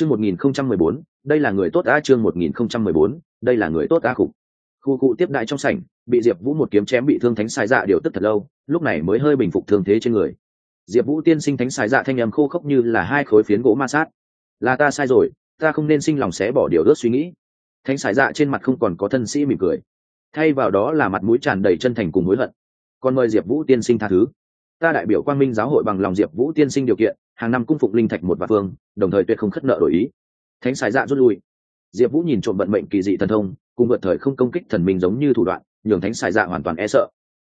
chương một nghìn không trăm mười bốn, đây là người tốt a chương một nghìn không trăm mười bốn, đây là người tốt a khục. Khu cụ tiếp đại trong sảnh, bị diệp vũ một kiếm chém bị thương thánh sai dạ điều tức thật lâu, lúc này mới hơi bình phục thương thế trên người. Diệp vũ tiên sinh thánh sai dạ thanh âm khô khốc như là hai khối phiến gỗ ma sát. Là ta sai rồi, ta không nên sinh lòng xé bỏ điều ước suy nghĩ. Thánh sai dạ trên mặt không còn có thân sĩ mỉm cười. Thay vào đó là mặt mũi tràn đầy chân thành cùng hối hận. Còn mời diệp vũ tiên sinh tha thứ. Ta đại biểu quan minh giáo hội bằng lòng diệp vũ tiên sinh điều kiện hàng năm cung phụng linh thạch một vạn phương, đồng thời tuyệt không khất nợ đổi ý. Thánh sái dạ rút lui. Diệp vũ nhìn trộm vận mệnh kỳ dị thần thông, cùng vượt thời không công kích thần minh giống như thủ đoạn, nhường thánh sái dạ hoàn toàn e sợ.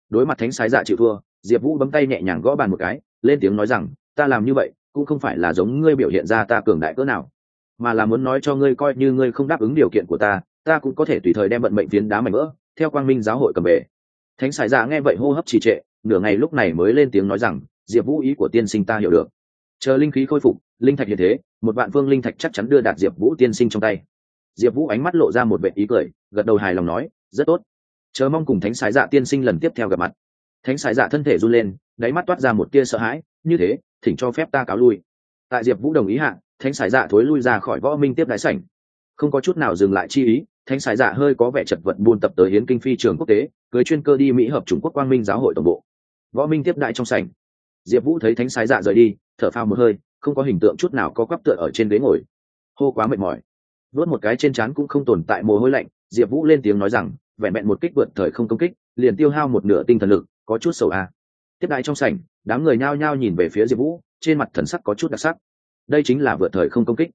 Đối mặt thánh sái dạ chịu thua, diệp vũ bấm tay nhẹ nhàng gõ bàn một cái, lên tiếng nói rằng, ta làm như vậy, cũng không phải là giống ngươi biểu hiện ra ta cường đại cỡ nào, mà là muốn nói cho ngươi coi như ngươi không đáp ứng điều kiện của ta ta cũng có thể tùy thời đem vận mệnh phiến đá mảnh vỡ, theo quang minh giáo hội cầm về. Thánh xài dạ nghe vậy hô hấp trì trệ, nửa ngày lúc này mới lên tiếng nói rằng, diệp vũ ý của tiên sinh ta hiểu được chờ linh khí khôi phục linh thạch như thế một vạn phương linh thạch chắc chắn đưa đạt diệp vũ tiên sinh trong tay. Diệp vũ ánh mắt lộ ra một vệ ý cười gật đầu hài lòng nói rất tốt. Chờ mong cùng thánh sái dạ tiên sinh lần tiếp theo gặp mặt. Thánh sái dạ thân thể run lên đáy mắt toát ra một tia sợ hãi như thế thỉnh cho phép ta cáo lui. Tại diệp vũ đồng ý hạ, thánh sái dạ thối lui ra khỏi võ minh tiếp đái sảnh. Không có chút nào dừng lại chi ý thánh sái dạ hơi có vẻ chật vật buôn tập tới hiến kinh phi trường quốc tế cưới chuyên cơ đi mỹ hợp trung quốc quang minh giáo hội tổng bộ. Võ minh tiếp đại trong sảnh. Diệp vũ thấy thánh sái dạ rời đi thở phao một hơi, không có hình tượng chút nào có quắp tựa ở trên ghế ngồi. Hô quá mệt mỏi. Vớt một cái trên trán cũng không tồn tại mồ hôi lạnh, diệp vũ lên tiếng nói rằng, vẹn vẹn một kích vượt thời không công kích, liền tiêu hao một nửa tinh thần lực, có chút sầu a. Tiếp đại trong sảnh, đám người nhao nhao nhìn về phía diệp vũ, trên mặt thần sắc có chút đặc sắc. Đây chính là vượt thời không công kích.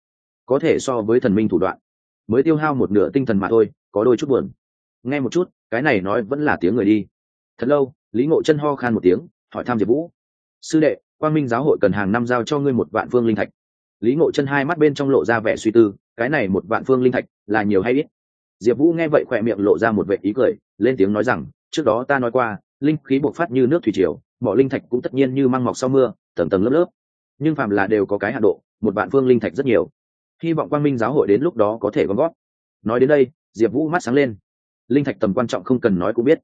Có thể so với thần minh thủ đoạn, mới tiêu hao một nửa tinh thần mà thôi, có đôi chút buồn. Nghe một chút, cái này nói vẫn là tiếng người đi. Thật lâu, lý ngộ chân ho khan một tiếng, hỏi thăm diệp vũ. Sư đệ quang minh giáo hội cần hàng năm giao cho ngươi một vạn phương linh thạch. Lý ngộ chân hai mắt bên trong lộ ra vẻ suy tư, cái này một vạn phương linh thạch là nhiều hay ít? Diệp vũ nghe vậy khỏe miệng lộ ra một vệ ý cười, lên tiếng nói rằng, trước đó ta nói qua, linh khí bộc phát như nước thủy triều, mọi linh thạch cũng tất nhiên như măng mọc sau mưa, tầng tầng lớp lớp. Nhưng phàm là đều có cái hạ độ, một vạn phương linh thạch rất nhiều. Hy vọng quang minh giáo hội đến lúc đó có thể gom góp. nói đến đây, diệp vũ mắt sáng lên. Linh thạch tầm quan trọng không cần nói cũng biết.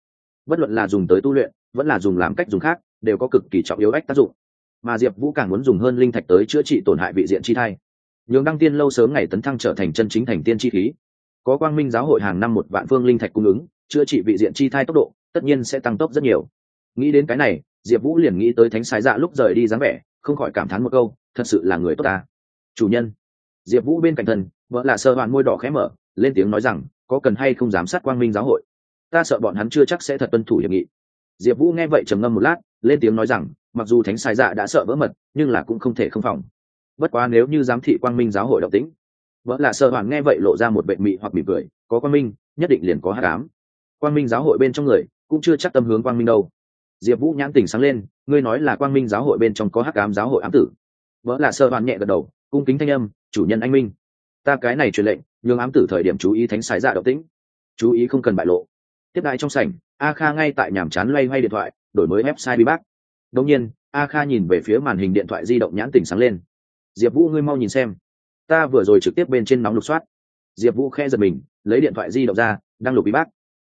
Bất luận là dùng tới tu luyện, vẫn là dùng làm cách dùng khác, đều có cực kỳ trọng yếu ách tác dụng mà diệp vũ càng muốn dùng hơn linh thạch tới chữa trị tổn hại vị diện chi thai. Nhường đăng tiên lâu sớm ngày tấn thăng trở thành chân chính thành tiên chi khí. Có quang minh giáo hội hàng năm một vạn phương linh thạch cung ứng, chữa trị vị diện chi thai tốc độ, tất nhiên sẽ tăng tốc rất nhiều. Nghĩ đến cái này, diệp vũ liền nghĩ tới thánh sái dạ lúc rời đi dáng vẻ, không khỏi cảm thán một câu, thật sự là người tốt ta. Chủ nhân. Diệp vũ bên cạnh thân, vợ là sơ hoàn môi đỏ khẽ mở, lên tiếng nói rằng, có cần hay không giám sát quang minh giáo hội? Ta sợ bọn hắn chưa chắc sẽ thật tuân thủ hiệp nghị diệp vũ nghe vậy trầm ngâm một lát, lên tiếng nói rằng, mặc dù thánh sai dạ đã sợ vỡ mật, nhưng là cũng không thể không phòng. Bất quá nếu như giám thị quang minh giáo hội độc tĩnh vợ là sợ hoàn nghe vậy lộ ra một vệ mị hoặc mỉm cười, có quang minh, nhất định liền có hát cám quang minh giáo hội bên trong người, cũng chưa chắc tâm hướng quang minh đâu. Diệp vũ nhãn tỉnh sáng lên, ngươi nói là quang minh giáo hội bên trong có hắc ám giáo hội ám tử. Vợ là sợ hoàn nhẹ gật đầu, cung kính thanh âm, chủ nhân anh minh, ta cái này truyền lệnh, nhường ám tử thời điểm chú ý thánh sai dạ độc tĩnh. Chú ý không cần bại lộ. Tiếp đại trong sảnh a kha ngay tại nhàm chán loay hoay điện thoại, đổi mới website bi bác đông nhiên, a kha nhìn về phía màn hình điện thoại di động nhãn tỉnh sáng lên. Diệp vũ, ngươi mau nhìn xem. Ta vừa rồi trực tiếp bên trên nóng lục soát. Diệp vũ khe giật mình, lấy điện thoại di động ra đang lục bi bác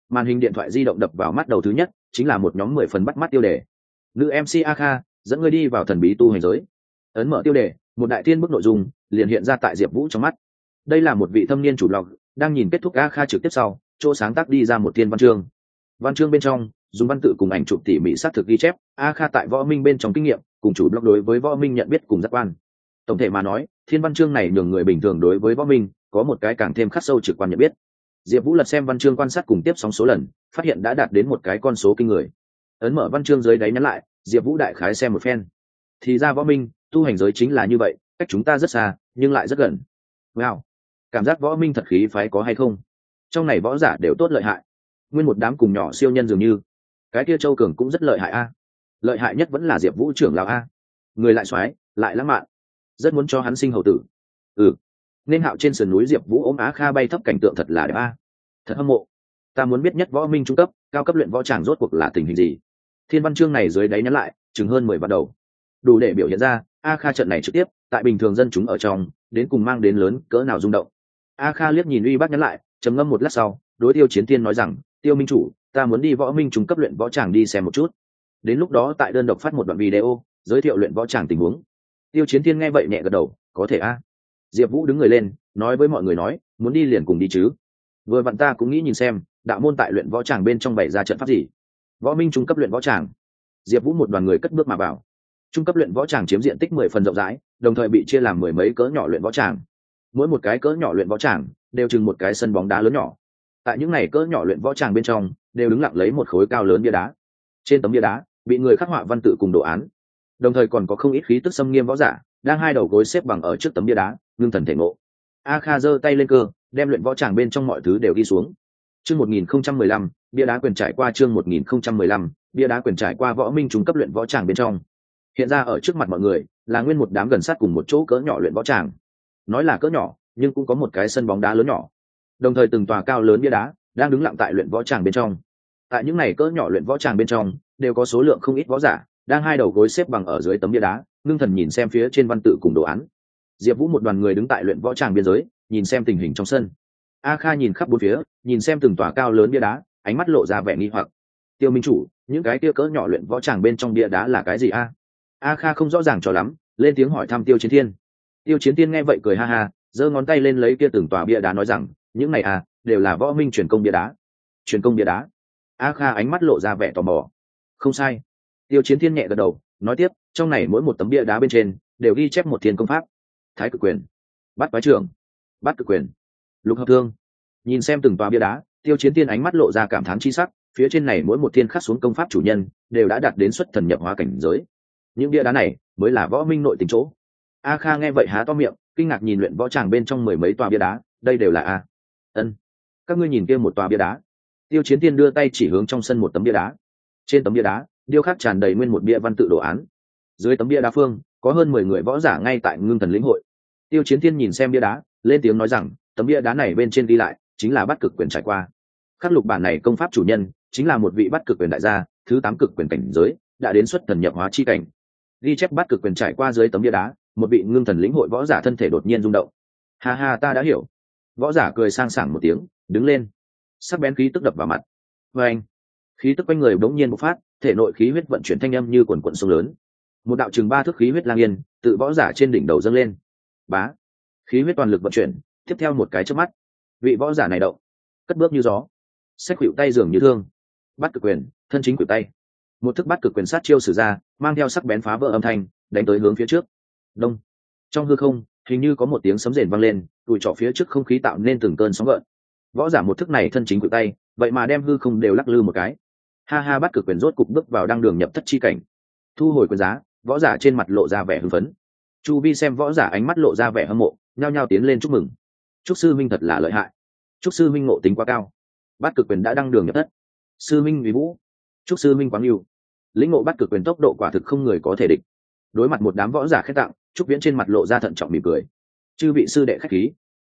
màn hình điện thoại di động đập vào mắt đầu thứ nhất, chính là một nhóm mười phần bắt mắt tiêu đề. Nữ mc a kha, dẫn ngươi đi vào thần bí tu hành giới. Ấn mở tiêu đề, một đại tiên bức nội dung liền hiện ra tại diệp vũ trong mắt. Đây là một vị thâm niên chủ log đang nhìn kết thúc a kha trực tiếp sau, chỗ sáng tác đi ra một tiên văn chương văn chương bên trong, dùng văn tự cùng ảnh chụp tỉ mỉ xác thực ghi chép, a kha tại võ minh bên trong kinh nghiệm, cùng chủ blog đối với võ minh nhận biết cùng giác quan. Tổng thể mà nói, thiên văn chương này nhường người bình thường đối với võ minh, có một cái càng thêm khắc sâu trực quan nhận biết. Diệp vũ lật xem văn chương quan sát cùng tiếp sóng số lần, phát hiện đã đạt đến một cái con số kinh người. Ấn mở văn chương dưới đáy nhắn lại, diệp vũ đại khái xem một phen. Thì ra võ minh, tu hành giới chính là như vậy, cách chúng ta rất xa, nhưng lại rất gần. Wow. Cảm giác võ minh thật khí phái có hay không? Trong này võ giả đều tốt lợi hại nguyên một đám cùng nhỏ siêu nhân dường như. Cái kia châu cường cũng rất lợi hại a. Lợi hại nhất vẫn là diệp vũ trưởng lào a. Người lại soái lại lãng mạn. Rất muốn cho hắn sinh hậu tử. Ừ. Nên hạo trên sườn núi diệp vũ ôm á kha bay thấp cảnh tượng thật là đẹp a. Thật hâm mộ. Ta muốn biết nhất võ minh trung cấp, cao cấp luyện võ tràng rốt cuộc là tình hình gì? Thiên văn chương này dưới đáy nhắn lại, chừng hơn mười bắt đầu. Đủ để biểu hiện ra, a kha trận này trực tiếp, tại bình thường dân chúng ở trong, đến cùng mang đến lớn cỡ nào rung động. A kha liếc nhìn uy bác nhắn lại, trầm ngâm một lát sau, đối tiêu chiến tiên nói rằng tiêu minh chủ, ta muốn đi võ minh trung cấp luyện võ tràng đi xem một chút. Đến lúc đó tại đơn độc phát một đoạn video, giới thiệu luyện võ tràng tình huống. Tiêu chiến Thiên nghe vậy nhẹ gật đầu, có thể a. Diệp vũ đứng người lên, nói với mọi người nói, muốn đi liền cùng đi chứ. Vừa vặn ta cũng nghĩ nhìn xem, đạo môn tại luyện võ tràng bên trong bày ra trận pháp gì. Võ minh trung cấp luyện võ tràng. Diệp vũ một đoàn người cất bước mà vào. Trung cấp luyện võ tràng chiếm diện tích mười phần rộng rãi, đồng thời bị chia làm mười mấy cỡ nhỏ luyện võ tràng. Mỗi một cái cỡ nhỏ luyện võ tràng đều chừng một cái sân bóng đá lớn nhỏ tại những ngày cỡ nhỏ luyện võ tràng bên trong, đều đứng lặng lấy một khối cao lớn bia đá. Trên tấm bia đá, bị người khắc họa văn tự cùng đồ án. Đồng thời còn có không ít khí tức xâm nghiêm võ giả, đang hai đầu gối xếp bằng ở trước tấm bia đá, ngưng thần thể ngộ. A kha giơ tay lên cơ, đem luyện võ tràng bên trong mọi thứ đều đi xuống. Chương một nghìn không trăm mười lăm, bia đá quyền trải qua chương một nghìn không trăm mười lăm, bia đá quyền trải qua võ minh trung cấp luyện võ tràng bên trong. Hiện ra ở trước mặt mọi người, là nguyên một đám gần sát cùng một chỗ cỡ nhỏ luyện võ tràng nói là cỡ nhỏ, nhưng cũng có một cái sân bóng đá lớn nhỏ đồng thời từng tòa cao lớn bia đá đang đứng lặng tại luyện võ tràng bên trong. Tại những ngày cỡ nhỏ luyện võ tràng bên trong, đều có số lượng không ít võ giả đang hai đầu gối xếp bằng ở dưới tấm bia đá, ngưng thần nhìn xem phía trên văn tự cùng đồ án. Diệp vũ một đoàn người đứng tại luyện võ tràng biên giới, nhìn xem tình hình trong sân. A kha nhìn khắp bốn phía, nhìn xem từng tòa cao lớn bia đá, ánh mắt lộ ra vẻ nghi hoặc. Tiêu minh chủ, những cái kia cỡ nhỏ luyện võ tràng bên trong bia đá là cái gì a? A kha không rõ ràng cho lắm, lên tiếng hỏi thăm tiêu chiến thiên. Tiêu chiến thiên nghe vậy cười ha ha, giơ ngón tay lên lấy kia từng tòa bia đá nói rằng những này à đều là võ minh truyền công bia đá. Truyền công bia đá. A kha ánh mắt lộ ra vẻ tò mò. Không sai. Tiêu chiến thiên nhẹ gật đầu, nói tiếp, trong này mỗi một tấm bia đá bên trên đều ghi chép một thiên công pháp. Thái cực quyền, bắt quái trưởng, bắt cực quyền, lục hợp thương. Nhìn xem từng tòa bia đá, tiêu chiến tiên ánh mắt lộ ra cảm thán chi sắc, phía trên này mỗi một thiên khắc xuống công pháp chủ nhân đều đã đạt đến xuất thần nhập hóa cảnh giới. Những bia đá này mới là võ minh nội tính chỗ. A kha nghe vậy há to miệng, kinh ngạc nhìn luyện võ tràng bên trong mười mấy tòa bia đá, đây đều là a ân. Các ngươi nhìn kia một tòa bia đá. Tiêu chiến tiên đưa tay chỉ hướng trong sân một tấm bia đá. Trên tấm bia đá, điêu khắc tràn đầy nguyên một bia văn tự đồ án. Dưới tấm bia đá phương, có hơn mười người võ giả ngay tại ngưng thần lĩnh hội. Tiêu chiến tiên nhìn xem bia đá, lên tiếng nói rằng, tấm bia đá này bên trên ghi lại, chính là bắt cực quyền trải qua. Khắc lục bản này công pháp chủ nhân, chính là một vị bắt cực quyền đại gia, thứ tám cực quyền cảnh giới, đã đến xuất thần nhập hóa chi cảnh. Ghi chép bắt cực quyền trải qua dưới tấm bia đá, một vị ngưng thần lĩnh hội võ giả thân thể đột nhiên rung động. Ha ha, ta đã hiểu võ giả cười sang sảng một tiếng, đứng lên. Sắc bén khí tức đập vào mặt. Và anh, khí tức quanh người bỗng nhiên bộc phát, thể nội khí huyết vận chuyển thanh âm như quần quận sông lớn. Một đạo chừng ba thước khí huyết lang yên, tự võ giả trên đỉnh đầu dâng lên. Bá, khí huyết toàn lực vận chuyển, tiếp theo một cái trước mắt, vị võ giả này động, cất bước như gió. Sách khuỵu tay dường như thương, bắt cực quyền, thân chính khuỵu tay. Một thức bắt cực quyền sát chiêu sử ra, mang theo sắc bén phá vỡ âm thanh, đánh tới hướng phía trước. Đông. Trong hư không hình như có một tiếng sấm rền vang lên, tụi trọ phía trước không khí tạo nên từng cơn sóng gợn. Võ giả một thức này thân chính cự tay, vậy mà đem hư không đều lắc lư một cái. Ha ha, bắt cực quyền rốt cục bước vào đăng đường nhập thất chi cảnh. Thu hồi quyền giá, võ giả trên mặt lộ ra vẻ hưng phấn. Chu vi xem võ giả ánh mắt lộ ra vẻ hâm mộ, nhao nhao tiến lên chúc mừng. Chúc sư minh thật là lợi hại. Chúc sư minh ngộ tính quá cao. Bắt cực quyền đã đăng đường nhập thất. Sư minh vì vũ. Chúc sư minh quáng yêu. Lĩnh ngộ bắt cực quyền tốc độ quả thực không người có thể địch. Đối mặt một đám võ giả khét tặng trúc viễn trên mặt lộ ra thận trọng mỉm cười. Chư vị sư đệ khách khí.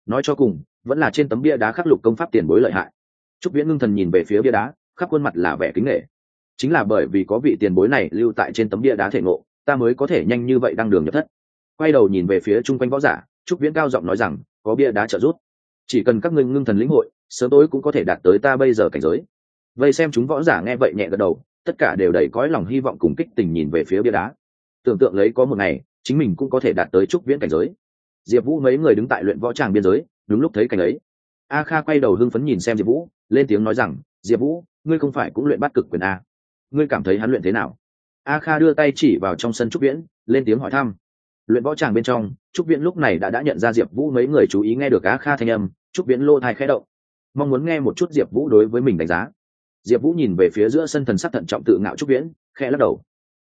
Nói cho cùng, vẫn là trên tấm bia đá khắc lục công pháp tiền bối lợi hại. Trúc viễn ngưng thần nhìn về phía bia đá, khắp khuôn mặt là vẻ kính nghệ chính là bởi vì có vị tiền bối này lưu tại trên tấm bia đá thể ngộ, ta mới có thể nhanh như vậy đăng đường nhập thất. Quay đầu nhìn về phía chung quanh võ giả, trúc viễn cao giọng nói rằng, có bia đá trợ giúp. Chỉ cần các ngươi ngưng thần lĩnh hội, sớm tối cũng có thể đạt tới ta bây giờ cảnh giới. Vây xem chúng võ giả nghe vậy nhẹ gật đầu, tất cả đều đầy cõi lòng hy vọng cùng kích tình nhìn về phía bia đá. Tưởng tượng lấy có một ngày chính mình cũng có thể đạt tới trúc viễn cảnh giới. Diệp vũ mấy người đứng tại luyện võ tràng biên giới, đúng lúc thấy cảnh ấy. A kha quay đầu hưng phấn nhìn xem diệp vũ, lên tiếng nói rằng, diệp vũ, ngươi không phải cũng luyện bắt cực quyền a? Ngươi cảm thấy hắn luyện thế nào? A kha đưa tay chỉ vào trong sân trúc viễn, lên tiếng hỏi thăm. Luyện võ tràng bên trong, trúc viễn lúc này đã đã nhận ra diệp vũ mấy người chú ý nghe được a kha thanh âm, trúc viễn lô thai khẽ động. Mong muốn nghe một chút diệp vũ đối với mình đánh giá. Diệp vũ nhìn về phía giữa sân thần sắc thận trọng tự ngạo trúc viễn, khẽ lắc đầu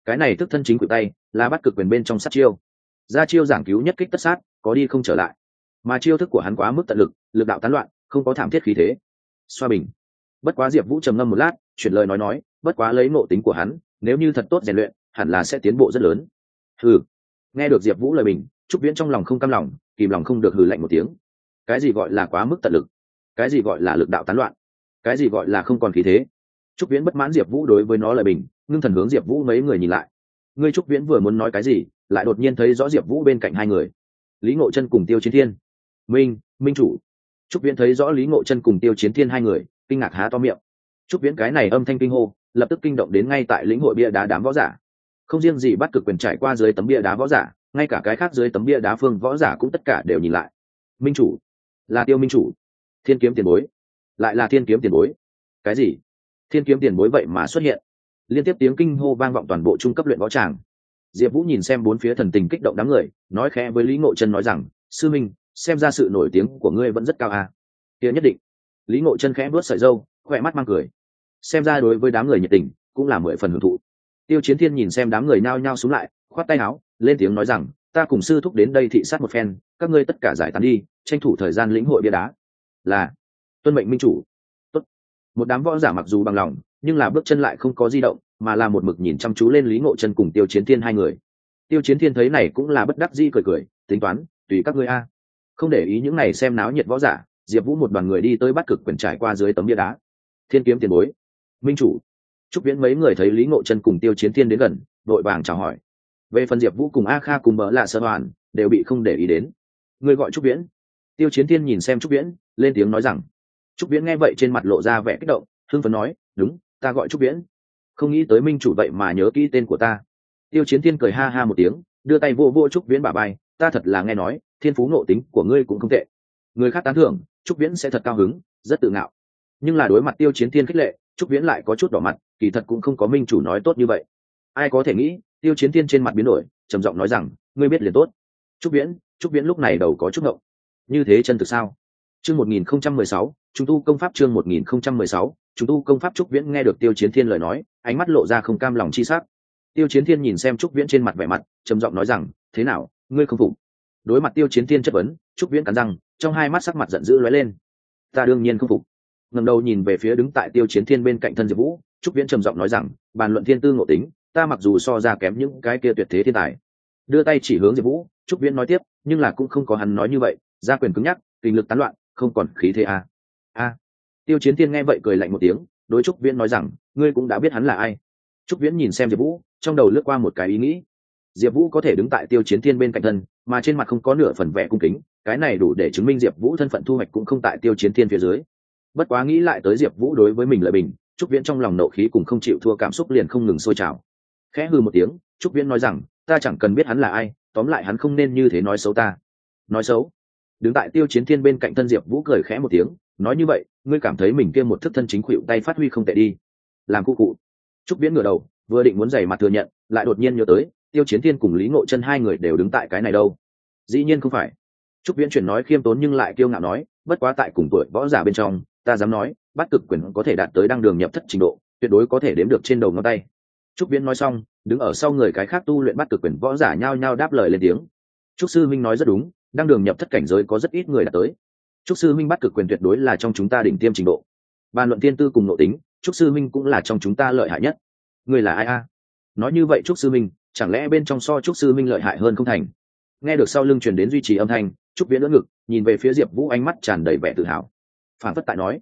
cái này thức thân chính quỷ tay, là bắt cực quyền bên trong sát chiêu. Ra chiêu giảng cứu nhất kích tất sát, có đi không trở lại. Mà chiêu thức của hắn quá mức tận lực lực đạo tán loạn, không có thảm thiết khí thế. Xoa bình. Bất quá diệp vũ trầm ngâm một lát, chuyển lời nói nói, bất quá lấy ngộ tính của hắn, nếu như thật tốt rèn luyện, hẳn là sẽ tiến bộ rất lớn. Hừ. nghe được diệp vũ lời bình, trúc viễn trong lòng không cam lòng, kìm lòng không được hừ lạnh một tiếng. Cái gì gọi là quá mức tận lực? Cái gì gọi là lực đạo tán loạn? Cái gì gọi là không còn khí thế? Trúc viễn bất mãn diệp vũ đối với nó lời bình ngưng thần hướng diệp vũ mấy người nhìn lại. Ngươi trúc viễn vừa muốn nói cái gì, lại đột nhiên thấy rõ diệp vũ bên cạnh hai người. Lý ngộ chân cùng tiêu chiến thiên. Minh minh chủ. Trúc viễn thấy rõ lý ngộ chân cùng tiêu chiến thiên hai người, kinh ngạc há to miệng. Trúc viễn cái này âm thanh kinh hô, lập tức kinh động đến ngay tại lĩnh hội bia đá đám võ giả. Không riêng gì bắt cực quyền trải qua dưới tấm bia đá võ giả, ngay cả cái khác dưới tấm bia đá phương võ giả cũng tất cả đều nhìn lại. Minh chủ. Là tiêu minh chủ. Thiên kiếm tiền bối. Lại là thiên kiếm tiền bối. Cái gì? Thiên kiếm tiền bối vậy mà xuất hiện? Liên tiếp tiếng kinh hô vang vọng toàn bộ trung cấp luyện võ tràng. Diệp vũ nhìn xem bốn phía thần tình kích động đám người, nói khẽ với lý ngộ chân nói rằng, sư minh, xem ra sự nổi tiếng của ngươi vẫn rất cao à. kia nhất định. Lý ngộ chân khẽ bước sợi dâu, khỏe mắt mang cười. Xem ra đối với đám người nhiệt tình, cũng là mười phần hưởng thụ. Tiêu chiến thiên nhìn xem đám người nao nhao xuống lại, khoát tay áo, lên tiếng nói rằng, ta cùng sư thúc đến đây thị sát một phen, các ngươi tất cả giải tán đi, tranh thủ thời gian lĩnh hội bia đá. Là, tuân mệnh minh chủ. Tốt. một đám võ giả mặc dù bằng lòng nhưng là bước chân lại không có di động, mà là một mực nhìn chăm chú lên lý ngộ chân cùng tiêu chiến thiên hai người. Tiêu chiến thiên thấy này cũng là bất đắc di cười cười, tính toán, tùy các ngươi a. Không để ý những này xem náo nhiệt võ giả, diệp vũ một đoàn người đi tới bắt cực quyền trải qua dưới tấm bia đá. Thiên kiếm tiền bối, minh chủ. Trúc viễn mấy người thấy lý ngộ chân cùng tiêu chiến thiên đến gần, đội vàng chào hỏi. Về phần diệp vũ cùng a kha cùng bỡ lạ sơ hoàn, đều bị không để ý đến. Người gọi trúc viễn. Tiêu chiến thiên nhìn xem trúc viễn, lên tiếng nói rằng. Trúc viễn nghe vậy trên mặt lộ ra vẻ kích động, hưng phấn nói, đúng ta gọi trúc viễn. Không nghĩ tới minh chủ vậy mà nhớ kỹ tên của ta. Tiêu chiến thiên cười ha ha một tiếng, đưa tay vô vô trúc viễn bà bay ta thật là nghe nói, thiên phú nộ tính của ngươi cũng không tệ. Người khác tán thưởng, trúc viễn sẽ thật cao hứng, rất tự ngạo. Nhưng là đối mặt tiêu chiến thiên khích lệ, trúc viễn lại có chút đỏ mặt, kỳ thật cũng không có minh chủ nói tốt như vậy. Ai có thể nghĩ, tiêu chiến thiên trên mặt biến đổi, trầm giọng nói rằng, ngươi biết liền tốt. Trúc viễn trúc viễn lúc này đầu có chút ngộng. Như thế chân thực sao? Chương một nghìn không trăm mười sáu chúng tu công pháp chương một nghìn không trăm mười sáu chúng tu công pháp trúc viễn nghe được tiêu chiến thiên lời nói, ánh mắt lộ ra không cam lòng chi sắc. Tiêu chiến thiên nhìn xem trúc viễn trên mặt vẻ mặt, trầm giọng nói rằng, thế nào, ngươi không phục? Đối mặt tiêu chiến thiên chất vấn, trúc viễn cắn răng, trong hai mắt sắc mặt giận dữ lóe lên. Ta đương nhiên không phục. Ngẩng đầu nhìn về phía đứng tại tiêu chiến thiên bên cạnh thân diệp vũ, trúc viễn trầm giọng nói rằng, bàn luận thiên tư ngộ tính, ta mặc dù so ra kém những cái kia tuyệt thế thiên tài. Đưa tay chỉ hướng diệp vũ, trúc viễn nói tiếp, nhưng là cũng không có hắn nói như vậy ra quyền cứng nhắc tình lực tán loạn không còn khí thế a à. a tiêu chiến tiên nghe vậy cười lạnh một tiếng, đối trúc viễn nói rằng, ngươi cũng đã biết hắn là ai. Trúc viễn nhìn xem diệp vũ, trong đầu lướt qua một cái ý nghĩ. Diệp vũ có thể đứng tại tiêu chiến thiên bên cạnh thân, mà trên mặt không có nửa phần vẻ cung kính, cái này đủ để chứng minh diệp vũ thân phận thu hoạch cũng không tại tiêu chiến thiên phía dưới. Bất quá nghĩ lại tới diệp vũ đối với mình lợi bình, trúc viễn trong lòng nộ khí cùng không chịu thua cảm xúc liền không ngừng sôi trào. Khẽ hư một tiếng, trúc viễn nói rằng, ta chẳng cần biết hắn là ai, tóm lại hắn không nên như thế nói xấu ta. Nói xấu? Đứng tại tiêu chiến thiên bên cạnh thân diệp vũ cười khẽ một tiếng, nói như vậy, ngươi cảm thấy mình kia một thức thân chính khuỵu tay phát huy không tệ đi. Làm cụ cụ. Trúc viễn ngửa đầu, vừa định muốn giày mặt thừa nhận, lại đột nhiên nhớ tới, tiêu chiến thiên cùng lý ngộ chân hai người đều đứng tại cái này đâu. Dĩ nhiên không phải. Trúc viễn chuyển nói khiêm tốn nhưng lại kiêu ngạo nói, bất quá tại cùng tuổi võ giả bên trong, ta dám nói, bắt cực quyền có thể đạt tới đăng đường nhập thất trình độ, tuyệt đối có thể đếm được trên đầu ngón tay. Trúc viễn nói xong, đứng ở sau người cái khác tu luyện bắt cực quyền võ giả nhao nhao đáp lời lên tiếng. Trúc sư minh nói rất đúng đang đường nhập thất cảnh giới có rất ít người đã tới. Trúc sư minh bắt cực quyền tuyệt đối là trong chúng ta đỉnh tiêm trình độ. Bàn luận tiên tư cùng nội tính, trúc sư minh cũng là trong chúng ta lợi hại nhất. Người là ai a? Nói như vậy trúc sư minh, chẳng lẽ bên trong so trúc sư minh lợi hại hơn không thành? Nghe được sau lưng truyền đến duy trì âm thanh, trúc viễn lỡ ngực, nhìn về phía diệp vũ ánh mắt tràn đầy vẻ tự hào. Phản phất tại nói,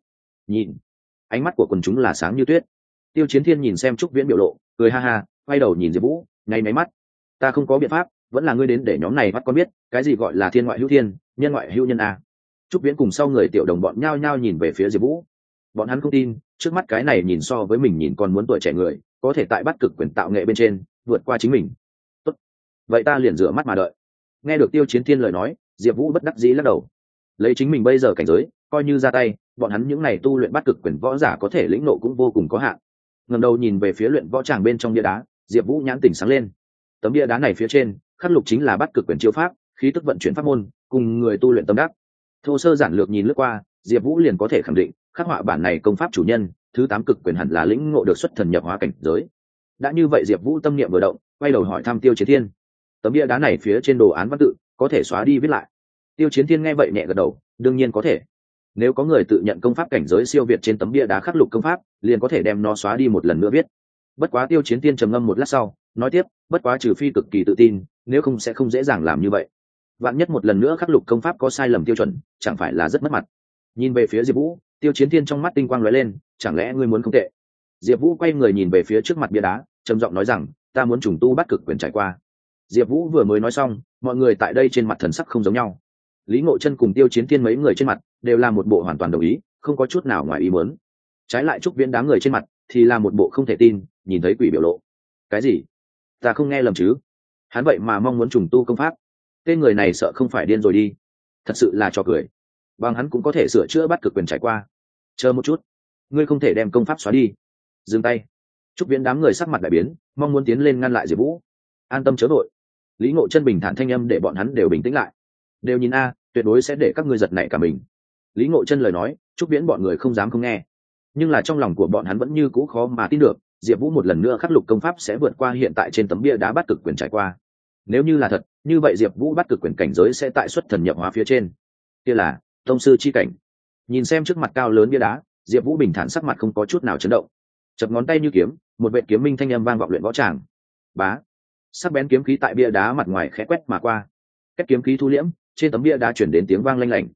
nhìn, ánh mắt của quần chúng là sáng như tuyết. Tiêu chiến thiên nhìn xem trúc viễn biểu lộ, cười ha ha, quay đầu nhìn diệp vũ ngay máy mắt. Ta không có biện pháp vẫn là ngươi đến để nhóm này bắt con biết, cái gì gọi là thiên ngoại hữu thiên, nhân ngoại hữu nhân a. Trúc viễn cùng sau người tiểu đồng bọn nhao nhao nhìn về phía diệp vũ. Bọn hắn không tin, trước mắt cái này nhìn so với mình nhìn còn muốn tuổi trẻ người, có thể tại bắt cực quyền tạo nghệ bên trên, vượt qua chính mình. Tốt. vậy ta liền rửa mắt mà đợi. Nghe được tiêu chiến thiên lời nói, diệp vũ bất đắc dĩ lắc đầu. Lấy chính mình bây giờ cảnh giới, coi như ra tay, bọn hắn những n à y tu luyện bắt cực quyền võ giả có thể lĩnh nộ cũng vô cùng có hạn. Ngầm đầu nhìn về phía luyện võ tràng bên trong bia đá, diệp vũ nhãn tỉnh sáng lên. Tấm bia đá này phía trên khắc lục chính là bắt cực quyền chiêu pháp, khí tức vận chuyển pháp môn, cùng người tu luyện tâm đắc. Thô sơ giản lược nhìn lướt qua, diệp vũ liền có thể khẳng định, khắc họa bản này công pháp chủ nhân, thứ tám cực quyền hẳn là lĩnh ngộ được xuất thần nhập hóa cảnh giới. Đã như vậy diệp vũ tâm niệm vừa động, quay đầu hỏi thăm tiêu chiến thiên. Tấm bia đá này phía trên đồ án văn tự, có thể xóa đi viết lại. Tiêu chiến thiên nghe vậy nhẹ gật đầu, đương nhiên có thể. Nếu có người tự nhận công pháp cảnh giới siêu việt trên tấm bia đá khắc lục công pháp, liền có thể đem nó xóa đi một lần nữa viết bất quá tiêu chiến tiên trầm ngâm một lát sau, nói tiếp, bất quá trừ phi cực kỳ tự tin, nếu không sẽ không dễ dàng làm như vậy. Vạn nhất một lần nữa khắc lục công pháp có sai lầm tiêu chuẩn, chẳng phải là rất mất mặt. Nhìn về phía diệp vũ, tiêu chiến thiên trong mắt tinh quang lóe lên, chẳng lẽ ngươi muốn không tệ? Diệp vũ quay người nhìn về phía trước mặt bia đá, trầm giọng nói rằng, ta muốn trùng tu bắt cực quyền trải qua. Diệp vũ vừa mới nói xong, mọi người tại đây trên mặt thần sắc không giống nhau. Lý ngộ chân cùng tiêu chiến thiên mấy người trên mặt đều là một bộ hoàn toàn đồng ý, không có chút nào ngoài ý muốn. Trái lại trúc viễn đám người trên mặt thì là một bộ không thể tin nhìn thấy quỷ biểu lộ. Cái gì? Ta không nghe lầm chứ? Hắn vậy mà mong muốn trùng tu công pháp. Tên người này sợ không phải điên rồi đi. Thật sự là cho cười. Bằng hắn cũng có thể sửa chữa bắt cực quyền trải qua. Chờ một chút. Ngươi không thể đem công pháp xóa đi. Dừng tay. Trúc viễn đám người sắc mặt đại biến, mong muốn tiến lên ngăn lại diệp vũ. An tâm chớ vội. Lý ngộ chân bình thản thanh âm để bọn hắn đều bình tĩnh lại. Đều nhìn a, tuyệt đối sẽ để các ngươi giật nảy cả mình. Lý ngộ chân lời nói, trúc viễn bọn người không dám không nghe. Nhưng là trong lòng của bọn hắn vẫn như cũ khó mà tin được diệp vũ một lần nữa khắc lục công pháp sẽ vượt qua hiện tại trên tấm bia đá bắt cực quyền trải qua. Nếu như là thật, như vậy diệp vũ bắt cực quyền cảnh giới sẽ tại xuất thần nhập hóa phía trên. Kia là, tông sư c h i cảnh. Nhìn xem trước mặt cao lớn bia đá, diệp vũ bình thản sắc mặt không có chút nào chấn động. Chập ngón tay như kiếm, một vệ kiếm minh thanh â m vang vọng luyện võ tràng. Bá. Sắc bén kiếm khí tại bia đá mặt ngoài khẽ quét mà qua. Cách kiếm khí thu liễm, trên tấm bia đá chuyển đến tiếng vang lanh lảnh.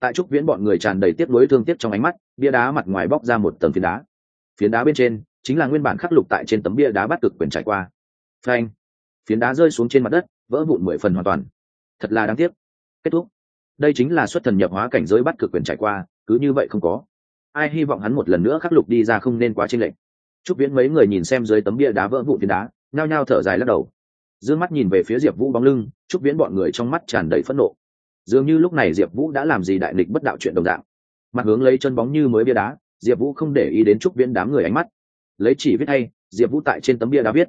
Tại trúc viễn bọn người tràn đầy tiếp nối thương tiếc trong ánh mắt, bia đá mặt ngoài bóc ra một tầng phiến đá. Phiến đá bên trên chính là nguyên bản khắc lục tại trên tấm bia đá bắt cực quyền trải qua. Phanh! Phiến đá rơi xuống trên mặt đất, vỡ vụn mười phần hoàn toàn. Thật là đáng tiếc. Kết thúc. Đây chính là xuất thần nhập hóa cảnh giới bắt cực quyền trải qua, cứ như vậy không có. Ai hy vọng hắn một lần nữa khắc lục đi ra không nên quá chênh lệch. Trúc viễn mấy người nhìn xem dưới tấm bia đá vỡ vụn phiến đá, nhao nhao thở dài lắc đầu. D mắt nhìn về phía diệp vũ bóng lưng, trúc viễn bọn người trong mắt tràn đầy phẫn nộ. Dường như lúc này diệp vũ đã làm gì đại nghịch bất đạo chuyện đồng dạng. Mặt hướng lấy chân bóng như mới bia đá, diệp vũ không để ý đến trúc viễn đám người ánh mắt lấy chỉ viết hay, diệp vũ tại trên tấm bia đá viết.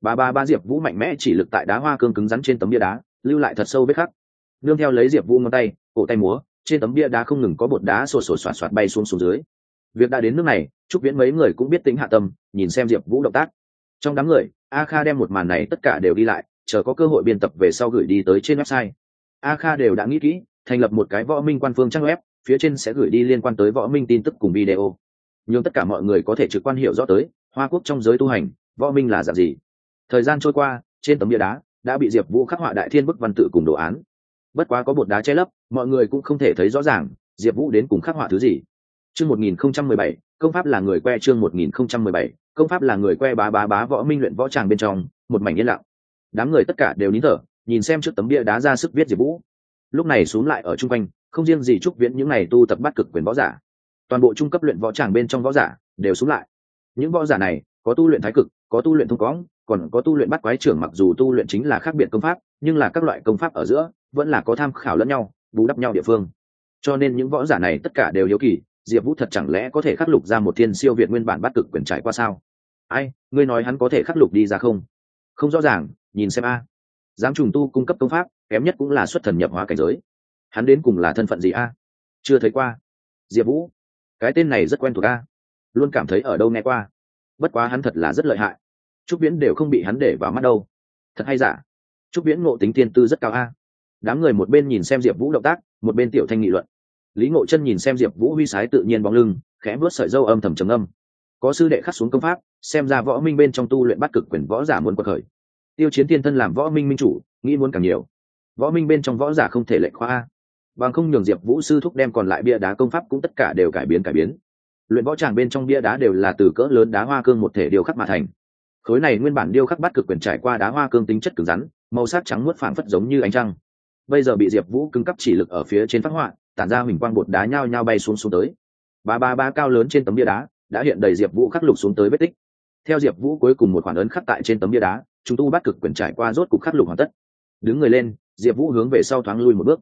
Ba ba ba diệp vũ mạnh mẽ chỉ lực tại đá hoa cương cứng rắn trên tấm bia đá, lưu lại thật sâu vết khắc. Nương theo lấy diệp vũ ngón tay, cổ tay múa, trên tấm bia đá không ngừng có bột đá sổ sổ soạt soạt bay xuống xuống dưới. Việc đã đến nước này, trúc viễn mấy người cũng biết tính hạ tâm, nhìn xem diệp vũ động tác. Trong đám người, a kha đem một màn này tất cả đều đi lại, chờ có cơ hội biên tập về sau gửi đi tới trên website. A kha đều đã nghĩ kỹ, thành lập một cái võ minh quan phương trang web, phía trên sẽ gửi đi liên quan tới võ minh tin tức cùng video nhưng tất cả mọi người có thể trực quan hiểu rõ tới, hoa quốc trong giới tu hành, võ minh là dạng gì. Thời gian trôi qua, trên tấm bia đá đã bị diệp vũ khắc họa đại thiên bức văn tự cùng đồ án. Bất quá có bột đá che lấp, mọi người cũng không thể thấy rõ ràng diệp vũ đến cùng khắc họa thứ gì. Chương một nghìn không trăm mười bảy, công pháp là người que chương một nghìn không trăm mười bảy, công pháp là người que bá bá bá võ minh luyện võ tràng bên trong, một mảnh yên lặng. Đám người tất cả đều nín thở, nhìn xem trước tấm bia đá ra sức viết diệp vũ. Lúc này x u ố n g lại ở chung quanh, không riêng gì trúc viễn những n à y tu tập bắt cực quyền võ giả toàn bộ trung cấp luyện võ tràng bên trong võ giả đều xuống lại. Những võ giả này có tu luyện thái cực, có tu luyện thông cõng còn có tu luyện bắt quái trưởng mặc dù tu luyện chính là khác biệt công pháp, nhưng là các loại công pháp ở giữa vẫn là có tham khảo lẫn nhau, bù đắp nhau địa phương. Cho nên những võ giả này tất cả đều hiếu kỳ, diệp vũ thật chẳng lẽ có thể khắc lục ra một thiên siêu việt nguyên bản bắt cực quyền trải qua sao? Ai, ngươi nói hắn có thể khắc lục đi ra không? Không rõ ràng, nhìn xem a. Dám trùng tu cung cấp công pháp, kém nhất cũng là xuất thần nhập hóa cảnh giới. Hắn đến cùng là thân phận gì a? Chưa thấy qua. Diệp vũ cái tên này rất quen thuộc a. Luôn cảm thấy ở đâu nghe qua. Bất quá hắn thật là rất lợi hại. Trúc viễn đều không bị hắn để vào mắt đâu. Thật hay giả? Trúc viễn ngộ tính tiên tư rất cao a. Đám người một bên nhìn xem diệp vũ động tác, một bên tiểu thanh nghị luận. Lý ngộ chân nhìn xem diệp vũ huy sái tự nhiên bóng lưng, khẽ vớt sợi dâu âm thầm trầm âm có sư đệ khắc xuống công pháp, xem ra võ minh bên trong tu luyện bắt cực quyền võ giả muốn quật khởi. Tiêu chiến tiên thân làm võ minh minh chủ, nghĩ muốn càng nhiều. Võ minh bên trong võ giả không thể lệnh khoa bằng không nhường diệp vũ sư thúc đem còn lại bia đá công pháp cũng tất cả đều cải biến cải biến. Luyện võ tràng bên trong bia đá đều là từ cỡ lớn đá hoa cương một thể điêu khắc mà thành. Khối này nguyên bản điêu khắc bắt cực quyền trải qua đá hoa cương tính chất cứng rắn, màu sắc trắng muốt phảng phất giống như ánh trăng. Bây giờ bị diệp vũ cứng cấp chỉ lực ở phía trên phát họa, tản ra huỳnh quang bột đá nhao nhao bay xuống xuống tới. Ba ba ba cao lớn trên tấm bia đá, đã hiện đầy diệp vũ khắc lục xuống tới vết tích. Theo diệp vũ cuối cùng một khoản ấn khắc tại trên tấm bia đá, chúng tu bắt cực quyền trải qua rốt cục khắc lục hoàn tất. Đứng người lên, diệp vũ hướng về sau thoáng lui một bước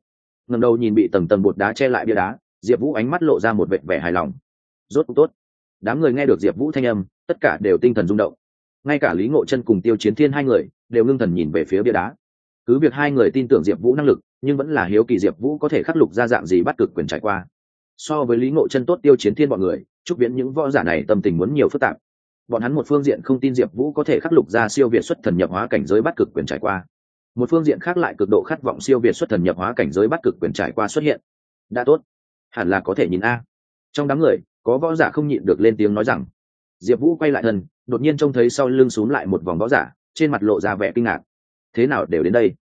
ngầm đầu nhìn bị tầng tầng bột đá che lại bia đá, diệp vũ ánh mắt lộ ra một vẻ vẻ hài lòng. Rốt cuộc tốt. Đám người nghe được diệp vũ thanh âm, tất cả đều tinh thần rung động. Ngay cả lý ngộ chân cùng tiêu chiến thiên hai người đều ngưng thần nhìn về phía bia đá. Cứ việc hai người tin tưởng diệp vũ năng lực, nhưng vẫn là hiếu kỳ diệp vũ có thể khắc lục ra dạng gì bắt cực quyền trải qua. So với lý ngộ chân tốt, tiêu chiến thiên bọn người, chúc viễn những võ giả này tâm tình muốn nhiều phức tạp. Bọn hắn một phương diện không tin diệp vũ có thể khắc lục ra siêu việt xuất thần nhập hóa cảnh giới bắt cực quyền trải qua một phương diện khác lại cực độ khát vọng siêu việt xuất thần nhập hóa cảnh giới bắt cực quyền trải qua xuất hiện. Đã tốt. Hẳn là có thể nhìn a. Trong đám người, có võ giả không nhịn được lên tiếng nói rằng, diệp vũ quay lại thân, đột nhiên trông thấy sau lưng xúm lại một vòng võ giả, trên mặt lộ ra vẻ kinh ngạc. Thế nào đều đến đây?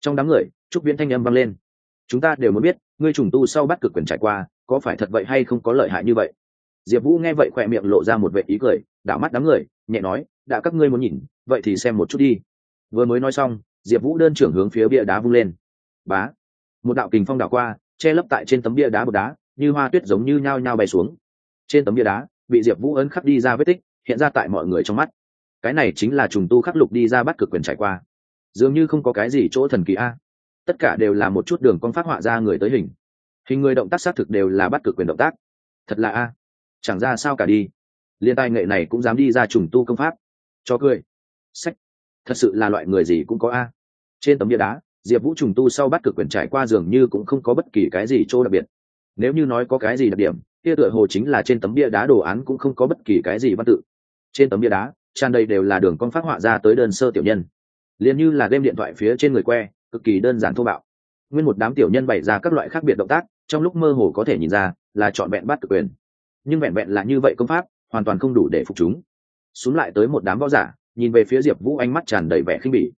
Trong đám người, trúc viễn thanh âm vang lên. Chúng ta đều muốn biết, ngươi trùng tu sau bắt cực quyền trải qua, có phải thật vậy hay không có lợi hại như vậy? Diệp vũ nghe vậy khỏe miệng lộ ra một vệ ý cười, đảo mắt đám người, nhẹ nói, đã các ngươi muốn nhìn, vậy thì xem một chút đi. Vừa mới nói xong diệp vũ đơn trưởng hướng phía bia đá vung lên. Bá. Một đạo kình phong đảo qua, che lấp tại trên tấm bia đá bột đá, như hoa tuyết giống như nhao nhao bay xuống. Trên tấm bia đá, bị diệp vũ ấn khắc đi ra vết tích, hiện ra tại mọi người trong mắt. Cái này chính là trùng tu khắc lục đi ra bắt cực quyền trải qua. Dường như không có cái gì chỗ thần kỳ a. Tất cả đều là một chút đường con phát họa ra người tới hình. Hình người động tác xác thực đều là bắt cực quyền động tác. Thật là a. Chẳng ra sao cả đi. Liên tài nghệ này cũng dám đi ra trùng tu công pháp. Cho cười. Sách. Thật sự là loại người gì cũng có a trên tấm bia đá, diệp vũ trùng tu sau bắt cực quyền trải qua dường như cũng không có bất kỳ cái gì chỗ đặc biệt. Nếu như nói có cái gì đặc điểm, kia tựa hồ chính là trên tấm bia đá đồ án cũng không có bất kỳ cái gì văn tự. Trên tấm bia đá, tràn đầy đều là đường con phát họa ra tới đơn sơ tiểu nhân. Liền như là game điện thoại phía trên người que, cực kỳ đơn giản thô bạo. Nguyên một đám tiểu nhân bày ra các loại khác biệt động tác, trong lúc mơ hồ có thể nhìn ra là trọn vẹn bắt cực quyền. Nhưng vẹn vẹn là như vậy công pháp, hoàn toàn không đủ để phục chúng. Xuống lại tới một đám võ giả, nhìn về phía diệp vũ ánh mắt tràn đầy vẻ khinh bỉ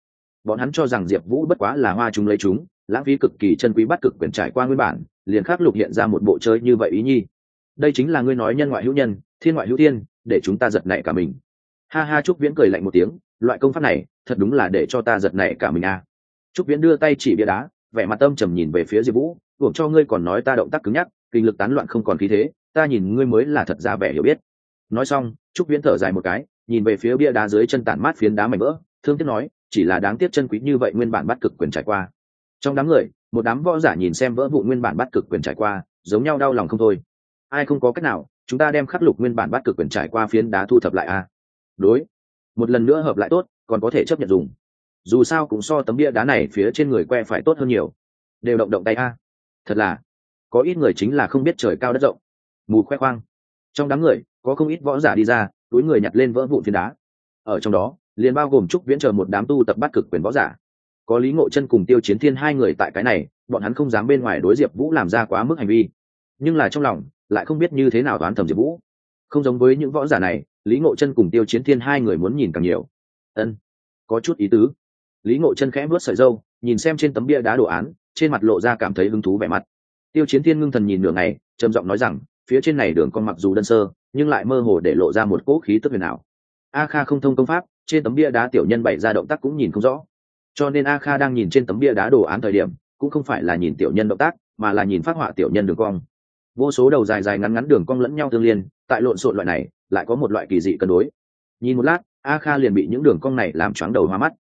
bọn hắn cho rằng diệp vũ bất quá là hoa chúng lấy chúng, lãng phí cực kỳ chân quý bắt cực quyền trải qua nguyên bản, liền khắc lục hiện ra một bộ chơi như vậy ý nhi. Đây chính là ngươi nói nhân ngoại hữu nhân, thiên ngoại hữu thiên, để chúng ta giật nảy cả mình. Ha ha, trúc viễn cười lạnh một tiếng, loại công pháp này, thật đúng là để cho ta giật nảy cả mình a à. trúc viễn đưa tay chỉ bia đá, vẻ mặt tâm trầm nhìn về phía diệp vũ buộc cho ngươi còn nói ta động tác cứng nhắc, kinh lực tán loạn không còn khí thế, ta nhìn ngươi mới là thật ra vẻ hiểu biết. Nói xong, trúc viễn thở dài một cái, nhìn về phía bia đá dưới chân tản mát phiến đá mảnh vỡ, thương tiếc nói chỉ là đáng tiếc chân quý như vậy nguyên bản bắt cực quyền trải qua. Trong đám người, một đám võ giả nhìn xem vỡ vụ nguyên bản bắt cực quyền trải qua, giống nhau đau lòng không thôi. Ai không có cách nào, chúng ta đem khắc lục nguyên bản bắt cực quyền trải qua phiến đá thu thập lại a đối. Một lần nữa hợp lại tốt, còn có thể chấp nhận dùng. Dù sao cũng so tấm bia đá này phía trên người que phải tốt hơn nhiều. Đều động động tay a. Thật là, có ít người chính là không biết trời cao đất rộng. Mù khoe khoang. Trong đám người, có không ít võ giả đi ra, túi người nhặt lên vỡ vụn phiến đá. Ở trong đó liền bao gồm trúc viễn chờ một đám tu tập bắt cực quyền võ giả. Có lý ngộ chân cùng tiêu chiến thiên hai người tại cái này, bọn hắn không dám bên ngoài đối diệp vũ làm ra quá mức hành vi. Nhưng là trong lòng, lại không biết như thế nào đoán thầm diệp vũ. Không giống với những võ giả này, lý ngộ chân cùng tiêu chiến thiên hai người muốn nhìn càng nhiều. Ân, có chút ý tứ. Lý ngộ chân khẽ vớt sợi dâu, nhìn xem trên tấm bia đá đồ án, trên mặt lộ ra cảm thấy hứng thú vẻ mặt. Tiêu chiến thiên ngưng thần nhìn nửa ngày, trầm giọng nói rằng, phía trên này đường con mặc dù đơn sơ, nhưng lại mơ hồ để lộ ra một cỗ khí tức huyền ảo. A kha không thông công pháp trên tấm bia đá tiểu nhân bày ra động tác cũng nhìn không rõ. Cho nên a kha đang nhìn trên tấm bia đá đồ án thời điểm, cũng không phải là nhìn tiểu nhân động tác, mà là nhìn phát họa tiểu nhân đường cong. Vô số đầu dài dài ngắn ngắn đường cong lẫn nhau tương liên, tại lộn xộn loại này, lại có một loại kỳ dị cân đối. Nhìn một lát, a kha liền bị những đường cong này làm choáng đầu hoa mắt.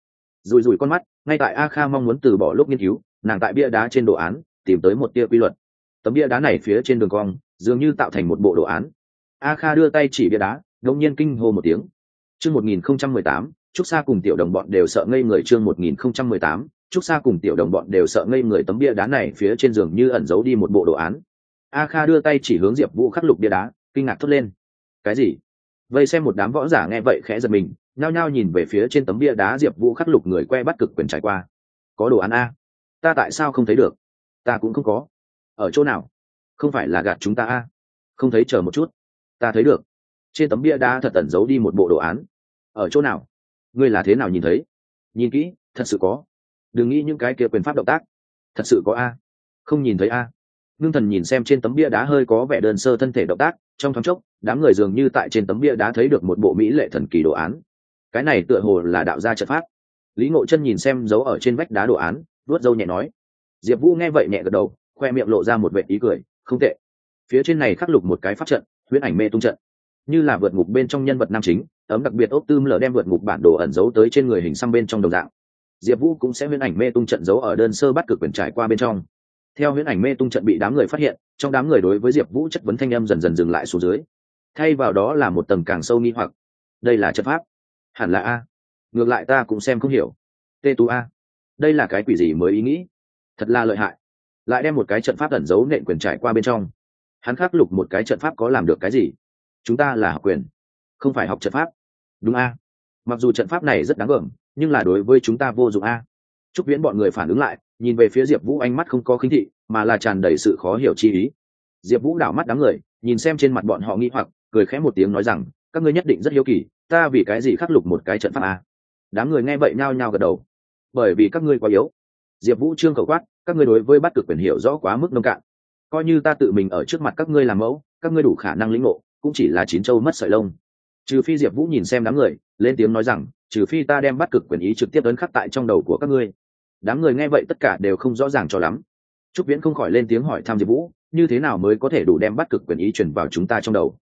Rùi rùi con mắt, ngay tại a kha mong muốn từ bỏ lúc nghiên cứu, nàng tại bia đá trên đồ án, tìm tới một tia quy luật. Tấm bia đá này phía trên đường cong, dường như tạo thành một bộ đồ án. A kha đưa tay chỉ bia đá, đột nhiên kinh hô một tiếng chương một nghìn không trăm mười tám, trúc sa cùng tiểu đồng bọn đều sợ ngây người chương một nghìn không trăm mười tám, trúc sa cùng tiểu đồng bọn đều sợ ngây người tấm bia đá này phía trên giường như ẩn giấu đi một bộ đồ án. A kha đưa tay chỉ hướng diệp vũ khắc lục bia đá, kinh ngạc thốt lên. Cái gì? Vây xem một đám võ giả nghe vậy khẽ giật mình, nhao nhao nhìn về phía trên tấm bia đá diệp vũ khắc lục người que bắt cực quyền trải qua. Có đồ án a? Ta tại sao không thấy được? Ta cũng không có. Ở chỗ nào? Không phải là gạt chúng ta a? Không thấy, chờ một chút. Ta thấy được. Trên tấm bia đá thật ẩn giấu đi một bộ đồ án ở chỗ nào? Ngươi là thế nào nhìn thấy? Nhìn kỹ, thật sự có. Đừng nghĩ những cái kia quyền pháp động tác. Thật sự có a. Không nhìn thấy a. Ngưng thần nhìn xem trên tấm bia đá hơi có vẻ đơn sơ thân thể động tác, trong thoáng chốc, đám người dường như tại trên tấm bia đá thấy được một bộ mỹ lệ thần kỳ đồ án. Cái này tựa hồ là đạo gia trận pháp. Lý ngộ chân nhìn xem dấu ở trên vách đá đồ án, vuốt dâu nhẹ nói. Diệp vũ nghe vậy nhẹ gật đầu, khoe miệng lộ ra một vệ ý cười, không tệ. Phía trên này khắc lục một cái pháp trận, huyễn ảnh mê tung trận như là vượt ngục bên trong nhân vật nam chính, ấm đặc biệt ốp tươm lở đem vượt ngục bản đồ ẩn giấu tới trên người hình xăm bên trong đồng dạng. Diệp vũ cũng sẽ huyễn ảnh mê tung trận giấu ở đơn sơ bắt cực quyền trải qua bên trong. Theo huyễn ảnh mê tung trận bị đám người phát hiện, trong đám người đối với diệp vũ chất vấn thanh â m dần dần dừng lại xuống dưới. Thay vào đó là một tầng càng sâu nghi hoặc. Đây là chất pháp. Hẳn là a. Ngược lại ta cũng xem không hiểu. Tê tú a. Đây là cái quỷ gì mới ý nghĩ? Thật là lợi hại. Lại đem một cái trận pháp ẩn giấu nện quyền trải qua bên trong. Hắn khắc lục một cái trận pháp có làm được cái gì? Chúng ta là học quyền, không phải học trận pháp. Đúng a. Mặc dù trận pháp này rất đáng gờm nhưng là đối với chúng ta vô dụng a. Chúc viễn bọn người phản ứng lại, nhìn về phía diệp vũ ánh mắt không có khinh thị, mà là tràn đầy sự khó hiểu chi ý. Diệp vũ đảo mắt đám người, nhìn xem trên mặt bọn họ nghĩ hoặc, cười khẽ một tiếng nói rằng, các ngươi nhất định rất hiếu kỳ, ta vì cái gì khắc lục một cái trận pháp a? Đám người nghe vậy nhao nhao gật đầu. Bởi vì các ngươi quá yếu. Diệp vũ trương cầu quát, các ngươi đối với bắt cực quyền hiểu rõ quá mức nông cạn. Coi như ta tự mình ở trước mặt các ngươi làm mẫu, các ngươi đủ khả năng lĩnh ngộ cũng chỉ là chín châu mất sợi lông. Trừ phi diệp vũ nhìn xem đám người, lên tiếng nói rằng, trừ phi ta đem bắt cực quyền ý trực tiếp ấn khắc tại trong đầu của các ngươi. Đám người nghe vậy tất cả đều không rõ ràng cho lắm. Trúc viễn không khỏi lên tiếng hỏi thăm diệp vũ, như thế nào mới có thể đủ đem bắt cực quyền ý chuyển vào chúng ta trong đầu?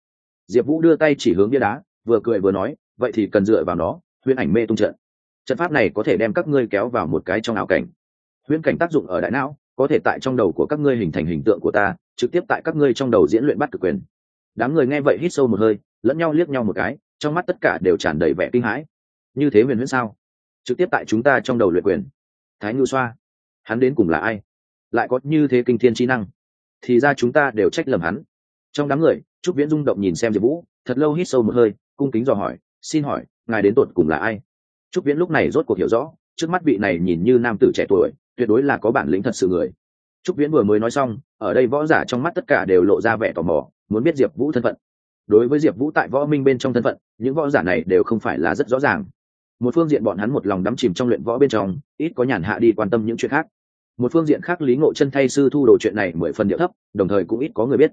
Diệp vũ đưa tay chỉ hướng bia đá, vừa cười vừa nói, vậy thì cần dựa vào nó, huyễn ảnh mê tung trận. Trận pháp này có thể đem các ngươi kéo vào một cái trong ảo cảnh. Huyễn cảnh tác dụng ở đại não, có thể tại trong đầu của các ngươi hình thành hình tượng của ta, trực tiếp tại các ngươi trong đầu diễn luyện bắt cực quyền đám người nghe vậy hít sâu một hơi, lẫn nhau liếc nhau một cái, trong mắt tất cả đều tràn đầy vẻ kinh hãi. Như thế huyền huyễn sao? Trực tiếp tại chúng ta trong đầu luyện quyền. Thái ngưu xoa, hắn đến cùng là ai? Lại có như thế kinh thiên trí năng? Thì ra chúng ta đều trách lầm hắn. Trong đám người, trúc viễn rung động nhìn xem diệp vũ, thật lâu hít sâu một hơi, cung kính dò hỏi, xin hỏi, ngài đến tột cùng là ai? Trúc viễn lúc này rốt cuộc hiểu rõ, trước mắt vị này nhìn như nam tử trẻ tuổi, tuyệt đối là có bản lĩnh thật sự người. Trúc viễn vừa mới nói xong, ở đây võ giả trong mắt tất cả đều lộ ra vẻ tò mò muốn biết diệp vũ thân phận. Đối với diệp vũ tại võ minh bên trong thân phận, những võ giả này đều không phải là rất rõ ràng. Một phương diện bọn hắn một lòng đắm chìm trong luyện võ bên trong, ít có nhàn hạ đi quan tâm những chuyện khác. Một phương diện khác, lý ngộ chân thay sư thu đồ chuyện này mười phần điệu thấp, đồng thời cũng ít có người biết.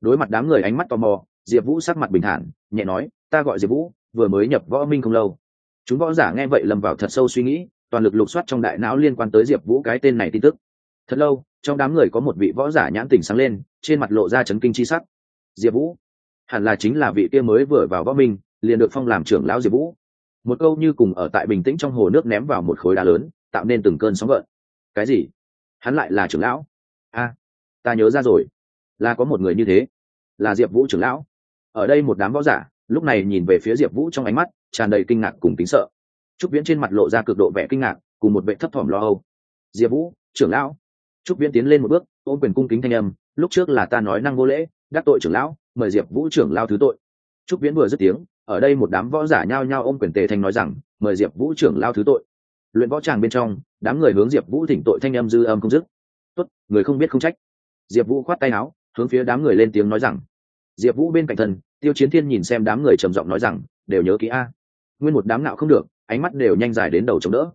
Đối mặt đám người ánh mắt tò mò, diệp vũ sắc mặt bình thản, nhẹ nói, ta gọi diệp vũ, vừa mới nhập võ minh không lâu. Chúng võ giả nghe vậy lầm vào thật sâu suy nghĩ, toàn lực lục soát trong đại não liên quan tới diệp vũ cái tên này tin tức. Thật lâu, trong đám người có một vị võ giả nhãn tình sáng lên, trên mặt lộ ra chấn kinh c h i sắc diệp vũ. Hẳn là chính là vị kia mới vừa vào võ minh, liền được phong làm trưởng lão diệp vũ. Một câu như cùng ở tại bình tĩnh trong hồ nước ném vào một khối đá lớn, tạo nên từng cơn sóng gợn. Cái gì? Hắn lại là trưởng lão? A, ta nhớ ra rồi. Là có một người như thế. Là diệp vũ trưởng lão. Ở đây một đám võ giả, lúc này nhìn về phía diệp vũ trong ánh mắt, tràn đầy kinh ngạc cùng tính sợ. Trúc viễn trên mặt lộ ra cực độ vẻ kinh ngạc, cùng một vệ thấp thỏm lo âu. Diệp vũ, trưởng lão. Trúc viễn tiến lên một bước, ôm quyền cung kính thanh âm, lúc trước là ta nói năng vô lễ đắc tội trưởng lão, mời diệp vũ trưởng lao thứ tội. Trúc viễn vừa dứt tiếng, ở đây một đám võ giả nhao nhao ôm quyền tề thanh nói rằng, mời diệp vũ trưởng lao thứ tội. Luyện võ tràng bên trong, đám người hướng diệp vũ thỉnh tội thanh âm dư âm không dứt. Tốt, người không biết không trách. Diệp vũ khoát tay áo, hướng phía đám người lên tiếng nói rằng, diệp vũ bên cạnh thân, tiêu chiến thiên nhìn xem đám người trầm giọng nói rằng, đều nhớ kỹ a. Nguyên một đám nào không được, ánh mắt đều nhanh dài đến đầu chống đỡ.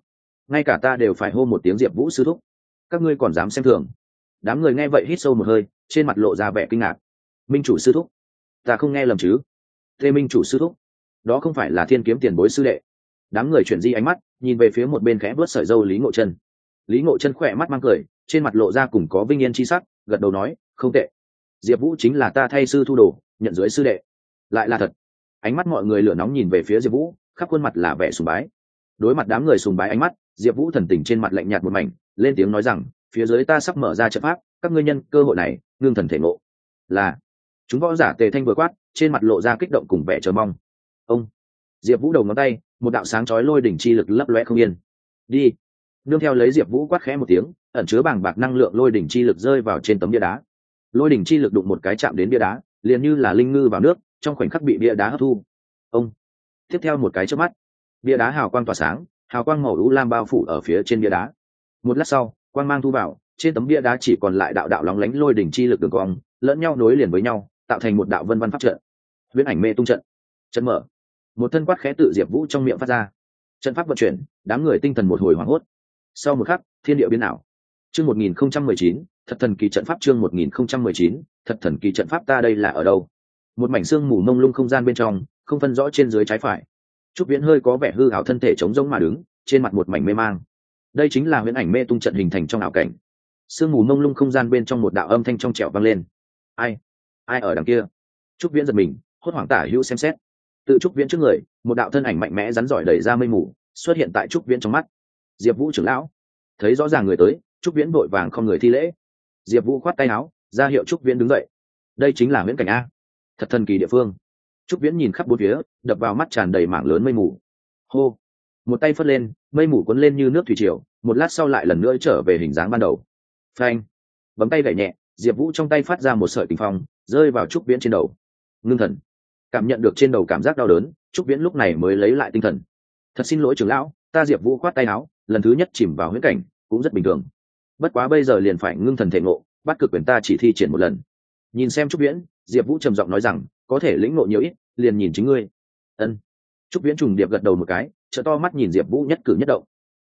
Ngay cả ta đều phải hô một tiếng diệp vũ sư thúc. Các ngươi còn dám xem thường. Đám người nghe vậy hít sâu một hơi, trên mặt lộ ra vẻ kinh ngạc minh chủ sư thúc. Ta không nghe lầm chứ? Tê minh chủ sư thúc? Đó không phải là thiên kiếm tiền bối sư đệ. Đám người chuyển di ánh mắt, nhìn về phía một bên khẽ vớt sợi dâu lý ngộ chân. Lý ngộ chân khỏe mắt mang cười, trên mặt lộ ra cùng có vinh yên c h i sắc, gật đầu nói, không tệ. Diệp vũ chính là ta thay sư thu đồ, nhận dưới sư đệ. Lại là thật. Ánh mắt mọi người lửa nóng nhìn về phía diệp vũ, khắp khuôn mặt là vẻ sùng bái. Đối mặt đám người sùng bái ánh mắt, diệp vũ thần tình trên mặt lạnh nhạt một mảnh, lên tiếng nói rằng, phía dưới ta sắp mở ra trận pháp, các ngươi nhân cơ hội này, ngưng thần thể ngộ. Là chúng võ giả tề thanh vừa quát, trên mặt lộ ra kích động cùng vẻ chờ mong. Ông diệp vũ đầu ngón tay, một đạo sáng chói lôi đỉnh chi lực lấp loe không yên. Đi. Nương theo lấy diệp vũ quát khẽ một tiếng, ẩn chứa bàng bạc năng lượng lôi đỉnh chi lực rơi vào trên tấm bia đá. Lôi đỉnh chi lực đụng một cái chạm đến bia đá, liền như là linh ngư vào nước, trong khoảnh khắc bị bia đá hấp thu. Ông. Tiếp theo một cái trước mắt, bia đá hào quang tỏa sáng, hào quang màu lũ lam bao phủ ở phía trên bia đá. Một lát sau, quang mang thu vào, trên tấm bia đá chỉ còn lại đạo đạo lóng lánh lôi đỉnh chi lực đường cong, lẫn nhau nối liền với nhau tạo thành một đạo vân văn pháp trận. Huyễn ảnh mê tung trận. Trận mở. Một thân quát khẽ tự diệp vũ trong miệng phát ra. Trận pháp vận chuyển, đám người tinh thần một hồi hoảng hốt. Sau một khắc, thiên địa biến ảo. Chương một nghìn không trăm mười chín, thật thần kỳ trận pháp chương một nghìn không trăm mười chín, thật thần kỳ trận pháp ta đây là ở đâu? Một mảnh xương mù mông lung không gian bên trong, không phân rõ trên dưới trái phải. Trúc viễn hơi có vẻ hư hảo thân thể chống rỗng mà đứng, trên mặt một mảnh mê mang. Đây chính là huyễn ảnh mê tung trận hình thành trong ảo cảnh. Sương mù mông lung không gian bên trong một đạo âm thanh trong trẻo vang lên. Ai? Ai ở đằng kia? Trúc viễn giật mình, hốt hoảng tả hữu xem xét. Tự trúc viễn trước người, một đạo thân ảnh mạnh mẽ rắn giỏi đẩy ra mây mù, xuất hiện tại trúc viễn trong mắt. Diệp vũ trưởng lão, thấy rõ ràng người tới, trúc viễn vội vàng không người thi lễ. Diệp vũ khoát tay áo, ra hiệu trúc viễn đứng dậy. Đây chính là nguyễn cảnh a. Thật thần kỳ địa phương. Trúc viễn nhìn khắp bốn phía, đập vào mắt tràn đầy mảng lớn mây mù. Hô! Một tay phất lên, mây mù cuốn lên như nước thủy triều, một lát sau lại lần nữa trở về hình dáng ban đầu. Phanh! Bấm tay gậy nhẹ, diệp vũ trong tay phát ra một sợi tinh phong rơi vào trúc viễn trên đầu. Ngưng thần. Cảm nhận được trên đầu cảm giác đau đớn, trúc viễn lúc này mới lấy lại tinh thần. Thật xin lỗi trưởng lão, ta diệp vũ khoát tay áo, lần thứ nhất chìm vào huyễn cảnh, cũng rất bình thường. Bất quá bây giờ liền phải ngưng thần thể ngộ, bắt cực quyền ta chỉ thi triển một lần. Nhìn xem trúc viễn, diệp vũ trầm giọng nói rằng, có thể lĩnh ngộ nhiều ít, liền nhìn chính ngươi. Ân. Trúc viễn trùng điệp gật đầu một cái chợ to mắt nhìn diệp vũ nhất cử nhất động.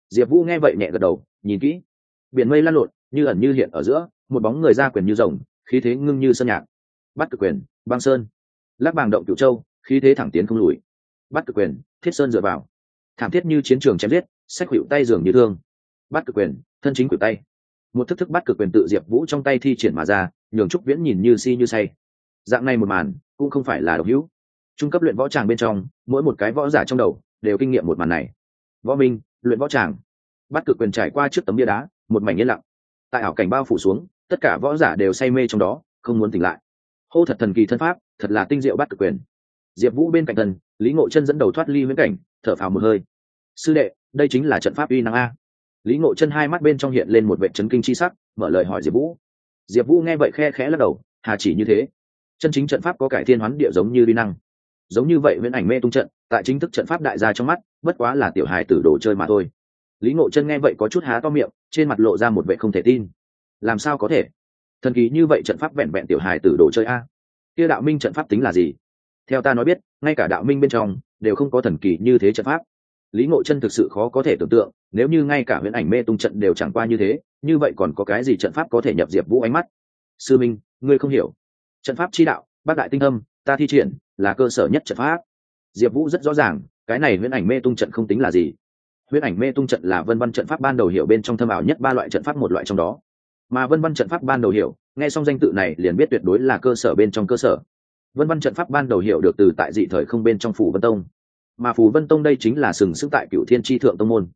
Diệp vũ nghe vậy nhẹ gật đầu, nhìn kỹ. Biển mây lan lộn, như ẩn như hiện ở giữa, một bóng người ra quyền như rồng, khí thế ngưng như sơn nhạc bắt cực quyền, băng sơn. Lắc bàng động cửu châu, khí thế thẳng tiến không lùi. Bắt cực quyền, thiết sơn dựa vào. Thảm thiết như chiến trường chém giết, sách hữu tay dường như thương. Bắt cực quyền, thân chính cửu tay. Một thức thức bắt cực quyền tự diệp vũ trong tay thi triển mà ra, nhường trúc viễn nhìn như si như say. Dạng này một màn, cũng không phải là độc hữu. Trung cấp luyện võ tràng bên trong, mỗi một cái võ giả trong đầu, đều kinh nghiệm một màn này. Võ minh, luyện võ tràng. Bắt cực quyền trải qua trước tấm bia đá, một mảnh yên lặng. Tại ảo cảnh bao phủ xuống, tất cả võ giả đều say mê trong đó, không muốn tỉnh lại hô thật thần kỳ thân pháp, thật là tinh diệu bắt cực quyền. Diệp vũ bên cạnh thần, lý ngộ chân dẫn đầu thoát ly viễn cảnh, thở phào một hơi. Sư đệ, đây chính là trận pháp uy năng a. Lý ngộ chân hai mắt bên trong hiện lên một vệ trấn kinh c h i sắc, mở lời hỏi diệp vũ. Diệp vũ nghe vậy khe khẽ lắc đầu, hà chỉ như thế. Chân chính trận pháp có cải thiên hoán địa giống như uy năng. Giống như vậy viễn ảnh mê tung trận, tại chính thức trận pháp đại gia trong mắt, bất quá là tiểu hài tử đồ chơi mà thôi. Lý ngộ chân nghe vậy có chút há to miệng, trên mặt lộ ra một vệ không thể tin. Làm sao có thể? Thần kỳ như vậy trận pháp vẹn vẹn tiểu hài tử đồ chơi a. Kia đạo minh trận pháp tính là gì? Theo ta nói biết ngay cả đạo minh bên trong đều không có thần kỳ như thế trận pháp. Lý ngộ chân thực sự khó có thể tưởng tượng nếu như ngay cả huyễn ảnh mê tung trận đều chẳng qua như thế như vậy còn có cái gì trận pháp có thể nhập diệp vũ ánh mắt? Sư minh ngươi không hiểu. Trận pháp chi đạo bác đại tinh âm, ta thi triển là cơ sở nhất trận pháp. Diệp vũ rất rõ ràng cái này huyễn ảnh mê tung trận không tính là gì. Huyễn ảnh mê tung trận là vân văn trận pháp ban đầu hiểu bên trong thâm ảo nhất ba loại trận pháp một loại trong đó mà vân văn trận pháp ban đầu hiểu, nghe xong danh tự này liền biết tuyệt đối là cơ sở bên trong cơ sở. Vân văn trận pháp ban đầu hiểu được từ tại dị thời không bên trong phủ vân tông. Mà phủ vân tông đây chính là sừng sững tại cựu thiên tri thượng tông môn.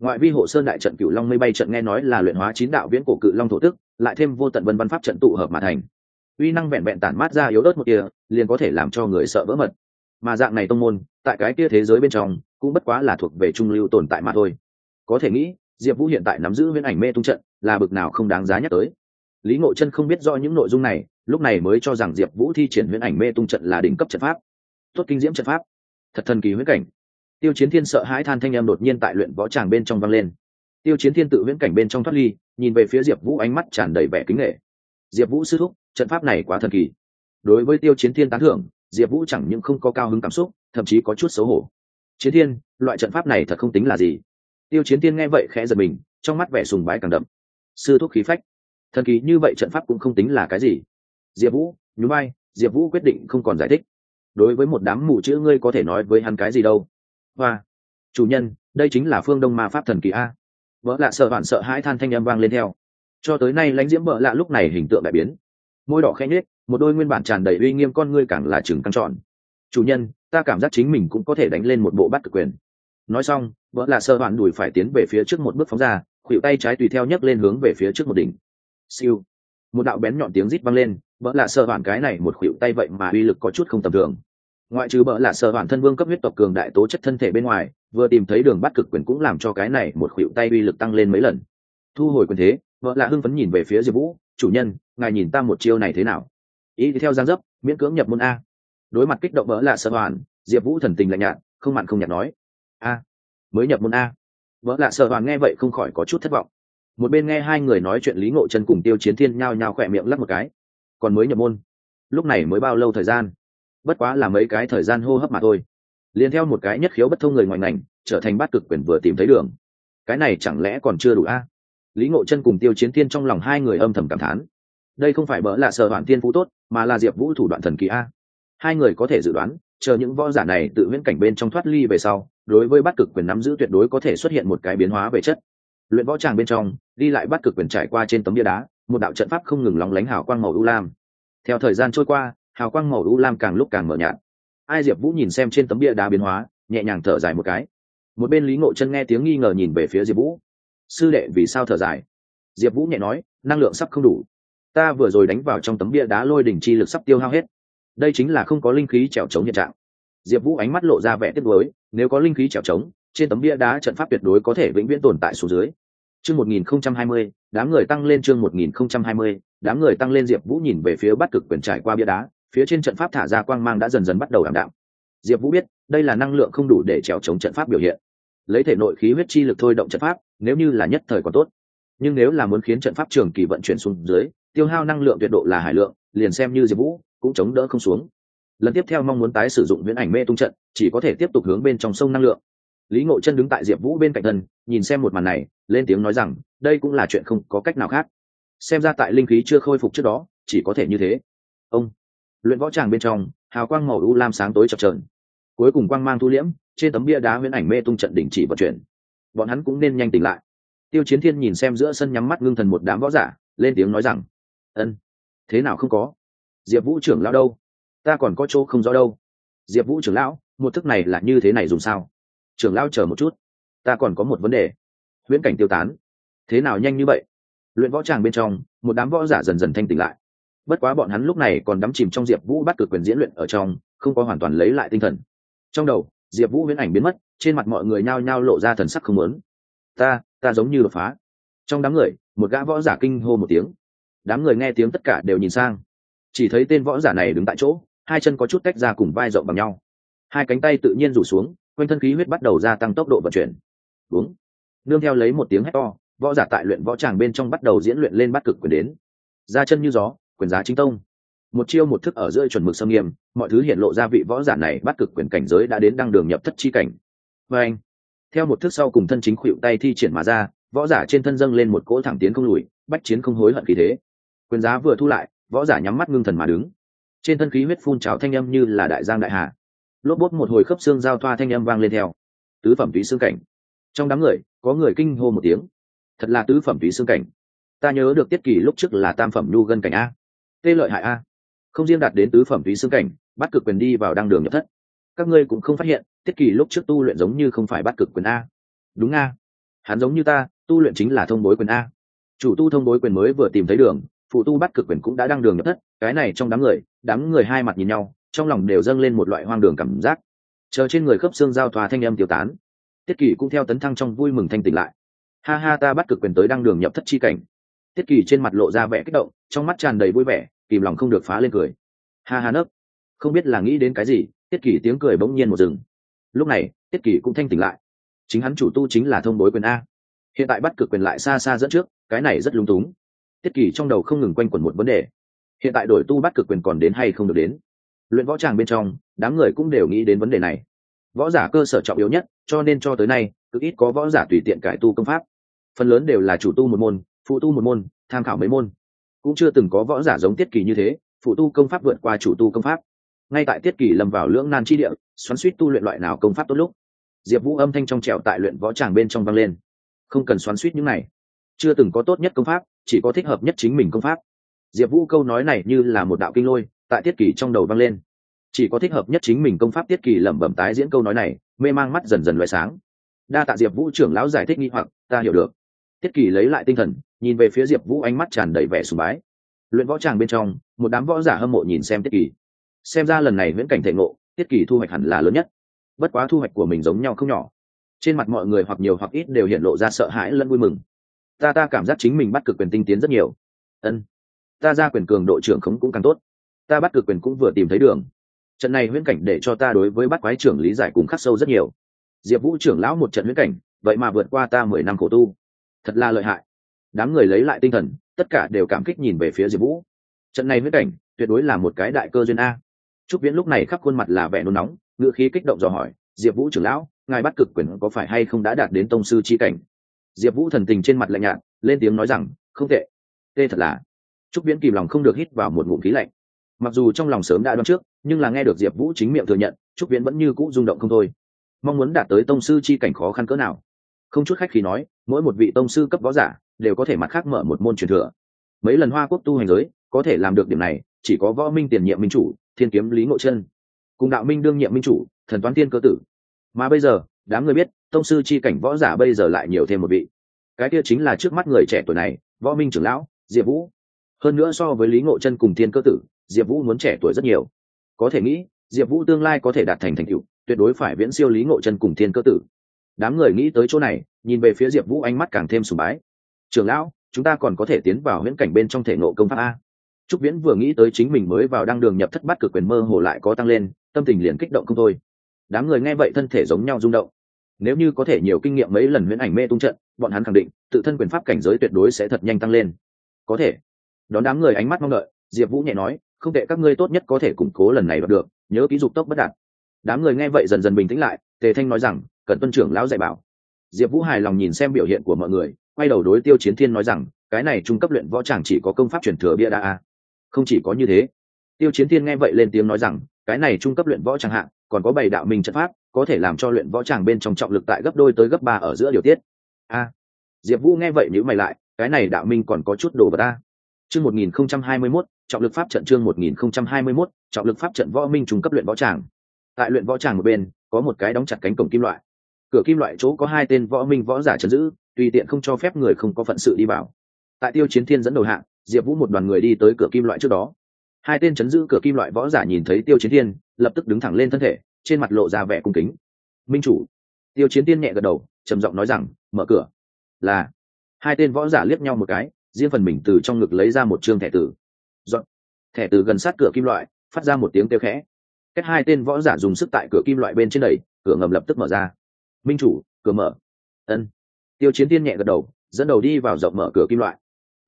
Ngoại vi hộ sơn đại trận cựu long mây bay trận nghe nói là luyện hóa chín đạo viễn cổ cự long thổ tức, lại thêm vô tận vân văn pháp trận tụ hợp mà thành. Uy năng vẹn vẹn tản mát ra yếu đớt một kia, liền có thể làm cho người sợ vỡ mật. Mà dạng này tông môn, tại cái kia thế giới bên trong, cũng bất quá là thuộc về trung lưu tồn tại mà thôi. Có thể nghĩ, diệp vũ hiện tại nắm giữ viễn ảnh mê tung trận là bực nào không đáng giá nhắc tới. Lý ngộ chân không biết rõ những nội dung này, lúc này mới cho rằng diệp vũ thi triển huyễn ảnh mê tung trận là đỉnh cấp trận pháp. Tốt kinh diễm trận pháp. Thật thần kỳ huyễn cảnh. Tiêu chiến thiên sợ hãi than thanh em đột nhiên tại luyện võ tràng bên trong vang lên. Tiêu chiến thiên tự huyễn cảnh bên trong thoát ly, nhìn về phía diệp vũ ánh mắt tràn đầy vẻ kính nghệ diệp vũ sư thúc, trận pháp này quá thần kỳ. Đối với tiêu chiến thiên tán thưởng, diệp vũ chẳng những không có cao hứng cảm xúc, thậm chí có chút xấu hổ. Chiến thiên, loại trận pháp này thật không tính là gì. Tiêu chiến thiên nghe vậy khẽ giật mình, trong mắt vẻ sùng bái càng đậm sư thúc khí phách. Thần kỳ như vậy trận pháp cũng không tính là cái gì. Diệp vũ, nhún bay diệp vũ quyết định không còn giải thích. Đối với một đám mù chữ ngươi có thể nói với hắn cái gì đâu. Hoa. Chủ nhân, đây chính là phương đông ma pháp thần kỳ a. Vợ lạ sợ bạn sợ hãi than thanh â m vang lên theo. Cho tới nay lãnh diễm vợ lạ lúc này hình tượng đại biến. Môi đỏ khẽ nhết một đôi nguyên bản tràn đầy uy nghiêm con ngươi càng là chừng căng trọn chủ nhân, ta cảm giác chính mình cũng có thể đánh lên một bộ bắt cực quyền. Nói xong vợ lạ sợ bạn đùi phải tiến về phía trước một bước phóng ra khuỷu tay trái tùy theo nhấc lên hướng về phía trước một đỉnh. Siêu. Một đạo bén nhọn tiếng rít vang lên vợ lạ sợ bản cái này một khuỷu tay vậy mà uy lực có chút không tầm thường. Ngoại trừ bỡ lạ sợ bản thân vương cấp huyết tộc cường đại tố chất thân thể bên ngoài, vừa tìm thấy đường bắt cực quyền cũng làm cho cái này một khuỷu tay uy lực tăng lên mấy lần. Thu hồi quyền thế vợ lạ hưng phấn nhìn về phía diệp vũ, chủ nhân, ngài nhìn ta một chiêu này thế nào? Ý thì theo giang dấp, miễn cưỡng nhập môn a. Đối mặt kích động vỡ lạ sợ hoàn, diệp vũ thần tình lạnh nhạt, không mặn không nhạt nói, a, mới nhập môn a vợ lạ sợ hoàng nghe vậy không khỏi có chút thất vọng. Một bên nghe hai người nói chuyện lý ngộ chân cùng tiêu chiến thiên nhao nhao khỏe miệng lắp một cái. Còn mới nhập môn. Lúc này mới bao lâu thời gian? Bất quá là mấy cái thời gian hô hấp mà thôi. Liền theo một cái nhất khiếu bất thông người ngoài ngành, trở thành bát cực quyền vừa tìm thấy đường. Cái này chẳng lẽ còn chưa đủ a? Lý ngộ chân cùng tiêu chiến thiên trong lòng hai người âm thầm cảm thán. Đây không phải bỡ là sợ hoàn tiên phú tốt, mà là diệp vũ thủ đoạn thần kỳ a. Hai người có thể dự đoán chờ những võ giả này tự viễn cảnh bên trong thoát ly về sau, đối với bát cực quyền nắm giữ tuyệt đối có thể xuất hiện một cái biến hóa về chất. Luyện võ tràng bên trong, đi lại bát cực quyền trải qua trên tấm bia đá, một đạo trận pháp không ngừng lóng lánh hào quang màu u lam. Theo thời gian trôi qua, hào quang màu u lam càng lúc càng mở nhạt. Ai diệp vũ nhìn xem trên tấm bia đá biến hóa, nhẹ nhàng thở dài một cái. Một bên lý ngộ chân nghe tiếng nghi ngờ nhìn về phía diệp vũ. Sư đệ, vì sao thở dài? Diệp vũ nhẹ nói, năng lượng sắp không đủ. Ta vừa rồi đánh vào trong tấm bia đá lôi đỉnh chi lực sắp tiêu hao hết đây chính là không có linh khí trèo trống hiện trạng. Diệp vũ ánh mắt lộ ra vẻ tiếc nuối, nếu có linh khí trèo trống, trên tấm bia đá trận pháp tuyệt đối có thể vĩnh viễn tồn tại số dưới. Chương một nghìn không trăm hai mươi, đám người tăng lên chương một nghìn không trăm hai mươi, đám người tăng lên diệp vũ nhìn về phía bắt cực quyền trải qua bia đá, phía trên trận pháp thả ra quang mang đã dần dần bắt đầu ảm đạm. Diệp vũ biết, đây là năng lượng không đủ để trèo chống trận pháp biểu hiện. Lấy thể nội khí huyết chi lực thôi động trận pháp, nếu như là nhất thời còn tốt. Nhưng nếu là muốn khiến trận pháp trường kỳ vận chuyển xuống dưới, tiêu hao năng lượng tuyệt độ là hải lượng, liền xem như diệp vũ cũng chống đỡ không xuống. Lần tiếp theo mong muốn tái sử dụng viễn ảnh mê tung trận, chỉ có thể tiếp tục hướng bên trong sông năng lượng. Lý ngộ chân đứng tại diệp vũ bên cạnh thân, nhìn xem một màn này, lên tiếng nói rằng, đây cũng là chuyện không có cách nào khác. Xem ra tại linh khí chưa khôi phục trước đó, chỉ có thể như thế. Ông, luyện võ tràng bên trong, hào quang màu u lam sáng tối chập trờn cuối cùng quang mang thu liễm, trên tấm bia đá huyễn ảnh mê tung trận đỉnh chỉ vận chuyển. Bọn hắn cũng nên nhanh tỉnh lại. Tiêu chiến thiên nhìn xem giữa sân nhắm mắt ngưng thần một đám võ giả, lên tiếng nói rằng, ân, thế nào không có? Diệp vũ trưởng lão đâu? Ta còn có chỗ không rõ đâu. Diệp vũ trưởng lão, một thức này là như thế này dùng sao? Trưởng lão chờ một chút. Ta còn có một vấn đề. Huyễn cảnh tiêu tán. Thế nào nhanh như vậy? Luyện võ tràng bên trong, một đám võ giả dần dần thanh tỉnh lại. Bất quá bọn hắn lúc này còn đắm chìm trong diệp vũ bắt cực quyền diễn luyện ở trong, không có hoàn toàn lấy lại tinh thần. Trong đầu, diệp vũ huyễn ảnh biến mất, trên mặt mọi người nhao nhao lộ ra thần sắc không lớn ta ta giống như đột phá. Trong đám người, một gã võ giả kinh hô một tiếng. Đám người nghe tiếng tất cả đều nhìn sang chỉ thấy tên võ giả này đứng tại chỗ, hai chân có chút tách ra cùng vai rộng bằng nhau. Hai cánh tay tự nhiên rủ xuống, quanh thân khí huyết bắt đầu gia tăng tốc độ vận chuyển. Đúng. Nương theo lấy một tiếng hét to, võ giả tại luyện võ tràng bên trong bắt đầu diễn luyện lên bắt cực quyền đến. Ra chân như gió, quyền giá chính tông. Một chiêu một thức ở giữa chuẩn mực sâm nghiêm, mọi thứ hiện lộ ra vị võ giả này bắt cực quyền cảnh giới đã đến đăng đường nhập thất chi cảnh. Và anh, theo một thức sau cùng thân chính khuỵu tay thi triển mà ra, võ giả trên thân dâng lên một cỗ thẳng tiến không lùi, bách chiến không hối hận khí thế. Quyền giá vừa thu lại võ giả nhắm mắt ngưng thần mà đứng. Trên thân khí huyết phun trào thanh âm như là đại giang đại hà. Lốp bốt một hồi khớp xương giao thoa thanh âm vang lên theo. Tứ phẩm túy xương cảnh. Trong đám người, có người kinh hô một tiếng. Thật là tứ phẩm túy xương cảnh. Ta nhớ được tiết kỳ lúc trước là tam phẩm nhu gân cảnh a. Tê lợi hại a. Không riêng đạt đến tứ phẩm túy xương cảnh, bắt cực quyền đi vào đăng đường nhập thất. Các ngươi cũng không phát hiện, tiết kỳ lúc trước tu luyện giống như không phải bắt cực quyền a. Đúng a. Hắn giống như ta, tu luyện chính là thông bối quyền a. Chủ tu thông bối quyền mới vừa tìm thấy đường phụ tu bắt cực quyền cũng đã đăng đường nhập thất, cái này trong đám người đám người hai mặt nhìn nhau, trong lòng đều dâng lên một loại hoang đường cảm giác. Chờ trên người khớp xương giao thoa thanh âm tiêu tán, tiết kỳ cũng theo tấn thăng trong vui mừng thanh tỉnh lại. Ha ha, ta bắt cực quyền tới đăng đường nhập thất chi cảnh. Tiết kỳ trên mặt lộ ra vẻ kích động, trong mắt tràn đầy vui vẻ, kìm lòng không được phá lên cười. Ha ha nấc. Không biết là nghĩ đến cái gì, tiết kỳ tiếng cười bỗng nhiên một rừng lúc này, tiết kỳ cũng thanh tỉnh lại. Chính hắn chủ tu chính là thông bối quyền a. Hiện tại bắt cực quyền lại xa xa dẫn trước, cái này rất lung túng tiết kỳ trong đầu không ngừng quanh quẩn một vấn đề. Hiện tại đổi tu bắt cực quyền còn đến hay không được đến? Luyện võ tràng bên trong, đám người cũng đều nghĩ đến vấn đề này. Võ giả cơ sở trọng yếu nhất, cho nên cho tới nay, cực ít có võ giả tùy tiện cải tu công pháp. Phần lớn đều là chủ tu một môn, phụ tu một môn, tham khảo mấy môn. Cũng chưa từng có võ giả giống tiết kỳ như thế, phụ tu công pháp vượt qua chủ tu công pháp. Ngay tại tiết kỳ lâm vào lưỡng nan chi địa, xoắn suýt tu luyện loại nào công pháp tốt lúc, diệp vũ âm thanh trong trèo tại luyện võ tràng bên trong vang lên. Không cần xoắn suýt những này. Chưa từng có tốt nhất công pháp chỉ có thích hợp nhất chính mình công pháp. Diệp vũ câu nói này như là một đạo kinh lôi, tại tiết kỳ trong đầu vang lên. Chỉ có thích hợp nhất chính mình công pháp tiết kỳ lẩm bẩm tái diễn câu nói này, mê mang mắt dần dần loại sáng. Đa tạ diệp vũ trưởng lão giải thích nghi hoặc, ta hiểu được. Tiết kỳ lấy lại tinh thần, nhìn về phía diệp vũ ánh mắt tràn đầy vẻ sùng bái. Luyện võ tràng bên trong, một đám võ giả hâm mộ nhìn xem tiết kỳ. Xem ra lần này viễn cảnh thể ngộ, tiết kỳ thu hoạch hẳn là lớn nhất. Bất quá thu hoạch của mình giống nhau không nhỏ. Trên mặt mọi người hoặc nhiều hoặc ít đều hiện lộ ra sợ hãi lẫn vui mừng ta ta cảm giác chính mình bắt cực quyền tinh tiến rất nhiều. Ân. Ta ra quyền cường độ trưởng khống cũng càng tốt. Ta bắt cực quyền cũng vừa tìm thấy đường. Trận này huyễn cảnh để cho ta đối với bắt quái trưởng lý giải cùng khắc sâu rất nhiều. Diệp vũ trưởng lão một trận huyễn cảnh, vậy mà vượt qua ta mười năm khổ tu. Thật là lợi hại. Đám người lấy lại tinh thần, tất cả đều cảm kích nhìn về phía diệp vũ. Trận này huyễn cảnh, tuyệt đối là một cái đại cơ duyên a. Trúc viễn lúc này khắp khuôn mặt là vẻ nôn nóng ngựa khí kích động dò hỏi, diệp vũ trưởng lão, ngài bắt cực quyền có phải hay không đã đạt đến tông sư c h i cảnh? Diệp vũ thần tình trên mặt lạnh nhạt, lên tiếng nói rằng, không tệ, tê thật là. Trúc viễn kìm lòng không được hít vào một ngụm khí lạnh. Mặc dù trong lòng sớm đã đoán trước, nhưng là nghe được diệp vũ chính miệng thừa nhận, trúc viễn vẫn như cũ rung động không thôi. Mong muốn đạt tới tông sư chi cảnh khó khăn cỡ nào. Không chút khách khi nói, mỗi một vị tông sư cấp võ giả đều có thể mặt khác mở một môn truyền thừa. Mấy lần hoa quốc tu hành giới, có thể làm được điểm này, chỉ có võ minh tiền nhiệm minh chủ, thiên kiếm lý ngộ chân. Cùng đạo minh đương nhiệm minh chủ, thần toán tiên cơ tử. Mà bây giờ, đám người biết tông sư chi cảnh võ giả bây giờ lại nhiều thêm một vị. Cái kia chính là trước mắt người trẻ tuổi này, võ minh trưởng lão, diệp vũ. Hơn nữa so với lý ngộ chân cùng thiên cơ tử, diệp vũ muốn trẻ tuổi rất nhiều. Có thể nghĩ, diệp vũ tương lai có thể đạt thành thành tựu, tuyệt đối phải viễn siêu lý ngộ chân cùng thiên cơ tử. Đám người nghĩ tới chỗ này, nhìn về phía diệp vũ ánh mắt càng thêm sùng bái. Trường lão, chúng ta còn có thể tiến vào huyễn cảnh bên trong thể nộ công pháp a? Trúc viễn vừa nghĩ tới chính mình mới vào đăng đường nhập thất bát cực quyền mơ hồ lại có tăng lên, tâm tình liền kích động không thôi. Đám người nghe vậy thân thể giống nhau rung động nếu như có thể nhiều kinh nghiệm mấy lần huyễn ảnh mê tung trận, bọn hắn khẳng định, tự thân quyền pháp cảnh giới tuyệt đối sẽ thật nhanh tăng lên. Có thể. Đón đám người ánh mắt mong đợi, diệp vũ nhẹ nói, không tệ, các ngươi tốt nhất có thể củng cố lần này đạt được, nhớ ký dục tốc bất đạt. Đám người nghe vậy dần dần bình tĩnh lại, tề thanh nói rằng cần tuân trưởng lão dạy bảo. Diệp vũ hài lòng nhìn xem biểu hiện của mọi người, quay đầu đối tiêu chiến thiên nói rằng, cái này trung cấp luyện võ chẳng chỉ có công pháp truyền thừa bia đa a. Không chỉ có như thế. Tiêu chiến thiên nghe vậy lên tiếng nói rằng, cái này trung cấp luyện võ chẳng hạn còn có bảy đạo minh trận pháp, có thể làm cho luyện võ tràng bên trong trọng lực tại gấp đôi tới gấp ba ở giữa điều tiết. A. Diệp vũ nghe vậy nhữ mày lại, cái này đạo minh còn có chút đồ vật a. Chương một nghìn không trăm hai mươi mốt, trọng lực pháp trận chương một nghìn không trăm hai mươi mốt, trọng lực pháp trận võ minh trung cấp luyện võ tràng. Tại luyện võ tràng một bên, có một cái đóng chặt cánh cổng kim loại. Cửa kim loại chỗ có hai tên võ minh võ giả chấn giữ, tùy tiện không cho phép người không có phận sự đi vào. Tại tiêu chiến thiên dẫn đầu hạng, diệp vũ một đoàn người đi tới cửa kim loại trước đó. Hai tên chấn giữ cửa kim loại võ giả nhìn thấy tiêu chiến thiên lập tức đứng thẳng lên thân thể, trên mặt lộ ra vẻ cung kính. Minh chủ. Tiêu chiến tiên nhẹ gật đầu, trầm giọng nói rằng, mở cửa. Là. Hai tên võ giả liếc nhau một cái, riêng phần mình từ trong ngực lấy ra một chương thẻ tử. Dọn thẻ tử gần sát cửa kim loại, phát ra một tiếng kêu khẽ. Cách hai tên võ giả dùng sức tại cửa kim loại bên trên đẩy, cửa ngầm lập tức mở ra. Minh chủ, cửa mở. Ân. Tiêu chiến tiên nhẹ gật đầu, dẫn đầu đi vào rộng mở cửa kim loại.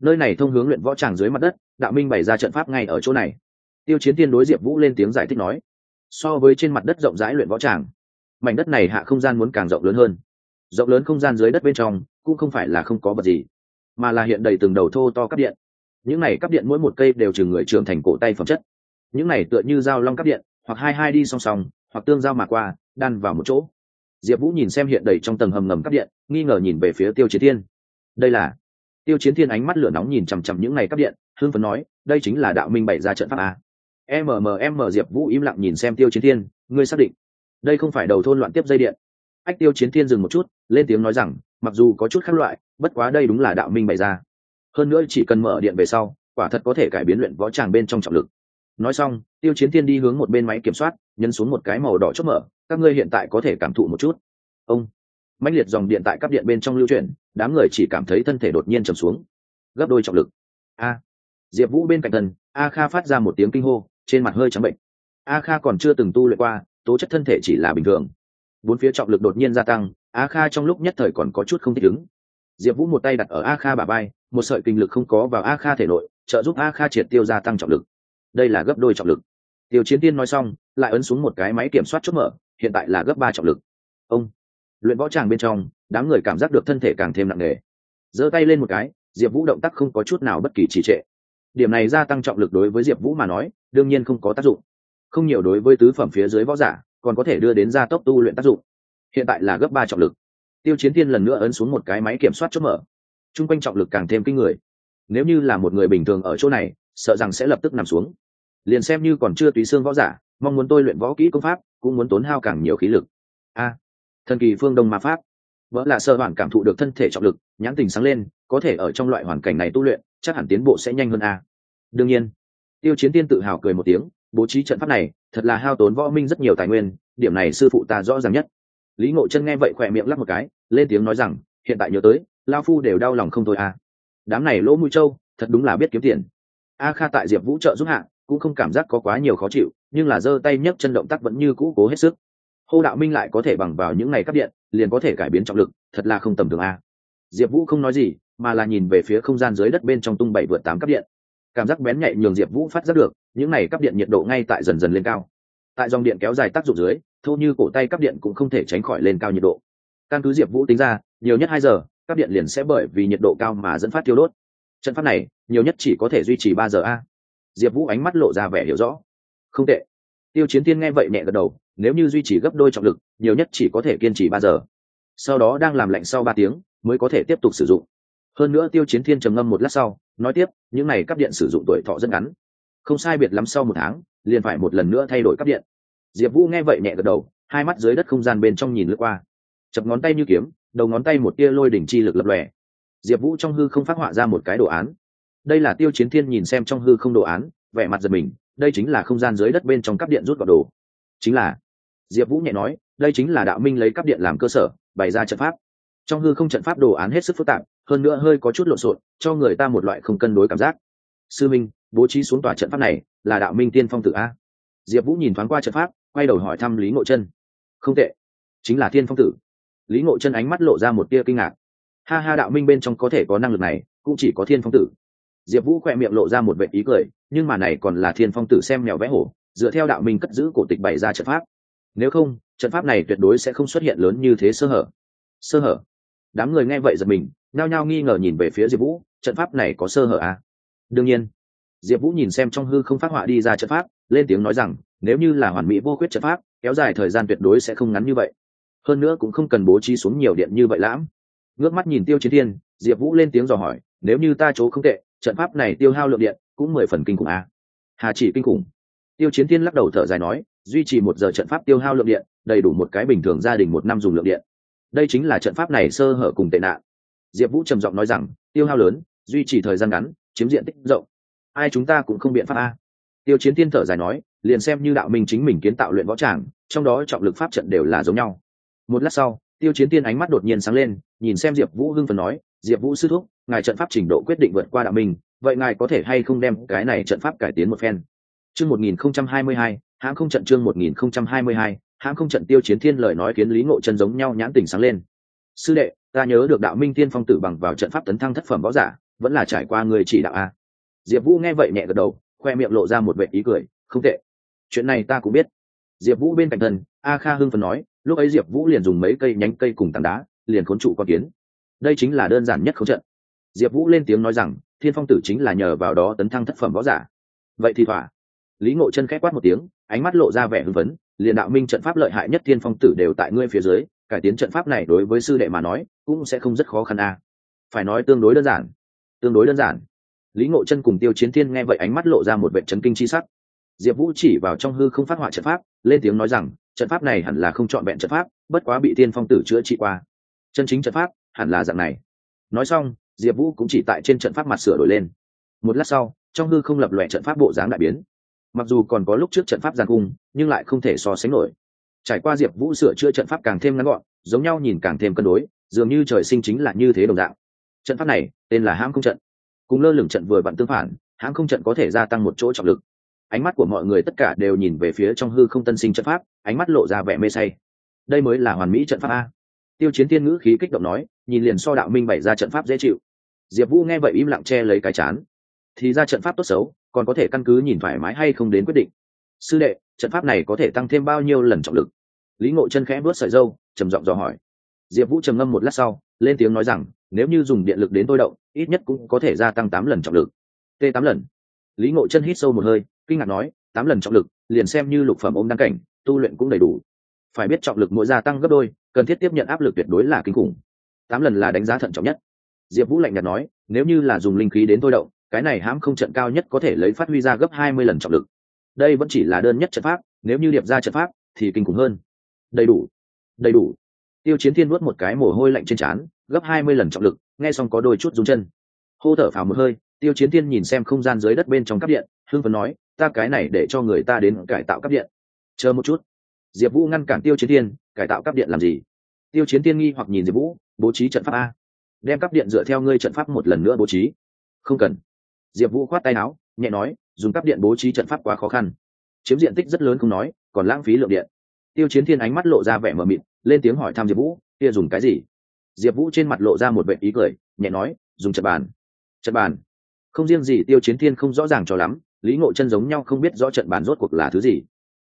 Nơi này thông hướng luyện võ tràng dưới mặt đất, đạo minh bày ra trận pháp ngay ở chỗ này. Tiêu chiến tiên đối diệp vũ lên tiếng giải thích nói so với trên mặt đất rộng rãi luyện võ tràng, mảnh đất này hạ không gian muốn càng rộng lớn hơn. Rộng lớn không gian dưới đất bên trong cũng không phải là không có vật gì, mà là hiện đầy từng đầu thô to cắp điện. Những này cắp điện mỗi một cây đều chừng người trưởng thành cổ tay phẩm chất. Những này tựa như dao long cắp điện, hoặc hai hai đi song song, hoặc tương giao mà qua, đan vào một chỗ. Diệp vũ nhìn xem hiện đầy trong tầng hầm ngầm cắp điện, nghi ngờ nhìn về phía tiêu chiến thiên. Đây là? Tiêu chiến thiên ánh mắt lửa nóng nhìn chằm chằm những ngày cắp điện hương phấn nói, đây chính là đạo minh bày ra trận pháp a mmm diệp vũ im lặng nhìn xem tiêu chiến thiên, ngươi xác định đây không phải đầu thôn loạn tiếp dây điện? Ách, tiêu chiến thiên dừng một chút, lên tiếng nói rằng, mặc dù có chút khác loại, bất quá đây đúng là đạo minh bày ra. Hơn nữa chỉ cần mở điện về sau, quả thật có thể cải biến luyện võ tràng bên trong trọng lực. Nói xong, tiêu chiến thiên đi hướng một bên máy kiểm soát, nhấn xuống một cái màu đỏ chốt mở, các ngươi hiện tại có thể cảm thụ một chút. Ông mạnh liệt dòng điện tại các điện bên trong lưu chuyển, đám người chỉ cảm thấy thân thể đột nhiên trầm xuống. Gấp đôi trọng lực. A, diệp vũ bên cạnh thần, a kha phát ra một tiếng kinh hô trên mặt hơi trắng bệnh. A kha còn chưa từng tu luyện qua, tố chất thân thể chỉ là bình thường. Bốn phía trọng lực đột nhiên gia tăng, a kha trong lúc nhất thời còn có chút không thích ứng. Diệp vũ một tay đặt ở a kha bà bay một sợi kinh lực không có vào a kha thể nội, trợ giúp a kha triệt tiêu gia tăng trọng lực. Đây là gấp đôi trọng lực. Tiêu chiến tiên nói xong, lại ấn xuống một cái máy kiểm soát chốt mở, hiện tại là gấp ba trọng lực. Ông, luyện võ tràng bên trong, đám người cảm giác được thân thể càng thêm nặng nề. Giơ tay lên một cái, diệp vũ động tác không có chút nào bất kỳ trì trệ điểm này gia tăng trọng lực đối với diệp vũ mà nói, đương nhiên không có tác dụng. Không nhiều đối với tứ phẩm phía dưới võ giả, còn có thể đưa đến gia tốc tu luyện tác dụng. Hiện tại là gấp ba trọng lực. Tiêu chiến Thiên lần nữa ấn xuống một cái máy kiểm soát chốt mở. T r u n g quanh trọng lực càng thêm kinh người. Nếu như là một người bình thường ở chỗ này, sợ rằng sẽ lập tức nằm xuống. Liền xem như còn chưa tùy xương võ giả, mong muốn tôi luyện võ kỹ công pháp, cũng muốn tốn hao càng nhiều khí lực. A, thần kỳ phương đông ma pháp. Vỡ là sơ hoàn cảm thụ được thân thể trọng lực, nhãn tình sáng lên, có thể ở trong loại hoàn cảnh này tu luyện chắc hẳn tiến bộ sẽ nhanh hơn a. Đương nhiên, tiêu chiến tiên tự hào cười một tiếng, bố trí trận pháp này, thật là hao tốn võ minh rất nhiều tài nguyên, điểm này sư phụ ta rõ ràng nhất. Lý ngộ chân nghe vậy khỏe miệng lắc một cái, lên tiếng nói rằng, hiện tại nhớ tới, lao phu đều đau lòng không thôi à đám này lỗ mũi trâu, thật đúng là biết kiếm tiền. A kha tại diệp vũ trợ giúp hạ, cũng không cảm giác có quá nhiều khó chịu, nhưng là giơ tay nhấc chân động tác vẫn như cũ cố hết sức. Hô đạo minh lại có thể bằng vào những ngày cắp điện, liền có thể cải biến trọng lực, thật là không tầm thường a. Diệp vũ không nói gì mà là nhìn về phía không gian dưới đất bên trong tung bảy vượt tám cắp điện. Cảm giác bén nhạy nhường diệp vũ phát giác được, những này cắp điện nhiệt độ ngay tại dần dần lên cao. Tại dòng điện kéo dài tác dụng dưới thô như cổ tay cắp điện cũng không thể tránh khỏi lên cao nhiệt độ. Căn cứ diệp vũ tính ra, nhiều nhất hai giờ cắp điện liền sẽ bởi vì nhiệt độ cao mà dẫn phát tiêu đốt. Trận pháp này, nhiều nhất chỉ có thể duy trì ba giờ a. Diệp vũ ánh mắt lộ ra vẻ hiểu rõ. Không tệ. Tiêu chiến tiên nghe vậy nhẹ gật đầu, nếu như duy trì gấp đôi trọng lực, nhiều nhất chỉ có thể kiên trì ba giờ. Sau đó đang làm lạnh sau ba tiếng, mới có thể tiếp tục sử dụng hơn nữa tiêu chiến thiên trầm ngâm một lát sau, nói tiếp, những này cắp điện sử dụng tuổi thọ rất ngắn. Không sai biệt lắm sau một tháng, liền phải một lần nữa thay đổi cắp điện. Diệp vũ nghe vậy nhẹ gật đầu, hai mắt dưới đất không gian bên trong nhìn lướt qua. Chập ngón tay như kiếm, đầu ngón tay một tia lôi đỉnh chi lực lập lòe. Diệp vũ trong hư không phát họa ra một cái đồ án. Đây là tiêu chiến thiên nhìn xem trong hư không đồ án, vẻ mặt giật mình, đây chính là không gian dưới đất bên trong cắp điện rút vào đồ. Chính là, diệp vũ nhẹ nói, đây chính là đạo minh lấy cắp điện làm cơ sở, bày ra trận pháp. Trong hư không trận pháp đồ án hết sức phức tạp hơn nữa hơi có chút lộn xộn, cho người ta một loại không cân đối cảm giác. Sư minh, bố trí xuống tòa trận pháp này là đạo minh tiên phong tử a. Diệp vũ nhìn thoáng qua trận pháp, quay đầu hỏi thăm lý ngộ chân. Không tệ, chính là thiên phong tử lý ngộ chân ánh mắt lộ ra một tia kinh ngạc. Ha ha, đạo minh bên trong có thể có năng lực này, cũng chỉ có thiên phong tử diệp vũ khỏe miệng lộ ra một vệ ý cười, nhưng mà này còn là thiên phong tử xem mèo vẽ hổ, dựa theo đạo minh cất giữ cổ tịch bày ra trận pháp. Nếu không, trận pháp này tuyệt đối sẽ không xuất hiện lớn như thế sơ hở. Sơ hở? Đám người nghe vậy giật mình nhao nhao nghi ngờ nhìn về phía diệp vũ, trận pháp này có sơ hở à? đương nhiên. Diệp vũ nhìn xem trong hư không phát họa đi ra trận pháp, lên tiếng nói rằng, nếu như là hoàn mỹ vô khuyết trận pháp, kéo dài thời gian tuyệt đối sẽ không ngắn như vậy. Hơn nữa cũng không cần bố trí xuống nhiều điện như vậy lãm. Ngước mắt nhìn tiêu chiến thiên, diệp vũ lên tiếng dò hỏi, nếu như ta chỗ không tệ, trận pháp này tiêu hao lượng điện cũng mười phần kinh khủng à? hà chỉ kinh khủng. Tiêu chiến thiên lắc đầu thở dài nói, duy trì một giờ trận pháp tiêu hao lượng điện, đầy đủ một cái bình thường gia đình một năm dùng lượng điện. Đây chính là trận pháp này sơ hở cùng tệ nạn diệp vũ trầm giọng nói rằng, tiêu hao lớn, duy trì thời gian ngắn, chiếm diện tích rộng. Ai chúng ta cũng không biện pháp a. Tiêu chiến tiên thở dài nói, liền xem như đạo minh chính mình kiến tạo luyện võ tràng, trong đó trọng lực pháp trận đều là giống nhau. Một lát sau, tiêu chiến tiên ánh mắt đột nhiên sáng lên, nhìn xem diệp vũ hưng phần nói, diệp vũ sư thúc, ngài trận pháp trình độ quyết định vượt qua đạo minh, vậy ngài có thể hay không đem cái này trận pháp cải tiến một phen? Chương một nghìn không trăm hai mươi hai, hãng không trận chương một nghìn không trăm hai mươi hai, hãng không trận tiêu chiến thiên lời nói khiến lý ngộ chân giống nhau nhãn tình sáng lên sư đệ, ta nhớ được đạo minh tiên phong tử bằng vào trận pháp tấn thăng thất phẩm võ giả, vẫn là trải qua người chỉ đạo a. Diệp vũ nghe vậy nhẹ gật đầu, khoe miệng lộ ra một vệ ý cười, không tệ. Chuyện này ta cũng biết. Diệp vũ bên cạnh thân a kha hưng phần nói, lúc ấy diệp vũ liền dùng mấy cây nhánh cây cùng tảng đá, liền khốn trụ con kiến. Đây chính là đơn giản nhất khấu trận. Diệp vũ lên tiếng nói rằng, thiên phong tử chính là nhờ vào đó tấn thăng thất phẩm võ giả. Vậy thì thỏa. Lý ngộ chân k h ẽ quát một tiếng, ánh mắt lộ ra vẻ hưng phấn, liền đạo minh trận pháp lợi hại nhất thiên phong tử đều tại ngươi phía dưới cải tiến trận pháp này đối với sư đệ mà nói, cũng sẽ không rất khó khăn a. Phải nói tương đối đơn giản. Tương đối đơn giản. Lý ngộ chân cùng tiêu chiến thiên nghe vậy ánh mắt lộ ra một vệ trấn kinh c h i sắc. Diệp vũ chỉ vào trong hư không phát họa trận pháp, lên tiếng nói rằng, trận pháp này hẳn là không trọn vẹn trận pháp, bất quá bị tiên phong tử chữa trị qua. Chân chính trận pháp, hẳn là dạng này. Nói xong, diệp vũ cũng chỉ tại trên trận pháp mặt sửa đổi lên. Một lát sau, trong hư không lập lòe trận pháp bộ dáng đại biến. Mặc dù còn có lúc trước trận pháp giàn cung, nhưng lại không thể so sánh nổi trải qua diệp vũ sửa chữa trận pháp càng thêm ngắn gọn, giống nhau nhìn càng thêm cân đối, dường như trời sinh chính là như thế đồng dạng. Trận pháp này, tên là hãm không trận. Cùng lơ lửng trận vừa vặn tương phản, hãm không trận có thể gia tăng một chỗ trọng lực. Ánh mắt của mọi người tất cả đều nhìn về phía trong hư không tân sinh trận pháp, ánh mắt lộ ra vẻ mê say. Đây mới là hoàn mỹ trận pháp a. Tiêu chiến tiên ngữ khí kích động nói, nhìn liền so đạo minh bày ra trận pháp dễ chịu. Diệp vũ nghe vậy im lặng che lấy cái chán. Thì ra trận pháp tốt xấu, còn có thể căn cứ nhìn thoải mái hay không đến quyết định sư đệ, trận pháp này có thể tăng thêm bao nhiêu lần trọng lực? Lý ngộ chân khẽ vớt sợi dâu, trầm giọng dò hỏi. Diệp vũ trầm ngâm một lát sau, lên tiếng nói rằng, nếu như dùng điện lực đến tôi động, ít nhất cũng có thể gia tăng tám lần trọng lực. T tám lần? Lý ngộ chân hít sâu một hơi, kinh ngạc nói, tám lần trọng lực, liền xem như lục phẩm ôm đăng cảnh, tu luyện cũng đầy đủ. Phải biết trọng lực mỗi gia tăng gấp đôi, cần thiết tiếp nhận áp lực tuyệt đối là kinh khủng. Tám lần là đánh giá thận trọng nhất. Diệp vũ lạnh nhạt nói, nếu như là dùng linh khí đến tôi động, cái này hãm không trận cao nhất có thể lấy phát huy ra gấp hai mươi lần trọng lực đây vẫn chỉ là đơn nhất trận pháp, nếu như điệp ra trận pháp, thì kinh khủng hơn. Đầy đủ. Đầy đủ. Tiêu chiến thiên nuốt một cái mồ hôi lạnh trên trán, gấp hai mươi lần trọng lực, nghe xong có đôi chút rung chân. Hô thở phào một hơi, tiêu chiến thiên nhìn xem không gian dưới đất bên trong cắp điện hương phấn nói, ta cái này để cho người ta đến cải tạo cắp điện. Chờ một chút. Diệp vũ ngăn cản tiêu chiến thiên, cải tạo cắp điện làm gì? Tiêu chiến thiên nghi hoặc nhìn diệp vũ, bố trí trận pháp a. Đem cắp điện dựa theo ngươi trận pháp một lần nữa bố trí. Không cần. Diệp vũ khoát tay áo, nhẹ nói dùng cắp điện bố trí trận pháp quá khó khăn. Chiếm diện tích rất lớn không nói, còn lãng phí lượng điện. Tiêu chiến thiên ánh mắt lộ ra vẻ mờ mịt, lên tiếng hỏi thăm diệp vũ, kia dùng cái gì? Diệp vũ trên mặt lộ ra một vệ ý cười, nhẹ nói, dùng trận bàn. Trận bàn? Không riêng gì, tiêu chiến thiên không rõ ràng cho lắm, lý ngộ chân giống nhau không biết rõ trận bàn rốt cuộc là thứ gì.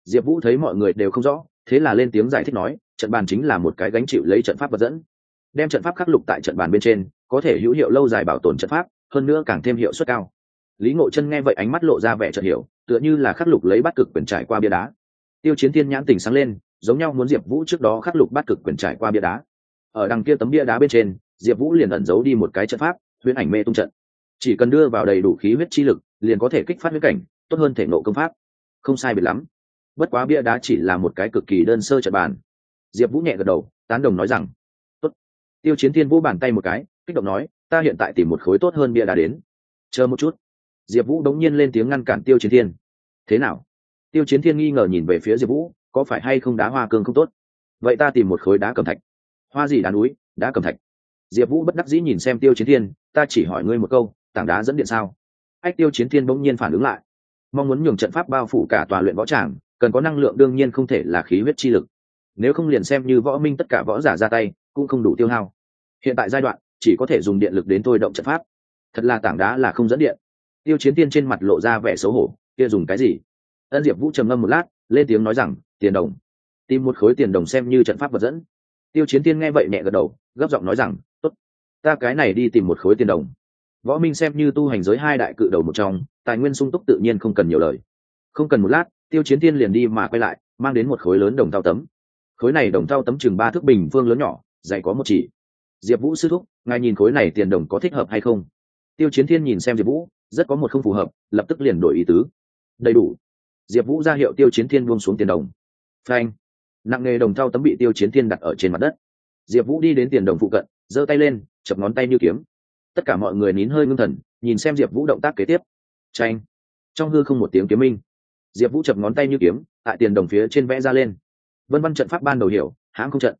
Diệp vũ thấy mọi người đều không rõ, thế là lên tiếng giải thích nói, trận bàn chính là một cái gánh chịu lấy trận pháp vật dẫn. Đem trận pháp khắc lục tại trận bàn bên trên, có thể hữu hiệu lâu dài bảo tồn trận pháp, hơn nữa càng thêm hiệu suất cao lý ngộ chân nghe vậy ánh mắt lộ ra vẻ chợt hiểu, tựa như là khắc lục lấy bắt cực quyền trải qua bia đá. Tiêu chiến thiên nhãn tình sáng lên, giống nhau muốn diệp vũ trước đó khắc lục bắt cực quyền trải qua bia đá. Ở đằng kia tấm bia đá bên trên, diệp vũ liền ẩn giấu đi một cái trận pháp, huyễn ảnh mê tung trận. Chỉ cần đưa vào đầy đủ khí huyết chi lực, liền có thể kích phát huyết cảnh, tốt hơn thể nộ công pháp. Không sai biệt lắm. Bất quá bia đá chỉ là một cái cực kỳ đơn sơ trận bàn. Diệp vũ nhẹ gật đầu, tán đồng nói rằng, tốt. Tiêu chiến thiên vũ bàn tay một cái, kích động nói, ta hiện tại tìm một khối tốt hơn bia đá đến. Chờ một chút diệp vũ đống nhiên lên tiếng ngăn cản tiêu chiến thiên. Thế nào? Tiêu chiến thiên nghi ngờ nhìn về phía diệp vũ, có phải hay không đá hoa cương không tốt? Vậy ta tìm một khối đá cầm thạch. Hoa gì đá núi, đá cầm thạch. Diệp vũ bất đắc dĩ nhìn xem tiêu chiến thiên, ta chỉ hỏi ngươi một câu, tảng đá dẫn điện sao? Ách, tiêu chiến thiên bỗng nhiên phản ứng lại. Mong muốn nhường trận pháp bao phủ cả tòa luyện võ tràng, cần có năng lượng đương nhiên không thể là khí huyết chi lực. Nếu không liền xem như võ minh tất cả võ giả ra tay, cũng không đủ tiêu hao. Hiện tại giai đoạn, chỉ có thể dùng điện lực đến thôi động trận pháp. Thật là tảng đá là không dẫn điện tiêu chiến tiên trên mặt lộ ra vẻ xấu hổ, kia dùng cái gì? Ân diệp vũ trầm ngâm một lát, lên tiếng nói rằng, tiền đồng. Tìm một khối tiền đồng xem như trận pháp vật dẫn. Tiêu chiến tiên nghe vậy nhẹ gật đầu, gấp giọng nói rằng, tốt, ta cái này đi tìm một khối tiền đồng. Võ minh xem như tu hành giới hai đại cự đầu một trong, tài nguyên sung túc tự nhiên không cần nhiều lời. Không cần một lát, tiêu chiến tiên liền đi mà quay lại, mang đến một khối lớn đồng thao tấm. Khối này đồng thao tấm chừng ba thước bình phương lớn nhỏ, dày có một chỉ. Diệp vũ sư thúc, ngài nhìn khối này tiền đồng có thích hợp hay không? Tiêu chiến thiên nhìn xem diệp vũ rất có một không phù hợp, lập tức liền đổi ý tứ. Đầy đủ. Diệp vũ ra hiệu tiêu chiến thiên buông xuống tiền đồng. Phanh. Nặng nghề đồng thau tấm bị tiêu chiến thiên đặt ở trên mặt đất. Diệp vũ đi đến tiền đồng phụ cận, giơ tay lên, chập ngón tay như kiếm. Tất cả mọi người nín hơi ngưng thần, nhìn xem diệp vũ động tác kế tiếp. Tranh trong hư không một tiếng kiếm minh. Diệp vũ chập ngón tay như kiếm, tại tiền đồng phía trên vẽ ra lên. Vân văn trận pháp ban đầu hiểu, hãm không trận.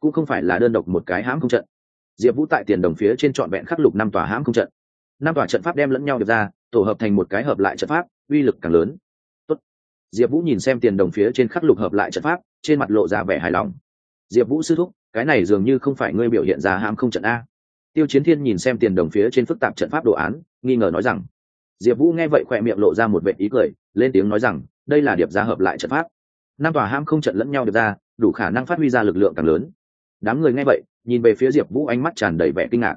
Cũng không phải là đơn độc một cái hãm không trận. Diệp vũ tại tiền đồng phía trên trọn vẹn khắc lục năm tòa hãm không trận năm tòa trận pháp đem lẫn nhau được ra, tổ hợp thành một cái hợp lại trận pháp, uy lực càng lớn. Tốt. diệp vũ nhìn xem tiền đồng phía trên khắc lục hợp lại trận pháp, trên mặt lộ ra vẻ hài lòng. Diệp vũ sư thúc, cái này dường như không phải ngươi biểu hiện ra hãm không trận a. Tiêu chiến thiên nhìn xem tiền đồng phía trên phức tạp trận pháp đồ án, nghi ngờ nói rằng. Diệp vũ nghe vậy khỏe miệng lộ ra một vệ ý cười, lên tiếng nói rằng, đây là điệp ra hợp lại trận pháp. Năm tòa ham không trận lẫn nhau được ra, đủ khả năng phát huy ra lực lượng càng lớn. Đám người nghe vậy, nhìn về phía diệp vũ ánh mắt tràn đầy vẻ kinh ngạc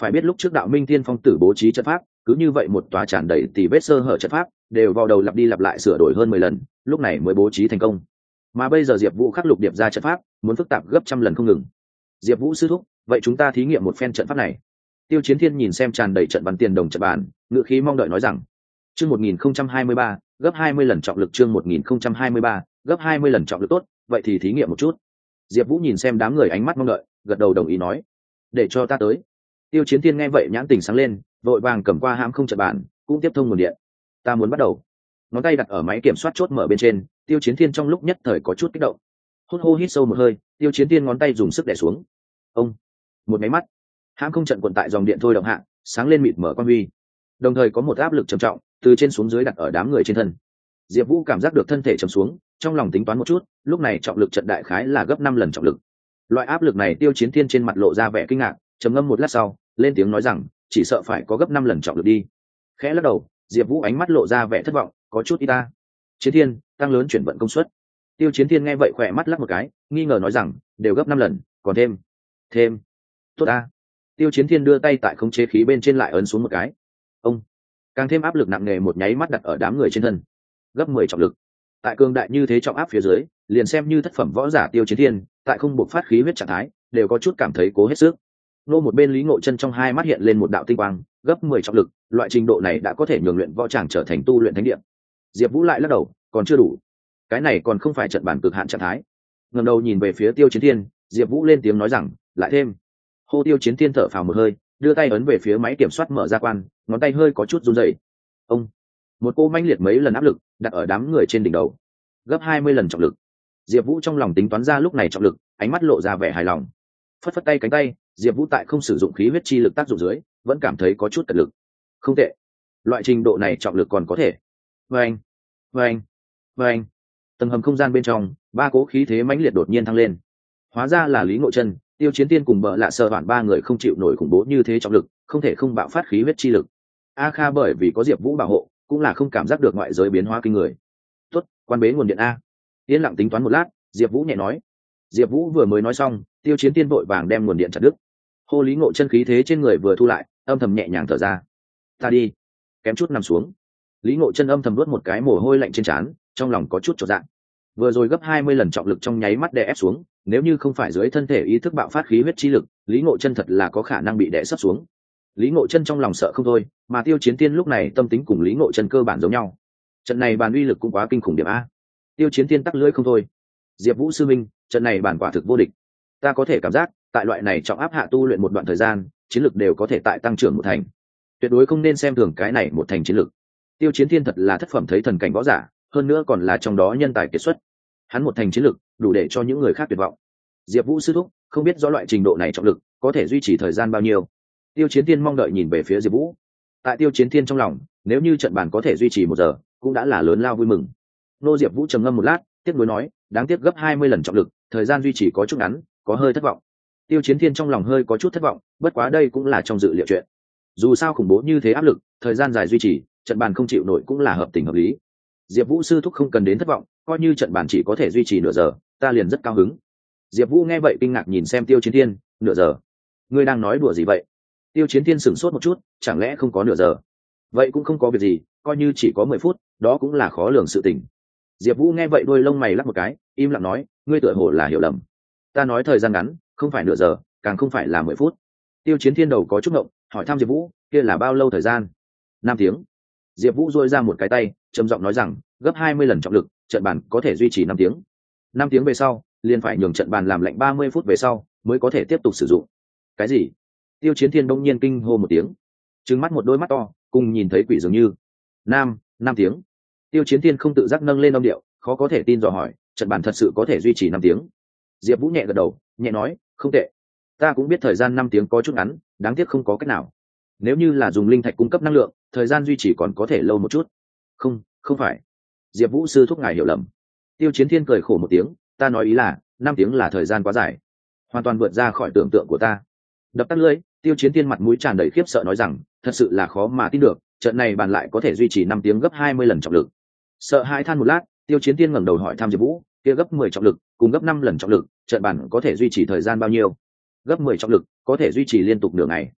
phải biết lúc trước đạo minh tiên phong tử bố trí trận pháp, cứ như vậy một tòa tràn đầy tỷ vết sơ hở trận pháp, đều vào đầu lặp đi lặp lại sửa đổi hơn mười lần, lúc này mới bố trí thành công. Mà bây giờ diệp vũ khắc lục điệp ra trận pháp, muốn phức tạp gấp trăm lần không ngừng. Diệp vũ sư thúc, vậy chúng ta thí nghiệm một phen trận pháp này. Tiêu chiến thiên nhìn xem tràn đầy trận văn tiền đồng trận bàn ngự khí mong đợi nói rằng, chương một nghìn không trăm hai mươi ba, gấp hai mươi lần trọng lực chương một nghìn không trăm hai mươi ba, gấp hai mươi lần trọng lực tốt, vậy thì thí nghiệm một chút. Diệp vũ nhìn xem đám người ánh mắt mong đợi, gật đầu đồng ý nói, để cho ta tới tiêu chiến thiên nghe vậy nhãn tình sáng lên, vội vàng cầm qua hãm không trận bàn, cũng tiếp thông nguồn điện. Ta muốn bắt đầu. Ngón tay đặt ở máy kiểm soát chốt mở bên trên, tiêu chiến thiên trong lúc nhất thời có chút kích động. Hôn hô hít sâu một hơi, tiêu chiến thiên ngón tay dùng sức đẻ xuống. Ông! Một máy mắt, hãm không trận quận tại dòng điện thôi động hạ, sáng lên mịt mở quan huy. Đồng thời có một áp lực trầm trọng, từ trên xuống dưới đặt ở đám người trên thân. Diệp vũ cảm giác được thân thể trầm xuống, trong lòng tính toán một chút, lúc này trọng lực trận đại khái là gấp năm lần trọng lực. Loại áp lực này tiêu chiến thiên trên mặt lộ ra vẻ kinh ngạc, trầm ngâm một lát sau lên tiếng nói rằng, chỉ sợ phải có gấp năm lần trọng lực đi. Khẽ lắc đầu, diệp vũ ánh mắt lộ ra vẻ thất vọng, có chút y ta. Chiến thiên, tăng lớn chuyển vận công suất. Tiêu chiến thiên nghe vậy khỏe mắt lắc một cái, nghi ngờ nói rằng, đều gấp năm lần, còn thêm. Thêm. Tốt ta. Tiêu chiến thiên đưa tay tại khống chế khí bên trên lại ấn xuống một cái. Ông. Càng thêm áp lực nặng nề một nháy mắt đặt ở đám người trên thân. Gấp mười trọng lực. Tại cường đại như thế trọng áp phía dưới, liền xem như thất phẩm võ giả tiêu chiến thiên, tại không buộc phát khí huyết trạng thái, đều có chút cảm thấy cố hết sức nô một bên lý ngộ chân trong hai mắt hiện lên một đạo tinh quang, gấp mười trọng lực, loại trình độ này đã có thể nhường luyện võ tràng trở thành tu luyện thánh địa. Diệp vũ lại lắc đầu, còn chưa đủ. Cái này còn không phải trận bản cực hạn trạng thái. Ngầm đầu nhìn về phía tiêu chiến thiên, diệp vũ lên tiếng nói rằng, lại thêm. Hô tiêu chiến thiên thở phào một hơi, đưa tay ấn về phía máy kiểm soát mở ra quan, ngón tay hơi có chút run dày ông. Một cô manh liệt mấy lần áp lực đặt ở đám người trên đỉnh đầu. Gấp hai mươi lần trọng lực. Diệp vũ trong lòng tính toán ra lúc này trọng lực, ánh mắt lộ ra vẻ hài lòng phất phất tay cánh tay, diệp vũ tại không sử dụng khí huyết chi lực tác dụng dưới, vẫn cảm thấy có chút cật lực. Không tệ. Loại trình độ này trọng lực còn có thể. Vê anh vê anh vê anh tầng hầm không gian bên trong, ba cố khí thế mãnh liệt đột nhiên thăng lên. Hóa ra là lý ngộ chân, tiêu chiến tiên cùng bợ lạ sợ bản ba người không chịu nổi khủng bố như thế trọng lực, không thể không bạo phát khí huyết chi lực. A kha bởi vì có diệp vũ bảo hộ, cũng là không cảm giác được ngoại giới biến hóa kinh người. Tuất quan bế nguồn điện a. Yên lặng tính toán một lát, diệp vũ nhẹ nói diệp vũ vừa mới nói xong, tiêu chiến tiên vội vàng đem nguồn điện chặt đứt. Hô lý ngộ chân khí thế trên người vừa thu lại, âm thầm nhẹ nhàng thở ra. Ta đi, kém chút nằm xuống. Lý ngộ chân âm thầm đuốt một cái mồ hôi lạnh trên trán, trong lòng có chút trọn dạng vừa rồi gấp hai mươi lần trọng lực trong nháy mắt đè ép xuống, nếu như không phải dưới thân thể ý thức bạo phát khí huyết chi lực, lý ngộ chân thật là có khả năng bị đè sấp xuống. Lý ngộ chân trong lòng sợ không thôi, mà tiêu chiến tiên lúc này tâm tính cùng lý ngộ chân cơ bản giống nhau. Trận này bàn uy lực cũng quá kinh khủng điểm a. Tiêu chiến tiên tắc lưỡi không thôi. Diệp vũ sư minh trận này bản quả thực vô địch. Ta có thể cảm giác, tại loại này trọng áp hạ tu luyện một đoạn thời gian, chiến lực đều có thể tại tăng trưởng một thành. Tuyệt đối không nên xem thường cái này một thành chiến lực. Tiêu chiến thiên thật là thất phẩm thấy thần cảnh võ giả, hơn nữa còn là trong đó nhân tài kiệt xuất. Hắn một thành chiến lực, đủ để cho những người khác tuyệt vọng. Diệp vũ sư thúc, không biết rõ loại trình độ này trọng lực, có thể duy trì thời gian bao nhiêu? Tiêu chiến thiên mong đợi nhìn về phía diệp vũ. Tại tiêu chiến thiên trong lòng, nếu như trận bàn có thể duy trì một giờ, cũng đã là lớn lao vui mừng. Nô diệp vũ trầm ngâm một lát, tiếp nối nói, đáng tiếc gấp hai mươi lần trọng lực thời gian duy trì có chút ngắn, có hơi thất vọng. Tiêu chiến thiên trong lòng hơi có chút thất vọng, bất quá đây cũng là trong dự liệu chuyện. Dù sao khủng bố như thế áp lực, thời gian dài duy trì, trận bàn không chịu nổi cũng là hợp tình hợp lý. Diệp vũ sư thúc không cần đến thất vọng, coi như trận bàn chỉ có thể duy trì nửa giờ, ta liền rất cao hứng. Diệp vũ nghe vậy kinh ngạc nhìn xem tiêu chiến thiên, nửa giờ? Ngươi đang nói đùa gì vậy? Tiêu chiến thiên sửng sốt một chút, chẳng lẽ không có nửa giờ? Vậy cũng không có việc gì, coi như chỉ có mười phút, đó cũng là khó lường sự tình diệp vũ nghe vậy đôi lông mày lắc một cái, im lặng nói, ngươi tựa hồ là hiểu lầm. Ta nói thời gian ngắn, không phải nửa giờ, càng không phải là mười phút. Tiêu chiến thiên đầu có chút ngộng, hỏi thăm diệp vũ, kia là bao lâu thời gian? Năm tiếng. Diệp vũ dôi ra một cái tay, trầm giọng nói rằng, gấp hai mươi lần trọng lực, trận bàn có thể duy trì năm tiếng. Năm tiếng về sau, liền phải nhường trận bàn làm lạnh ba mươi phút về sau, mới có thể tiếp tục sử dụng. Cái gì? Tiêu chiến thiên đông nhiên kinh hô một tiếng. Trừng mắt một đôi mắt to, cùng nhìn thấy quỷ dường như. Nam, năm tiếng tiêu chiến thiên không tự giác nâng lên âm điệu, khó có thể tin dò hỏi, trận bàn thật sự có thể duy trì năm tiếng. Diệp vũ nhẹ gật đầu, nhẹ nói, không tệ. Ta cũng biết thời gian năm tiếng có chút ngắn, đáng tiếc không có cách nào. Nếu như là dùng linh thạch cung cấp năng lượng, thời gian duy trì còn có thể lâu một chút. Không không phải. Diệp vũ sư thúc ngài hiểu lầm. Tiêu chiến thiên cười khổ một tiếng, ta nói ý là, năm tiếng là thời gian quá dài. Hoàn toàn vượt ra khỏi tưởng tượng của ta. Đập tắt lưỡi, tiêu chiến thiên mặt mũi tràn đầy khiếp sợ nói rằng, thật sự là khó mà tin được, trận này bàn lại có thể duy trì năm tiếng gấp hai mươi lần trọng lực sợ hai than một lát, tiêu chiến thiên ngẩng đầu hỏi tham diệp vũ, kia gấp mười trọng lực, cùng gấp năm lần trọng lực, trận bản có thể duy trì thời gian bao nhiêu? Gấp mười trọng lực, có thể duy trì liên tục nửa ngày.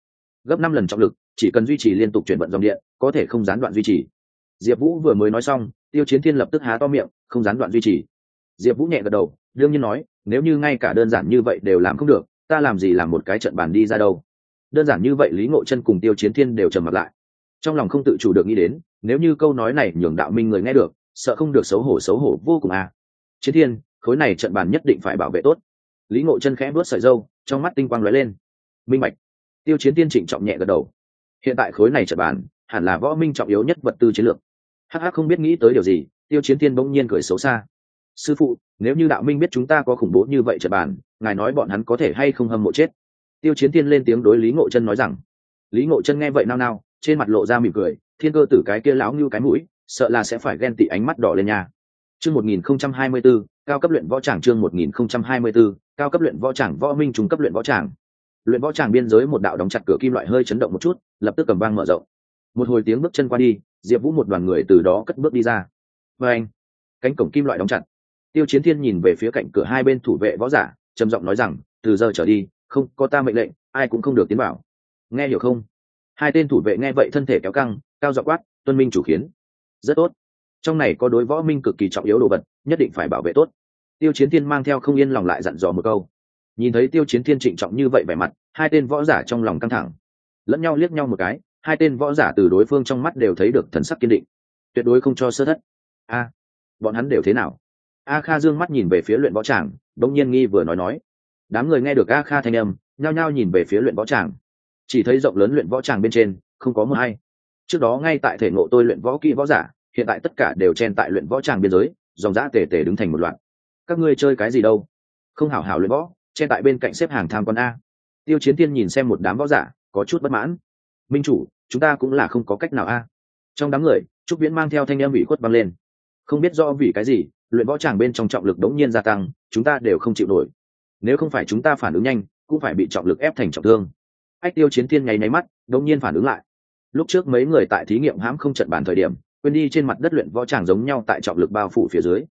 Gấp năm lần trọng lực, chỉ cần duy trì liên tục chuyển vận dòng điện, có thể không gián đoạn duy trì. Diệp vũ vừa mới nói xong, tiêu chiến thiên lập tức há to miệng, không gián đoạn duy trì. Diệp vũ nhẹ gật đầu, đương nhiên nói, nếu như ngay cả đơn giản như vậy đều làm không được, ta làm gì làm một cái trận bàn đi ra đâu? Đơn giản như vậy lý ngộ chân cùng tiêu chiến thiên đều trầm mặt lại. Trong lòng không tự chủ được nghĩ đến nếu như câu nói này nhường đạo minh người nghe được, sợ không được xấu hổ xấu hổ vô cùng à. chiến thiên, khối này trận bàn nhất định phải bảo vệ tốt. Lý ngộ chân khẽ bước sợi dâu, trong mắt tinh quang lóe lên. Minh mạch tiêu chiến tiên trịnh trọng nhẹ gật đầu. Hiện tại khối này trận bàn, hẳn là võ minh trọng yếu nhất vật tư chiến lược. Hh không biết nghĩ tới điều gì, tiêu chiến tiên bỗng nhiên cười xấu xa. Sư phụ, nếu như đạo minh biết chúng ta có khủng bố như vậy trận bàn, ngài nói bọn hắn có thể hay không hâm mộ chết? Tiêu chiến tiên lên tiếng đối lý ngộ chân nói rằng. Lý ngộ chân nghe vậy nao nao trên mặt lộ ra mỉm cười, thiên cơ tử cái kia lão như cái mũi, sợ là sẽ phải ghen tị ánh mắt đỏ lên nhà chương một nghìn không trăm hai mươi b cao cấp luyện võ tràng chương một nghìn không trăm hai mươi b cao cấp luyện võ tràng võ minh trung cấp luyện võ tràng. Luyện võ tràng biên giới một đạo đóng chặt cửa kim loại hơi chấn động một chút, lập tức cầm vang mở rộng. Một hồi tiếng bước chân qua đi, diệp vũ một đoàn người từ đó cất bước đi ra. Và anh, cánh cổng kim loại đóng chặt. Tiêu chiến thiên nhìn về phía cạnh cửa hai bên thủ vệ võ giả, trầm giọng nói rằng, từ giờ trở đi, không có ta mệnh lệnh, ai cũng không được tiến vào. Nghe hiểu không? Hai tên thủ vệ nghe vậy thân thể kéo căng, cao dọ quát, tuân minh chủ khiến. Rất tốt. Trong này có đối võ minh cực kỳ trọng yếu đồ vật, nhất định phải bảo vệ tốt. Tiêu chiến thiên mang theo không yên lòng lại dặn dò một câu. Nhìn thấy tiêu chiến thiên trịnh trọng như vậy vẻ mặt, hai tên võ giả trong lòng căng thẳng. Lẫn nhau liếc nhau một cái, hai tên võ giả từ đối phương trong mắt đều thấy được thần sắc kiên định. Tuyệt đối không cho sơ thất. A, bọn hắn đều thế nào? A kha dương mắt nhìn về phía luyện võ tràng đống nhiên nghi vừa nói nói. Đám người nghe được a kha thanh âm, nhao nhao nhìn về phía luyện võ tràng chỉ thấy rộng lớn luyện võ tràng bên trên, không có mưa hay. Trước đó ngay tại thể ngộ tôi luyện võ kỹ võ giả, hiện tại tất cả đều chen tại luyện võ tràng biên giới, dòng giã tề tề đứng thành một loạt. Các ngươi chơi cái gì đâu? Không hảo hảo luyện võ, chen tại bên cạnh xếp hàng tham quan a. Tiêu chiến tiên nhìn xem một đám võ giả, có chút bất mãn. Minh chủ, chúng ta cũng là không có cách nào a. Trong đám người, trúc viễn mang theo thanh em ủy khuất băng lên. Không biết do vì cái gì, luyện võ tràng bên trong trọng lực đống nhiên gia tăng, chúng ta đều không chịu nổi. Nếu không phải chúng ta phản ứng nhanh, cũng phải bị trọng lực ép thành trọng thương ách tiêu chiến thiên nháy nháy mắt đột nhiên phản ứng lại. Lúc trước mấy người tại thí nghiệm hãm không trận bàn thời điểm, quên đi trên mặt đất luyện võ tràng giống nhau tại trọng lực bao phủ phía dưới.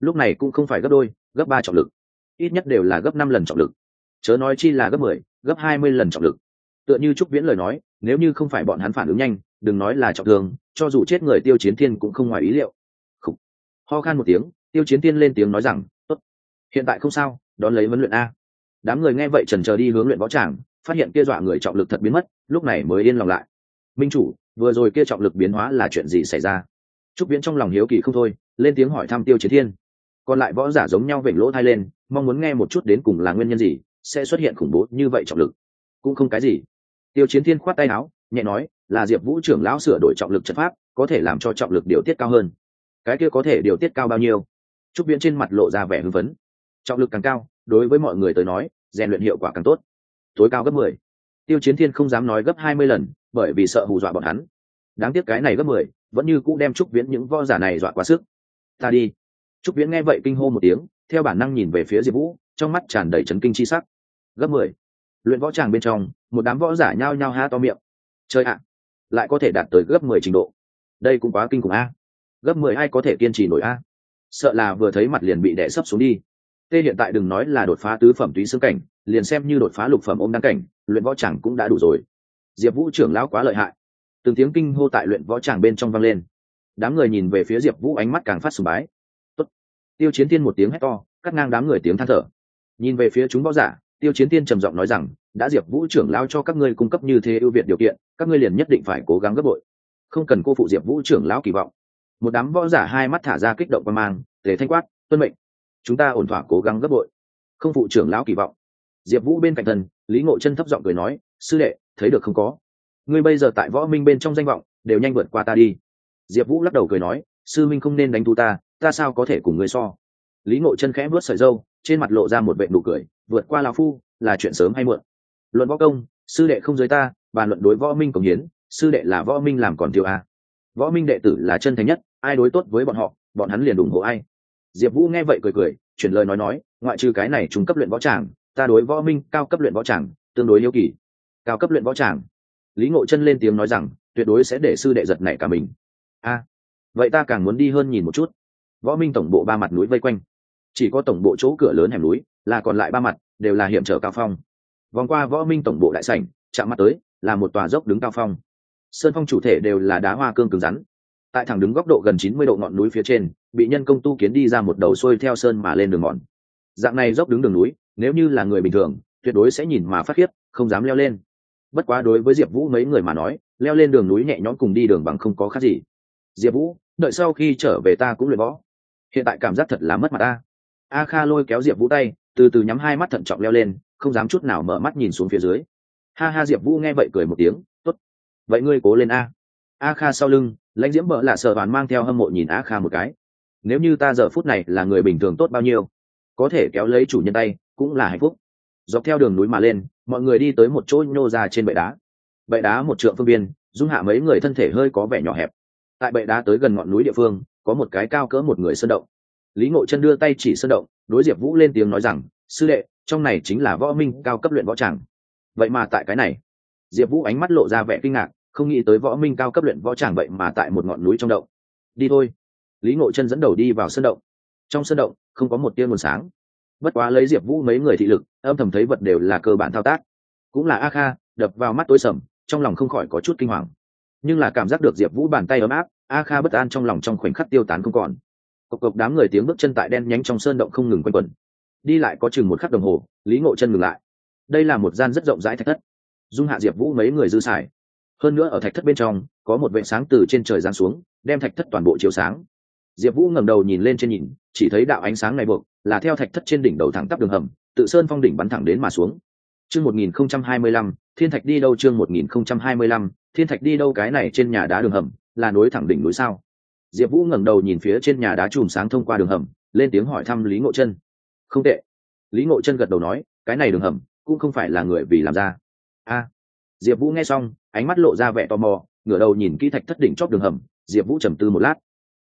Lúc này cũng không phải gấp đôi, gấp ba trọng lực. Ít nhất đều là gấp năm lần trọng lực. Chớ nói chi là gấp mười, gấp hai mươi lần trọng lực. Tựa như trúc viễn lời nói, nếu như không phải bọn hắn phản ứng nhanh, đừng nói là trọng thương, cho dù chết người tiêu chiến thiên cũng không ngoài ý liệu. Khủ. ho khan một tiếng, tiêu chiến thiên lên tiếng nói rằng, tốt. Hiện tại không sao, đón lấy vấn luyện a. Đám người nghe vậy trần chờ đi hướng luyện võ tràng phát hiện kia dọa người trọng lực thật biến mất, lúc này mới yên lòng lại. Minh chủ, vừa rồi kia trọng lực biến hóa là chuyện gì xảy ra? Trúc viễn trong lòng hiếu kỳ không thôi, lên tiếng hỏi thăm tiêu chiến thiên. Còn lại võ giả giống nhau vểnh lỗ thai lên, mong muốn nghe một chút đến cùng là nguyên nhân gì, sẽ xuất hiện khủng bố như vậy trọng lực. Cũng không cái gì. Tiêu chiến thiên khoát tay áo, nhẹ nói, là diệp vũ trưởng lão sửa đổi trọng lực trận pháp, có thể làm cho trọng lực điều tiết cao hơn. Cái kia có thể điều tiết cao bao nhiêu? Trúc viễn trên mặt lộ ra vẻ hưng phấn. Trọng lực càng cao, đối với mọi người tới nói, rèn luyện hiệu quả càng tốt tối cao gấp mười. Tiêu chiến thiên không dám nói gấp hai mươi lần, bởi vì sợ hù dọa bọn hắn. Đáng tiếc cái này gấp mười, vẫn như cũ đem trúc viễn những võ giả này dọa quá sức. Ta đi. Trúc viễn nghe vậy kinh hô một tiếng, theo bản năng nhìn về phía diệp vũ, trong mắt tràn đầy trấn kinh chi sắc. Gấp mười. Luyện võ tràng bên trong, một đám võ giả nhao nhao há to miệng. Chơi ạ, lại có thể đạt tới gấp mười trình độ. Đây cũng quá kinh khủng a. Gấp mười ai có thể kiên trì nổi a? Sợ là vừa thấy mặt liền bị đẻ sấp xuống đi tê hiện tại đừng nói là đột phá tứ phẩm túy xương cảnh, liền xem như đột phá lục phẩm ôm đăng cảnh, luyện võ chẳng cũng đã đủ rồi. Diệp vũ trưởng lão quá lợi hại. Từng tiếng kinh hô tại luyện võ tràng bên trong vang lên. Đám người nhìn về phía diệp vũ ánh mắt càng phát sùng bái. Tốt. tiêu chiến tiên một tiếng hét to, cắt ngang đám người tiếng than thở. Nhìn về phía chúng võ giả, tiêu chiến tiên trầm giọng nói rằng, đã diệp vũ trưởng lao cho các ngươi cung cấp như thế ưu việt điều kiện, các ngươi liền nhất định phải cố gắng gấp bội. Không cần cô phụ diệp vũ trưởng lão kỳ vọng. Một đám võ giả hai mắt thả ra kích động và mang để thanh quát, tuân mệnh chúng ta ổn thỏa cố gắng gấp bội. Không phụ trưởng lão kỳ vọng. Diệp vũ bên cạnh thân lý ngộ chân thấp giọng cười nói, sư đệ, thấy được không có? Ngươi bây giờ tại võ minh bên trong danh vọng, đều nhanh vượt qua ta đi. Diệp vũ lắc đầu cười nói, sư minh không nên đánh thu ta ta sao có thể cùng ngươi so? Lý ngộ chân khẽ vớt sợi dâu trên mặt lộ ra một vệ nụ cười, vượt qua lao phu, là chuyện sớm hay muộn? Luận võ công, sư đệ không dưới ta bàn luận đối võ minh cống hiến, sư đệ là võ minh làm còn thiếu a võ minh đệ tử là chân thành nhất, ai đối tốt với bọn họ, bọn hắn liền ủng hộ ai diệp vũ nghe vậy cười cười, chuyển lời nói nói, ngoại trừ cái này trung cấp luyện võ tràng, ta đối võ minh, cao cấp luyện võ tràng, tương đối yêu kỳ. Cao cấp luyện võ tràng. Lý ngộ chân lên tiếng nói rằng, tuyệt đối sẽ để sư đệ giật này cả mình. A, vậy ta càng muốn đi hơn nhìn một chút. Võ minh tổng bộ ba mặt núi vây quanh. Chỉ có tổng bộ chỗ cửa lớn hẻm núi, là còn lại ba mặt, đều là hiểm trở cao phong. Vòng qua võ minh tổng bộ đại sảnh, chạm mặt tới, là một tòa dốc đứng cao phong. Sơn phong chủ thể đều là đá hoa cương cứng rắn tại thẳng đứng góc độ gần chín mươi độ ngọn núi phía trên, bị nhân công tu kiến đi ra một đầu xuôi theo sơn mà lên đường mòn. Dạng này dốc đứng đường núi, nếu như là người bình thường, tuyệt đối sẽ nhìn mà phát khiếp, không dám leo lên. Bất quá đối với diệp vũ mấy người mà nói, leo lên đường núi nhẹ nhõm cùng đi đường bằng không có khác gì. Diệp vũ, đợi sau khi trở về ta cũng luyện võ. Hiện tại cảm giác thật là mất mặt ta a kha lôi kéo diệp vũ tay, từ từ nhắm hai mắt thận trọng leo lên, không dám chút nào mở mắt nhìn xuống phía dưới. Ha ha, diệp vũ nghe vậy cười một tiếng t ố t vậy ngươi cố lên a. A kha sau lưng lãnh diễm bợ lạ sợ bạn mang theo hâm mộ nhìn á kha một cái. Nếu như ta giờ phút này là người bình thường tốt bao nhiêu, có thể kéo lấy chủ nhân tay cũng là hạnh phúc. Dọc theo đường núi mà lên, mọi người đi tới một chỗ nhô ra trên bệ đá. Bệ đá một trượng phương biên, dung hạ mấy người thân thể hơi có vẻ nhỏ hẹp. Tại bệ đá tới gần ngọn núi địa phương, có một cái cao cỡ một người sơn động. Lý ngộ chân đưa tay chỉ sơn động, đối diệp vũ lên tiếng nói rằng, sư đệ, trong này chính là võ minh cao cấp luyện võ tràng. Vậy mà tại cái này, diệp vũ ánh mắt lộ ra vẻ kinh ngạc không nghĩ tới võ minh cao cấp luyện võ tràng vậy mà tại một ngọn núi trong động. Đi thôi. Lý ngộ chân dẫn đầu đi vào sân động. Trong sân động, không có một tia nguồn sáng. Bất quá lấy diệp vũ mấy người thị lực, âm thầm thấy vật đều là cơ bản thao tác. Cũng là a kha, đập vào mắt tối sầm, trong lòng không khỏi có chút kinh hoàng. Nhưng là cảm giác được diệp vũ bàn tay ấm áp, a kha bất an trong lòng trong khoảnh khắc tiêu tán không còn. Cộc cộc đám người tiếng bước chân tại đen nhánh trong sơn động không ngừng quanh quẩn. Đi lại có chừng một khắc đồng hồ, lý ngộ chân ngừng lại. Đây là một gian rất rộng rãi thạch thất. Dung hạ diệp vũ mấy người dư xài hơn nữa ở thạch thất bên trong, có một vệ sáng từ trên trời giáng xuống, đem thạch thất toàn bộ chiếu sáng. Diệp vũ ngẩng đầu nhìn lên trên nhìn, chỉ thấy đạo ánh sáng này buộc, là theo thạch thất trên đỉnh đầu thẳng tắp đường hầm, tự sơn phong đỉnh bắn thẳng đến mà xuống. Chương một nghìn không trăm hai mươi lăm, thiên thạch đi đâu chương một nghìn không trăm hai mươi lăm, thiên thạch đi đâu cái này trên nhà đá đường hầm, là nối thẳng đỉnh núi sao? Diệp vũ ngẩng đầu nhìn phía trên nhà đá chùm sáng thông qua đường hầm, lên tiếng hỏi thăm lý ngộ chân. Không tệ. Lý ngộ chân gật đầu nói, cái này đường hầm, cũng không phải là người vì làm ra. A diệp vũ nghe xong, ánh mắt lộ ra vẻ tò mò, ngửa đầu nhìn kỹ thạch thất đỉnh chóp đường hầm, diệp vũ trầm tư một lát.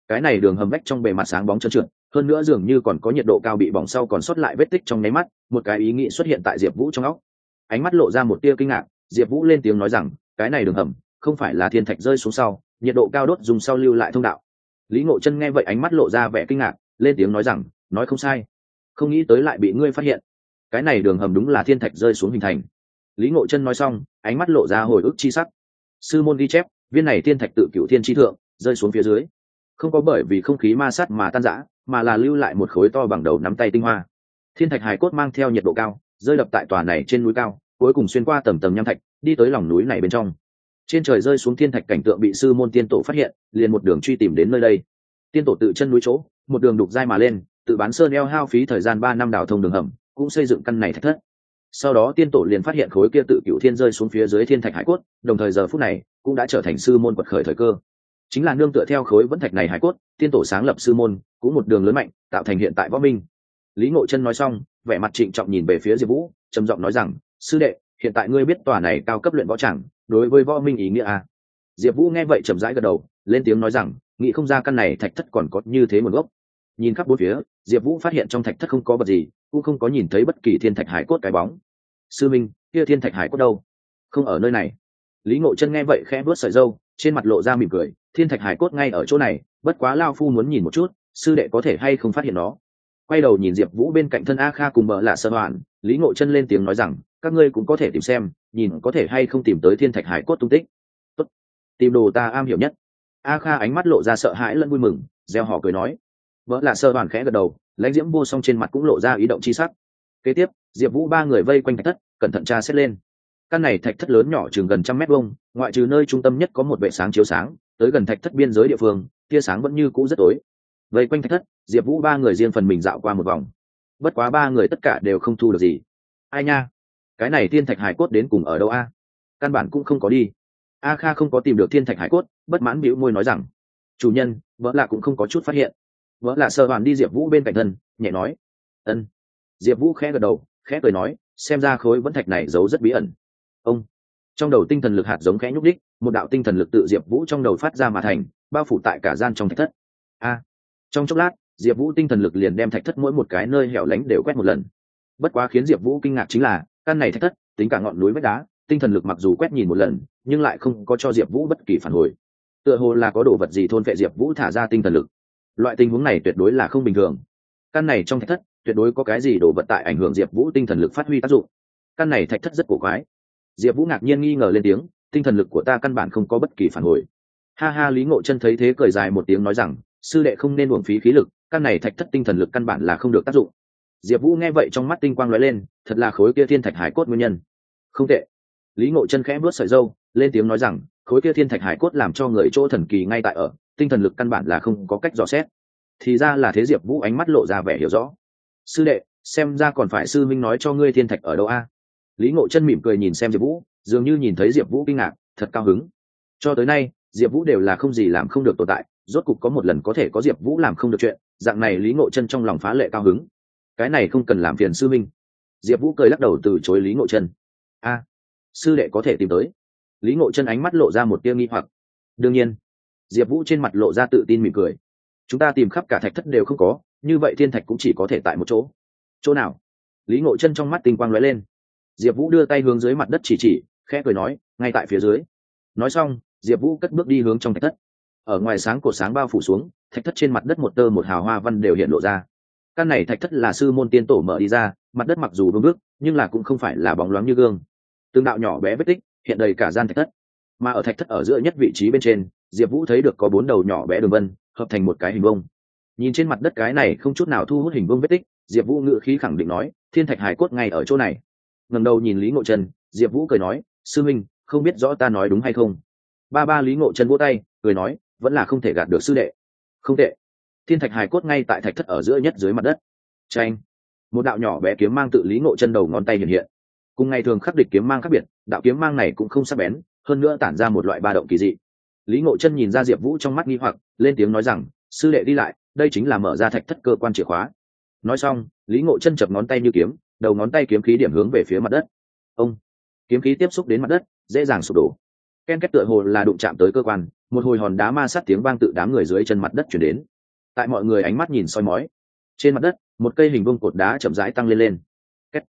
Cái này đường hầm vách trong bề mặt sáng bóng trơn trượt, hơn nữa dường như còn có nhiệt độ cao bị bỏng sau còn sót lại vết tích trong nháy mắt, một cái ý nghĩ xuất hiện tại diệp vũ trong óc. Ánh mắt lộ ra một tia kinh ngạc, diệp vũ lên tiếng nói rằng, cái này đường hầm, không phải là thiên thạch rơi xuống sau, nhiệt độ cao đốt dùng sau lưu lại thông đạo. Lý ngộ chân nghe vậy ánh mắt lộ ra vẻ kinh ngạc, lên tiếng nói rằng, nói không sai. Không nghĩ tới lại bị ngươi phát hiện. Cái này đường hầm đúng là thiên thạch rơi xuống hình thành lý ngộ chân nói xong, ánh mắt lộ ra hồi ức chi sắc. Sư môn ghi chép, viên này thiên thạch tự cựu thiên tri thượng, rơi xuống phía dưới. Không có bởi vì không khí ma sát mà tan rã, mà là lưu lại một khối to bằng đầu nắm tay tinh hoa. Thiên thạch hải cốt mang theo nhiệt độ cao, rơi đập tại tòa này trên núi cao, cuối cùng xuyên qua tầm tầm nham thạch, đi tới lòng núi này bên trong. Trên trời rơi xuống thiên thạch cảnh tượng bị sư môn tiên tổ phát hiện, liền một đường truy tìm đến nơi đây. Tiên tổ tự chân núi chỗ, một đường đục dai mà lên, tự bán sơn eo hao phí thời gian ba năm đào thông đường hầm, cũng xây dựng căn này thạch thất sau đó tiên tổ liền phát hiện khối kia tự cựu thiên rơi xuống phía dưới thiên thạch hải cốt, đồng thời giờ phút này, cũng đã trở thành sư môn quật khởi thời cơ. Chính là nương tựa theo khối vẫn thạch này hải cốt, tiên tổ sáng lập sư môn, cũng một đường lớn mạnh, tạo thành hiện tại võ minh. Lý ngộ chân nói xong, vẻ mặt trịnh trọng nhìn về phía diệp vũ, trầm giọng nói rằng, sư đệ, hiện tại ngươi biết tòa này cao cấp luyện võ chẳng, đối với võ minh ý nghĩa à? diệp vũ nghe vậy chậm rãi gật đầu, lên tiếng nói rằng, nghĩ không ra căn này thạch thất còn có như thế một gốc. Nhìn khắp bốn phía, diệp vũ phát hiện trong thạch thất không có vật gì, cũng không có nhìn thấy bất kỳ thiên thạch hải cốt cái bóng sư minh, kia thiên thạch hải cốt đâu? Không ở nơi này. Lý ngộ chân nghe vậy khẽ vớt sợi dâu trên mặt lộ ra mỉm cười, thiên thạch hải cốt ngay ở chỗ này, bất quá lao phu muốn nhìn một chút, sư đệ có thể hay không phát hiện nó. Quay đầu nhìn diệp vũ bên cạnh thân a kha cùng bợ lạ sơ hoàn lý ngộ chân lên tiếng nói rằng, các ngươi cũng có thể tìm xem, nhìn có thể hay không tìm tới thiên thạch hải cốt tung tích. Tốt. tìm đồ ta am hiểu nhất. A kha ánh mắt lộ ra sợ hãi lẫn vui mừng, gieo họ cười nói. Vợ lạ sơ đoàn khẽ gật đầu, lãnh diễm vô song trên mặt cũng lộ ra ý động c h i sắc. Kế tiếp, diệp vũ ba người vây quanh thạch thất cẩn thận tra xét lên. Căn này thạch thất lớn nhỏ chừng gần trăm mét vuông, ngoại trừ nơi trung tâm nhất có một vệ sáng chiếu sáng, tới gần thạch thất biên giới địa phương, tia sáng vẫn như cũ rất tối. Vây quanh thạch thất, diệp vũ ba người riêng phần mình dạo qua một vòng. Bất quá ba người tất cả đều không thu được gì. Ai nha? Cái này thiên thạch hải cốt đến cùng ở đâu a? Căn bản cũng không có đi. A kha không có tìm được thiên thạch hải cốt, bất mãn bĩu môi nói rằng, chủ nhân, vợ lạ cũng không có chút phát hiện. Vợ lạ sợ hoàn đi diệp vũ bên cạnh thân, nhẹ nói, ân. Diệp vũ khẽ gật đầu, khẽ cười nói xem ra khối vẫn thạch này giấu rất bí ẩn. Ông, trong đầu tinh thần lực hạt giống khẽ nhúc đích, một đạo tinh thần lực tự diệp vũ trong đầu phát ra mà thành, bao phủ tại cả gian trong thạch thất. A, trong chốc lát, diệp vũ tinh thần lực liền đem thạch thất mỗi một cái nơi hẻo lánh đều quét một lần. Bất quá khiến diệp vũ kinh ngạc chính là, căn này thạch thất, tính cả ngọn núi vách đá, tinh thần lực mặc dù quét nhìn một lần, nhưng lại không có cho diệp vũ bất kỳ phản hồi. Tựa hồ là có đồ vật gì thôn vệ diệp vũ thả ra tinh thần lực. Loại tình huống này tuyệt đối là không bình thường. Căn này trong thạch thất tuyệt đối có cái gì đồ vật tại ảnh hưởng diệp vũ tinh thần lực phát huy tác dụng. Căn này thạch thất rất cổ quái. Diệp vũ ngạc nhiên nghi ngờ lên tiếng, tinh thần lực của ta căn bản không có bất kỳ phản hồi. Ha ha, lý ngộ chân thấy thế cười dài một tiếng nói rằng, sư đệ không nên uổng phí khí lực, căn này thạch thất tinh thần lực căn bản là không được tác dụng. Diệp vũ nghe vậy trong mắt tinh quang lóe lên, thật là khối kia thiên thạch hải cốt nguyên nhân. Không tệ. Lý ngộ chân khẽ bước sợi dâu lên tiếng nói rằng, khối kia thiên thạch hải cốt làm cho người chỗ thần kỳ ngay tại ở, tinh thần lực căn bản là không có cách dò xét. Thì ra là thế diệp vũ ánh mắt lộ ra vẻ hiểu rõ sư đệ, xem ra còn phải sư minh nói cho ngươi thiên thạch ở đâu a? Lý ngộ chân mỉm cười nhìn xem diệp vũ, dường như nhìn thấy diệp vũ kinh ngạc, thật cao hứng. Cho tới nay, diệp vũ đều là không gì làm không được tồn tại, rốt cục có một lần có thể có diệp vũ làm không được chuyện, dạng này lý ngộ chân trong lòng phá lệ cao hứng. Cái này không cần làm phiền sư minh. Diệp vũ cười lắc đầu từ chối lý ngộ chân. A, sư đệ có thể tìm tới. Lý ngộ chân ánh mắt lộ ra một tia nghi hoặc. Đương nhiên, diệp vũ trên mặt lộ ra tự tin mỉm cười. Chúng ta tìm khắp cả thạch thất đều không có như vậy thiên thạch cũng chỉ có thể tại một chỗ. Chỗ nào? Lý ngộ chân trong mắt tinh quang lóe lên. Diệp vũ đưa tay hướng dưới mặt đất chỉ chỉ, khẽ cười nói, ngay tại phía dưới. Nói xong, diệp vũ cất bước đi hướng trong thạch thất. Ở ngoài sáng cột sáng bao phủ xuống, thạch thất trên mặt đất một tơ một hào hoa văn đều hiện lộ ra. Căn này thạch thất là sư môn tiên tổ mở đi ra, mặt đất mặc dù vương bước, nhưng là cũng không phải là bóng loáng như gương. Tương đạo nhỏ bé vết tích, hiện đầy cả gian thạch thất. Mà ở thạch thất ở giữa nhất vị trí bên trên, diệp vũ thấy được có bốn đầu nhỏ bé đường vân, hợp thành một cái hình vông nhìn trên mặt đất cái này không chút nào thu hút hình vương vết tích, diệp vũ ngự khí khẳng định nói, thiên thạch hải cốt ngay ở chỗ này. Ngầm đầu nhìn lý ngộ trần, diệp vũ cười nói, sư minh, không biết rõ ta nói đúng hay không? Ba ba lý ngộ trần vỗ tay, cười nói, vẫn là không thể gạt được sư đệ. Không tệ. Thiên thạch hải cốt ngay tại thạch thất ở giữa nhất dưới mặt đất. Tranh một đạo nhỏ bé kiếm mang tự lý ngộ chân đầu ngón tay hiện hiện. Cùng ngày thường khắc địch kiếm mang khác biệt, đạo kiếm mang này cũng không sắc bén, hơn nữa tản ra một loại ba động kỳ dị. Lý ngộ chân nhìn ra diệp vũ trong mắt nghi hoặc, lên tiếng nói rằng, sư đệ đi lại đây chính là mở ra thạch thất cơ quan chìa khóa. Nói xong lý ngộ chân chập ngón tay như kiếm đầu ngón tay kiếm khí điểm hướng về phía mặt đất. Ông kiếm khí tiếp xúc đến mặt đất dễ dàng sụp đổ. Ken kết tựa hồ là đụng chạm tới cơ quan một hồi hòn đá ma sát tiếng vang tự đám người dưới chân mặt đất chuyển đến. Tại mọi người ánh mắt nhìn soi mói trên mặt đất một cây hình vương cột đá chậm rãi tăng lên lên. Két.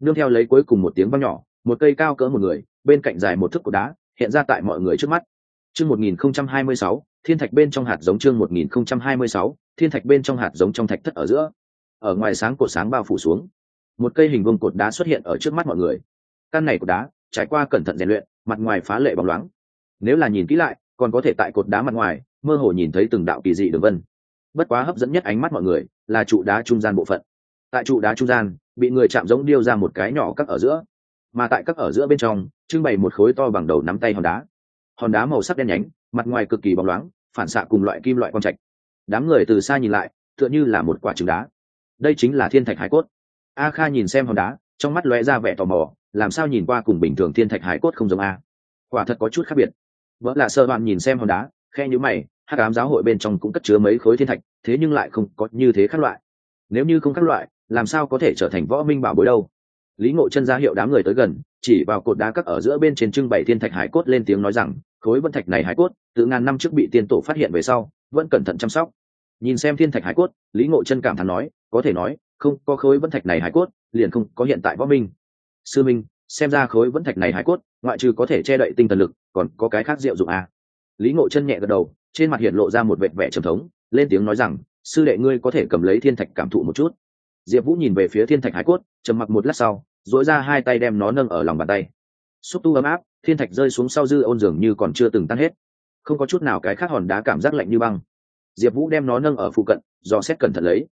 Nương theo lấy cuối cùng một tiếng vang nhỏ một cây cao cỡ một người bên cạnh dài một thước cột đá hiện ra tại mọi người trước mắt. Chương 1026, thiên thạch bên trong hạt giống chương 1026, thiên thạch bên trong hạt giống trong thạch thất ở giữa. Ở ngoài sáng cột sáng bao phủ xuống. Một cây hình vuông cột đá xuất hiện ở trước mắt mọi người. Căn này cột đá, trải qua cẩn thận rèn luyện, mặt ngoài phá lệ bóng loáng. Nếu là nhìn kỹ lại, còn có thể tại cột đá mặt ngoài, mơ hồ nhìn thấy từng đạo kỳ dị đường vân. Bất quá hấp dẫn nhất ánh mắt mọi người, là trụ đá trung gian bộ phận. Tại trụ đá trung gian, bị người chạm giống điêu ra một cái nhỏ cắt ở giữa. Mà tại các ở giữa bên trong, trưng bày một khối to bằng đầu nắm tay hòn đá. Hòn đá màu sắc đen nhánh, mặt ngoài cực kỳ bóng loáng, phản xạ cùng loại kim loại quang trạch đám người từ xa nhìn lại, tựa như là một quả trứng đá. Đây chính là thiên thạch hải cốt. A kha nhìn xem hòn đá, trong mắt lóe ra vẻ tò mò, làm sao nhìn qua cùng bình thường thiên thạch hải cốt không giống a? Quả thật có chút khác biệt. Vợ là sơ bạn nhìn xem hòn đá, khe nhữ mày hát cám giáo hội bên trong cũng cất chứa mấy khối thiên thạch, thế nhưng lại không có như thế khác loại. Nếu như không khác loại, làm sao có thể trở thành võ minh bảo bối đâu? Lý ngộ chân ra hiệu đám người tới gần, chỉ vào cột đá cắt ở giữa bên trên trưng bày thiên thạch hải cốt lên tiếng nói rằng, khối vân thạch này hải cốt, từ ngàn năm trước bị tiên tổ phát hiện về sau, vẫn cẩn thận chăm sóc nhìn xem thiên thạch hải cốt, lý ngộ chân cảm thán nói, có thể nói, không, có khối vân thạch này hải cốt, liền không có hiện tại võ minh. Sư minh, xem ra khối vân thạch này hải cốt, ngoại trừ có thể che đậy tinh thần lực, còn có cái khác diệu dụng à. lý ngộ chân nhẹ gật đầu, trên mặt hiện lộ ra một vẻ vẻ trầm thống, lên tiếng nói rằng, sư đệ ngươi có thể cầm lấy thiên thạch cảm thụ một chút. Diệp vũ nhìn về phía thiên thạch hải cốt, trầm mặc một lát sau dỗi ra hai tay đem nó nâng ở lòng bàn tay. Xúc tu ấm áp, thiên thạch rơi xuống sau dư ôn dường như còn chưa từng tan hết. Không có chút nào cái khác hòn đá cảm giác lạnh như băng diệp vũ đem nó nâng ở phụ cận, do xét cẩn thận lấy.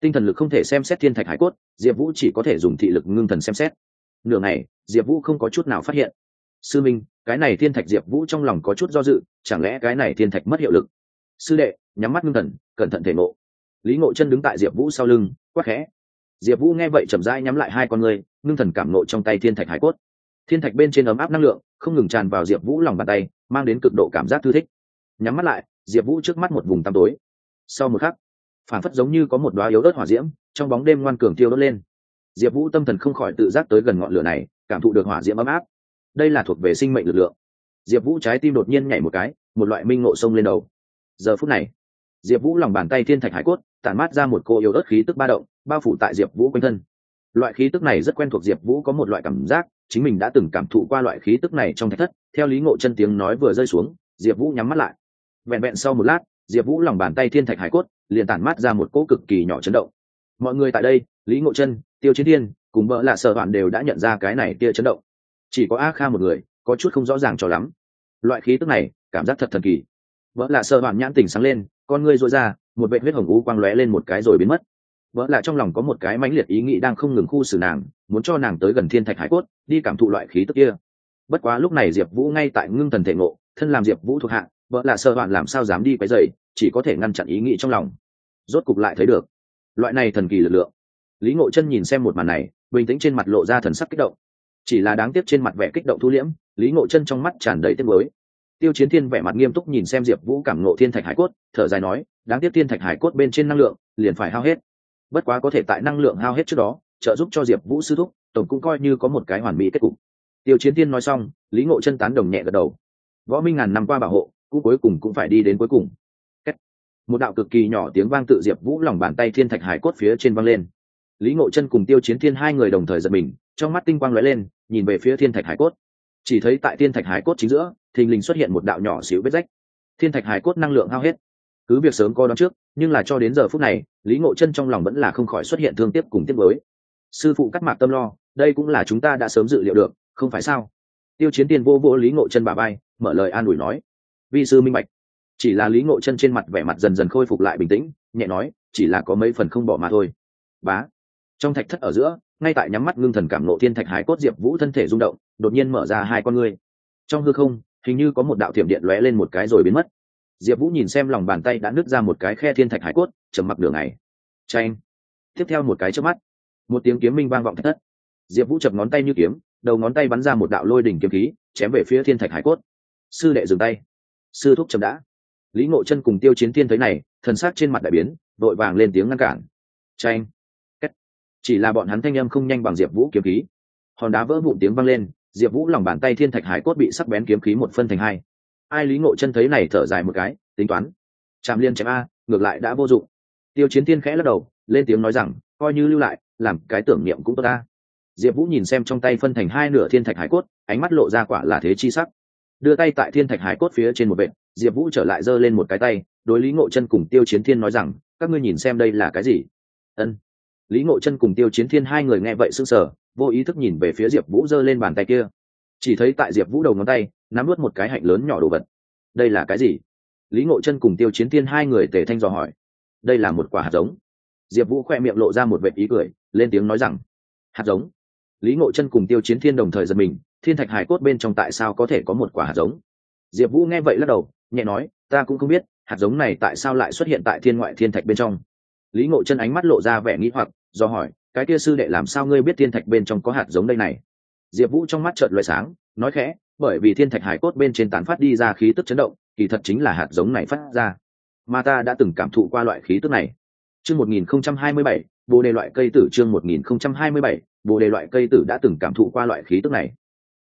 Tinh thần lực không thể xem xét thiên thạch hải cốt, diệp vũ chỉ có thể dùng thị lực ngưng thần xem xét. Nửa ngày, diệp vũ không có chút nào phát hiện. Sư minh, cái này thiên thạch diệp vũ trong lòng có chút do dự, chẳng lẽ cái này thiên thạch mất hiệu lực? Sư đệ, nhắm mắt ngưng thần, cẩn thận thể ngộ. Lý ngộ chân đứng tại diệp vũ sau lưng, quắc khẽ. Diệp vũ nghe vậy chậm rãi nhắm lại hai con ngươi, ngưng thần cảm nộ trong tay thiên thạch hải cốt. Thiên thạch bên trên ấm áp năng lượng, không ngừng tràn vào diệp vũ lòng bàn tay, mang đến cực độ cảm giác thư thích nhắm mắt lại, diệp vũ trước mắt một vùng tăm tối. Sau một khắc phản phất giống như có một đoá yếu ớt hỏa diễm trong bóng đêm ngoan cường tiêu đốt lên. Diệp vũ tâm thần không khỏi tự giác tới gần ngọn lửa này, cảm thụ được hỏa diễm ấm áp. Đây là thuộc về sinh mệnh lực lượng. Diệp vũ trái tim đột nhiên nhảy một cái, một loại minh ngộ sông lên đầu. Giờ phút này, diệp vũ lòng bàn tay thiên thạch hải cốt, tản mát ra một cô yếu ớt khí tức ba động, bao phủ tại diệp vũ quanh thân. Loại khí tức này rất quen thuộc diệp vũ có một loại cảm giác, chính mình đã từng cảm thụ qua loại khí tức này trong thạch thất, theo lý ngộ chân tiếng nói vừa rơi xuống, diệp vũ nhắm mắt lại vẹn vẹn sau một lát, diệp vũ lòng bàn tay thiên thạch hải cốt liền tản mát ra một cỗ cực kỳ nhỏ chấn động. Mọi người tại đây, lý ngộ chân, tiêu chiến thiên cùng vợ lạ sợ bạn đều đã nhận ra cái này tia chấn động. Chỉ có a kha một người, có chút không rõ ràng cho lắm. Loại khí tức này, cảm giác thật thần kỳ. Vợ lạ sợ bạn nhãn tỉnh sáng lên, con ngươi rối ra, một vệ huyết hồng u quang lóe lên một cái rồi biến mất. Vợ lạ trong lòng có một cái mãnh liệt ý nghĩ đang không ngừng khu xử nàng, muốn cho nàng tới gần thiên thạch hải cốt, đi cảm thụ loại khí tức kia. Bất quá lúc này diệp vũ ngay tại ngưng thần thể ngộ, thân làm diệp vũ thuộc hạ vợ là sợ bạn làm sao dám đi quấy dày chỉ có thể ngăn chặn ý nghĩ trong lòng. Rốt cục lại thấy được. Loại này thần kỳ lực lượng. Lý ngộ chân nhìn xem một màn này, bình tĩnh trên mặt lộ ra thần sắc kích động. Chỉ là đáng tiếc trên mặt vẻ kích động thu liễm, lý ngộ chân trong mắt tràn đầy tiếc mới tiêu chiến thiên vẻ mặt nghiêm túc nhìn xem diệp vũ cảm ngộ thiên thạch hải cốt, thở dài nói, đáng tiếc thiên thạch hải cốt bên trên năng lượng, liền phải hao hết. Bất quá có thể tại năng lượng hao hết trước đó, trợ giúp cho diệp vũ sư thúc, tổng cũng coi như có một cái hoàn mỹ kết cục. Tiêu chiến thiên nói xong, lý ngộ chân tán đồng nhẹ gật đầu. Võ minh ngàn năm qua bảo hộ cũng cuối cùng cũng phải đi đến cuối cùng. Một đạo cực kỳ nhỏ tiếng vang tự diệp vũ lòng bàn tay thiên thạch hải cốt phía trên vang lên. Lý ngộ chân cùng tiêu chiến thiên hai người đồng thời giật mình, trong mắt tinh quang lóe lên, nhìn về phía thiên thạch hải cốt. Chỉ thấy tại thiên thạch hải cốt chính giữa, thình lình xuất hiện một đạo nhỏ xíu vết rách. Thiên thạch hải cốt năng lượng hao hết. Cứ việc sớm coi đón trước, nhưng là cho đến giờ phút này, lý ngộ chân trong lòng vẫn là không khỏi xuất hiện thương tiếp cùng tiếp với sư phụ cắt mạc tâm lo, đây cũng là chúng ta đã sớm dự liệu được, không phải sao? Tiêu chiến tiên vô vô lý ngộ chân bà bay mở lời an ủi nói vi sư minh bạch. Chỉ là lý ngộ chân trên mặt vẻ mặt dần dần khôi phục lại bình tĩnh, nhẹ nói, chỉ là có mấy phần không bỏ mà thôi. Bá. Trong thạch thất ở giữa, ngay tại nhắm mắt ngưng thần cảm nộ thiên thạch hải cốt diệp vũ thân thể rung động, đột nhiên mở ra hai con ngươi. Trong hư không, hình như có một đạo thiểm điện lóe lên một cái rồi biến mất. Diệp vũ nhìn xem lòng bàn tay đã nứt ra một cái khe thiên thạch hải cốt, trầm mặc đường này tranh tiếp theo một cái trước mắt, một tiếng kiếm minh vang vọng thạch thất. Diệp vũ chập ngón tay như kiếm, đầu ngón tay bắn ra một đạo lôi đỉnh kiếm khí, chém về phía thiên thạch hải cốt. Sư đệ dừng tay sư thúc chậm đã. Lý ngộ chân cùng tiêu chiến thiên thấy này, thần sắc trên mặt đại biến, vội vàng lên tiếng ngăn cản. Tranh chỉ là bọn hắn thanh âm không nhanh bằng diệp vũ kiếm khí. Hòn đá vỡ vụn tiếng vang lên, diệp vũ lòng bàn tay thiên thạch hải cốt bị sắc bén kiếm khí một phân thành hai. Ai lý ngộ chân thấy này thở dài một cái, tính toán. Chạm liên chém a, ngược lại đã vô dụng. Tiêu chiến thiên khẽ lắc đầu, lên tiếng nói rằng, coi như lưu lại, làm cái tưởng niệm cũng tốt ta. Diệp vũ nhìn xem trong tay phân thành hai nửa thiên thạch hải cốt, ánh mắt lộ ra quả là thế chi sắc đưa tay tại thiên thạch hải cốt phía trên một vệt, diệp vũ trở lại giơ lên một cái tay, đối lý ngộ chân cùng tiêu chiến thiên nói rằng, các ngươi nhìn xem đây là cái gì? Ân. Lý ngộ chân cùng tiêu chiến thiên hai người nghe vậy sững sờ, vô ý thức nhìn về phía diệp vũ giơ lên bàn tay kia. Chỉ thấy tại diệp vũ đầu ngón tay, nắm vớt một cái hạnh lớn nhỏ đồ vật. Đây là cái gì? Lý ngộ chân cùng tiêu chiến thiên hai người tề thanh dò hỏi. Đây là một quả hạt giống. Diệp vũ khoe miệng lộ ra một vệ ý cười, lên tiếng nói rằng, hạt giống. Lý ngộ chân cùng tiêu chiến thiên đồng thời giật mình thiên thạch hải cốt bên trong tại sao có thể có một quả hạt giống? Diệp vũ nghe vậy lắc đầu, nhẹ nói, ta cũng không biết, hạt giống này tại sao lại xuất hiện tại thiên ngoại thiên thạch bên trong? Lý ngộ chân ánh mắt lộ ra vẻ nghĩ hoặc, do hỏi, cái kia sư đệ làm sao ngươi biết thiên thạch bên trong có hạt giống đây này? Diệp vũ trong mắt trợn loại sáng, nói khẽ, bởi vì thiên thạch hải cốt bên trên tán phát đi ra khí tức chấn động, kỳ thật chính là hạt giống này phát ra. Mà ta đã từng cảm thụ qua loại khí tức này. Chương một nghìn không trăm hai mươi bảy, bồ đề loại cây tử chương một nghìn không trăm hai mươi bảy, bồ đề loại cây tử đã từng cảm thụ qua loại khí tức này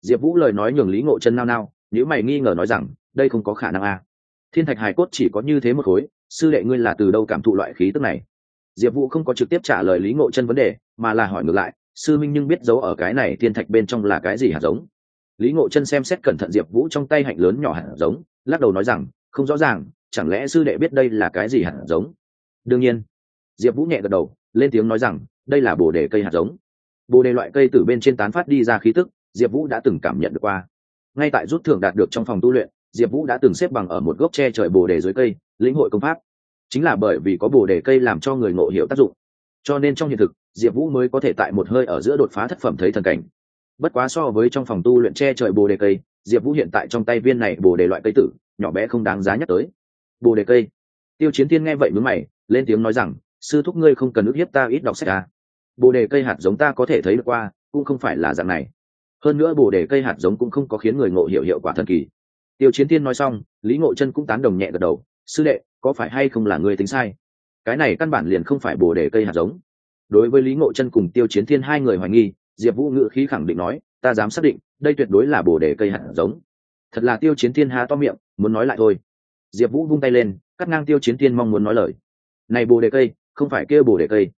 diệp vũ lời nói nhường lý ngộ chân nao nao nếu mày nghi ngờ nói rằng, đây không có khả năng a thiên thạch hải cốt chỉ có như thế một khối, sư đệ ngươi là từ đâu cảm thụ loại khí tức này? Diệp vũ không có trực tiếp trả lời lý ngộ chân vấn đề, mà là hỏi ngược lại, sư minh nhưng biết giấu ở cái này thiên thạch bên trong là cái gì hạt giống? Lý ngộ chân xem xét cẩn thận diệp vũ trong tay hạnh lớn nhỏ hạt giống, lắc đầu nói rằng, không rõ ràng, chẳng lẽ sư đệ biết đây là cái gì hạt giống? Đương nhiên. Diệp vũ nhẹ gật đầu, lên tiếng nói rằng, đây là bồ đề cây hạt giống. Bồ đề loại cây từ bên trên tán phát đi ra khí tức diệp vũ đã từng cảm nhận được qua. Ngay tại rút thưởng đạt được trong phòng tu luyện, diệp vũ đã từng xếp bằng ở một gốc tre trời bồ đề dưới cây, lĩnh hội công pháp. Chính là bởi vì có bồ đề cây làm cho người ngộ hiểu tác dụng. Cho nên trong hiện thực, diệp vũ mới có thể tại một hơi ở giữa đột phá thất phẩm thấy thần cảnh. Bất quá so với trong phòng tu luyện tre trời bồ đề cây, diệp vũ hiện tại trong tay viên này bồ đề loại cây tử, nhỏ bé không đáng giá nhắc tới. Bồ đề cây. Tiêu chiến thiên nghe vậy mướn mày, lên tiếng nói rằng, sư thúc ngươi không cần ức hiếp ta ít đọc sách à. bồ đề cây hạt giống ta có thể thấy được qua, cũng không phải là dạng này hơn nữa bồ đề cây hạt giống cũng không có khiến người ngộ hiểu hiệu quả thần kỳ. Tiêu chiến thiên nói xong, lý ngộ chân cũng tán đồng nhẹ gật đầu. Sư đệ, có phải hay không là người tính sai? Cái này căn bản liền không phải bồ đề cây hạt giống. Đối với lý ngộ chân cùng tiêu chiến thiên hai người hoài nghi, diệp vũ ngự khí khẳng định nói, ta dám xác định, đây tuyệt đối là bồ đề cây hạt giống. Thật là tiêu chiến thiên há to miệng, muốn nói lại thôi. Diệp vũ vung tay lên, cắt ngang tiêu chiến thiên mong muốn nói lời. Này bồ đề cây, không phải kia bồ đề cây.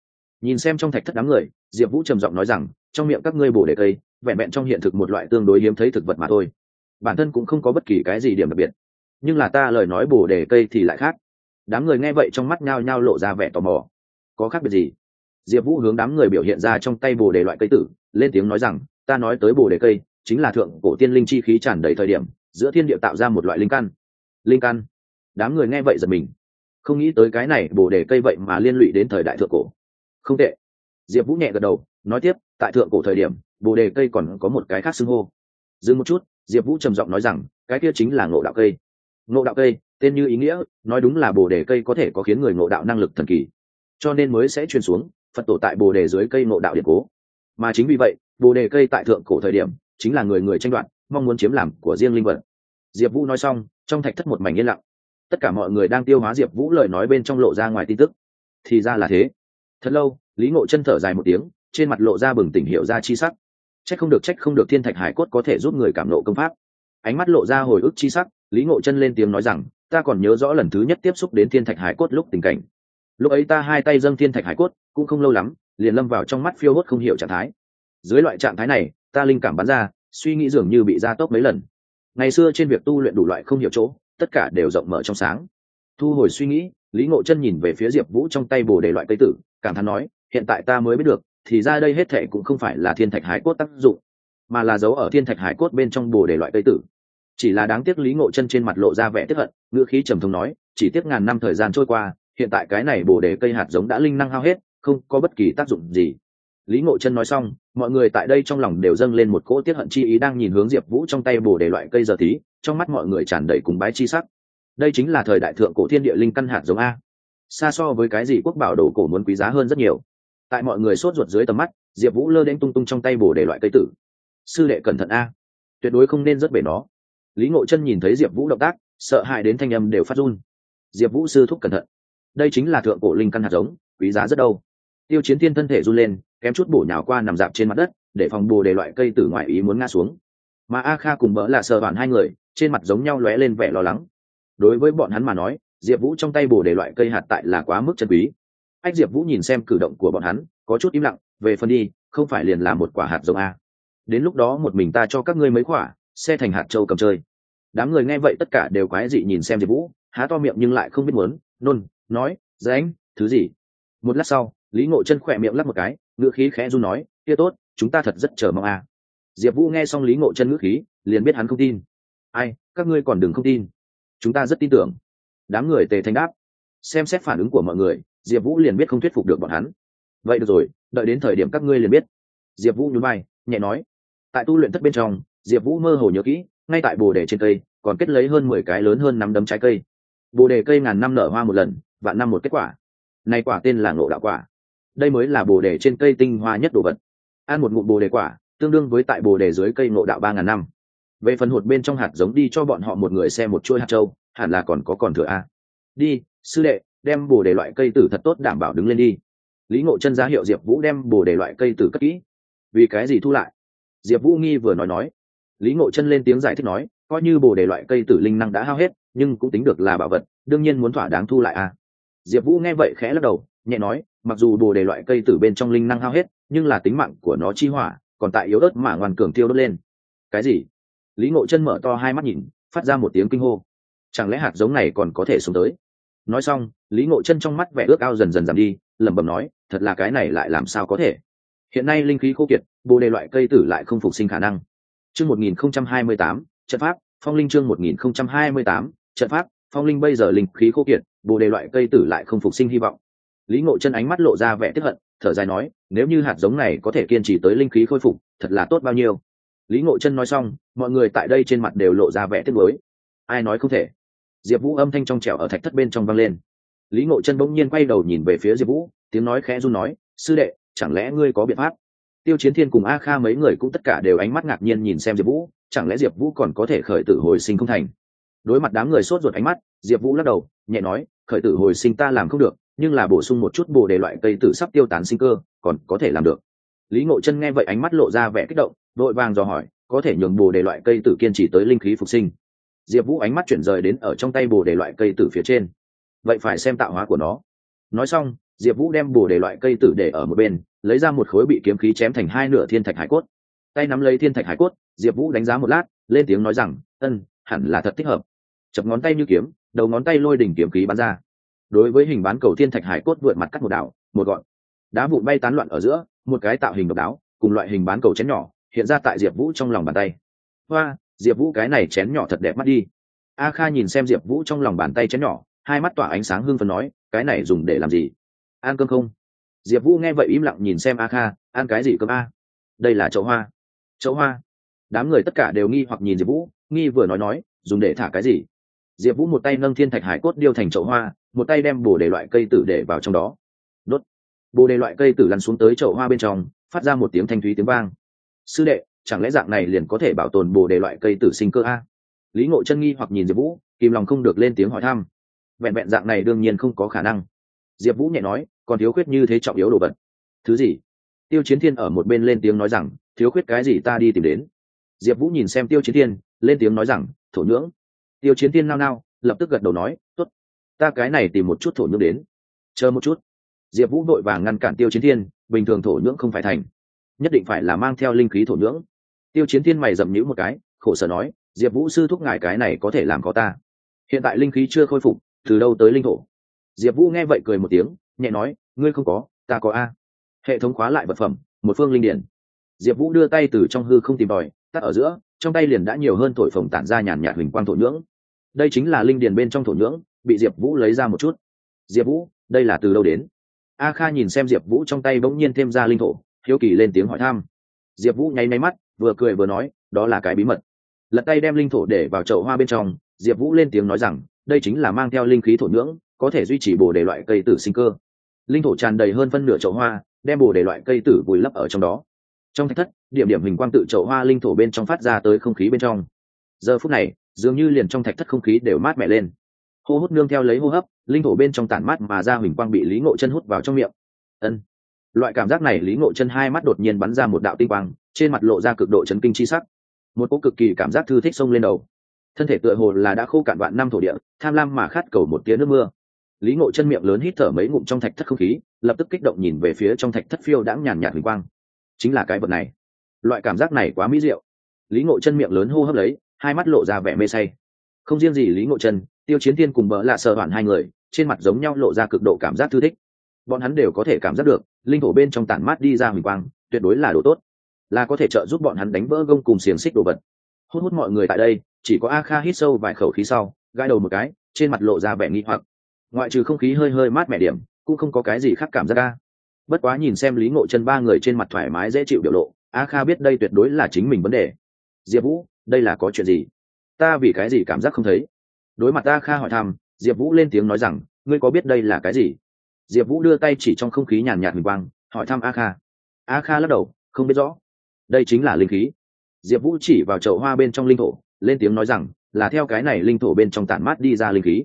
Nhìn xem trong thạch thất đám người, diệp vũ trầm giọng nói rằng, trong miệng các ngươi bồ đề cây vẹn vẹn trong hiện thực một loại tương đối hiếm thấy thực vật mà thôi. Bản thân cũng không có bất kỳ cái gì điểm đặc biệt. Nhưng là ta lời nói bồ đề cây thì lại khác. Đám người nghe vậy trong mắt nhao nhao lộ ra vẻ tò mò. Có khác biệt gì? Diệp vũ hướng đám người biểu hiện ra trong tay bồ đề loại cây tử, lên tiếng nói rằng, ta nói tới bồ đề cây, chính là thượng cổ tiên linh chi khí tràn đầy thời điểm, giữa thiên địa tạo ra một loại linh căn. Linh căn? Đám người nghe vậy giật mình. Không nghĩ tới cái này bồ đề cây vậy mà liên lụy đến thời đại thượng cổ. Không tệ. Diệp vũ nhẹ gật đầu, nói tiếp, tại thượng cổ thời điểm bồ đề cây còn có một cái khác xưng hô. Dừng một chút, diệp vũ trầm giọng nói rằng, cái kia chính là ngộ đạo cây. Ngộ đạo cây, tên như ý nghĩa, nói đúng là bồ đề cây có thể có khiến người ngộ đạo năng lực thần kỳ. Cho nên mới sẽ truyền xuống, phật tổ tại bồ đề dưới cây ngộ đạo điện cố. Mà chính vì vậy, bồ đề cây tại thượng cổ thời điểm, chính là người người tranh đoạt, mong muốn chiếm làm của riêng linh vật. Diệp vũ nói xong, trong thạch thất một mảnh yên lặng. Tất cả mọi người đang tiêu hóa diệp vũ lời nói bên trong lộ ra ngoài tin tức. Thì ra là thế. Thật lâu, lý ngộ chân thở dài một tiếng, trên mặt lộ ra bừng tỉnh hiệu ra chi sắc trách không được trách không được thiên thạch hải cốt có thể giúp người cảm nộ công pháp. Ánh mắt lộ ra hồi ức chi sắc, lý ngộ chân lên tiếng nói rằng, ta còn nhớ rõ lần thứ nhất tiếp xúc đến thiên thạch hải cốt lúc tình cảnh. Lúc ấy ta hai tay dâng thiên thạch hải cốt, cũng không lâu lắm, liền lâm vào trong mắt phiêu hốt không hiểu trạng thái. Dưới loại trạng thái này, ta linh cảm bắn ra, suy nghĩ dường như bị gia tốc mấy lần. Ngày xưa trên việc tu luyện đủ loại không hiểu chỗ, tất cả đều rộng mở trong sáng. Thu hồi suy nghĩ, lý ngộ chân nhìn về phía diệp vũ trong tay bồ đề loại cây tử, cảm thán nói, hiện tại ta mới biết được thì ra đây hết thệ cũng không phải là thiên thạch hải cốt tác dụng, mà là giấu ở thiên thạch hải cốt bên trong bồ để loại cây tử. Chỉ là đáng tiếc lý ngộ chân trên mặt lộ ra vẻ tiếp hận, ngữ khí trầm thống nói, chỉ tiếc ngàn năm thời gian trôi qua, hiện tại cái này bồ đề cây hạt giống đã linh năng hao hết, không có bất kỳ tác dụng gì. Lý ngộ chân nói xong, mọi người tại đây trong lòng đều dâng lên một cỗ tiết hận chi ý đang nhìn hướng diệp vũ trong tay bồ đề loại cây giờ tí, trong mắt mọi người tràn đầy cùng bái chi sắc. Đây chính là thời đại thượng cổ thiên địa linh căn hạt giống a. Xa so với cái gì quốc bảo đồ cổ muốn quý giá hơn rất nhiều tại mọi người sốt ruột dưới tầm mắt, diệp vũ lơ đen tung tung trong tay bồ để loại cây tử. Sư đệ cẩn thận a. Tuyệt đối không nên rớt bể nó. Lý ngộ chân nhìn thấy diệp vũ động tác, sợ hãi đến thanh âm đều phát run. Diệp vũ sư thúc cẩn thận. Đây chính là thượng cổ linh căn hạt giống, quý giá rất đâu. Tiêu chiến thiên thân thể run lên, kém chút bổ nhào qua nằm dạp trên mặt đất, để phòng bồ để loại cây tử ngoại ý muốn ngã xuống. Mà a kha cùng bỡ là sợ bản hai người, trên mặt giống nhau lóe lên vẻ lo lắng. Đối với bọn hắn mà nói, diệp vũ trong tay bồ để loại cây hạt tại là quá mức chân quý ách diệp vũ nhìn xem cử động của bọn hắn, có chút im lặng, về phần đi, không phải liền là một quả hạt giống a? Đến lúc đó một mình ta cho các ngươi mấy quả xe thành hạt châu cầm chơi. Đám người nghe vậy tất cả đều quái dị nhìn xem diệp vũ, há to miệng nhưng lại không biết muốn, nôn, nói dạ dãnh thứ gì? Một lát sau, lý ngộ chân khỏe miệng lắp một cái, ngữ khí khẽ run nói, kia tốt, chúng ta thật rất chờ mong a. Diệp vũ nghe xong lý ngộ chân ngữ khí, liền biết hắn không tin. Ai, các ngươi còn đừng không tin. Chúng ta rất tin tưởng. Đám người tề thanh đáp, xem xét phản ứng của mọi người diệp vũ liền biết không thuyết phục được bọn hắn. Vậy được rồi, đợi đến thời điểm các ngươi liền biết. Diệp vũ nhún vai, nhẹ nói. Tại tu luyện thất bên trong, diệp vũ mơ hồ nhớ kỹ, ngay tại bồ đề trên cây, còn kết lấy hơn mười cái lớn hơn năm đấm trái cây. Bồ đề cây ngàn năm nở hoa một lần và năm một kết quả. Này quả tên là ngộ đạo quả. Đây mới là bồ đề trên cây tinh hoa nhất đồ vật. Ăn một ngụm bồ đề quả, tương đương với tại bồ đề dưới cây ngộ đạo ba ngàn năm. Về phần hột bên trong hạt giống đi cho bọn họ một người xem một chuôi hạt trâu hẳn là còn có còn thừa a. Đi, sư đệ đem bồ đề loại cây tử thật tốt đảm bảo đứng lên đi. Lý ngộ chân ra hiệu diệp vũ đem bồ đề loại cây tử cất kỹ. Vì cái gì thu lại? Diệp vũ nghi vừa nói nói. Lý ngộ chân lên tiếng giải thích nói, coi như bồ đề loại cây tử linh năng đã hao hết, nhưng cũng tính được là bảo vật, đương nhiên muốn thỏa đáng thu lại à? diệp vũ nghe vậy khẽ lắc đầu, nhẹ nói, mặc dù bồ đề loại cây tử bên trong linh năng hao hết, nhưng là tính mạng của nó chi hỏa, còn tại yếu ớt mà ngoan cường tiêu đốt lên. Cái gì? Lý ngộ chân mở to hai mắt nhìn, phát ra một tiếng kinh hô. Chẳng lẽ hạt giống này còn có thể xuống tới? Nói xong, lý ngộ chân trong mắt vẻ ước ao dần dần giảm đi, lẩm bẩm nói, thật là cái này lại làm sao có thể? Hiện nay linh khí khô kiệt, bồ đề loại cây tử lại không phục sinh khả năng. Chương một nghìn không trăm hai mươi tám, trận pháp, phong linh chương một nghìn không trăm hai mươi tám, trận pháp, phong linh bây giờ linh khí khô kiệt, bồ đề loại cây tử lại không phục sinh hy vọng. Lý ngộ chân ánh mắt lộ ra vẻ tiếp hận, thở dài nói, nếu như hạt giống này có thể kiên trì tới linh khí khôi phục, thật là tốt bao nhiêu? Lý ngộ chân nói xong, mọi người tại đây trên mặt đều lộ ra vẻ tiếc nuối. Ai nói không thể? Diệp vũ âm thanh trong trẻo ở thạch thất bên trong vang lên. Lý ngộ chân bỗng nhiên quay đầu nhìn về phía diệp vũ, tiếng nói khẽ run nói, sư đệ, chẳng lẽ ngươi có biện pháp? Tiêu chiến thiên cùng a kha mấy người cũng tất cả đều ánh mắt ngạc nhiên nhìn xem diệp vũ, chẳng lẽ diệp vũ còn có thể khởi tử hồi sinh không thành? Đối mặt đám người sốt ruột ánh mắt, diệp vũ lắc đầu, nhẹ nói, khởi tử hồi sinh ta làm không được, nhưng là bổ sung một chút bồ đề loại cây tử sắp tiêu tán sinh cơ, còn có thể làm được. Lý ngộ chân nghe vậy ánh mắt lộ ra vẻ kích động, đội vàng dò hỏi, có thể nhường bồ đề loại cây tử kiên trì tới linh khí phục sinh? Diệp vũ ánh mắt chuyển rời đến ở trong tay bồ đề loại cây tử phía trên. Vậy phải xem tạo hóa của nó. Nói xong, diệp vũ đem bồ đề loại cây tử để ở một bên, lấy ra một khối bị kiếm khí chém thành hai nửa thiên thạch hải cốt. Tay nắm lấy thiên thạch hải cốt, diệp vũ đánh giá một lát, lên tiếng nói rằng ân hẳn là thật thích hợp. Chập ngón tay như kiếm, đầu ngón tay lôi đỉnh kiếm khí bắn ra. Đối với hình bán cầu thiên thạch hải cốt vượt mặt cắt một đảo, một gọn. Đá vụn bay tán loạn ở giữa, một cái tạo hình độc đáo, cùng loại hình bán cầu chén nhỏ, hiện ra tại diệp vũ trong lòng bàn tay. Hoa diệp vũ cái này chén nhỏ thật đẹp mắt đi. A kha nhìn xem diệp vũ trong lòng bàn tay chén nhỏ, hai mắt tỏa ánh sáng hưng phấn nói, cái này dùng để làm gì? Ăn cơm không? Diệp vũ nghe vậy im lặng nhìn xem a kha, ăn cái gì cơm a? Đây là chậu hoa. Chậu hoa. Đám người tất cả đều nghi hoặc nhìn diệp vũ, nghi vừa nói nói, dùng để thả cái gì? Diệp vũ một tay nâng thiên thạch hải cốt điêu thành chậu hoa, một tay đem bồ đề loại cây tử để vào trong đó. Đốt. Bồ đề loại cây tử lăn xuống tới chậu hoa bên trong, phát ra một tiếng thanh thúy tiếng vang. Sư đệ chẳng lẽ dạng này liền có thể bảo tồn bồ đề loại cây tử sinh cơ a? Lý ngộ chân nghi hoặc nhìn diệp vũ, kìm lòng không được lên tiếng hỏi thăm. Vẹn vẹn dạng này đương nhiên không có khả năng. Diệp vũ nhẹ nói, còn thiếu khuyết như thế trọng yếu đồ vật. Thứ gì? Tiêu chiến thiên ở một bên lên tiếng nói rằng, thiếu khuyết cái gì ta đi tìm đến. Diệp vũ nhìn xem tiêu chiến thiên, lên tiếng nói rằng, thổ nhưỡng. Tiêu chiến thiên nao nao, lập tức gật đầu nói t ố t ta cái này tìm một chút thổ nhưỡng đến. Chờ một chút. Diệp vũ vội vàng ngăn cản tiêu chiến thiên, bình thường thổ nhưỡng không phải thành, nhất định phải là mang theo linh khí thổ nhưỡng tiêu chiến thiên mày dậm nhữ một cái, khổ sở nói, diệp vũ sư thúc ngài cái này có thể làm có ta. Hiện tại linh khí chưa khôi phục, từ đâu tới linh thổ? Diệp vũ nghe vậy cười một tiếng, nhẹ nói, ngươi không có, ta có a. Hệ thống khóa lại vật phẩm, một phương linh điển. Diệp vũ đưa tay từ trong hư không tìm tòi, tắt ở giữa, trong tay liền đã nhiều hơn thổi phồng tản ra nhàn nhạt huỳnh quang thổ nhưỡng. Đây chính là linh điền bên trong thổ nhưỡng, bị diệp vũ lấy ra một chút. Diệp vũ, đây là từ đâu đến? A kha nhìn xem diệp vũ trong tay bỗng nhiên thêm ra linh thổ, hiếu kỳ lên tiếng hỏi thăm. Diệp vũ nháy máy mắt vừa cười vừa nói, đó là cái bí mật. Lật tay đem linh thổ để vào chậu hoa bên trong, diệp vũ lên tiếng nói rằng, đây chính là mang theo linh khí thổ nhưỡng, có thể duy trì bồ đề loại cây tử sinh cơ. Linh thổ tràn đầy hơn phân nửa chậu hoa, đem bồ đề loại cây tử vùi lấp ở trong đó. Trong thạch thất, điểm điểm hình quang tự chậu hoa linh thổ bên trong phát ra tới không khí bên trong. Giờ phút này, dường như liền trong thạch thất không khí đều mát mẻ lên. Hô hút nương theo lấy hô hấp, linh thổ bên trong tản mát mà ra huỳnh quang bị lý ngộ chân hút vào trong miệng. Ân. Loại cảm giác này lý ngộ chân hai mắt đột nhiên bắn ra một đạo tinh quang trên mặt lộ ra cực độ chấn kinh chi sắc. Một cỗ cực kỳ cảm giác thư thích xông lên đầu. Thân thể tựa hồ là đã khô cạn vạn năm thổ địa, tham lam mà khát cầu một tiếng nước mưa. Lý ngộ chân miệng lớn hít thở mấy ngụm trong thạch thất không khí, lập tức kích động nhìn về phía trong thạch thất phiêu đãng nhàn nhạt huỳnh quang. Chính là cái vật này. Loại cảm giác này quá mỹ diệu. Lý ngộ chân miệng lớn hô hấp lấy, hai mắt lộ ra vẻ mê say. Không riêng gì lý ngộ chân, tiêu chiến thiên cùng bỡ lạ sợ hoàn hai người, trên mặt giống nhau lộ ra cực độ cảm giác thư thích. Bọn hắn đều có thể cảm giác được, linh thổ bên trong tản mát đi ra huỳnh quang, tuyệt đối là đồ tốt là có thể trợ giúp bọn hắn đánh vỡ gông cùng xiềng xích đồ vật. Hút hút mọi người tại đây, chỉ có a kha hít sâu vài khẩu khí sau gai đầu một cái, trên mặt lộ ra vẻ nghi hoặc. Ngoại trừ không khí hơi hơi mát mẻ điểm, cũng không có cái gì khác cảm giác ca bất quá nhìn xem lý ngộ chân ba người trên mặt thoải mái dễ chịu biểu lộ, a kha biết đây tuyệt đối là chính mình vấn đề. Diệp vũ, đây là có chuyện gì? Ta vì cái gì cảm giác không thấy? Đối mặt a kha hỏi thăm, diệp vũ lên tiếng nói rằng, ngươi có biết đây là cái gì? Diệp vũ đưa tay chỉ trong không khí nhàn nhạt huỳnh quang, hỏi thăm a kha. A kha lắc đầu, không biết rõ đây chính là linh khí. Diệp vũ chỉ vào chậu hoa bên trong linh thổ, lên tiếng nói rằng, là theo cái này linh thổ bên trong tản mát đi ra linh khí.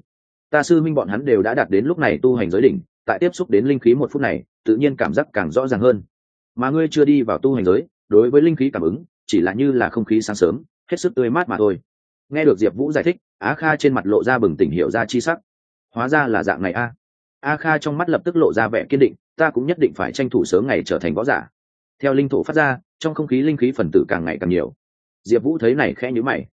Ta sư minh bọn hắn đều đã đạt đến lúc này tu hành giới đỉnh, tại tiếp xúc đến linh khí một phút này, tự nhiên cảm giác càng rõ ràng hơn. Mà ngươi chưa đi vào tu hành giới, đối với linh khí cảm ứng, chỉ là như là không khí sáng sớm, hết sức tươi mát mà thôi. Nghe được diệp vũ giải thích, á kha trên mặt lộ ra bừng tỉnh hiểu ra chi sắc. Hóa ra là dạng này a. A kha trong mắt lập tức lộ ra vẻ kiên định, ta cũng nhất định phải tranh thủ sớm ngày trở thành võ giả. Theo linh thổ phát ra trong không khí linh khí phần tử càng ngày càng nhiều. Diệp vũ thấy này khẽ nhữ mày.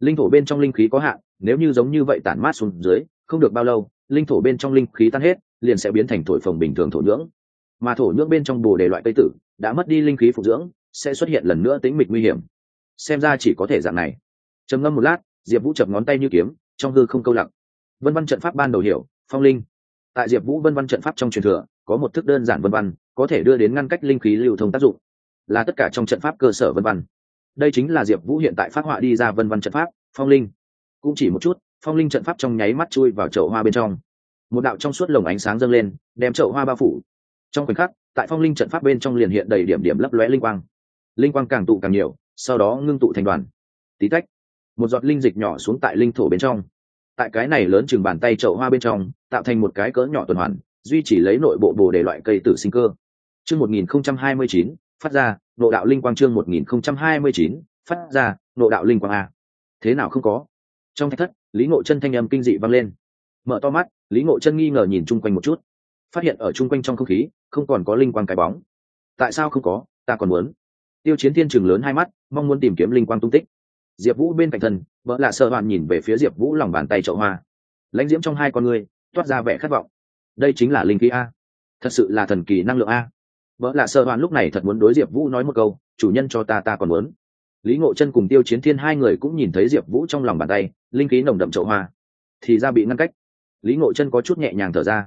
Linh thổ bên trong linh khí có hạn, nếu như giống như vậy tản mát xuống dưới, không được bao lâu, linh thổ bên trong linh khí tan hết, liền sẽ biến thành thổi phồng bình thường thổ nhưỡng. Mà thổ nhưỡng bên trong bồ đề loại cây tử, đã mất đi linh khí phục dưỡng, sẽ xuất hiện lần nữa tính mịch nguy hiểm. Xem ra chỉ có thể dạng này. Trầm ngâm một lát, diệp vũ chập ngón tay như kiếm, trong hư không câu lặng. Vân văn trận pháp ban đầu hiểu, phong linh. Tại diệp vũ vân văn trận pháp trong truyền thừa, có một thức đơn giản vân văn, có thể đưa đến ngăn cách linh khí lưu thông tác dụng là tất cả trong trận pháp cơ sở vân văn. Đây chính là diệp vũ hiện tại phát họa đi ra vân văn trận pháp, phong linh. Cũng chỉ một chút, phong linh trận pháp trong nháy mắt chui vào chậu hoa bên trong. Một đạo trong suốt lồng ánh sáng dâng lên, đem chậu hoa bao phủ. Trong khoảnh khắc, tại phong linh trận pháp bên trong liền hiện đầy điểm điểm lấp lóe linh quang. Linh quang càng tụ càng nhiều, sau đó ngưng tụ thành đoàn. Tí tách, một giọt linh dịch nhỏ xuống tại linh thổ bên trong. Tại cái này lớn chừng bàn tay chậu hoa bên trong, tạo thành một cái cỡ nhỏ tuần hoàn, duy trì lấy nội bộ bồ để loại cây tử sinh cơ. Chương một nghìn không trăm hai mươi chín phát ra, nộ đạo linh quang chương một nghìn không trăm hai mươi chín, phát ra, nộ đạo linh quang a. Thế nào không có? Trong thách thất, lý ngộ chân thanh âm kinh dị vang lên. Mở to mắt, lý ngộ chân nghi ngờ nhìn chung quanh một chút. Phát hiện ở chung quanh trong không khí, không còn có linh quang cái bóng. Tại sao không có? Ta còn muốn. Tiêu chiến thiên trường lớn hai mắt, mong muốn tìm kiếm linh quang tung tích. Diệp vũ bên cạnh thân, vợ lạ sợ hoàn nhìn về phía diệp vũ lòng bàn tay chậu hoa. Lãnh diễm trong hai con người, toát ra vẻ khát vọng. Đây chính là linh khí a. Thật sự là thần kỳ năng lượng a vợ lạ sợ hoàn lúc này thật muốn đối diệp vũ nói một câu, chủ nhân cho ta ta còn muốn. Lý ngộ chân cùng tiêu chiến thiên hai người cũng nhìn thấy diệp vũ trong lòng bàn tay, linh khí nồng đậm chậu hoa. Thì ra bị ngăn cách. Lý ngộ chân có chút nhẹ nhàng thở ra.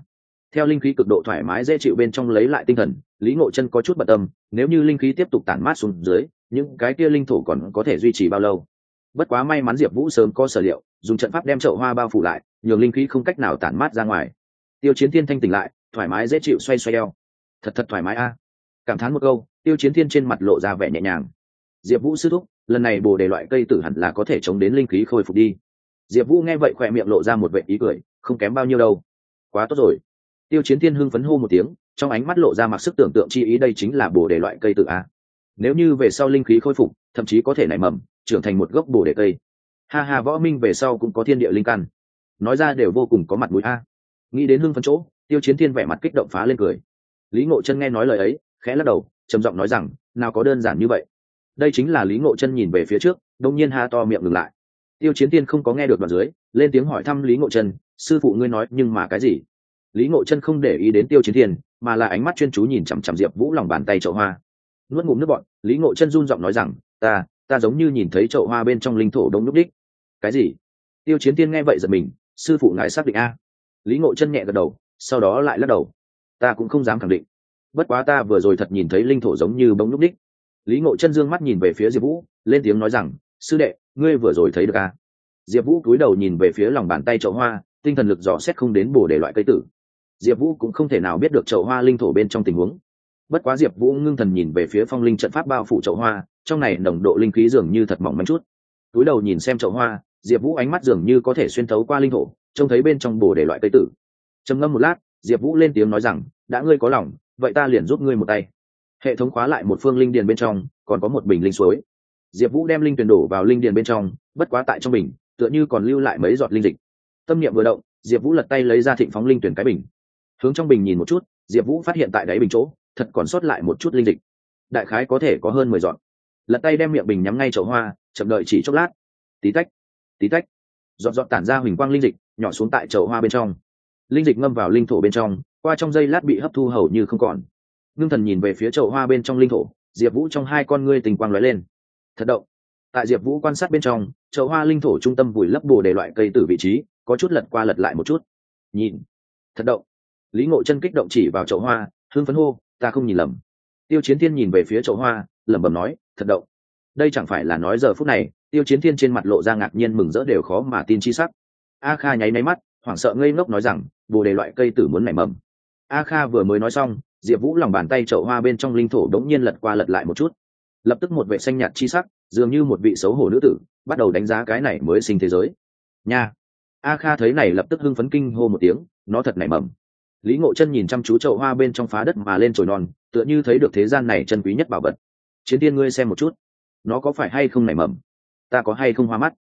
Theo linh khí cực độ thoải mái dễ chịu bên trong lấy lại tinh thần, lý ngộ chân có chút bận tâm, nếu như linh khí tiếp tục tản mát xuống dưới, những cái kia linh thổ còn có thể duy trì bao lâu? Bất quá may mắn diệp vũ sớm có sở liệu, dùng trận pháp đem chậu hoa bao phủ lại, nhường linh khí không cách nào tản mát ra ngoài. Tiêu chiến thiên thanh tỉnh lại, thoải mái dễ chịu xoay xoay eo thật thật thoải mái a. Cảm thán một câu, tiêu chiến thiên trên mặt lộ ra vẻ nhẹ nhàng. Diệp vũ sư thúc, lần này bồ đề loại cây tử hẳn là có thể chống đến linh khí khôi phục đi. Diệp vũ nghe vậy khỏe miệng lộ ra một vệ ý cười, không kém bao nhiêu đâu. Quá tốt rồi. Tiêu chiến thiên hưng phấn hô một tiếng, trong ánh mắt lộ ra mặc sức tưởng tượng chi ý đây chính là bồ đề loại cây tự a. Nếu như về sau linh khí khôi phục, thậm chí có thể nảy mầm, trưởng thành một gốc bồ đề cây. Ha ha, võ minh về sau cũng có thiên địa linh căn. Nói ra đều vô cùng có mặt mũi a. Nghĩ đến hưng phấn chỗ, tiêu chiến thiên vẻ mặt kích động phá lên cười lý ngộ chân nghe nói lời ấy, khẽ lắc đầu, trầm giọng nói rằng, nào có đơn giản như vậy. Đây chính là lý ngộ chân nhìn về phía trước, đông nhiên ha to miệng ngừng lại. Tiêu chiến tiên không có nghe được đoạn dưới, lên tiếng hỏi thăm lý ngộ chân, sư phụ ngươi nói, nhưng mà cái gì? Lý ngộ chân không để ý đến tiêu chiến thiên mà là ánh mắt chuyên chú nhìn chằm chằm diệp vũ lòng bàn tay chậu hoa. Nuốt ngụm nước bọn lý ngộ chân run giọng nói rằng, ta ta giống như nhìn thấy chậu hoa bên trong linh thổ đông núp đích. Cái gì? Tiêu chiến tiên nghe vậy giật mình, sư phụ ngài xác định a? Lý ngộ chân nhẹ gật đầu, sau đó lại lắc đầu ta cũng không dám khẳng định. Bất quá ta vừa rồi thật nhìn thấy linh thổ giống như bóng núp đích. Lý ngộ chân dương mắt nhìn về phía diệp vũ, lên tiếng nói rằng, sư đệ, ngươi vừa rồi thấy được à? diệp vũ cúi đầu nhìn về phía lòng bàn tay chậu hoa, tinh thần lực dò xét không đến bổ để loại cây tử. Diệp vũ cũng không thể nào biết được chậu hoa linh thổ bên trong tình huống. Bất quá diệp vũ ngưng thần nhìn về phía phong linh trận pháp bao phủ chậu hoa, trong này nồng độ linh khí dường như thật mỏng manh chút. Túi đầu nhìn xem chậu hoa, diệp vũ ánh mắt dường như có thể xuyên thấu qua linh thổ, trông thấy bên trong bồ để loại cây tử. Trầm ngâm một lát diệp vũ lên tiếng nói rằng, đã ngươi có lòng, vậy ta liền giúp ngươi một tay. Hệ thống khóa lại một phương linh điền bên trong, còn có một bình linh suối. Diệp vũ đem linh tuyển đổ vào linh điền bên trong, bất quá tại trong bình, tựa như còn lưu lại mấy giọt linh dịch. Tâm niệm vừa động, diệp vũ lật tay lấy ra thịnh phóng linh tuyển cái bình. Hướng trong bình nhìn một chút, diệp vũ phát hiện tại đáy bình chỗ, thật còn sót lại một chút linh dịch. Đại khái có thể có hơn mười giọt. lật tay đem miệng bình nhắm ngay chậu hoa, chậm đợi chỉ chốc lát. Tí tách tí tách. Giọt giọt tản ra huỳnh quang linh dịch, nhỏ xuống tại chậu hoa bên trong linh dịch ngâm vào linh thổ bên trong, qua trong giây lát bị hấp thu hầu như không còn. Ngưng thần nhìn về phía chậu hoa bên trong linh thổ, diệp vũ trong hai con ngươi tình quang lóe lên. Thật động. Tại diệp vũ quan sát bên trong, chậu hoa linh thổ trung tâm vùi lấp bồ để loại cây từ vị trí, có chút lật qua lật lại một chút. Nhìn. Thật động. Lý ngộ chân kích động chỉ vào chậu hoa hương phấn hô, ta không nhìn lầm. Tiêu chiến thiên nhìn về phía chậu hoa, lẩm bẩm nói, thật động. Đây chẳng phải là nói giờ phút này, tiêu chiến thiên trên mặt lộ ra ngạc nhiên mừng rỡ đều khó mà tin chi sắc. A kha nháy máy mắt, hoảng sợ ngây ngốc nói rằng bồ đề loại cây tử muốn nảy mầm. A kha vừa mới nói xong, diệp vũ lòng bàn tay chậu hoa bên trong linh thổ đống nhiên lật qua lật lại một chút. Lập tức một vệ xanh nhạt chi sắc, dường như một vị xấu hổ nữ tử, bắt đầu đánh giá cái này mới sinh thế giới. Nha! A kha thấy này lập tức hưng phấn kinh hô một tiếng, nó thật nảy mầm. Lý ngộ chân nhìn chăm chú chậu hoa bên trong phá đất mà lên trồi non, tựa như thấy được thế gian này chân quý nhất bảo vật. Chiến tiên ngươi xem một chút, nó có phải hay không nảy mầm? Ta có hay không hoa mắt?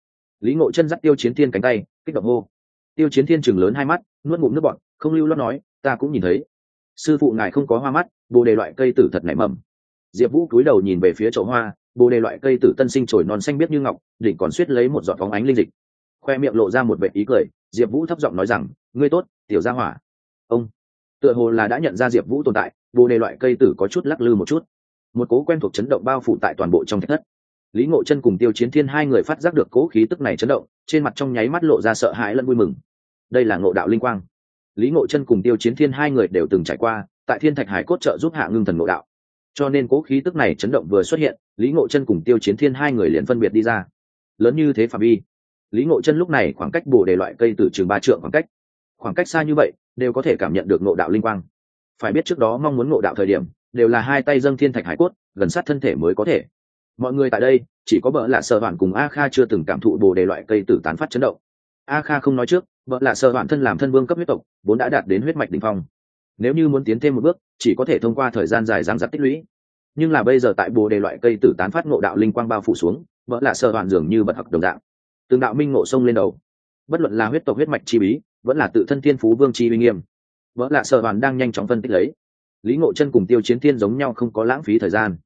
Lý ngộ chân dắt tiêu chiến thiên cánh tay, kích động hô tiêu chiến thiên chừng lớn hai mắt, nuốt ngụm nước bọn không lưu lót nói, ta cũng nhìn thấy. Sư phụ ngài không có hoa mắt, bồ đề loại cây tử thật nảy mầm. Diệp vũ cúi đầu nhìn về phía chậu hoa, bồ đề loại cây tử tân sinh trồi non xanh biết như ngọc, đỉnh còn suýt lấy một giọt phóng ánh linh dịch. Khoe miệng lộ ra một vệ ý cười, diệp vũ thấp giọng nói rằng, ngươi tốt, tiểu gia hỏa. Ông, tựa hồ là đã nhận ra diệp vũ tồn tại, bồ đề loại cây tử có chút lắc lư một chút. Một cố quen thuộc chấn động bao phủ tại toàn bộ trong thạch thất lý ngộ chân cùng tiêu chiến thiên hai người phát giác được cố khí tức này chấn động, trên mặt trong nháy mắt lộ ra sợ hãi lẫn vui mừng. Đây là ngộ đạo linh quang. Lý ngộ chân cùng tiêu chiến thiên hai người đều từng trải qua, tại thiên thạch hải cốt trợ giúp hạ ngưng thần ngộ đạo. Cho nên cố khí tức này chấn động vừa xuất hiện, lý ngộ chân cùng tiêu chiến thiên hai người liền phân biệt đi ra. Lớn như thế phạm vi, lý ngộ chân lúc này khoảng cách bồ đề loại cây từ trường ba trượng khoảng cách. Khoảng cách xa như vậy, đều có thể cảm nhận được ngộ đạo linh quang. Phải biết trước đó mong muốn ngộ đạo thời điểm, đều là hai tay dâng thiên thạch hải cốt, gần sát thân thể mới có thể mọi người tại đây, chỉ có vợ là sợ đoạn cùng a kha chưa từng cảm thụ bồ đề loại cây tử tán phát chấn động. A kha không nói trước vợ là sợ đoạn thân làm thân vương cấp huyết tộc, vốn đã đạt đến huyết mạch đ ỉ n h phong. Nếu như muốn tiến thêm một bước, chỉ có thể thông qua thời gian dài giang giặc tích lũy. Nhưng là bây giờ tại bồ đề loại cây tử tán phát ngộ đạo linh quang bao phủ xuống vợ là sợ đoạn dường như bật học đồng dạng. Từng đạo minh ngộ sông lên đầu. Bất luận là huyết tộc huyết mạch chi bí, vẫn là tự thân thiên phú vương chi uy nghiêm vợ là sợ đoạn đang nhanh chóng phân tích lấy. Lý ngộ chân cùng tiêu chiến thiên giống nhau không có lãng phí thời gian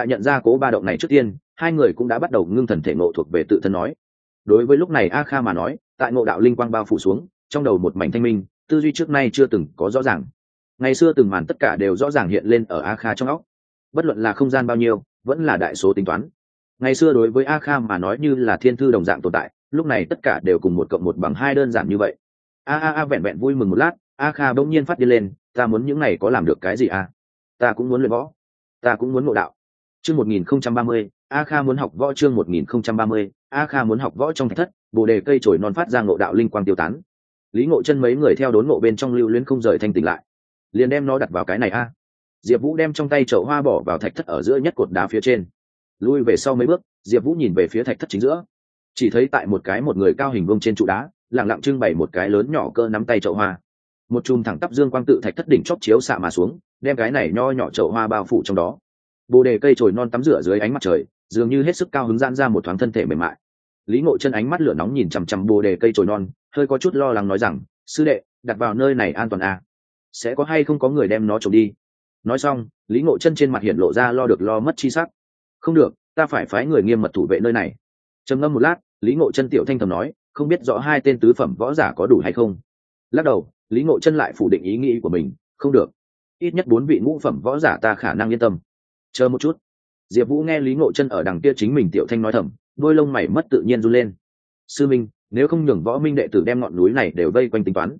tại nhận ra cố ba động này trước tiên, hai người cũng đã bắt đầu ngưng thần thể ngộ thuộc về tự thân nói. Đối với lúc này a kha mà nói, tại ngộ đạo linh quang bao phủ xuống, trong đầu một mảnh thanh minh, tư duy trước nay chưa từng có rõ ràng. Ngày xưa từng màn tất cả đều rõ ràng hiện lên ở a kha trong óc. Bất luận là không gian bao nhiêu, vẫn là đại số tính toán. Ngày xưa đối với a kha mà nói như là thiên thư đồng dạng tồn tại, lúc này tất cả đều cùng một cộng một bằng hai đơn giản như vậy. A a a vẹn vẹn vui mừng một lát, a kha bỗng nhiên phát đi lên, ta muốn những này có làm được cái gì a ta cũng muốn luyện võ. Ta cũng muốn ngộ đạo chương một nghìn không trăm ba mươi, a kha muốn học võ chương một nghìn không trăm ba mươi, a kha muốn học võ trong thạch thất, bồ đề cây chổi non phát ra ngộ đạo linh quang tiêu tán. Lý ngộ chân mấy người theo đốn ngộ bên trong lưu luyến không rời thanh tỉnh lại. Liền đem nó đặt vào cái này a. Diệp vũ đem trong tay chậu hoa bỏ vào thạch thất ở giữa nhất cột đá phía trên. Lui về sau mấy bước, diệp vũ nhìn về phía thạch thất chính giữa. Chỉ thấy tại một cái một người cao hình vuông trên trụ đá, lặng lặng trưng bày một cái lớn nhỏ cơ nắm tay chậu hoa. Một chùm thẳng tắp dương quang tự thạch thất đỉnh chóp chiếu xạ mà xuống, đem cái này nho nhỏ chậu hoa bao phủ trong đó bồ đề cây trồi non tắm rửa dưới ánh mặt trời, dường như hết sức cao hứng gian ra một thoáng thân thể mềm mại. Lý ngộ chân ánh mắt lửa nóng nhìn chằm chằm bồ đề cây trồi non, hơi có chút lo lắng nói rằng, sư đệ, đặt vào nơi này an toàn à? sẽ có hay không có người đem nó trộm đi? Nói xong, lý ngộ chân trên mặt hiện lộ ra lo được lo mất chi sắc. Không được, ta phải phái người nghiêm mật thủ vệ nơi này. Trầm ngâm một lát, lý ngộ chân tiểu thanh thầm nói, không biết rõ hai tên tứ phẩm võ giả có đủ hay không? Lắc đầu, lý ngộ chân lại phủ định ý nghĩ của mình, không được. Ít nhất bốn vị ngũ phẩm võ giả ta khả năng yên tâm chờ một chút. Diệp vũ nghe lý ngộ chân ở đằng kia chính mình tiểu thanh nói thầm, đôi lông mày mất tự nhiên run lên. Sư minh, nếu không nhường võ minh đệ tử đem ngọn núi này đều vây quanh tính toán.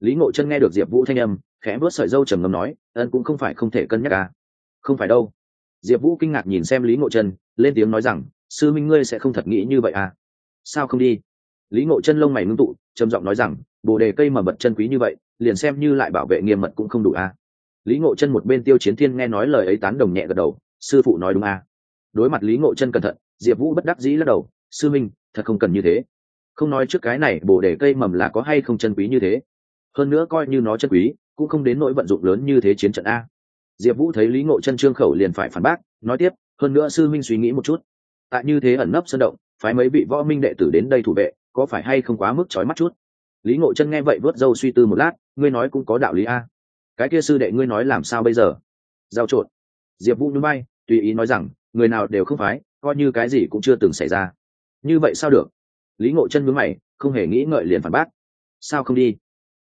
Lý ngộ chân nghe được diệp vũ thanh âm, khẽ vớt sợi dâu trầm ngâm nói, ân cũng không phải không thể cân nhắc à. không phải đâu. Diệp vũ kinh ngạc nhìn xem lý ngộ chân, lên tiếng nói rằng, sư minh ngươi sẽ không thật nghĩ như vậy à? Sao không đi? Lý ngộ chân lông mày ngưng tụ, trầm giọng nói rằng, bồ đề cây mà bật chân quý như vậy, liền xem như lại bảo vệ nghiêm mật cũng không đủ à lý ngộ chân một bên tiêu chiến thiên nghe nói lời ấy tán đồng nhẹ gật đầu, sư phụ nói đúng à? Đối mặt lý ngộ chân cẩn thận, diệp vũ bất đắc dĩ lắc đầu, sư minh, thật không cần như thế. Không nói trước cái này bồ để cây mầm là có hay không chân quý như thế. Hơn nữa coi như nó chân quý, cũng không đến nỗi vận dụng lớn như thế chiến trận a. Diệp vũ thấy lý ngộ chân trương khẩu liền phải phản bác, nói tiếp, hơn nữa sư minh suy nghĩ một chút. Tại như thế ẩn nấp sân động, phái mấy vị võ minh đệ tử đến đây thủ vệ, có phải hay không quá mức trói mắt chút? Lý ngộ chân nghe vậy vớt dâu suy tư một lát, ngươi nói cũng có đạo lý a cái kia sư đệ ngươi nói làm sao bây giờ? Giao trộn. Diệp vũ núi bay tùy ý nói rằng, người nào đều không phái, coi như cái gì cũng chưa từng xảy ra. Như vậy sao được? Lý ngộ chân mướn mày, không hề nghĩ ngợi liền phản bác. Sao không đi?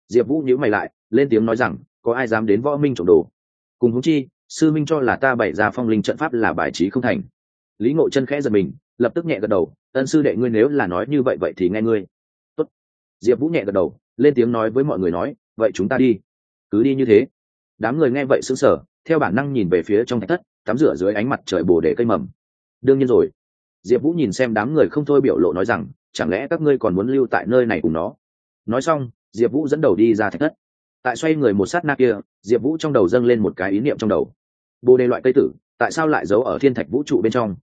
Diệp vũ nhữ mày lại, lên tiếng nói rằng, có ai dám đến võ minh trộm đồ? Cùng húng chi, sư minh cho là ta bày ra phong linh trận pháp là bài trí không thành. Lý ngộ chân khẽ giật mình, lập tức nhẹ gật đầu, ân sư đệ ngươi nếu là nói như vậy vậy thì nghe ngươi. Tốt. diệp vũ nhẹ gật đầu, lên tiếng nói với mọi người nói, vậy chúng ta đi cứ đi như thế. Đám người nghe vậy sững sờ, theo bản năng nhìn về phía trong thạch thất, tắm rửa dưới ánh mặt trời bồ để cây mầm. Đương nhiên rồi. Diệp vũ nhìn xem đám người không thôi biểu lộ nói rằng, chẳng lẽ các ngươi còn muốn lưu tại nơi này cùng nó? Nói xong, diệp vũ dẫn đầu đi ra thạch thất. Tại xoay người một sát na kia, diệp vũ trong đầu dâng lên một cái ý niệm trong đầu. Bồ đề loại cây tử, tại sao lại giấu ở thiên thạch vũ trụ bên trong?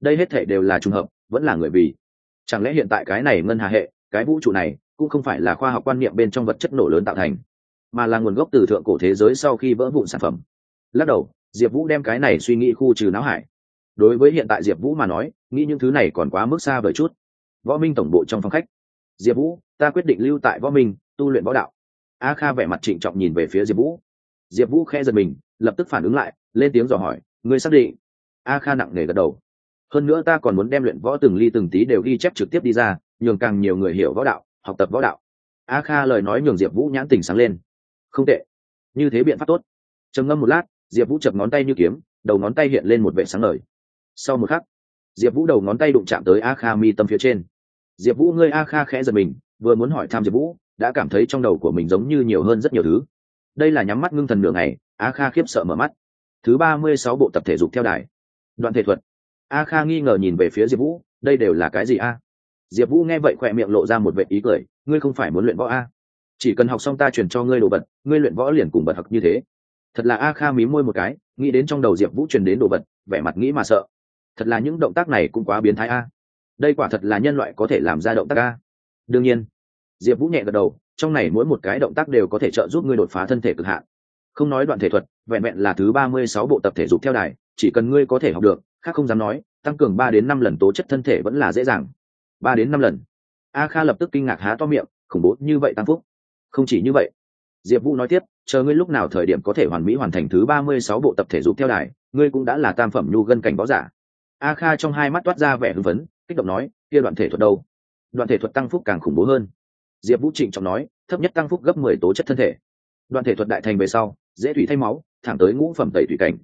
Đây hết thể đều là trùng hợp, vẫn là người vì. Chẳng lẽ hiện tại cái này ngân hà hệ, cái vũ trụ này, cũng không phải là khoa học quan niệm bên trong vật chất nổ lớn tạo thành? Mà là nguồn gốc từ thượng cổ thế giới sau khi vỡ vụn sản phẩm. Lắc đầu, diệp vũ đem cái này suy nghĩ khu trừ não hải. Đối với hiện tại diệp vũ mà nói, nghĩ những thứ này còn quá mức xa vời chút. Võ minh tổng bộ trong phòng khách. Diệp vũ, ta quyết định lưu tại võ minh, tu luyện võ đạo. A kha vẻ mặt trịnh trọng nhìn về phía diệp vũ. Diệp vũ khẽ giật mình, lập tức phản ứng lại, lên tiếng dò hỏi, ngươi xác định? A kha nặng nề gật đầu. Hơn nữa ta còn muốn đem luyện võ từng ly từng tí đều ghi chép trực tiếp đi ra, nhường càng nhiều người hiểu võ đạo, học tập võ đạo. A kha lời nói nhường diệp vũ nhãn tình sáng lên không tệ. Như thế biện pháp tốt. Trầm ngâm một lát, diệp vũ chập ngón tay như kiếm, đầu ngón tay hiện lên một vệ sáng ngời. Sau một khắc, diệp vũ đầu ngón tay đụng chạm tới a kha mi tâm phía trên. Diệp vũ, ngươi a kha khẽ giật mình, vừa muốn hỏi thăm diệp vũ, đã cảm thấy trong đầu của mình giống như nhiều hơn rất nhiều thứ. Đây là nhắm mắt ngưng thần nửa ngày a kha khiếp sợ mở mắt. Thứ ba mươi sáu bộ tập thể dục theo đài. Đoạn thể thuật. A kha nghi ngờ nhìn về phía diệp vũ, đây đều là cái gì a? Diệp vũ nghe vậy khỏe miệng lộ ra một vệ ý cười, ngươi không phải muốn luyện võ a? Chỉ cần học xong ta truyền cho ngươi đồ vật, ngươi luyện võ liền cùng bật học như thế. Thật là a kha mí môi một cái, nghĩ đến trong đầu diệp vũ truyền đến đồ vật, vẻ mặt nghĩ mà sợ. Thật là những động tác này cũng quá biến thái a. Đây quả thật là nhân loại có thể làm ra động tác a. Đương nhiên, diệp vũ nhẹ gật đầu, trong này mỗi một cái động tác đều có thể trợ giúp ngươi đột phá thân thể cực hạn. Không nói đoạn thể thuật, vẹn vẹn là thứ ba mươi sáu bộ tập thể dục theo đài, chỉ cần ngươi có thể học được, khác không dám nói, tăng cường ba đến năm lần tố chất thân thể vẫn là dễ dàng. Ba đến năm lần. A kha lập tức kinh ngạc há to miệng, khủng bố như vậy tăng phúc không chỉ như vậy, diệp vũ nói tiếp, chờ ngươi lúc nào thời điểm có thể hoàn mỹ hoàn thành thứ ba mươi sáu bộ tập thể dục theo đài, ngươi cũng đã là tam phẩm nhu gân cảnh võ giả. A kha trong hai mắt toát ra vẻ hưng phấn, kích động nói, kia đoạn thể thuật đâu? Đoạn thể thuật tăng phúc càng khủng bố hơn. Diệp vũ trịnh trọng nói, thấp nhất tăng phúc gấp mười tố chất thân thể. Đoạn thể thuật đại thành về sau, dễ thủy thay máu, thẳng tới ngũ phẩm tẩy thủy cảnh.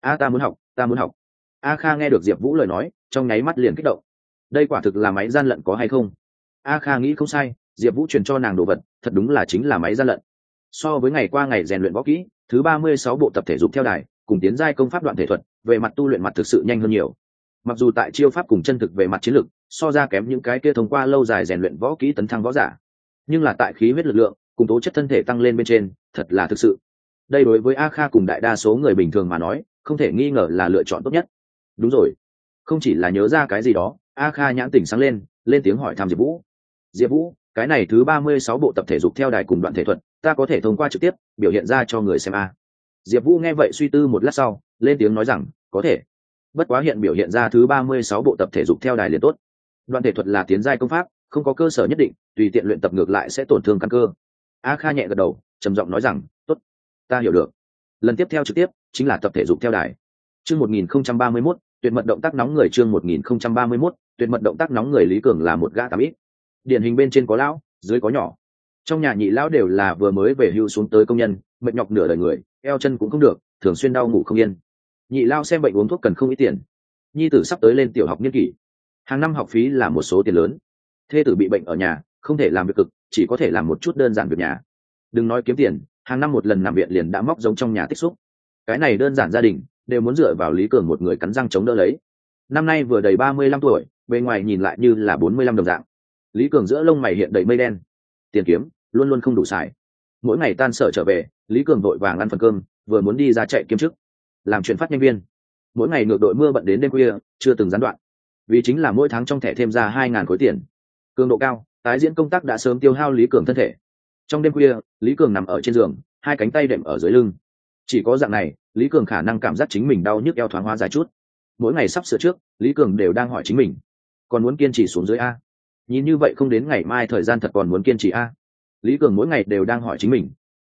A, ta muốn học, ta muốn học. A kha nghe được diệp vũ lời nói, trong nháy mắt liền kích động. Đây quả thực là máy gian lận có hay không? A kha nghĩ không sai diệp vũ truyền cho nàng đồ vật, thật đúng là chính là máy gian lận. So với ngày qua ngày rèn luyện võ kỹ, thứ ba mươi sáu bộ tập thể dục theo đài, cùng tiến giai công pháp đoạn thể thuật, về mặt tu luyện mặt thực sự nhanh hơn nhiều. Mặc dù tại chiêu pháp cùng chân thực về mặt chiến lược, so ra kém những cái kia thông qua lâu dài rèn luyện võ kỹ tấn thăng võ giả. Nhưng là tại khí huyết lực lượng, cùng tố chất thân thể tăng lên bên trên, thật là thực sự. Đây đối với a kha cùng đại đa số người bình thường mà nói, không thể nghi ngờ là lựa chọn tốt nhất. Đúng rồi. Không chỉ là nhớ ra cái gì đó, a kha nhãn tỉnh sáng lên lên tiếng hỏi thăm diệp vũ. Diệp vũ cái này thứ ba mươi sáu bộ tập thể dục theo đài cùng đoạn thể thuật, ta có thể thông qua trực tiếp, biểu hiện ra cho người xem a. Diệp vũ nghe vậy suy tư một lát sau, lên tiếng nói rằng, có thể. Bất quá hiện biểu hiện ra thứ ba mươi sáu bộ tập thể dục theo đài liền tốt. Đoạn thể thuật là tiến giai công pháp, không có cơ sở nhất định, tùy tiện luyện tập ngược lại sẽ tổn thương căn cơ. A kha nhẹ gật đầu, trầm giọng nói rằng, tốt, ta hiểu được. Lần tiếp theo trực tiếp, chính là tập thể dục theo đài. Chương một nghìn không trăm ba mươi mốt, tuyệt mật động tác nóng người chương một nghìn không trăm ba mươi mốt, tuyệt mật động tác nóng người lý cường là một gã tám ít điển hình bên trên có lão, dưới có nhỏ. Trong nhà nhị lão đều là vừa mới về hưu xuống tới công nhân, mệt nhọc nửa đời người, eo chân cũng không được, thường xuyên đau ngủ không yên. Nhị lao xem bệnh uống thuốc cần không ít tiền. Nhi tử sắp tới lên tiểu học niên kỷ. Hàng năm học phí là một số tiền lớn. Thê tử bị bệnh ở nhà, không thể làm việc cực, chỉ có thể làm một chút đơn giản việc nhà. Đừng nói kiếm tiền, hàng năm một lần nằm viện liền đã móc giống trong nhà tích xúc. Cái này đơn giản gia đình, đều muốn dựa vào lý cường một người cắn răng chống đỡ lấy. Năm nay vừa đầy ba mươi lăm tuổi, bề ngoài nhìn lại như là bốn mươi lăm đồng dạng lý cường giữa lông mày hiện đầy mây đen. Tiền kiếm, luôn luôn không đủ xài. Mỗi ngày tan sở trở về, lý cường vội vàng ăn phần cơm, vừa muốn đi ra chạy kiếm chức làm chuyển phát nhân viên. Mỗi ngày ngược đội mưa bận đến đêm khuya, chưa từng gián đoạn. Vì chính là mỗi tháng trong thẻ thêm ra hai ngàn khối tiền. Cường độ cao, tái diễn công tác đã sớm tiêu hao lý cường thân thể. Trong đêm khuya, lý cường nằm ở trên giường, hai cánh tay đệm ở dưới lưng. Chỉ có dạng này, lý cường khả năng cảm giác chính mình đau nhức eo thoáng hóa dài chút. Mỗi ngày sắp sửa trước, lý cường đều đang hỏi chính mình, còn muốn kiên trì xuống dưới a? Nhìn như vậy không đến ngày mai thời gian thật còn muốn kiên trì a. Lý cường mỗi ngày đều đang hỏi chính mình.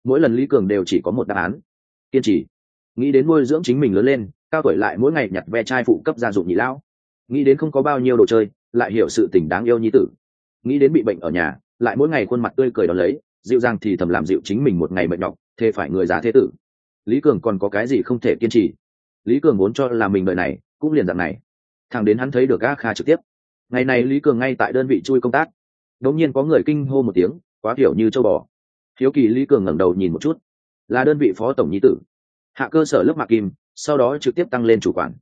Mỗi lần lý cường đều chỉ có một đáp án. Kiên trì. Nghĩ đến nuôi dưỡng chính mình lớn lên, cao tuổi lại mỗi ngày nhặt ve chai phụ cấp gia dụng nhị lão. Nghĩ đến không có bao nhiêu đồ chơi, lại hiểu sự tình đáng yêu nhi tử. Nghĩ đến bị bệnh ở nhà, lại mỗi ngày khuôn mặt tươi cười đón lấy, dịu dàng thì thầm làm dịu chính mình một ngày mệt nhọc thế phải người già thế tử. Lý cường còn có cái gì không thể kiên trì? Lý cường muốn cho là mình đợi này, cũng liền dạng này. Thằng đến hắn thấy được a kha trực tiếp ngày này lý cường ngay tại đơn vị chui công tác. Đột nhiên có người kinh hô một tiếng, quá kiểu như châu bò. Hiếu kỳ lý cường ngẩng đầu nhìn một chút. Là đơn vị phó tổng nhi tử. Hạ cơ sở lớp mạc kim, sau đó trực tiếp tăng lên chủ quản.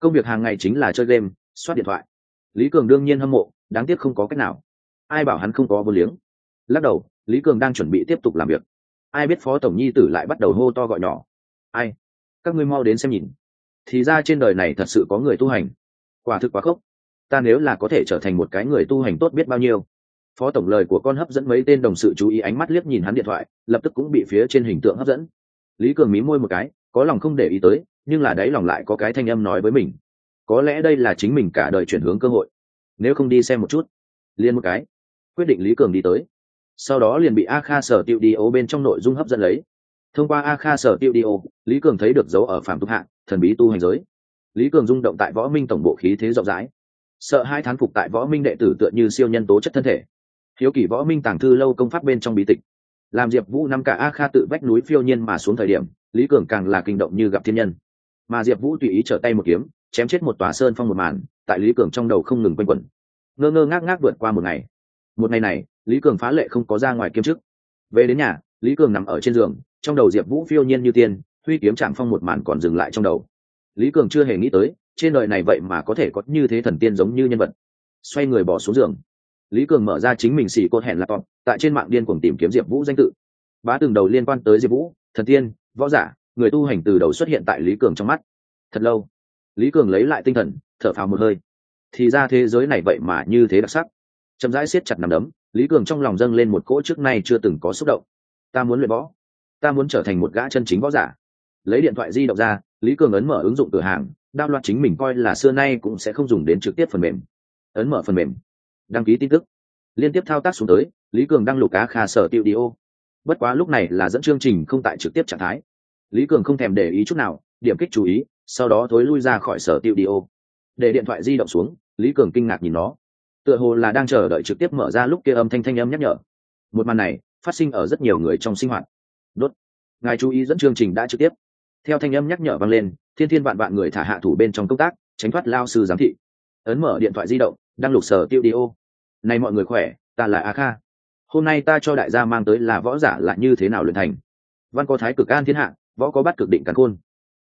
Công việc hàng ngày chính là chơi game, soát điện thoại. Lý cường đương nhiên hâm mộ, đáng tiếc không có cách nào. Ai bảo hắn không có vô liếng. Lắc đầu, lý cường đang chuẩn bị tiếp tục làm việc. Ai biết phó tổng nhi tử lại bắt đầu hô to gọi nhỏ. Ai? Các ngươi mau đến xem nhìn. Thì ra trên đời này thật sự có người tu hành. Quả thực quá khốc ta nếu là có thể trở thành một cái người tu hành tốt biết bao nhiêu. Phó tổng lời của con hấp dẫn mấy tên đồng sự chú ý ánh mắt liếc nhìn hắn điện thoại, lập tức cũng bị phía trên hình tượng hấp dẫn. Lý cường mí môi một cái, có lòng không để ý tới, nhưng là đấy lòng lại có cái thanh âm nói với mình. Có lẽ đây là chính mình cả đời chuyển hướng cơ hội. Nếu không đi xem một chút liên một cái. Quyết định lý cường đi tới. Sau đó liền bị a kha sở tiêu đi ô bên trong nội dung hấp dẫn lấy. Thông qua a kha sở tiêu đi ô lý cường thấy được dấu ở phạm tục hạng thần bí tu hành giới. Lý cường rung động tại võ minh tổng bộ khí thế rộng rãi sợ hai thán phục tại võ minh đệ tử tựa như siêu nhân tố chất thân thể. Hiếu kỳ võ minh tàng thư lâu công pháp bên trong bí tịch. Làm diệp vũ năm cả a kha tự vách núi phiêu nhiên mà xuống thời điểm, lý cường càng là kinh động như gặp thiên nhân. Mà diệp vũ tùy ý trở tay một kiếm, chém chết một tòa sơn phong một màn, tại lý cường trong đầu không ngừng quanh quẩn. Ngơ ngơ ngác ngác vượt qua một ngày. Một ngày này, lý cường phá lệ không có ra ngoài kiếm chức về đến nhà, lý cường nằm ở trên giường, trong đầu diệp vũ phiêu nhiên như tiên, huy kiếm chạm phong một màn còn dừng lại trong đầu. Lý cường chưa hề nghĩ tới trên đời này vậy mà có thể có như thế thần tiên giống như nhân vật. Xoay người bỏ xuống giường. Lý cường mở ra chính mình xỉ cột hẹn laptop tại trên mạng điên cuồng tìm kiếm diệp vũ danh tự. Bá từng đầu liên quan tới diệp vũ, thần tiên, võ giả, người tu hành từ đầu xuất hiện tại lý cường trong mắt. Thật lâu, lý cường lấy lại tinh thần, thở phào một hơi. Thì ra thế giới này vậy mà như thế đặc sắc. Chậm rãi siết chặt nằm đấm, lý cường trong lòng dâng lên một cỗ trước nay chưa từng có xúc động. Ta muốn luyện võ. Ta muốn trở thành một gã chân chính võ giả. Lấy điện thoại di động ra, lý cường ấn mở ứng dụng cửa hàng đao loạt chính mình coi là xưa nay cũng sẽ không dùng đến trực tiếp phần mềm. Ấn mở phần mềm. Đăng ký tin tức. Liên tiếp thao tác xuống tới, lý cường đăng lục cá kha sở tiêu đi ô. Bất quá lúc này là dẫn chương trình không tại trực tiếp trạng thái. Lý cường không thèm để ý chút nào, điểm kích chú ý, sau đó thối lui ra khỏi sở tiêu đi ô. Để điện thoại di động xuống, lý cường kinh ngạc nhìn nó. Tựa hồ là đang chờ đợi trực tiếp mở ra lúc kia âm thanh thanh âm nhắc nhở. Một màn này, phát sinh ở rất nhiều người trong sinh hoạt. Đốt. Ngài chú ý dẫn chương trình đã trực tiếp theo thanh âm nhắc nhở vang lên, thiên thiên vạn vạn người thả hạ thủ bên trong công tác, tránh thoát lao sư giám thị. Ấn mở điện thoại di động đang lục sở tiêu đi ô. Này mọi người khỏe, ta là a kha. Hôm nay ta cho đại gia mang tới là võ giả là như thế nào luyện thành? Văn có thái cực an thiên hạ, võ có bắt cực định cắn khôn.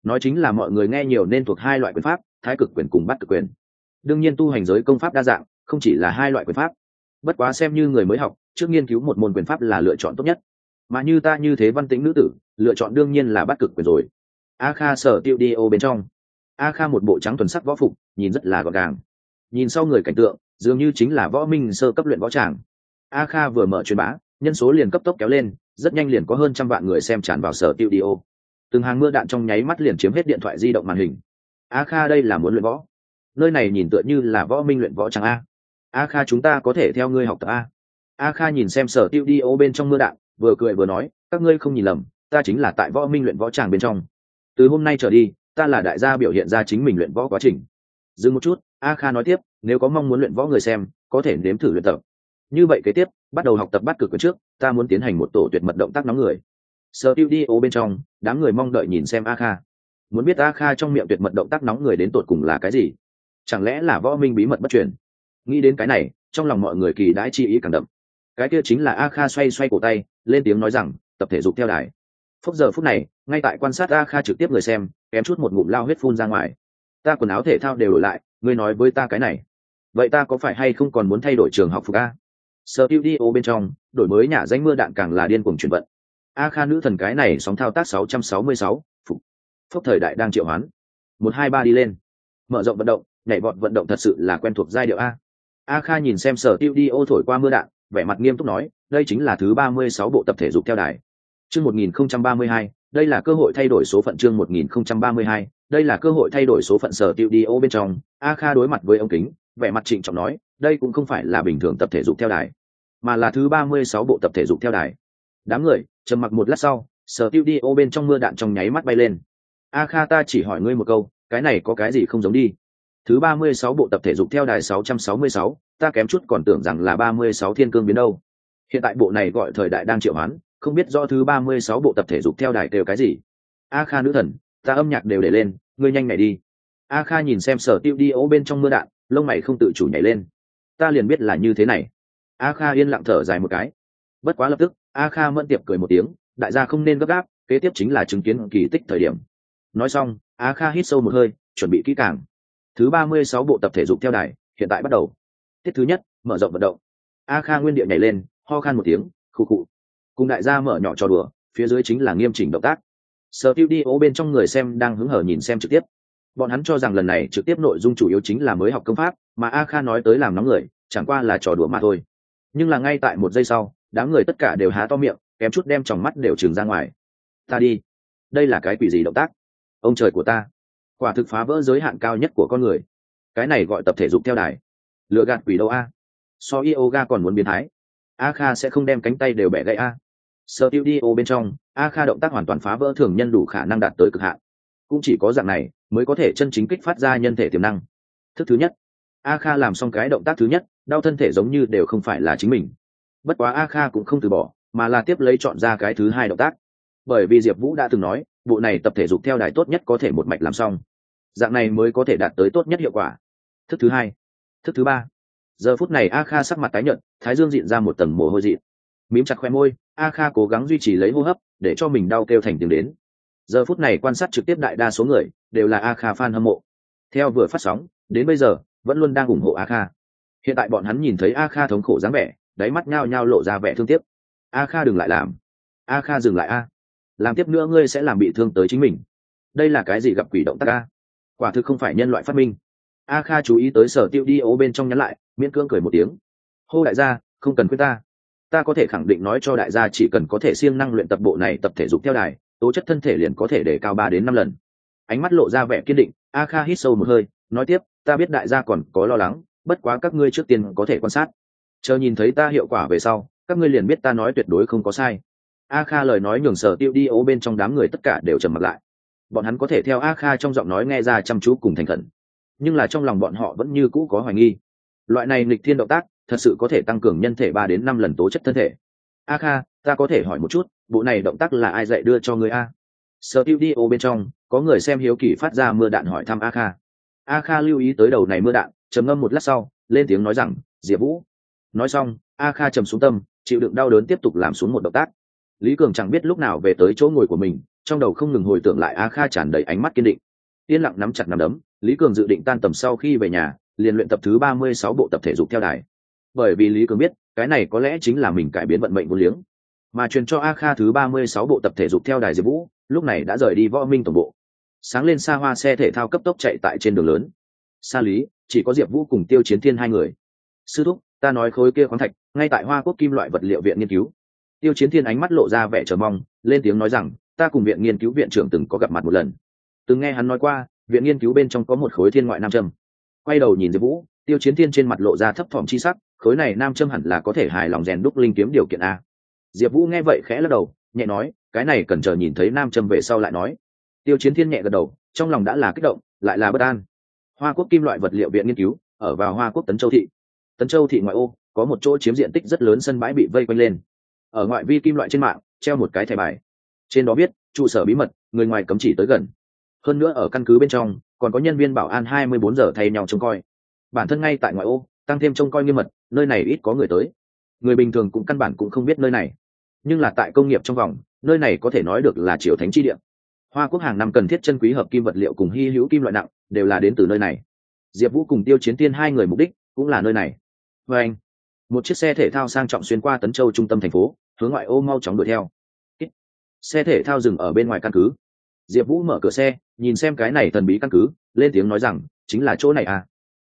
Nói chính là mọi người nghe nhiều nên thuộc hai loại quyền pháp, thái cực quyền cùng bắt cực quyền. Đương nhiên tu hành giới công pháp đa dạng, không chỉ là hai loại quyền pháp. Bất quá xem như người mới học, trước nghiên cứu một môn quyền pháp là lựa chọn tốt nhất. Mà như ta như thế văn tĩnh nữ tử, lựa chọn đương nhiên là bắt cực quyền rồi a kha sở tiêu đi ô bên trong. A kha một bộ trắng thuần sắc võ phục, nhìn rất là gọn gàng. Nhìn sau người cảnh tượng, dường như chính là võ minh sơ cấp luyện võ tràng. A kha vừa mở truyền bá, nhân số liền cấp tốc kéo lên, rất nhanh liền có hơn trăm vạn người xem tràn vào sở tiêu đi ô. Từng hàng mưa đạn trong nháy mắt liền chiếm hết điện thoại di động màn hình. A kha đây là muốn luyện võ. Nơi này nhìn tựa như là võ minh luyện võ tràng a. A kha chúng ta có thể theo ngươi học tập a. A kha nhìn xem sở tiêu đi ô bên trong mưa đạn, vừa cười vừa nói, các ngươi không nhìn lầm, ta chính là tại võ minh luyện võ tràng bên trong từ hôm nay trở đi, ta là đại gia biểu hiện ra chính mình luyện võ quá trình. Dừng một chút, a kha nói tiếp, nếu có mong muốn luyện võ người xem, có thể nếm thử luyện tập. Như vậy kế tiếp, bắt đầu học tập bắt cực quyền trước, ta muốn tiến hành một tổ tuyệt mật động tác nóng người. Sơ tiêu đi ô bên trong, đám người mong đợi nhìn xem a kha. Muốn biết a kha trong miệng tuyệt mật động tác nóng người đến tột cùng là cái gì? Chẳng lẽ là võ minh bí mật bất truyền? Nghĩ đến cái này, trong lòng mọi người kỳ đãi chi ý càng đậm. Cái kia chính là a kha xoay xoay cổ tay, lên tiếng nói rằng, tập thể dục theo đài. Phúc giờ phút này ngay tại quan sát a kha trực tiếp người xem kém chút một ngụm lao huyết phun ra ngoài. Ta quần áo thể thao đều đổi lại ngươi nói với ta cái này. Vậy ta có phải hay không còn muốn thay đổi trường học phục a? Sở tiêu đi ô bên trong đổi mới nhà danh mưa đạn càng là điên cuồng chuyển vận. A kha nữ thần cái này sóng thao tác 666, phục. Phúc thời đại đang triệu hoán. Một hai ba đi lên. Mở rộng vận động nhảy vọt vận động thật sự là quen thuộc giai điệu a. A kha nhìn xem sở tiêu đi ô thổi qua mưa đạn vẻ mặt nghiêm túc nói đây chính là thứ ba mươi sáu bộ tập thể dục theo đài chương một nghìn không trăm ba mươi hai, đây là cơ hội thay đổi số phận chương một nghìn không trăm ba mươi hai, đây là cơ hội thay đổi số phận sở tiêu đi ô bên trong. A kha đối mặt với ông kính, vẻ mặt trịnh trọng nói, đây cũng không phải là bình thường tập thể dục theo đài, mà là thứ ba mươi sáu bộ tập thể dục theo đài. Đám người, trầm mặc một lát sau, sở tiêu đi ô bên trong mưa đạn trong nháy mắt bay lên. A kha ta chỉ hỏi ngươi một câu, cái này có cái gì không giống đi? Thứ ba mươi sáu bộ tập thể dục theo đài sáu trăm sáu mươi sáu, ta kém chút còn tưởng rằng là ba mươi sáu thiên cương biến đâu. Hiện tại bộ này gọi thời đại đang triệu hoán không biết do thứ ba mươi sáu bộ tập thể dục theo đài kêu cái gì. A kha nữ thần, ta âm nhạc đều để lên, ngươi nhanh này đi. A kha nhìn xem sở tiêu đi ố bên trong mưa đạn, lông mày không tự chủ nhảy lên. Ta liền biết là như thế này. A kha yên lặng thở dài một cái. Bất quá lập tức, a kha mẫn tiệp cười một tiếng, đại gia không nên gấp gáp, kế tiếp chính là chứng kiến kỳ tích thời điểm. Nói xong, a kha hít sâu một hơi, chuẩn bị kỹ càng. Thứ ba mươi sáu bộ tập thể dục theo đài, hiện tại bắt đầu. Tiết thứ nhất, mở rộng vận động. A kha nguyên địa nhảy lên, ho khan một tiếng, khụ khụ cùng đại gia mở nhỏ trò đùa, phía dưới chính là nghiêm chỉnh động tác. Sở tiêu đi ố bên trong người xem đang hứng hở nhìn xem trực tiếp. Bọn hắn cho rằng lần này trực tiếp nội dung chủ yếu chính là mới học công pháp, mà a kha nói tới làm nóng người, chẳng qua là trò đùa mà thôi. Nhưng là ngay tại một giây sau, đám người tất cả đều há to miệng, kém chút đem tròng mắt đều trừng ra ngoài. Ta đi. Đây là cái quỷ gì động tác? Ông trời của ta. Quả thực phá vỡ giới hạn cao nhất của con người. Cái này gọi tập thể dục theo đài. Lựa gạt quỷ đâu a? So yoga còn muốn biến thái. A kha sẽ không đem cánh tay đều bẻ gãy a sơ tiêu đi bên trong a kha động tác hoàn toàn phá vỡ thường nhân đủ khả năng đạt tới cực hạn. Cũng chỉ có dạng này mới có thể chân chính kích phát ra nhân thể tiềm năng. Thức thứ nhất. A kha làm xong cái động tác thứ nhất đau thân thể giống như đều không phải là chính mình. Bất quá a kha cũng không từ bỏ mà là tiếp lấy chọn ra cái thứ hai động tác. Bởi vì diệp vũ đã từng nói bộ này tập thể dục theo đài tốt nhất có thể một mạch làm xong. Dạng này mới có thể đạt tới tốt nhất hiệu quả. Thức thứ hai. Thức thứ ba. Giờ phút này a kha sắc mặt tái nhuận, thái dương diện ra một tầng mồ hôi dịn mím chặt khoe môi, a kha cố gắng duy trì lấy hô hấp, để cho mình đau kêu thành tiếng đến. Giờ phút này quan sát trực tiếp đại đa số người, đều là a kha fan hâm mộ. Theo vừa phát sóng, đến bây giờ, vẫn luôn đang ủng hộ a kha. Hiện tại bọn hắn nhìn thấy a kha thống khổ dáng vẻ, đáy mắt nhao nhao lộ ra vẻ thương tiếc. A kha đừng lại làm. A kha dừng lại a. Làm tiếp nữa ngươi sẽ làm bị thương tới chính mình. Đây là cái gì gặp quỷ động tác a? Quả thực không phải nhân loại phát minh. A kha chú ý tới sở tiêu đi ố bên trong nhắn lại, miễn cưỡng cười một tiếng. Hô đại gia, không cần quên ta ta có thể khẳng định nói cho đại gia chỉ cần có thể siêng năng luyện tập bộ này tập thể dục theo đài, tố chất thân thể liền có thể để cao ba đến năm lần. Ánh mắt lộ ra vẻ kiên định, a kha hít sâu một hơi, nói tiếp, ta biết đại gia còn có lo lắng, bất quá các ngươi trước tiên có thể quan sát. Chờ nhìn thấy ta hiệu quả về sau, các ngươi liền biết ta nói tuyệt đối không có sai. A kha lời nói nhường sở tiêu đi ố bên trong đám người tất cả đều trầm mặt lại. Bọn hắn có thể theo a kha trong giọng nói nghe ra chăm chú cùng thành khẩn, nhưng là trong lòng bọn họ vẫn như cũ có hoài nghi. Loại này nghịch thiên động tác thật sự có thể tăng cường nhân thể ba đến năm lần tố chất thân thể. A kha, ta có thể hỏi một chút, bộ này động tác là ai dạy đưa cho người a? Sở tiêu đi ô bên trong, có người xem hiếu kỳ phát ra mưa đạn hỏi thăm a kha. A kha lưu ý tới đầu này mưa đạn, trầm ngâm một lát sau, lên tiếng nói rằng, diệp vũ. Nói xong, a kha trầm xuống tâm, chịu đựng đau đớn tiếp tục làm xuống một động tác. Lý cường chẳng biết lúc nào về tới chỗ ngồi của mình, trong đầu không ngừng hồi tưởng lại a kha tràn đầy ánh mắt kiên định. Yên lặng nắm chặt nắm đấm, lý cường dự định tan tầm sau khi về nhà, liền luyện tập thứ ba mươi sáu bộ tập thể dục theo đài bởi vì lý cường biết, cái này có lẽ chính là mình cải biến vận mệnh vô liếng. Mà truyền cho a kha thứ ba mươi sáu bộ tập thể dục theo đài diệp vũ, lúc này đã rời đi võ minh tổng bộ. Sáng lên xa hoa xe thể thao cấp tốc chạy tại trên đường lớn. Xa lý, chỉ có diệp vũ cùng tiêu chiến thiên hai người. Sư thúc, ta nói khối kia khoáng thạch, ngay tại hoa quốc kim loại vật liệu viện nghiên cứu. Tiêu chiến thiên ánh mắt lộ ra vẻ chờ mong, lên tiếng nói rằng, ta cùng viện nghiên cứu viện trưởng từng có gặp mặt một lần. Từng nghe hắn nói qua, viện nghiên cứu bên trong có một khối thiên ngoại nam châm. Quay đầu nhìn diệp vũ, tiêu chiến thiên trên mặt lộ ra thấp thỏm chi sắc khối này nam châm hẳn là có thể hài lòng rèn đúc linh kiếm điều kiện a. Diệp vũ nghe vậy khẽ lắc đầu, nhẹ nói, cái này cần chờ nhìn thấy nam châm về sau lại nói. Tiêu chiến thiên nhẹ gật đầu, trong lòng đã là kích động, lại là bất an. Hoa quốc kim loại vật liệu viện nghiên cứu, ở vào hoa quốc tấn châu thị. Tấn châu thị ngoại ô, có một chỗ chiếm diện tích rất lớn sân bãi bị vây quanh lên. Ở ngoại vi kim loại trên mạng, treo một cái thẻ bài. Trên đó biết trụ sở bí mật, người ngoài cấm chỉ tới gần. Hơn nữa ở căn cứ bên trong, còn có nhân viên bảo an 24 giờ thay nhau trông coi. Bản thân ngay tại ngoại ô, tăng thêm trông coi nghiêm mật nơi này ít có người tới. Người bình thường cũng căn bản cũng không biết nơi này. Nhưng là tại công nghiệp trong vòng, nơi này có thể nói được là triều thánh chi địa. Hoa quốc hàng năm cần thiết chân quý hợp kim vật liệu cùng hy hữu kim loại nặng, đều là đến từ nơi này. Diệp vũ cùng tiêu chiến tiên hai người mục đích cũng là nơi này. Vê anh, một chiếc xe thể thao sang trọng xuyên qua tấn châu trung tâm thành phố, hướng ngoại ô mau chóng đuổi theo. Xe thể thao dừng ở bên ngoài căn cứ. Diệp vũ mở cửa xe, nhìn xem cái này thần bí căn cứ, lên tiếng nói rằng, chính là chỗ này à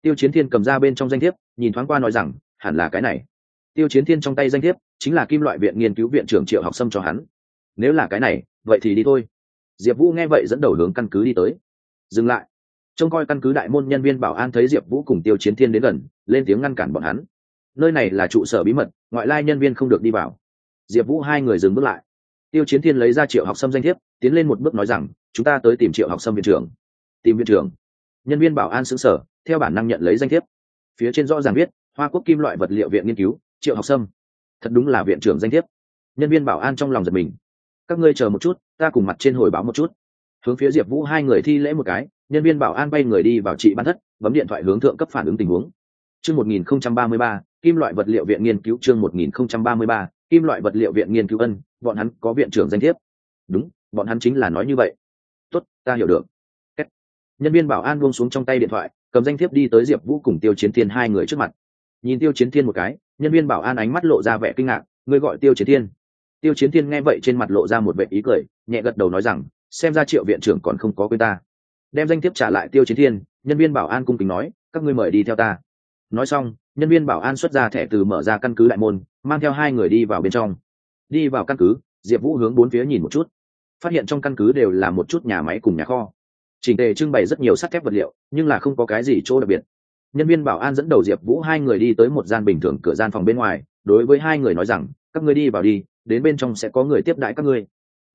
tiêu chiến thiên cầm ra bên trong danh thiếp, nhìn thoáng qua nói rằng, hẳn là cái này. Tiêu chiến thiên trong tay danh thiếp, chính là kim loại viện nghiên cứu viện trưởng triệu học sâm cho hắn. Nếu là cái này, vậy thì đi thôi. Diệp vũ nghe vậy dẫn đầu hướng căn cứ đi tới. Dừng lại. Trông coi căn cứ đại môn nhân viên bảo an thấy diệp vũ cùng tiêu chiến thiên đến gần, lên tiếng ngăn cản bọn hắn. Nơi này là trụ sở bí mật, ngoại lai nhân viên không được đi vào. Diệp vũ hai người dừng bước lại. Tiêu chiến thiên lấy ra triệu học sâm danh thiếp, tiến lên một bước nói rằng, chúng ta tới tìm triệu học sâm viện trưởng. Tìm viện trưởng? Nhân viên bảo an xứng sở theo bản năng nhận lấy danh thiếp. Phía trên rõ ràng viết, hoa quốc kim loại vật liệu viện nghiên cứu, triệu học sâm. Thật đúng là viện trưởng danh thiếp. Nhân viên bảo an trong lòng giật mình. Các ngươi chờ một chút, ta cùng mặt trên hồi báo một chút. Hướng phía diệp vũ hai người thi lễ một cái, nhân viên bảo an bay người đi vào trị ban thất, bấm điện thoại hướng thượng cấp phản ứng tình huống. Chương một nghìn không trăm ba mươi ba, kim loại vật liệu viện nghiên cứu, chương một nghìn không trăm ba mươi ba, kim loại vật liệu viện nghiên cứu ân, bọn hắn có viện trưởng danh thiếp. Đúng, bọn hắn chính là nói như vậy. Tốt, ta hiểu được. Nhân viên bảo an buông xuống trong tay điện thoại cầm danh thiếp đi tới diệp vũ cùng tiêu chiến thiên hai người trước mặt. Nhìn tiêu chiến thiên một cái, nhân viên bảo an ánh mắt lộ ra vẻ kinh ngạc, ngươi gọi tiêu chiến thiên? Tiêu chiến thiên nghe vậy trên mặt lộ ra một vệ ý cười, nhẹ gật đầu nói rằng, xem ra triệu viện trưởng còn không có quên ta. Đem danh thiếp trả lại tiêu chiến thiên, nhân viên bảo an cung kính nói, các ngươi mời đi theo ta. Nói xong, nhân viên bảo an xuất ra thẻ từ mở ra căn cứ đại môn, mang theo hai người đi vào bên trong. Đi vào căn cứ, diệp vũ hướng bốn phía nhìn một chút. Phát hiện trong căn cứ đều là một chút nhà máy cùng nhà kho chỉnh tề trưng bày rất nhiều sắt thép vật liệu, nhưng là không có cái gì chỗ đặc biệt. Nhân viên bảo an dẫn đầu diệp vũ hai người đi tới một gian bình thường cửa gian phòng bên ngoài, đối với hai người nói rằng, các ngươi đi vào đi, đến bên trong sẽ có người tiếp đãi các ngươi.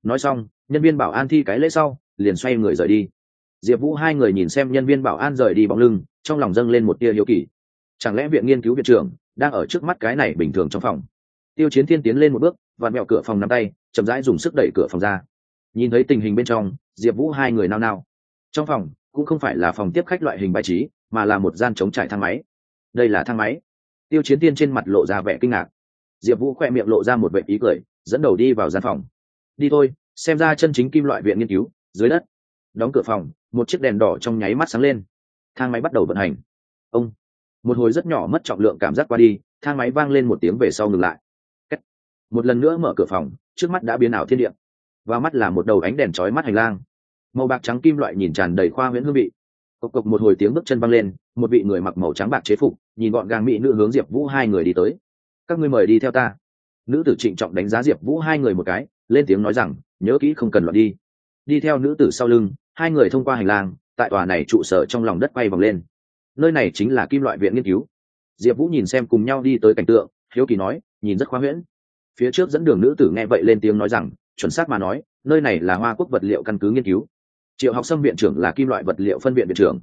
Nói xong, nhân viên bảo an thi cái lễ sau, liền xoay người rời đi. Diệp vũ hai người nhìn xem nhân viên bảo an rời đi bóng lưng, trong lòng dâng lên một tia hiếu kỳ. Chẳng lẽ viện nghiên cứu viện trưởng đang ở trước mắt cái này bình thường trong phòng? Tiêu chiến thiên tiến lên một bước và mẹo cửa phòng nắm tay, chậm rãi dùng sức đẩy cửa phòng ra. Nhìn thấy tình hình bên trong, diệp vũ hai người nao nao trong phòng, cũng không phải là phòng tiếp khách loại hình bài trí, mà là một gian chống trải thang máy. Đây là thang máy. Tiêu chiến tiên trên mặt lộ ra vẻ kinh ngạc. Diệp vũ khoe miệng lộ ra một vệ ý cười, dẫn đầu đi vào gian phòng. Đi thôi, xem ra chân chính kim loại viện nghiên cứu, dưới đất. Đóng cửa phòng, một chiếc đèn đỏ trong nháy mắt sáng lên. Thang máy bắt đầu vận hành. Ông, một hồi rất nhỏ mất trọng lượng cảm giác qua đi, thang máy vang lên một tiếng về sau ngừng lại. Một lần nữa mở cửa phòng, trước mắt đã biến ảo thiên địa. Và mắt là một đầu ánh đèn chói mắt hành lang màu bạc trắng kim loại nhìn tràn đầy khoa huyễn hương vị. Cộc cộc một hồi tiếng bước chân văng lên, một vị người mặc màu trắng bạc chế phục, nhìn gọn gàng mỹ nữ hướng diệp vũ hai người đi tới. Các ngươi mời đi theo ta. Nữ tử trịnh trọng đánh giá diệp vũ hai người một cái, lên tiếng nói rằng, nhớ kỹ không cần loạn đi. Đi theo nữ tử sau lưng, hai người thông qua hành lang, tại tòa này trụ sở trong lòng đất quay vòng lên. Nơi này chính là kim loại viện nghiên cứu. Diệp vũ nhìn xem cùng nhau đi tới cảnh tượng, hiếu kỳ nói, nhìn rất khoa huyễn. Phía trước dẫn đường nữ tử nghe vậy lên tiếng nói rằng, chuẩn xác mà nói, nơi này là hoa quốc vật liệu căn cứ nghiên cứu triệu học sâm viện trưởng là kim loại vật liệu phân viện viện trưởng.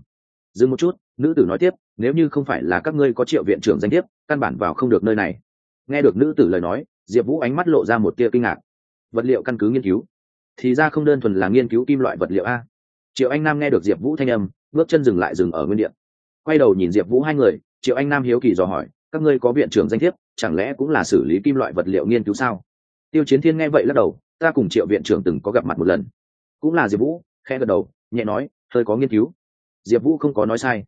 Dừng một chút, nữ tử nói tiếp, nếu như không phải là các ngươi có triệu viện trưởng danh thiếp, căn bản vào không được nơi này. Nghe được nữ tử lời nói, diệp vũ ánh mắt lộ ra một tia kinh ngạc. Vật liệu căn cứ nghiên cứu. Thì ra không đơn thuần là nghiên cứu kim loại vật liệu a. Triệu anh nam nghe được diệp vũ thanh âm, bước chân dừng lại dừng ở nguyên đ i ệ quay đầu nhìn diệp vũ hai người, triệu anh nam hiếu kỳ dò hỏi, các ngươi có viện trưởng danh thiếp, chẳng lẽ cũng là xử lý kim loại vật liệu nghiên cứu sao? Tiêu chiến thiên nghe vậy lắc đầu, ta cùng triệu viện trưởng từng có gặp mặt một lần. Cũng là diệp vũ khe gật đầu, nhẹ nói, hơi có nghiên cứu. Diệp vũ không có nói sai,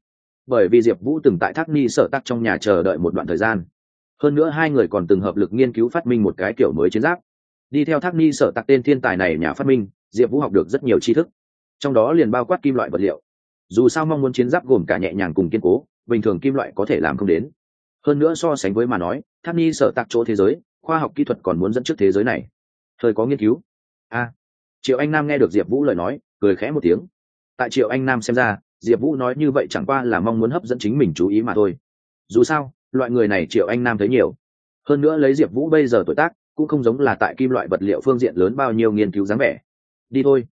bởi vì diệp vũ từng tại thác ni sở tắc trong nhà chờ đợi một đoạn thời gian. Hơn nữa hai người còn từng hợp lực nghiên cứu phát minh một cái kiểu mới chiến giáp. Đi theo thác ni sở tắc tên thiên tài này nhà phát minh, diệp vũ học được rất nhiều tri thức, trong đó liền bao quát kim loại vật liệu. Dù sao mong muốn chiến giáp gồm cả nhẹ nhàng cùng kiên cố, bình thường kim loại có thể làm không đến. Hơn nữa so sánh với mà nói, Thác ni sở tạc chỗ thế giới, khoa học kỹ thuật còn muốn dẫn trước thế giới này. Thời có nghiên cứu. A, triệu anh nam nghe được diệp vũ lời nói cười khẽ một tiếng. Tại triệu anh nam xem ra, diệp vũ nói như vậy chẳng qua là mong muốn hấp dẫn chính mình chú ý mà thôi. Dù sao, loại người này triệu anh nam thấy nhiều. Hơn nữa lấy diệp vũ bây giờ tuổi tác, cũng không giống là tại kim loại vật liệu phương diện lớn bao nhiêu nghiên cứu dáng vẻ. Đi thôi.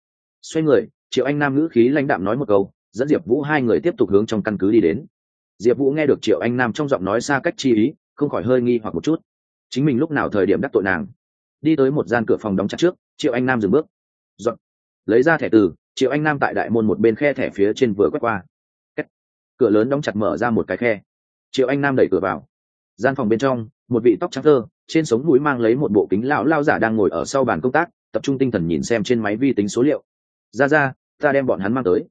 Xoay người, triệu anh nam ngữ khí lãnh đạm nói một câu, dẫn diệp vũ hai người tiếp tục hướng trong căn cứ đi đến. Diệp vũ nghe được triệu anh nam trong giọng nói xa cách chi ý, không khỏi hơi nghi hoặc một chút. Chính mình lúc nào thời điểm đắc tội nàng? Đi tới một gian cửa phòng đóng chặt trước, triệu anh nam dừng bước. Dọn lấy ra thẻ từ, triệu anh nam tại đại môn một bên khe thẻ phía trên vừa quét qua. Kết. cửa lớn đóng chặt mở ra một cái khe. Triệu anh nam đẩy cửa vào. Gian phòng bên trong, một vị tóc trắng thơ, trên sống mũi mang lấy một bộ kính lão lao giả đang ngồi ở sau bàn công tác, tập trung tinh thần nhìn xem trên máy vi tính số liệu. Ra ra, ta đem bọn hắn mang tới.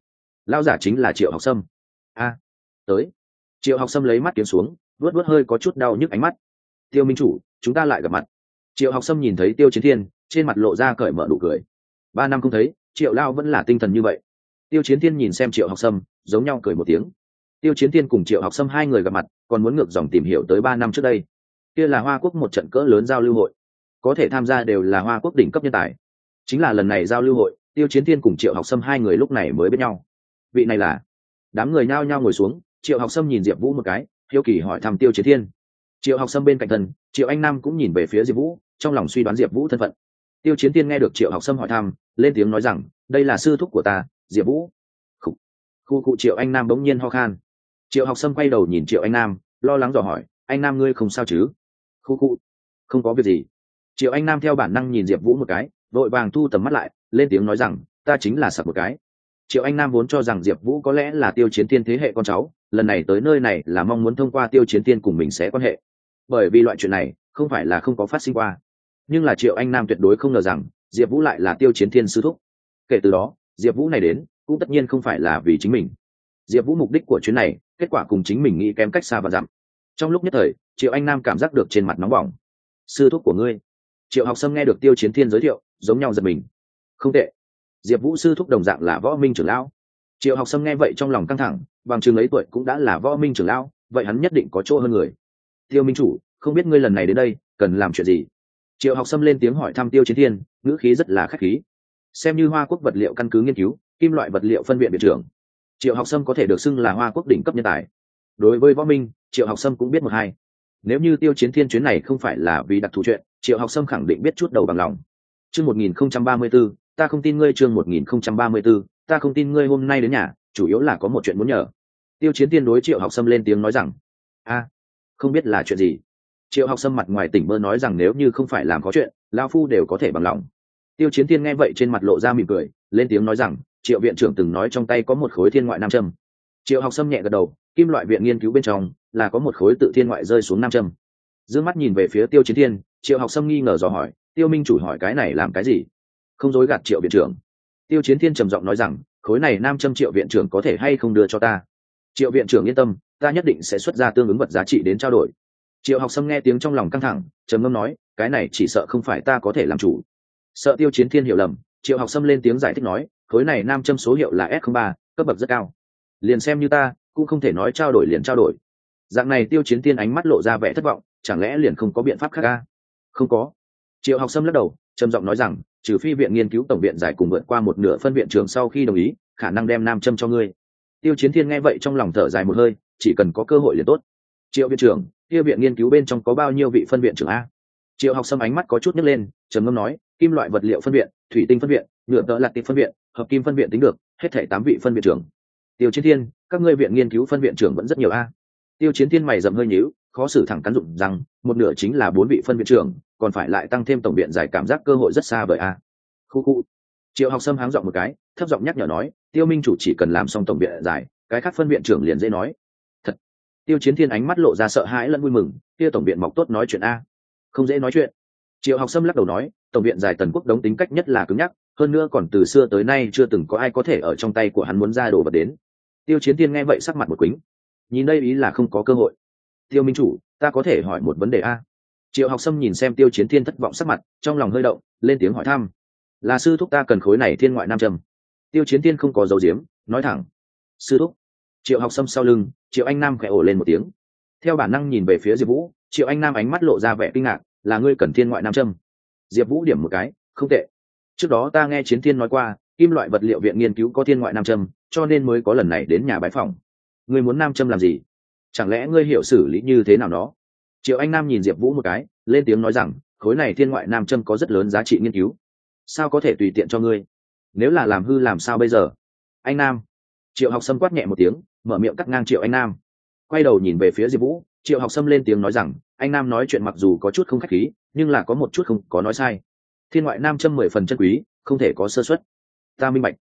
Lao giả chính là triệu học sâm. A, tới. Triệu học sâm lấy mắt kiếm xuống vớt vớt hơi có chút đau nhức ánh mắt. Tiêu minh chủ, chúng ta lại gặp mặt. Triệu học sâm nhìn thấy tiêu chiến thiên, trên mặt lộ ra cởi mở đủ cười. Ba năm không thấy triệu lao vẫn là tinh thần như vậy. Tiêu chiến thiên nhìn xem triệu học sâm, giống nhau cười một tiếng. Tiêu chiến thiên cùng triệu học sâm hai người gặp mặt, còn muốn ngược dòng tìm hiểu tới ba năm trước đây. Kia là hoa quốc một trận cỡ lớn giao lưu hội. Có thể tham gia đều là hoa quốc đỉnh cấp nhân tài. Chính là lần này giao lưu hội, tiêu chiến thiên cùng triệu học sâm hai người lúc này mới biết nhau. Vị này là? Đám người nhao nhao ngồi xuống, triệu học sâm nhìn diệp vũ một cái, hiếu kỳ hỏi thăm tiêu chiến thiên. Triệu học sâm bên cạnh thân, triệu anh nam cũng nhìn về phía diệp vũ, trong lòng suy đoán diệp vũ thân phận. Tiêu chiến tiên nghe được triệu học sâm hỏi thăm lên tiếng nói rằng đây là sư thúc của ta diệp vũ. Khu, khu cụ triệu anh nam bỗng nhiên ho khan. Triệu học sâm quay đầu nhìn triệu anh nam lo lắng dò hỏi anh nam ngươi không sao chứ? Khu cụ không có việc gì. Triệu anh nam theo bản năng nhìn diệp vũ một cái vội vàng thu tầm mắt lại lên tiếng nói rằng ta chính là sập một cái. Triệu anh nam vốn cho rằng diệp vũ có lẽ là tiêu chiến tiên thế hệ con cháu lần này tới nơi này là mong muốn thông qua tiêu chiến tiên cùng mình sẽ quan hệ. Bởi vì loại chuyện này không phải là không có phát sinh qua. Nhưng là triệu anh nam tuyệt đối không ngờ rằng diệp vũ lại là tiêu chiến thiên sư thúc. Kể từ đó, diệp vũ này đến, cũng tất nhiên không phải là vì chính mình. Diệp vũ mục đích của chuyến này, kết quả cùng chính mình nghĩ kém cách xa và dặm. Trong lúc nhất thời, triệu anh nam cảm giác được trên mặt nóng bỏng. Sư thúc của ngươi. Triệu học sâm nghe được tiêu chiến thiên giới thiệu, giống nhau giật mình. Không tệ. Diệp vũ sư thúc đồng dạng là võ minh trưởng lão. Triệu học sâm nghe vậy trong lòng căng thẳng, bằng chừng ấy tuổi cũng đã là võ minh trưởng lão, vậy hắn nhất định có chỗ hơn người. Tiêu minh chủ, không biết ngươi lần này đến đây, cần làm chuyện gì? Triệu học sâm lên tiếng hỏi thăm tiêu chiến thiên, ngữ khí rất là k h á c h khí. Xem như hoa quốc vật liệu căn cứ nghiên cứu, kim loại vật liệu phân viện viện trưởng. Triệu học sâm có thể được xưng là hoa quốc đỉnh cấp nhân tài. Đối với võ minh, triệu học sâm cũng biết một hai. Nếu như tiêu chiến thiên chuyến này không phải là vì đặc thù chuyện, triệu học sâm khẳng định biết chút đầu bằng lòng. Chương một nghìn không trăm ba mươi b ố ta không tin ngươi chương một nghìn không trăm ba mươi b ố ta không tin ngươi hôm nay đến nhà, chủ yếu là có một chuyện muốn nhờ. Tiêu chiến thiên đối triệu học sâm lên tiếng nói rằng, a, không biết là chuyện gì triệu học sâm mặt ngoài tỉnh mơ nói rằng nếu như không phải làm có chuyện lao phu đều có thể bằng lòng. Tiêu chiến tiên nghe vậy trên mặt lộ ra mỉm cười, lên tiếng nói rằng, triệu viện trưởng từng nói trong tay có một khối thiên ngoại nam châm. Triệu học sâm nhẹ gật đầu, kim loại viện nghiên cứu bên trong là có một khối tự thiên ngoại rơi xuống nam châm. D ư ơ n g mắt nhìn về phía tiêu chiến thiên, triệu học sâm nghi ngờ dò hỏi, tiêu minh chủ hỏi cái này làm cái gì? Không dối gạt triệu viện trưởng. Tiêu chiến thiên trầm giọng nói rằng, khối này nam châm triệu viện trưởng có thể hay không đưa cho ta? Triệu viện trưởng yên tâm, ta nhất định sẽ xuất ra tương ứng vật giá trị đến trao đổi triệu học sâm nghe tiếng trong lòng căng thẳng, trầm ngâm nói, cái này chỉ sợ không phải ta có thể làm chủ. Sợ tiêu chiến thiên hiểu lầm, triệu học Sâm lên tiếng giải thích nói, khối này nam châm số hiệu là s ba, cấp bậc rất cao. Liền xem như ta, cũng không thể nói trao đổi liền trao đổi. Dạng này tiêu chiến thiên ánh mắt lộ ra vẻ thất vọng, chẳng lẽ liền không có biện pháp khác ca không có. Triệu học sâm lắc đầu, trầm giọng nói rằng, trừ phi viện nghiên cứu tổng viện giải cùng vượt qua một nửa phân viện trường sau khi đồng ý, khả năng đem nam châm cho ngươi. Tiêu chiến thiên nghe vậy trong lòng thở dài một hơi, chỉ cần có cơ hội liền tốt. Triệu viện trưởng kia viện nghiên cứu bên trong có bao nhiêu vị phân viện trưởng a? Triệu học sâm ánh mắt có chút nhấc lên, trầm ngâm nói, kim loại vật liệu phân viện, thủy tinh phân viện nhựa tợ lạc tịch phân viện, hợp kim phân viện tính được, hết thể tám vị phân viện trưởng. Tiêu chiến thiên, các ngươi viện nghiên cứu phân viện trưởng vẫn rất nhiều a. Tiêu chiến thiên mày dậm hơi nhíu, khó xử thẳng cắn dụng rằng, một nửa chính là bốn vị phân viện trưởng, còn phải lại tăng thêm tổng viện giải cảm giác cơ hội rất xa bởi a. Khu khu. Triệu học sâm háng giọng một cái, thấp giọng nhắc nhở nói, tiêu minh chủ chỉ cần làm xong tổng viện giải, cái khác phân viện trưởng liền dễ nói tiêu chiến thiên ánh mắt lộ ra sợ hãi lẫn vui mừng, kia tổng viện mọc tốt nói chuyện a. Không dễ nói chuyện. Triệu học sâm lắc đầu nói, tổng viện giải tần quốc đống tính cách nhất là cứng nhắc, hơn nữa còn từ xưa tới nay chưa từng có ai có thể ở trong tay của hắn muốn ra đồ vật đến. Tiêu chiến thiên nghe vậy sắc mặt một quýnh nhìn đây ý là không có cơ hội. Tiêu minh chủ, ta có thể hỏi một vấn đề a. Triệu học sâm nhìn xem tiêu chiến thiên thất vọng sắc mặt, trong lòng hơi động, lên tiếng hỏi thăm, là sư thúc ta cần khối này thiên ngoại nam trầm tiêu chiến thiên không có dấu diếm, nói thẳng, sư thúc triệu học sâm sau lưng, triệu anh nam khẽ ổ lên một tiếng. Theo bản năng nhìn về phía diệp vũ, triệu anh nam ánh mắt lộ ra vẻ kinh ngạc, là ngươi cần thiên ngoại nam trâm diệp vũ điểm một cái, không tệ. Trước đó ta nghe chiến thiên nói qua, kim loại vật liệu viện nghiên cứu có thiên ngoại nam châm, cho nên mới có lần này đến nhà bãi phòng ngươi muốn nam châm làm gì? Chẳng lẽ ngươi hiểu xử lý như thế nào đó? Triệu anh nam nhìn diệp vũ một cái, lên tiếng nói rằng, khối này thiên ngoại nam châm có rất lớn giá trị nghiên cứu. Sao có thể tùy tiện cho ngươi? Nếu là làm hư làm sao bây giờ? Anh nam. Triệu học sâm quát nhẹ một tiếng mở miệng cắt ngang triệu anh nam. Quay đầu nhìn về phía diệp vũ, triệu học sâm lên tiếng nói rằng, anh nam nói chuyện mặc dù có chút không k h á c h khí, nhưng là có một chút không có nói sai. Thiên ngoại nam châm mười phần chân quý, không thể có sơ xuất ta minh bạch.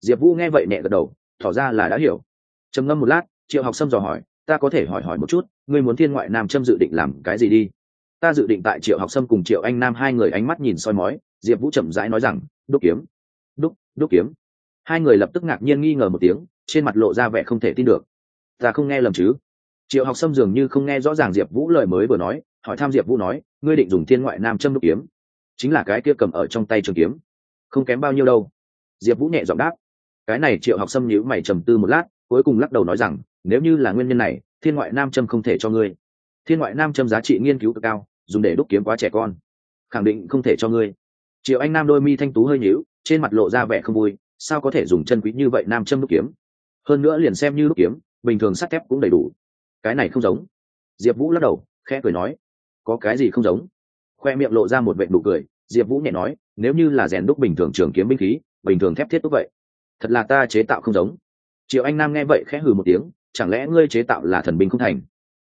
Diệp vũ nghe vậy nhẹ gật đầu, tỏ ra là đã hiểu. Trầm ngâm một lát, triệu học sâm dò hỏi, ta có thể hỏi hỏi một chút, ngươi muốn thiên ngoại nam châm dự định làm cái gì đi? Ta dự định tại triệu học sâm cùng triệu anh nam hai người ánh mắt nhìn soi mói, diệp vũ chậm rãi nói rằng, đúc kiếm. Đúc đúc kiếm. Hai người lập tức ngạc nhiên nghi ngờ một tiếng trên mặt lộ ra vẻ không thể tin được. Ta không nghe lầm chứ? Triệu học sâm dường như không nghe rõ ràng diệp vũ lời mới vừa nói, hỏi thăm diệp vũ nói, ngươi định dùng thiên ngoại nam châm đúc kiếm? Chính là cái kia cầm ở trong tay trường kiếm. Không kém bao nhiêu đâu. Diệp vũ nhẹ giọng đáp. Cái này triệu học sâm nhữ mày trầm tư một lát, cuối cùng lắc đầu nói rằng, nếu như là nguyên nhân này, thiên ngoại nam châm không thể cho ngươi. Thiên ngoại nam châm giá trị nghiên cứu cực cao, dùng để đúc kiếm quá trẻ con. Khẳng định không thể cho ngươi. Triệu anh nam đôi mi thanh tú hơi nhíu, trên mặt lộ ra vẻ không vui, sao có thể dùng chân quý như vậy nam châm đúc kiếm? Hơn nữa liền xem như lúc kiếm, bình thường sắt thép cũng đầy đủ. Cái này không giống. Diệp vũ lắc đầu, khẽ cười nói, có cái gì không giống? Khoe miệng lộ ra một vệ nụ cười, diệp vũ nhẹ nói, nếu như là rèn đúc bình thường trường kiếm binh khí, bình thường thép thiết đúc vậy. Thật là ta chế tạo không giống. Triệu anh nam nghe vậy khẽ hừ một tiếng, chẳng lẽ ngươi chế tạo là thần binh không thành?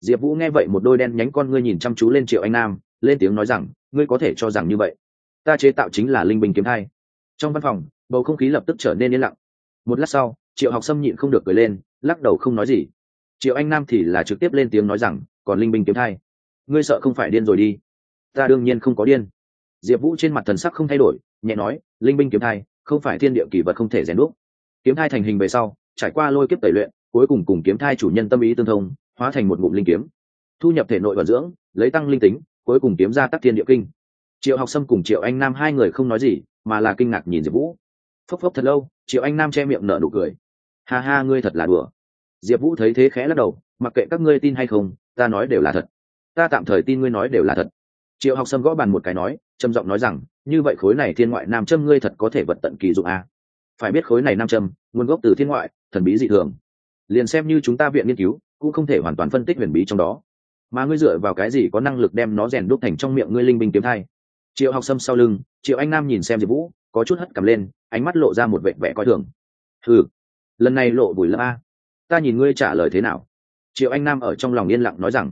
Diệp vũ nghe vậy một đôi đen nhánh con ngươi nhìn chăm chú lên triệu anh nam, lên tiếng nói rằng, ngươi có thể cho rằng như vậy. Ta chế tạo chính là linh binh kiếm thai. Trong văn phòng, bầu không khí lập tức trở nên yên lặng. Một lát sau triệu học sâm nhịn không được cười lên, lắc đầu không nói gì. Triệu anh nam thì là trực tiếp lên tiếng nói rằng, còn linh binh kiếm thai. Ngươi sợ không phải điên rồi đi. Ta đương nhiên không có điên. Diệp vũ trên mặt thần sắc không thay đổi, nhẹ nói, linh binh kiếm thai, không phải thiên địa kỳ vật không thể rèn đúc. Kiếm thai thành hình về sau, trải qua lôi kiếp tẩy luyện, cuối cùng cùng kiếm thai chủ nhân tâm ý tương thông, hóa thành một ngụm linh kiếm. Thu nhập thể nội và dưỡng, lấy tăng linh tính, cuối cùng kiếm ra tắc thiên địa kinh. Triệu học sâm cùng triệu anh nam hai người không nói gì, mà là kinh ngạc nhìn diệp vũ. Phốc phốc thật lâu, triệu anh nam che miệng nở nụ cười ha ha, ngươi thật là đùa. Diệp vũ thấy thế khẽ lắc đầu, mặc kệ các ngươi tin hay không, ta nói đều là thật. Ta tạm thời tin ngươi nói đều là thật. Triệu học sâm gõ bàn một cái nói, trầm giọng nói rằng, như vậy khối này thiên ngoại nam châm ngươi thật có thể vật tận kỳ dụng à? phải biết khối này nam châm, nguồn gốc từ thiên ngoại, thần bí dị thường. Liền xem như chúng ta viện nghiên cứu, cũng không thể hoàn toàn phân tích huyền bí trong đó. Mà ngươi dựa vào cái gì có năng lực đem nó rèn đúc thành trong miệng ngươi linh binh kiếm thai? Triệu học sâm sau lưng, triệu anh nam nhìn xem diệp vũ, có chút hất cầm lên, ánh mắt lộ ra một vệ vẻ coi thường. Ừ lần này lộ bùi lâm a. Ta nhìn ngươi trả lời thế nào? Triệu anh nam ở trong lòng yên lặng nói rằng,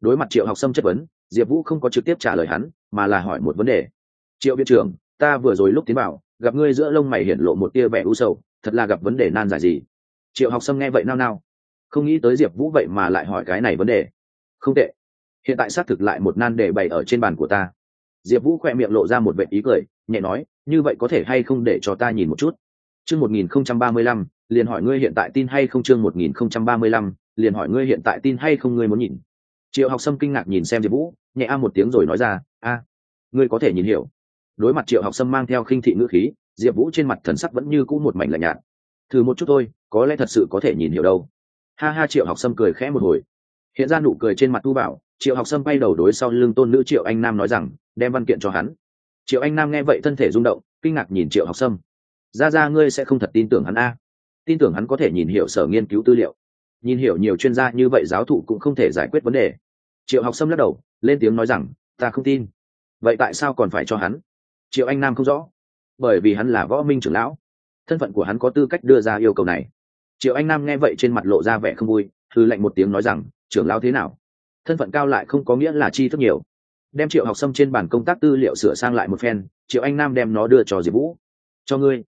đối mặt triệu học sâm chất vấn, diệp vũ không có trực tiếp trả lời hắn, mà là hỏi một vấn đề. Triệu viện trưởng, ta vừa rồi lúc tiến bảo gặp ngươi giữa lông mày hiện lộ một tia vẻ u sầu, thật là gặp vấn đề nan giải gì? Triệu học sâm nghe vậy nao nao. Không nghĩ tới diệp vũ vậy mà lại hỏi cái này vấn đề. Không tệ. Hiện tại xác thực lại một nan đề bày ở trên bàn của ta. Diệp vũ khoe miệng lộ ra một vệ ý cười, nhẹ nói, như vậy có thể hay không để cho ta nhìn một chút? Chương một nghìn không trăm ba mươi lăm liền hỏi ngươi hiện tại tin hay không chương một nghìn không trăm ba mươi lăm, liền hỏi ngươi hiện tại tin hay không ngươi muốn nhìn. Triệu học sâm kinh ngạc nhìn xem diệp vũ, nhẹ a một tiếng rồi nói ra, a, ngươi có thể nhìn hiểu. Đối mặt triệu học sâm mang theo khinh thị ngữ khí, diệp vũ trên mặt thần sắc vẫn như cũ một mảnh lạnh nhạt. Thử một chút thôi, có lẽ thật sự có thể nhìn hiểu đâu. Ha ha, triệu học sâm cười khẽ một hồi. Hiện ra nụ cười trên mặt tu bảo, triệu học sâm bay đầu đối sau lưng tôn nữ triệu anh nam nói rằng, đem văn kiện cho hắn. Triệu anh nam nghe vậy thân thể rung động, kinh ngạc nhìn triệu học sâm. Ra ra, ngươi sẽ không thật tin tưởng hắn a tin tưởng hắn có thể nhìn hiểu sở nghiên cứu tư liệu. Nhìn hiểu nhiều chuyên gia như vậy giáo thụ cũng không thể giải quyết vấn đề. Triệu học sâm lắc đầu, lên tiếng nói rằng, ta không tin. Vậy tại sao còn phải cho hắn? Triệu anh nam không rõ. Bởi vì hắn là võ minh trưởng lão. Thân phận của hắn có tư cách đưa ra yêu cầu này. Triệu anh nam nghe vậy trên mặt lộ ra vẻ không vui thư lạnh một tiếng nói rằng, trưởng lão thế nào? Thân phận cao lại không có nghĩa là chi thức nhiều. Đem triệu học sâm trên bản công tác tư liệu sửa sang lại một phen, triệu anh nam đem nó đưa cho diệp vũ. Cho ngươi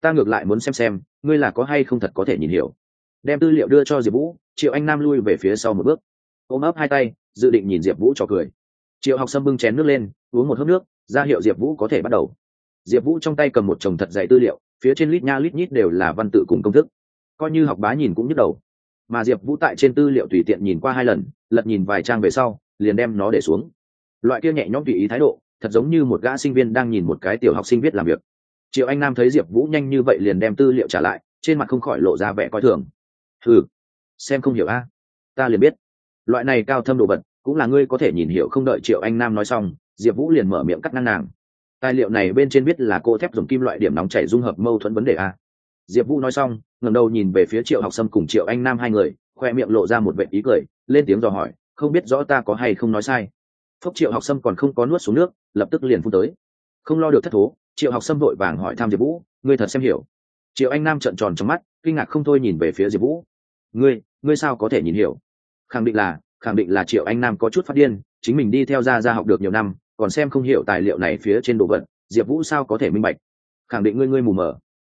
ta ngược lại muốn xem xem, ngươi là có hay không thật có thể nhìn hiểu. Đem tư liệu đưa cho diệp vũ, triệu anh nam lui về phía sau một bước. Ôm ấp hai tay, dự định nhìn diệp vũ cho cười. Triệu học sâm bưng chén nước lên, uống một hớp nước, ra hiệu diệp vũ có thể bắt đầu. Diệp vũ trong tay cầm một chồng thật dạy tư liệu, phía trên lít nha lít nhít đều là văn tự cùng công thức. Coi như học bá nhìn cũng nhức đầu. Mà diệp vũ tại trên tư liệu tùy tiện nhìn qua hai lần, lật nhìn vài trang về sau, liền đem nó để xuống. Loại kia nhẹ nhõm tùy ý thái độ, thật giống như một gã sinh viên đang nhìn một cái tiểu học sinh viết làm việc triệu anh nam thấy diệp vũ nhanh như vậy liền đem tư liệu trả lại, trên mặt không khỏi lộ ra vẻ coi thường. Ừ xem không hiểu a. Ta liền biết. Loại này cao thâm đồ vật, cũng là ngươi có thể nhìn hiểu không đợi triệu anh nam nói xong, diệp vũ liền mở miệng cắt ngang nàng. Tài liệu này bên trên biết là cô thép dùng kim loại điểm nóng chảy dung hợp mâu thuẫn vấn đề a. Diệp vũ nói xong ngầm đầu nhìn về phía triệu học sâm cùng triệu anh nam hai người, khoe miệng lộ ra một vệ ý cười, lên tiếng dò hỏi, không biết rõ ta có hay không nói sai? Phúc triệu học sâm còn không có nuốt xuống nước, lập tức liền phun tới. Không lo được thất thố triệu học sâm vội vàng hỏi thăm diệp vũ, ngươi thật xem hiểu? Triệu anh nam trợn tròn trong mắt, kinh ngạc không thôi nhìn về phía diệp vũ. Ngươi ngươi sao có thể nhìn hiểu? Khẳng định là, khẳng định là triệu anh nam có chút phát điên, chính mình đi theo ra ra học được nhiều năm, còn xem không hiểu tài liệu này phía trên đồ vật, diệp vũ sao có thể minh bạch? Khẳng định ngươi ngươi mù mờ.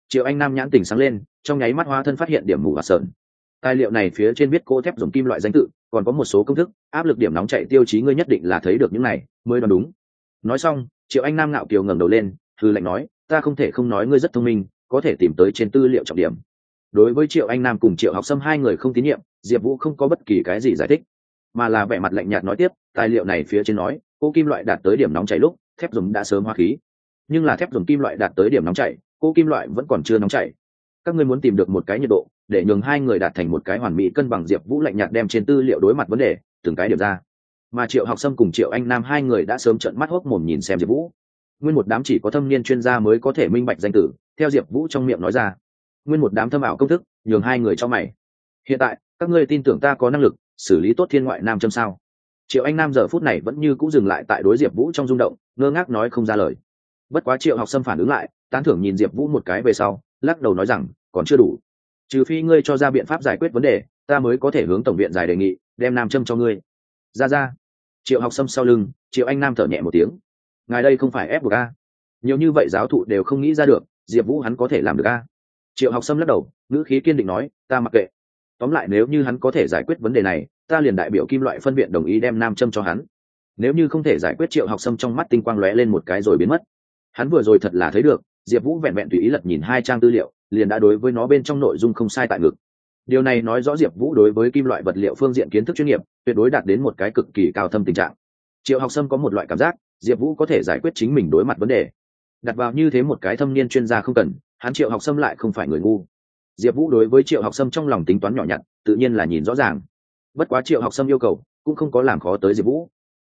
Triệu anh nam nhãn tình sáng lên, trong nháy mắt hóa thân phát hiện điểm mù và sợn. Tài liệu này phía trên viết cô thép dùng kim loại danh tự, còn có một số công thức, áp lực điểm nóng chạy tiêu chí ngươi nhất định là thấy được những này, mới đoán đúng. Nói xong, triệu anh nam ngạo kiều ngẩng đầu lên thư lệnh nói, ta không thể không nói ngươi rất thông minh, có thể tìm tới trên tư liệu trọng điểm. Đối với triệu anh nam cùng triệu học sâm hai người không tín nhiệm, diệp vũ không có bất kỳ cái gì giải thích, mà là vẻ mặt lạnh nhạt nói tiếp, tài liệu này phía trên nói, cô kim loại đạt tới điểm nóng chảy lúc, thép dùng đã sớm hoa khí. Nhưng là thép dùng kim loại đạt tới điểm nóng chảy, cô kim loại vẫn còn chưa nóng chảy. Các ngươi muốn tìm được một cái nhiệt độ, để nhường hai người đạt thành một cái hoàn mỹ cân bằng. Diệp vũ lạnh nhạt đem trên tư liệu đối mặt vấn đề, từng cái điểm ra. Mà triệu học sâm cùng triệu anh nam hai người đã sớm trận mắt hốc mồm nhìn xem diệp vũ nguyên một đám chỉ có thâm niên chuyên gia mới có thể minh bạch danh tử, theo diệp vũ trong miệng nói ra. Nguyên một đám thâm ảo công thức, nhường hai người cho mày. Hiện tại, các ngươi tin tưởng ta có năng lực xử lý tốt thiên ngoại nam châm sao? Triệu anh nam giờ phút này vẫn như cũ dừng lại tại đối diệp vũ trong rung động, ngơ ngác nói không ra lời. Bất quá triệu học sâm phản ứng lại, tán thưởng nhìn diệp vũ một cái về sau, lắc đầu nói rằng, còn chưa đủ. Trừ phi ngươi cho ra biện pháp giải quyết vấn đề, ta mới có thể hướng tổng viện giải đề nghị, đem nam châm cho ngươi. Ra ra. Triệu học sâm sau lưng, triệu anh nam thở nhẹ một tiếng ngài đây không phải ép buộc a. Nhiều như vậy giáo thụ đều không nghĩ ra được, diệp vũ hắn có thể làm được a. Triệu học sâm lắc đầu, ngữ khí kiên định nói, ta mặc kệ. Tóm lại nếu như hắn có thể giải quyết vấn đề này, ta liền đại biểu kim loại phân viện đồng ý đem nam châm cho hắn. Nếu như không thể giải quyết triệu học sâm trong mắt tinh quang lóe lên một cái rồi biến mất. Hắn vừa rồi thật là thấy được, diệp vũ vẹn vẹn tùy ý lật nhìn hai trang tư liệu, liền đã đối với nó bên trong nội dung không sai tại ngực. Điều này nói rõ diệp vũ đối với kim loại vật liệu phương diện kiến thức chuyên nghiệp, tuyệt đối đạt đến một cái cực kỳ cao thâm tình trạng. Triệu học sâm có một loại cảm giác diệp vũ có thể giải quyết chính mình đối mặt vấn đề. Đặt vào như thế một cái thâm niên chuyên gia không cần, hắn triệu học sâm lại không phải người ngu. Diệp vũ đối với triệu học sâm trong lòng tính toán nhỏ nhặt, tự nhiên là nhìn rõ ràng. Bất quá triệu học sâm yêu cầu, cũng không có làm khó tới diệp vũ.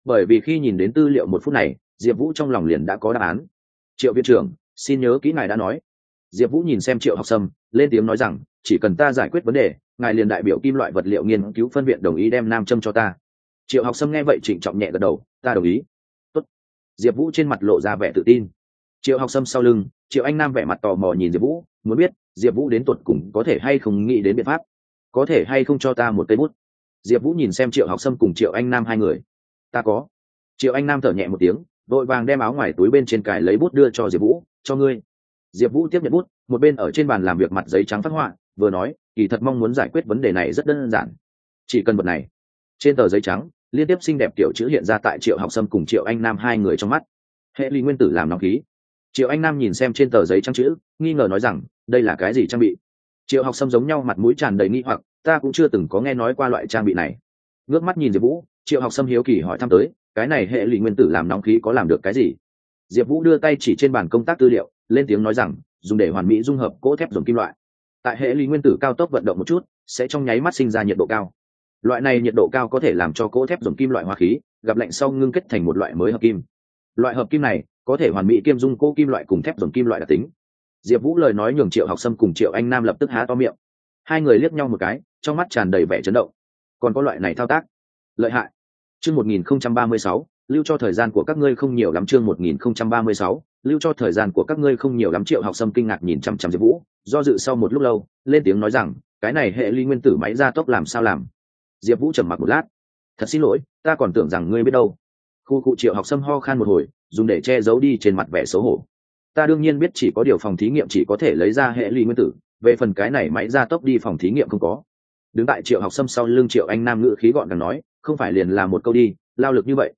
Bởi vì khi nhìn đến tư liệu một phút này, diệp vũ trong lòng liền đã có đáp án. Triệu viện trưởng, xin nhớ kỹ ngài đã nói. Diệp vũ nhìn xem triệu học sâm, lên tiếng nói rằng, chỉ cần ta giải quyết vấn đề, ngài liền đại biểu kim loại vật liệu nghiên cứu phân viện đồng ý đem nam châm cho ta. Triệu học sâm nghe vậy trịnh trọng nhẹ gật đầu, ta đồng ý diệp vũ trên mặt lộ ra vẻ tự tin. Triệu học sâm sau lưng, triệu anh nam vẻ mặt tò mò nhìn diệp vũ, muốn biết, diệp vũ đến tuột cùng có thể hay không nghĩ đến biện pháp? Có thể hay không cho ta một cây bút? Diệp vũ nhìn xem triệu học sâm cùng triệu anh nam hai người. Ta có. Triệu anh nam thở nhẹ một tiếng, vội vàng đem áo ngoài túi bên trên cài lấy bút đưa cho diệp vũ, cho ngươi. Diệp vũ tiếp nhận bút, một bên ở trên bàn làm việc mặt giấy trắng phát họa, vừa nói, kỳ thật mong muốn giải quyết vấn đề này rất đơn giản. Chỉ cần vật này. Trên tờ giấy trắng liên tiếp xinh đẹp kiểu chữ hiện ra tại triệu học sâm cùng triệu anh nam hai người trong mắt. Hệ ly nguyên tử làm nóng khí. Triệu anh nam nhìn xem trên tờ giấy trang chữ, nghi ngờ nói rằng, đây là cái gì trang bị? Triệu học sâm giống nhau mặt mũi tràn đầy nghi hoặc, ta cũng chưa từng có nghe nói qua loại trang bị này. Ngước mắt nhìn diệp vũ, triệu học sâm hiếu kỳ hỏi thăm tới, cái này hệ lụy nguyên tử làm nóng khí có làm được cái gì? Diệp vũ đưa tay chỉ trên bàn công tác tư liệu, lên tiếng nói rằng, dùng để hoàn mỹ dung hợp cỗ thép dùng kim loại. Tại hệ lụy nguyên tử cao tốc vận động một chút, sẽ trong nháy mắt sinh ra nhiệt độ cao loại này nhiệt độ cao có thể làm cho cỗ thép dùng kim loại hóa khí gặp lạnh sau ngưng kết thành một loại mới hợp kim. Loại hợp kim này có thể hoàn mỹ kiêm dung cỗ kim loại cùng thép dùng kim loại đặc tính. Diệp vũ lời nói nhường triệu học sâm cùng triệu anh nam lập tức há to miệng. Hai người liếc nhau một cái, trong mắt tràn đầy vẻ chấn động. Còn có loại này thao tác. Lợi hại. Chương một nghìn không trăm ba mươi sáu, lưu cho thời gian của các ngươi không nhiều lắm chương một nghìn không trăm ba mươi sáu, lưu cho thời gian của các ngươi không nhiều lắm triệu học sâm kinh ngạc nhìn chăm chăm diệp vũ, do dự sau một lúc lâu, lên tiếng nói rằng, cái này hệ ly nguyên tử máy gia tốc làm sao làm? Diệp vũ trầm mặc một lát. Thật xin lỗi, ta còn tưởng rằng ngươi biết đâu. Khu cụ triệu học sâm ho khan một hồi, dùng để che giấu đi trên mặt vẻ xấu hổ. Ta đương nhiên biết chỉ có điều phòng thí nghiệm chỉ có thể lấy ra hệ ly nguyên tử, về phần cái này máy ra tốc đi phòng thí nghiệm không có. Đứng tại triệu học sâm sau lưng triệu anh nam ngữ khí gọn càng nói, không phải liền là một câu đi, lao lực như vậy.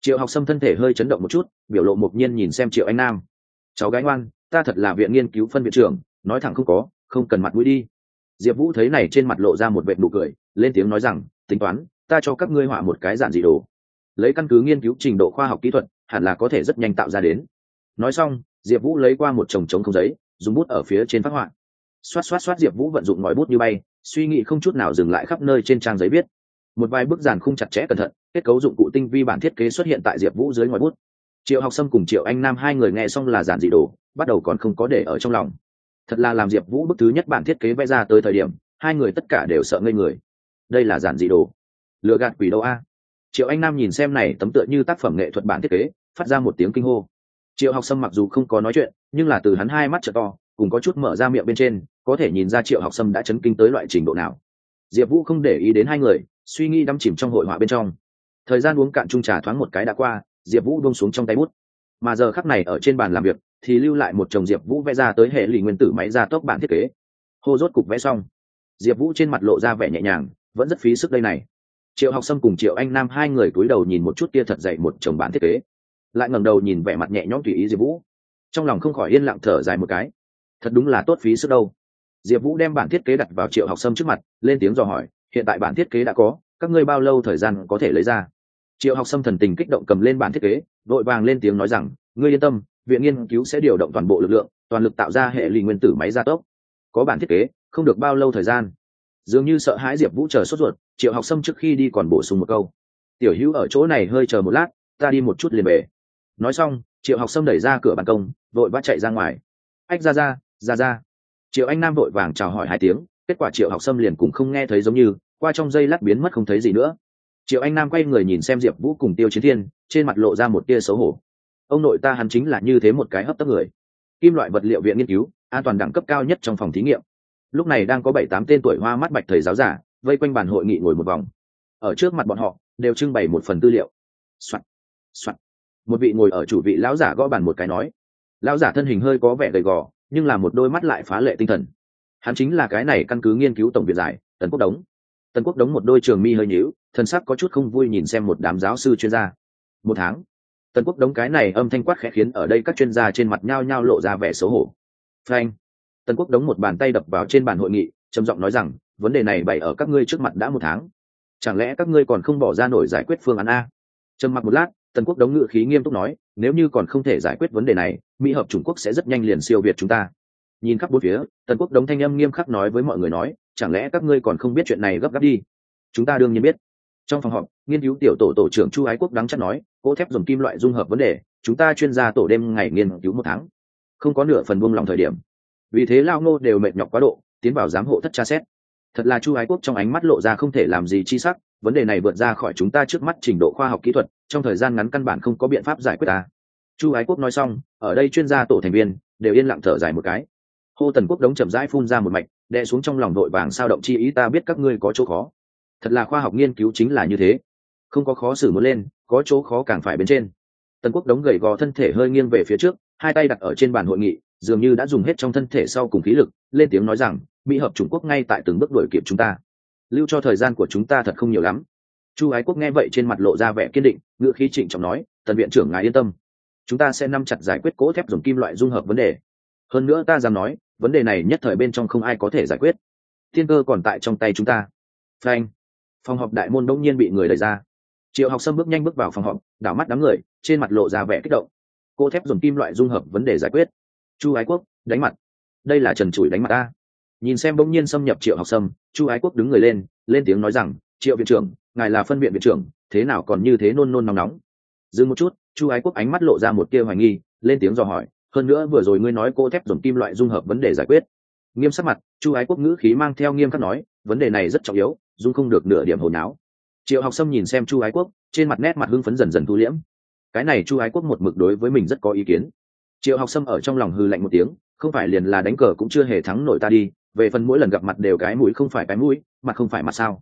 Triệu học sâm thân thể hơi chấn động một chút, biểu lộ mộc nhiên nhìn xem triệu anh nam. Cháu gái ngoan, ta thật là viện nghiên cứu phân viện trưởng, nói thẳng không có, không cần mặt mũi đi diệp vũ thấy này trên mặt lộ ra một vệ nụ cười, lên tiếng nói rằng, tính toán, ta cho các ngươi họa một cái giản dị đồ. Lấy căn cứ nghiên cứu trình độ khoa học kỹ thuật, hẳn là có thể rất nhanh tạo ra đến. Nói xong, diệp vũ lấy qua một chồng trống không giấy, dùng bút ở phía trên phát họa. Xoát xoát xoát, diệp vũ vận dụng ngòi bút như bay, suy nghĩ không chút nào dừng lại khắp nơi trên trang giấy viết. Một vài bức giàn khung chặt chẽ cẩn thận, kết cấu dụng cụ tinh vi bản thiết kế xuất hiện tại diệp vũ dưới ngòi bút. Triệu học sâm cùng triệu anh nam hai người nghe xong là giản dị đồ, bắt đầu còn không có để ở trong lòng thật là làm diệp vũ bức thứ nhất bản thiết kế vẽ ra tới thời điểm, hai người tất cả đều sợ ngây người. Đây là giản dị đồ. Lựa gạt quỷ đâu a? Triệu anh nam nhìn xem này tấm tựa như tác phẩm nghệ thuật bản thiết kế, phát ra một tiếng kinh hô. Triệu học sâm mặc dù không có nói chuyện, nhưng là từ hắn hai mắt t to, cùng có chút mở ra miệng bên trên, có thể nhìn ra triệu học sâm đã chấn kinh tới loại trình độ nào. Diệp vũ không để ý đến hai người, suy nghĩ đắm chìm trong hội họa bên trong. Thời gian uống cạn chung trà thoáng một cái đã qua, diệp vũ buông xuống trong tay bút. Mà giờ khắc này ở trên bàn làm việc thì lưu lại một chồng diệp vũ vẽ ra tới hệ lụy nguyên tử máy ra tốc bản thiết kế. Hô rốt cục vẽ xong. Diệp vũ trên mặt lộ ra vẻ nhẹ nhàng, vẫn rất phí sức đây này. Triệu học sâm cùng triệu anh nam hai người cúi đầu nhìn một chút kia thật dậy một chồng bản thiết kế. Lại ngẩng đầu nhìn vẻ mặt nhẹ nhõm tùy ý diệp vũ. Trong lòng không khỏi yên lặng thở dài một cái. Thật đúng là tốt phí sức đâu. Diệp vũ đem bản thiết kế đặt vào triệu học sâm trước mặt, lên tiếng dò hỏi, hiện tại bản thiết kế đã có, các ngươi bao lâu thời gian có thể lấy ra? Triệu học sâm thần tình kích động cầm lên bản thiết kế, vội vàng lên tiếng nói rằng, ngươi yên tâm viện nghiên cứu sẽ điều động toàn bộ lực lượng, toàn lực tạo ra hệ lì nguyên tử máy gia tốc. Có bản thiết kế, không được bao lâu thời gian. Dường như sợ hãi diệp vũ chờ sốt ruột, triệu học sâm trước khi đi còn bổ sung một câu. Tiểu hữu ở chỗ này hơi chờ một lát, ta đi một chút liền về. Nói xong, triệu học sâm đẩy ra cửa ban công, vội vã chạy ra ngoài. Ách, ra ra ra ra. Triệu anh nam vội vàng chào hỏi hai tiếng, kết quả triệu học sâm liền cũng không nghe thấy giống như, qua trong giây lát biến mất không thấy gì nữa. Triệu anh nam quay người nhìn xem diệp vũ cùng tiêu chiến thiên, trên mặt lộ ra một tia xấu hổ ông nội ta hắn chính là như thế một cái hấp tấp người. Kim loại vật liệu viện nghiên cứu, an toàn đẳng cấp cao nhất trong phòng thí nghiệm. Lúc này đang có bảy tám tên tuổi hoa mắt bạch thầy giáo giả, vây quanh bàn hội nghị ngồi một vòng. Ở trước mặt bọn họ, đều trưng bày một phần tư liệu. Soạn. Soạn. một vị ngồi ở chủ vị lão giả gõ bàn một cái nói. Lão giả thân hình hơi có vẻ gầy gò, nhưng là một đôi mắt lại phá lệ tinh thần. Hắn chính là cái này căn cứ nghiên cứu tổng viện giải, tần quốc đống. Tần quốc đống một đôi trường mi hơi nhíu, thân sắc có chút không vui nhìn xem một đám giáo sư chuyên gia. Một tháng tần quốc đống cái này âm thanh quát khẽ khiến ở đây các chuyên gia trên mặt nhao nhao lộ ra vẻ xấu hổ. Frank tần quốc đống một bàn tay đập vào trên bàn hội nghị, trầm giọng nói rằng, vấn đề này bày ở các ngươi trước mặt đã một tháng. Chẳng lẽ các ngươi còn không bỏ ra nổi giải quyết phương án a? Trầm mặc một lát, tần quốc đống ngự khí nghiêm túc nói, nếu như còn không thể giải quyết vấn đề này, mỹ hợp trung quốc sẽ rất nhanh liền siêu việt chúng ta. Nhìn khắp bốn phía, tần quốc đống thanh âm nghiêm khắc nói với mọi người nói, chẳng lẽ các ngươi còn không biết chuyện này gấp gáp đi? Chúng ta đương nhiên biết. Trong phòng họp, nghiên cứu tiểu tổ tổ trưởng chu ái quốc đắng chắc nói cỗ thép dùng kim loại dung hợp vấn đề, chúng ta chuyên gia tổ đêm ngày nghiên cứu một tháng. Không có nửa phần buông lòng thời điểm. Vì thế lao ngô đều mệt nhọc quá độ, tiến vào giám hộ thất tra xét. Thật là chu ái quốc trong ánh mắt lộ ra không thể làm gì chi sắc, vấn đề này vượt ra khỏi chúng ta trước mắt trình độ khoa học kỹ thuật, trong thời gian ngắn căn bản không có biện pháp giải quyết ta. Chu ái quốc nói xong, ở đây chuyên gia tổ thành viên đều yên lặng thở dài một cái. Hô tần quốc đống chậm rãi phun ra một mạch, đè xuống trong lòng đội vàng sao động chi ý, ta biết các ngươi có chỗ khó. Thật là khoa học nghiên cứu chính là như thế. Không có khó xử muốn lên có chỗ khó càng phải bên trên. Tần quốc đống gầy gò thân thể hơi nghiêng về phía trước, hai tay đặt ở trên bàn hội nghị, dường như đã dùng hết trong thân thể sau cùng khí lực, lên tiếng nói rằng, mỹ hợp trung quốc ngay tại từng bước đuổi kịp chúng ta. Lưu cho thời gian của chúng ta thật không nhiều lắm. Chu ái quốc nghe vậy trên mặt lộ ra vẻ kiên định, ngữ khí trịnh trọng nói, tần viện trưởng ngài yên tâm. Chúng ta sẽ nắm chặt giải quyết cỗ thép dùng kim loại dung hợp vấn đề. Hơn nữa ta dám nói, vấn đề này nhất thời bên trong không ai có thể giải quyết. Thiên cơ còn tại trong tay chúng ta. Frank phòng họp đại môn đông nhiên bị người đẩy ra triệu học sâm bước nhanh bước vào phòng họp, đảo mắt đám người, trên mặt lộ ra vẻ kích động. Cô thép dùng kim loại dung hợp vấn đề giải quyết. Chu ái quốc, đánh mặt. Đây là trần trụi đánh mặt ta. Nhìn xem bỗng nhiên xâm nhập triệu học sâm, chu ái quốc đứng người lên lên tiếng nói rằng, triệu viện trưởng, ngài là phân viện viện trưởng, thế nào còn như thế nôn nôn nóng nóng? Dừng một chút, chu ái quốc ánh mắt lộ ra một tia hoài nghi, lên tiếng dò hỏi, hơn nữa vừa rồi ngươi nói cô thép dùng kim loại dung hợp vấn đề giải quyết. Nghiêm sắc mặt, chu ái quốc ngữ khí mang theo nghiêm khắc nói, vấn đề này rất trọng yếu, dung không được nửa điểm hồi não triệu học sâm nhìn xem chu ái quốc, trên mặt nét mặt hưng phấn dần dần thu liễm. Cái này chu ái quốc một mực đối với mình rất có ý kiến. Triệu học sâm ở trong lòng hư lạnh một tiếng, không phải liền là đánh cờ cũng chưa hề thắng nổi ta đi, về phần mỗi lần gặp mặt đều cái mũi không phải cái mũi, mặt không phải mặt sao.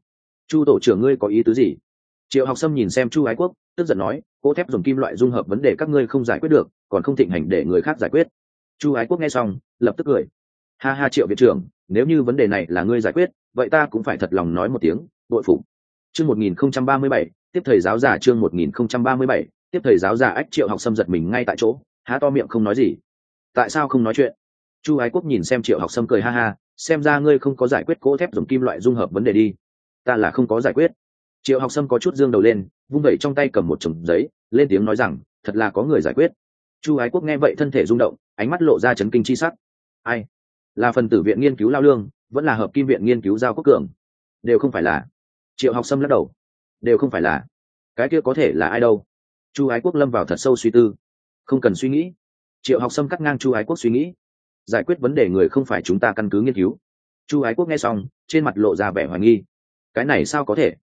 Chu tổ trưởng ngươi có ý tứ gì? Triệu học sâm nhìn xem chu ái quốc, tức giận nói cỗ thép dùng kim loại dung hợp vấn đề các ngươi không giải quyết được, còn không thịnh hành để người khác giải quyết. Chu ái quốc nghe xong, lập tức cười. Ha ha triệu viện trưởng, nếu như vấn đề này là ngươi giải quyết, vậy ta cũng phải thật lòng nói một tiếng, bội phụ chương một nghìn không trăm ba mươi bảy, tiếp thầy giáo giả chương một nghìn không trăm ba mươi bảy, tiếp thầy giáo giả ách triệu học xâm giật mình ngay tại chỗ, há to miệng không nói gì. Tại sao không nói chuyện? Chu ái quốc nhìn xem triệu học sâm cười ha ha, xem ra ngươi không có giải quyết cỗ thép dùng kim loại dung hợp vấn đề đi. Ta là không có giải quyết. Triệu học sâm có chút dương đầu lên, vung vẩy trong tay cầm một chồng giấy, lên tiếng nói rằng, thật là có người giải quyết. Chu ái quốc nghe vậy thân thể rung động, ánh mắt lộ ra chấn kinh chi sắc. Ai? Là phần tử viện nghiên cứu lao lương, vẫn là hợp kim viện nghiên cứu giao quốc cường? Đều không phải là triệu học sâm lắc đầu. Đều không phải là. Cái kia có thể là ai đâu? Chu ái quốc lâm vào thật sâu suy tư. Không cần suy nghĩ. Triệu học sâm cắt ngang chu ái quốc suy nghĩ. Giải quyết vấn đề người không phải chúng ta căn cứ nghiên cứu. Chu ái quốc nghe xong, trên mặt lộ ra vẻ hoài nghi. Cái này sao có thể?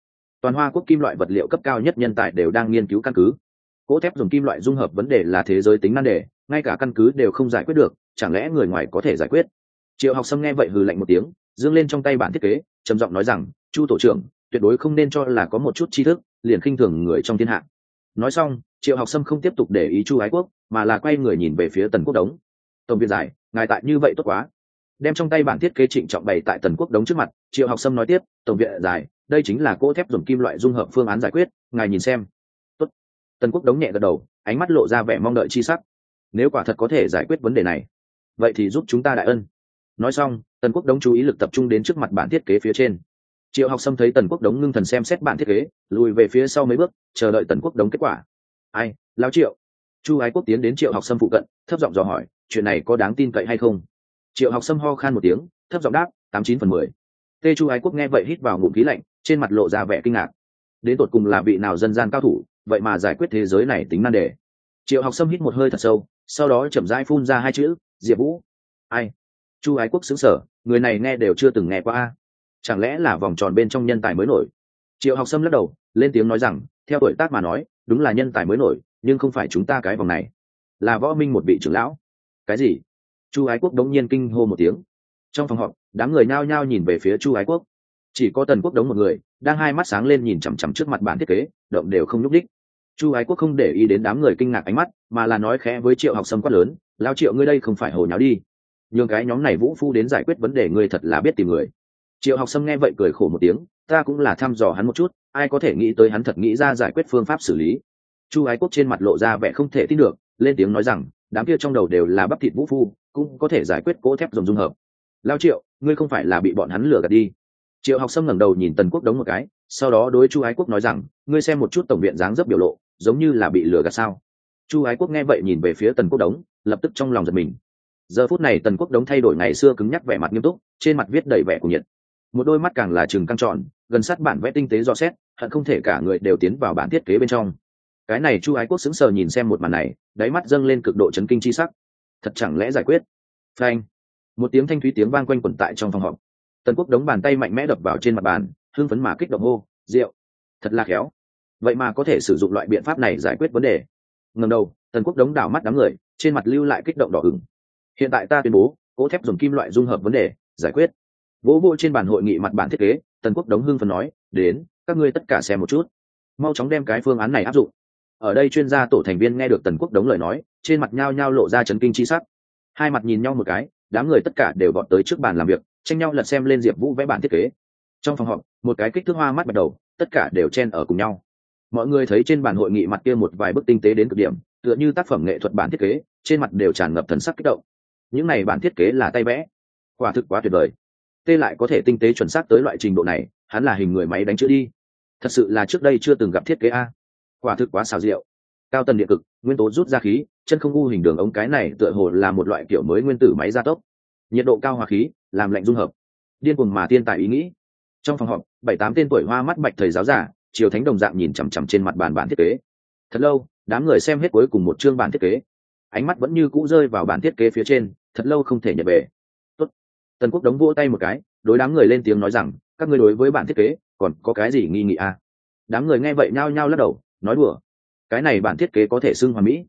Toàn hoa quốc kim loại vật liệu cấp cao nhất nhân tài đều đang nghiên cứu căn cứ. Cỗ thép dùng kim loại dung hợp vấn đề là thế giới tính nan đề, ngay cả căn cứ đều không giải quyết được, chẳng lẽ người ngoài có thể giải quyết? Triệu học sâm nghe vậy hừ lạnh một tiếng dương lên trong tay bản thiết kế, trầm giọng nói rằng, chu tổ trưởng tuyệt đối không nên cho là có một chút tri thức, liền khinh thường người trong thiên hạ. Nói xong, triệu học sâm không tiếp tục để ý chu ái quốc, mà là quay người nhìn về phía tần quốc đống. Tổng viện giải, ngài tại như vậy tốt quá. Đem trong tay bản thiết kế trịnh trọng bày tại tần quốc đống trước mặt, triệu học sâm nói tiếp, tổng viện giải, đây chính là cỗ thép dùng kim loại dung hợp phương án giải quyết, ngài nhìn xem. Tốt. tần quốc đống nhẹ gật đầu, ánh mắt lộ ra vẻ mong đợi chi sắc. Nếu quả thật có thể giải quyết vấn đề này, vậy thì giúp chúng ta đại ân. Nói xong, tần quốc đống chú ý lực tập trung đến trước mặt bản thiết kế phía trên triệu học sâm thấy tần quốc đống ngưng thần xem xét bản thiết kế, lùi về phía sau mấy bước, chờ đợi tần quốc đống kết quả. Ai lao triệu? Chu ái quốc tiến đến triệu học sâm phụ cận, thấp giọng dò hỏi, chuyện này có đáng tin cậy hay không? Triệu học sâm ho khan một tiếng, thấp giọng đáp, tám chín phần mười. Tê chu ái quốc nghe vậy hít vào ngụm khí lạnh, trên mặt lộ ra vẻ kinh ngạc. Đến tột cùng là vị nào dân gian cao thủ, vậy mà giải quyết thế giới này tính nan đề. Triệu học sâm hít một hơi thật sâu, sau đó chậm rãi phun ra hai chữ, diệp vũ. Ai? Chu ái quốc xứng sở người này nghe đều chưa từng nghe qua a chẳng lẽ là vòng tròn bên trong nhân tài mới nổi? Triệu học sâm lắc đầu, lên tiếng nói rằng, theo tuổi tác mà nói, đúng là nhân tài mới nổi, nhưng không phải chúng ta cái vòng này. Là võ minh một vị trưởng lão. Cái gì? Chu ái quốc đống nhiên kinh hô một tiếng. Trong phòng họp, đám người nao nhao nhìn về phía chu ái quốc. Chỉ có tần quốc đống một người, đang hai mắt sáng lên nhìn chằm chằm trước mặt bản thiết kế, động đều không nhúc đích chu ái quốc không để ý đến đám người kinh ngạc ánh mắt, mà là nói khẽ với triệu học sâm quát lớn, lao triệu ngươi đây không phải hồi nháo đi. Nhường cái nhóm này vũ phu đến giải quyết vấn đề ngươi thật là biết tìm người triệu học sâm nghe vậy cười khổ một tiếng, ta cũng là thăm dò hắn một chút, ai có thể nghĩ tới hắn thật nghĩ ra giải quyết phương pháp xử lý. Chu ái quốc trên mặt lộ ra vẻ không thể tin được, lên tiếng nói rằng, đám kia trong đầu đều là bắp thịt vũ phu, cũng có thể giải quyết cỗ thép dùng dung hợp. Lao triệu, ngươi không phải là bị bọn hắn lừa gạt đi. Triệu học sâm ngẩng đầu nhìn tần quốc đống một cái, sau đó đối chu ái quốc nói rằng, ngươi xem một chút tổng viện dáng dấp biểu lộ, giống như là bị lừa gạt sao? Chu ái quốc nghe vậy nhìn về phía tần quốc đống, lập tức trong lòng giật mình. Giờ phút này tần quốc đống thay đổi ngày xưa cứng nhắc vẻ mặt nghiêm túc, trên mặt viết đầy vẻ của nhiệt một đôi mắt càng là chừng căng tròn, gần sát bản vẽ tinh tế do xét, hận không thể cả người đều tiến vào bản thiết kế bên trong. Cái này chu ái quốc sững sờ nhìn xem một màn này, đáy mắt dâng lên cực độ chấn kinh chi sắc. Thật chẳng lẽ giải quyết? Phanh. Một tiếng thanh thúy tiếng vang quanh quẩn tại trong phòng họp. Tần quốc đống bàn tay mạnh mẽ đập vào trên mặt bàn, hưng phấn mà kích động hô, rượu! Thật là khéo. Vậy mà có thể sử dụng loại biện pháp này giải quyết vấn đề. Ngầm đầu, tần quốc đống đảo mắt đám người, trên mặt lưu lại kích động đỏ ửng. hiện tại ta tuyên bố cỗ thép dùng kim loại dung hợp vấn đề, giải quyết vỗ vỗ trên bàn hội nghị mặt bản thiết kế, tần quốc đống hưng phần nói, đến, các ngươi tất cả xem một chút. Mau chóng đem cái phương án này áp dụng. Ở đây chuyên gia tổ thành viên nghe được tần quốc đống lời nói, trên mặt nhao nhao lộ ra chấn kinh chi sắc. Hai mặt nhìn nhau một cái, đám người tất cả đều gọn tới trước bàn làm việc, tranh nhau lật xem lên diệp vũ vẽ bản thiết kế. Trong phòng họp, một cái kích thước hoa mắt bắt đầu, tất cả đều chen ở cùng nhau. Mọi người thấy trên bàn hội nghị mặt kia một vài bức tinh tế đến cực điểm, tựa như tác phẩm nghệ thuật bản thiết kế, trên mặt đều tràn ngập thần sắc kích động. Những này bản thiết kế là tay vẽ. Quả thực quá tuyệt vời tê lại có thể tinh tế chuẩn xác tới loại trình độ này, hắn là hình người máy đánh chữ đi. Thật sự là trước đây chưa từng gặp thiết kế a. Quả thực quá xào rượu cao tần địa cực, nguyên tố rút ra khí, chân không u hình đường ống cái này tựa hồ là một loại kiểu mới nguyên tử máy gia tốc. Nhiệt độ cao hòa khí, làm lạnh dung hợp. Điên cuồng mà tiên tài ý nghĩ. Trong phòng họp, bảy tám tên tuổi hoa mắt bạch thầy giáo giả, triều thánh đồng dạng nhìn chằm chằm trên mặt bàn bản thiết kế. Thật lâu, đám người xem hết cuối cùng một chương bản thiết kế. Ánh mắt vẫn như cũ rơi vào bản thiết kế phía trên, thật lâu không thể nhận về tần quốc đống vỗ tay một cái, đối đám người lên tiếng nói rằng, các ngươi đối với bản thiết kế, còn có cái gì nghi nghị à? đám người nghe vậy nhao nhao lắc đầu, nói đùa. Cái này bản thiết kế có thể xưng hoàn mỹ.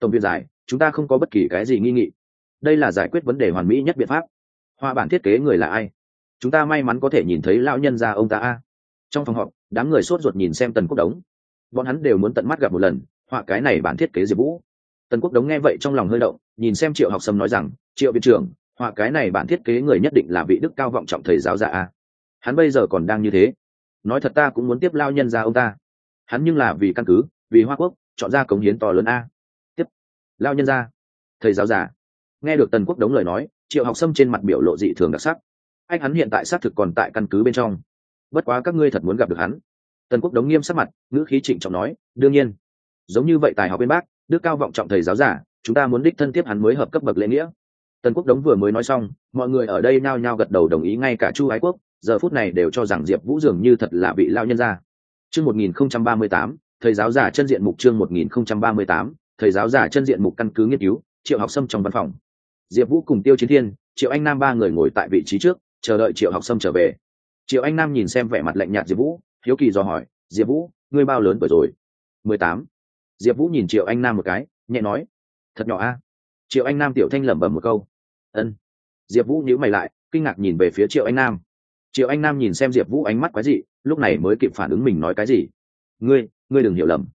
Tổng viên giải, chúng ta không có bất kỳ cái gì nghi nghị. Đây là giải quyết vấn đề hoàn mỹ nhất biện pháp. Hoa bản thiết kế người là ai? Chúng ta may mắn có thể nhìn thấy lão nhân gia ông ta a. Trong phòng họp, đám người sốt ruột nhìn xem tần quốc đống. Bọn hắn đều muốn tận mắt gặp một lần, họa cái này bản thiết kế diệp vũ. Tần quốc đống nghe vậy trong lòng hơi động, nhìn xem triệu học sâm nói rằng, triệu viện trưởng họa cái này bạn thiết kế người nhất định là vị đức cao vọng trọng thầy giáo giả a. Hắn bây giờ còn đang như thế. Nói thật ta cũng muốn tiếp lao nhân ra ông ta. Hắn nhưng là vì căn cứ, vì hoa quốc, chọn ra cống hiến to lớn a. Tiếp. Lao nhân ra. Thầy giáo giả. Nghe được tần quốc đống lời nói, triệu học sâm trên mặt biểu lộ dị thường đặc sắc. Anh hắn hiện tại xác thực còn tại căn cứ bên trong. Bất quá các ngươi thật muốn gặp được hắn. Tần quốc đống nghiêm sắc mặt, ngữ khí trịnh trọng nói, đương nhiên. Giống như vậy tài học bên bác đức cao vọng trọng thầy giáo giả, chúng ta muốn đích thân tiếp hắn mới hợp cấp bậc lễ nghĩa tần quốc đống vừa mới nói xong, mọi người ở đây nhao nhao gật đầu đồng ý ngay cả chu ái quốc, giờ phút này đều cho rằng diệp vũ dường như thật là bị lao nhân ra. Chương một nghìn không trăm ba mươi tám, thầy giáo giả chân diện mục chương một nghìn không trăm ba mươi tám, thầy giáo giả chân diện mục căn cứ nghiên cứu, triệu học sâm trong văn phòng. Diệp vũ cùng tiêu chiến thiên, triệu anh nam ba người ngồi tại vị trí trước, chờ đợi triệu học sâm trở về. Triệu anh nam nhìn xem vẻ mặt lạnh nhạt diệp vũ, hiếu kỳ dò hỏi, diệp vũ, ngươi bao lớn tuổi rồi? Mười tám. Diệp vũ nhìn triệu anh nam một cái, nhẹ nói, thật nhỏ a. Triệu anh nam tiểu thanh lẩm bẩm một câu ân. Diệp vũ nhíu mày lại, kinh ngạc nhìn về phía triệu anh nam. Triệu anh nam nhìn xem diệp vũ ánh mắt quái dị, lúc này mới kịp phản ứng mình nói cái gì. Ngươi ngươi đừng hiểu lầm.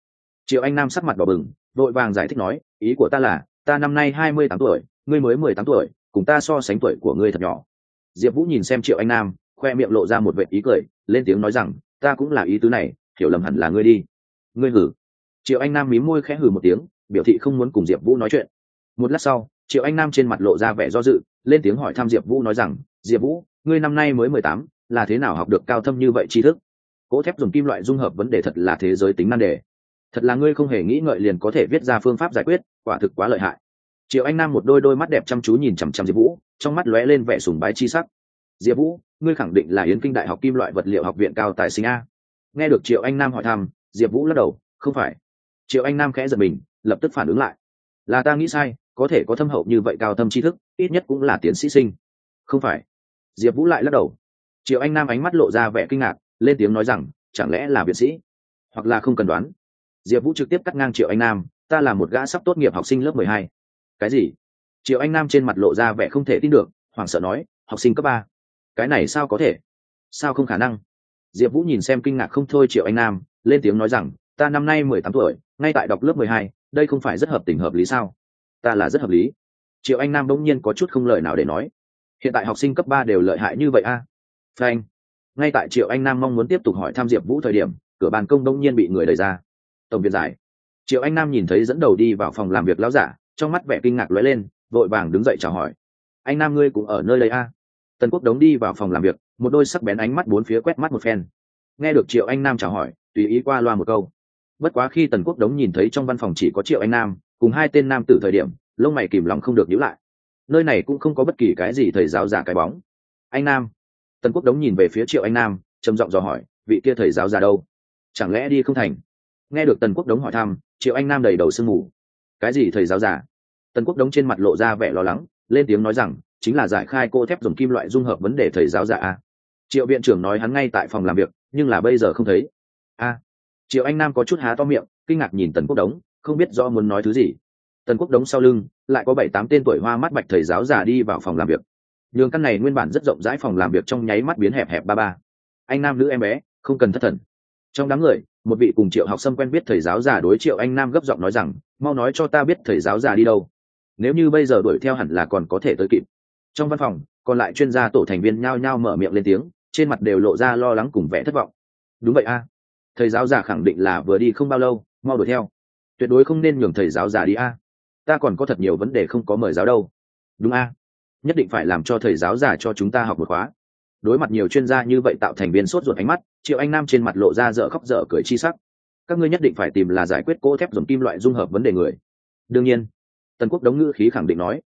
Triệu anh nam sắc mặt đỏ bừng, vội vàng giải thích nói, ý của ta là, ta năm nay hai mươi tám tuổi, ngươi mới mười tám tuổi, cùng ta so sánh tuổi của ngươi thật nhỏ. Diệp vũ nhìn xem triệu anh nam, khoe miệng lộ ra một vệ ý cười, lên tiếng nói rằng, ta cũng là ý tứ này, hiểu lầm hẳn là ngươi đi. Ngươi hử? Triệu anh nam mí môi khẽ hử một tiếng, biểu thị không muốn cùng diệp vũ nói chuyện. Một lát sau triệu anh nam trên mặt lộ ra vẻ do dự, lên tiếng hỏi thăm diệp vũ nói rằng, diệp vũ, ngươi năm nay mới mười tám, là thế nào học được cao thâm như vậy tri thức? Cỗ thép dùng kim loại dung hợp vấn đề thật là thế giới tính nan đề. Thật là ngươi không hề nghĩ ngợi liền có thể viết ra phương pháp giải quyết, quả thực quá lợi hại. Triệu anh nam một đôi đôi mắt đẹp chăm chú nhìn chằm chằm diệp vũ, trong mắt lóe lên vẻ sùng bái chi sắc. Diệp vũ, ngươi khẳng định là yến kinh đại học kim loại vật liệu học viện cao tài sinh a. Nghe được triệu anh nam hỏi thăm, diệp vũ lắc đầu, không phải. Triệu anh nam khẽ giật mình, lập tức phản ứng lại. Là ta nghĩ sai có thể có thâm hậu như vậy cao thâm tri thức, ít nhất cũng là tiến sĩ sinh. Không phải. Diệp vũ lại lắc đầu. Triệu anh nam ánh mắt lộ ra vẻ kinh ngạc, lên tiếng nói rằng, chẳng lẽ là viện sĩ? Hoặc là không cần đoán? Diệp vũ trực tiếp cắt ngang triệu anh nam, ta là một gã sắp tốt nghiệp học sinh lớp mười hai. Cái gì? Triệu anh nam trên mặt lộ ra vẻ không thể tin được, hoảng sợ nói, học sinh cấp ba? Cái này sao có thể? Sao không khả năng? Diệp vũ nhìn xem kinh ngạc không thôi triệu anh nam, lên tiếng nói rằng, ta năm nay mười tám tuổi, ngay tại đọc lớp mười hai, đây không phải rất hợp tình hợp lý sao? Ta là rất hợp lý. Triệu anh nam bỗng nhiên có chút không lời nào để nói. Hiện tại học sinh cấp ba đều lợi hại như vậy a? À? frank ngay tại triệu anh nam mong muốn tiếp tục hỏi thăm diệp vũ thời điểm, cửa bàn công đông nhiên bị người đẩy ra. Tổng viện giải. Triệu anh nam nhìn thấy dẫn đầu đi vào phòng làm việc lão giả, trong mắt vẻ kinh ngạc lóe lên, vội vàng đứng dậy chào hỏi. Anh nam ngươi cũng ở nơi đây a? À? tần quốc đống đi vào phòng làm việc, một đôi sắc bén ánh mắt bốn phía quét mắt một phen. Nghe được triệu anh nam chào hỏi, tùy ý qua loa một câu. Bất quá khi tần quốc đống nhìn thấy trong văn phòng chỉ có triệu anh nam cùng hai tên nam tử thời điểm, lông mày kìm lòng không được nhíu lại. Nơi này cũng không có bất kỳ cái gì thầy giáo giả cái bóng. Anh nam. Tần quốc đống nhìn về phía triệu anh nam, trầm giọng dò hỏi, vị kia thầy giáo giả đâu? Chẳng lẽ đi không thành? Nghe được tần quốc đống hỏi thăm, triệu anh nam đầy đầu sương mù. Cái gì thầy giáo giả? Tần quốc đống trên mặt lộ ra vẻ lo lắng, lên tiếng nói rằng, chính là giải khai cô thép dùng kim loại dung hợp vấn đề thầy giáo giả a. Triệu viện trưởng nói hắn ngay tại phòng làm việc, nhưng là bây giờ không thấy. A. Triệu anh nam có chút há to miệng, kinh ngạc nhìn tần quốc đống không biết rõ muốn nói thứ gì. Tần quốc đống sau lưng, lại có bảy tám tên tuổi hoa mắt bạch thầy giáo già đi vào phòng làm việc. Nhường căn này nguyên bản rất rộng rãi phòng làm việc trong nháy mắt biến hẹp hẹp ba ba. Anh nam nữ em bé, không cần thất thần. Trong đám người, một vị cùng triệu học sâm quen biết thầy giáo già đối triệu anh nam gấp giọng nói rằng, mau nói cho ta biết thầy giáo già đi đâu. Nếu như bây giờ đuổi theo hẳn là còn có thể tới kịp. Trong văn phòng, còn lại chuyên gia tổ thành viên nhao nhao mở miệng lên tiếng, trên mặt đều lộ ra lo lắng cùng vẻ thất vọng. Đúng vậy a. Thầy giáo già khẳng định là vừa đi không bao lâu, mau đuổi theo tuyệt đối không nên nhường thầy giáo giả đi a. Ta còn có thật nhiều vấn đề không có mời giáo đâu. Đúng a. Nhất định phải làm cho thầy giáo giả cho chúng ta học một khóa. Đối mặt nhiều chuyên gia như vậy tạo thành viên sốt ruột ánh mắt, triệu anh nam trên mặt lộ ra dở khóc dở cười chi sắc. Các ngươi nhất định phải tìm là giải quyết cỗ thép dùng kim loại dung hợp vấn đề người. Đương nhiên, tần quốc đống ngữ khí khẳng định nói.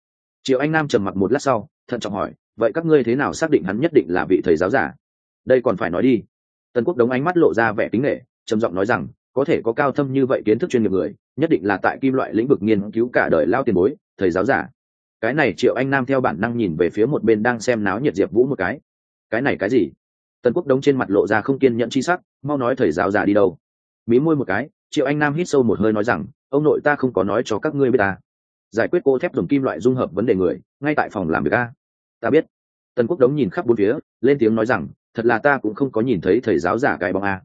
Triệu anh nam trầm mặc một lát sau, thận trọng hỏi, vậy các ngươi thế nào xác định hắn nhất định là vị thầy giáo giả đây còn phải nói đi. Tần quốc đống ánh mắt lộ ra vẻ tính nghệ trầm giọng nói rằng có thể có cao thâm như vậy kiến thức chuyên nghiệp người, nhất định là tại kim loại lĩnh vực nghiên cứu cả đời lao tiền bối, thầy giáo giả. Cái này triệu anh nam theo bản năng nhìn về phía một bên đang xem náo nhiệt diệp vũ một cái. Cái này cái gì? Tần quốc đống trên mặt lộ ra không kiên nhận chi sắc, mau nói thầy giáo giả đi đâu? Mí môi một cái, triệu anh nam hít sâu một hơi nói rằng, ông nội ta không có nói cho các ngươi biết ta. Giải quyết cô thép dùng kim loại dung hợp vấn đề người, ngay tại phòng làm việc a. Ta biết. Tần quốc đống nhìn khắp bốn phía, lên tiếng nói rằng, thật là ta cũng không có nhìn thấy thầy giáo giả cái bóng a.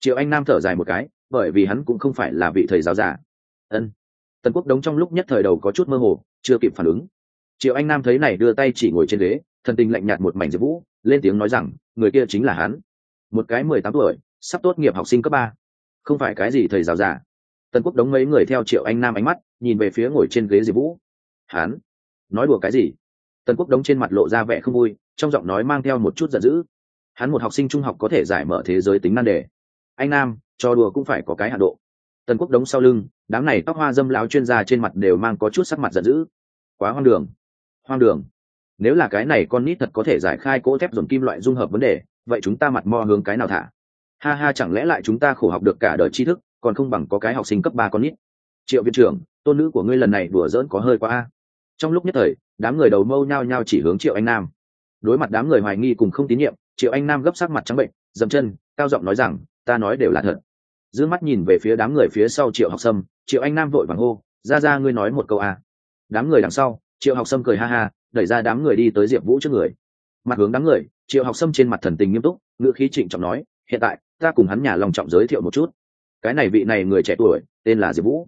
Triệu anh nam thở dài một cái bởi vì hắn cũng không phải là vị thầy giáo giả ân. Tần quốc đống trong lúc nhất thời đầu có chút mơ hồ, chưa kịp phản ứng. Triệu anh nam thấy này đưa tay chỉ ngồi trên ghế, thần tình lạnh nhạt một mảnh diệp vũ, lên tiếng nói rằng, người kia chính là hắn. Một cái mười tám tuổi, sắp tốt nghiệp học sinh cấp ba. Không phải cái gì thầy giáo giả tần quốc đống mấy người theo triệu anh nam ánh mắt, nhìn về phía ngồi trên ghế diệp vũ. Hắn? Nói đùa cái gì? Tần quốc đống trên mặt lộ ra vẻ không vui, trong giọng nói mang theo một chút giận dữ. Hắn một học sinh trung học có thể giải mở thế giới tính nan đề. Anh nam cho đùa cũng phải có cái hạ độ. Tần quốc đống sau lưng, đám này tóc hoa dâm lão chuyên gia trên mặt đều mang có chút sắc mặt giận dữ. Quá hoang đường. Hoang đường. Nếu là cái này con nít thật có thể giải khai cỗ thép dồn kim loại dung hợp vấn đề, vậy chúng ta mặt mò hướng cái nào thả? Ha ha, chẳng lẽ lại chúng ta khổ học được cả đời tri thức, còn không bằng có cái học sinh cấp ba con nít? Triệu viện trưởng, tôn nữ của ngươi lần này đùa dỡn có hơi quá a. Trong lúc nhất thời, đám người đầu mâu nhao nhao chỉ hướng triệu anh nam. Đối mặt đám người hoài nghi cùng không tín nhiệm, triệu anh nam gấp sắc mặt trắng bệnh, dậm chân, cao giọng nói rằng ta nói đều là thật. D ư ơ n g mắt nhìn về phía đám người phía sau triệu học sâm, triệu anh nam vội vàng hô, ra ra ngươi nói một câu a đám người đằng sau, triệu học sâm cười ha ha, đẩy ra đám người đi tới diệp vũ trước người. Mặt hướng đám người, triệu học sâm trên mặt thần tình nghiêm túc, ngữ khí trịnh trọng nói, hiện tại, ta cùng hắn nhà lòng trọng giới thiệu một chút. Cái này vị này người trẻ tuổi, tên là diệp vũ.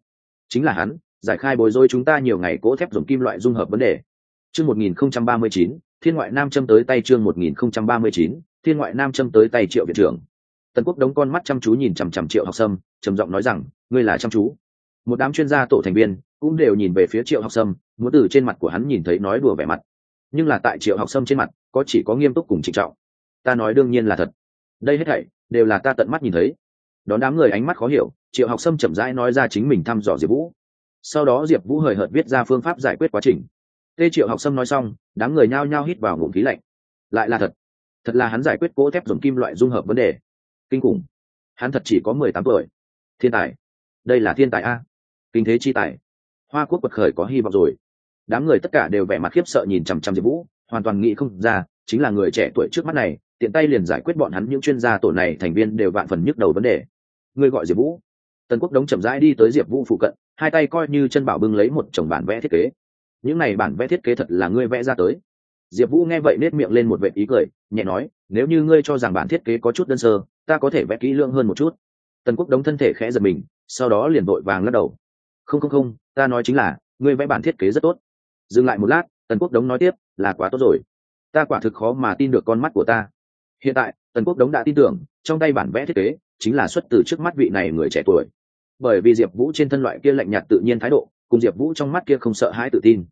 Chính là hắn, giải khai bối rối chúng ta nhiều ngày cố thép dùng kim loại dung hợp vấn đề. Chương một nghìn không trăm ba mươi chín, thiên ngoại nam châm tới tay chương một nghìn không trăm ba mươi chín, thiên ngoại nam châm tới tay triệu viện trưởng tần quốc đóng con mắt chăm chú nhìn chằm chằm triệu học sâm, trầm giọng nói rằng, ngươi là chăm chú. Một đám chuyên gia tổ thành viên cũng đều nhìn về phía triệu học sâm, muốn từ trên mặt của hắn nhìn thấy nói đùa vẻ mặt. Nhưng là tại triệu học sâm trên mặt, có chỉ có nghiêm túc cùng trịnh trọng. Ta nói đương nhiên là thật. Đây hết thảy đều là ta tận mắt nhìn thấy. Đón đám người ánh mắt khó hiểu, triệu học sâm chậm rãi nói ra chính mình thăm dò diệp vũ. Sau đó diệp vũ hời hợt viết ra phương pháp giải quyết quá trình. Tê triệu học sâm nói xong, đám người nhao nhao hít vào ngụm khí lạnh. Lại là thật. Thật là hắn giải quyết cỗ thép dùng kim loại dung hợp vấn đề kinh khủng. Hắn thật chỉ có mười tám tuổi. Thiên tài. Đây là thiên tài a. Kinh thế chi tài. Hoa quốc quật khởi có hy vọng rồi. Đám người tất cả đều vẻ mặt khiếp sợ nhìn chằm chằm diệp vũ, hoàn toàn nghĩ không ra, chính là người trẻ tuổi trước mắt này, tiện tay liền giải quyết bọn hắn những chuyên gia tổ này, thành viên đều vạn phần nhức đầu vấn đề. Ngươi gọi diệp vũ. Tần quốc đống chậm rãi đi tới diệp vũ phụ cận, hai tay coi như chân bảo bưng lấy một chồng bản vẽ thiết kế. Những này bản vẽ thiết kế thật là ngươi vẽ ra tới. Diệp vũ nghe vậy nết miệng lên một vệ ý cười, nhẹ nói, nếu như ngươi cho rằng bản thiết kế có chút đơn sơ ta có thể vẽ kỹ lưỡng hơn một chút. Tần quốc đống thân thể khẽ giật mình, sau đó liền vội vàng lắc đầu. Không không không, ta nói chính là, ngươi vẽ bản thiết kế rất tốt. Dừng lại một lát, tần quốc đống nói tiếp, là quá tốt rồi. Ta quả thực khó mà tin được con mắt của ta. Hiện tại, tần quốc đống đã tin tưởng, trong tay bản vẽ thiết kế chính là xuất từ trước mắt vị này người trẻ tuổi. Bởi vì diệp vũ trên thân loại kia lạnh nhạt tự nhiên thái độ, cùng diệp vũ trong mắt kia không sợ hãi tự tin.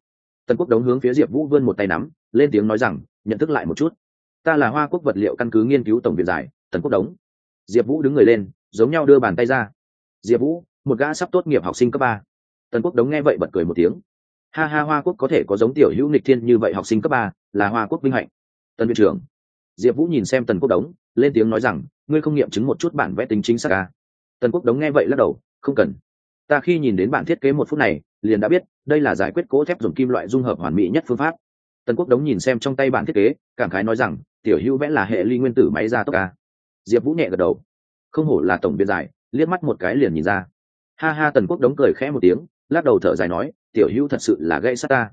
Tần quốc đống hướng phía diệp vũ vươn một tay nắm, lên tiếng nói rằng, nhận thức lại một chút. Ta là hoa quốc vật liệu căn cứ nghiên cứu tổng viện giải, tần quốc đống diệp vũ đứng người lên, giống nhau đưa bàn tay ra. Diệp vũ, một gã sắp tốt nghiệp học sinh cấp ba. Tần quốc đống nghe vậy bật cười một tiếng. Ha ha, hoa quốc có thể có giống tiểu hữu nịch thiên như vậy học sinh cấp ba, là hoa quốc vinh hạnh. Tân viện trưởng. Diệp vũ nhìn xem tần quốc đống, lên tiếng nói rằng, ngươi không nghiệm chứng một chút bản vẽ tính chính xác à. tần quốc đống nghe vậy lắc đầu, không cần. Ta khi nhìn đến bản thiết kế một phút này, liền đã biết, đây là giải quyết cỗ thép dùng kim loại dung hợp hoàn mỹ nhất phương pháp. Tần quốc đống nhìn xem trong tay bản thiết kế, cảm khái nói rằng, tiểu hữu vẽ là hệ ly nguyên tử máy ra tốc ca diệp vũ nhẹ gật đầu. Không hổ là tổng biên giải, liếc mắt một cái liền nhìn ra. Ha ha, tần quốc đống cười khẽ một tiếng, lắc đầu thở dài nói, tiểu hữu thật sự là gây sát ta.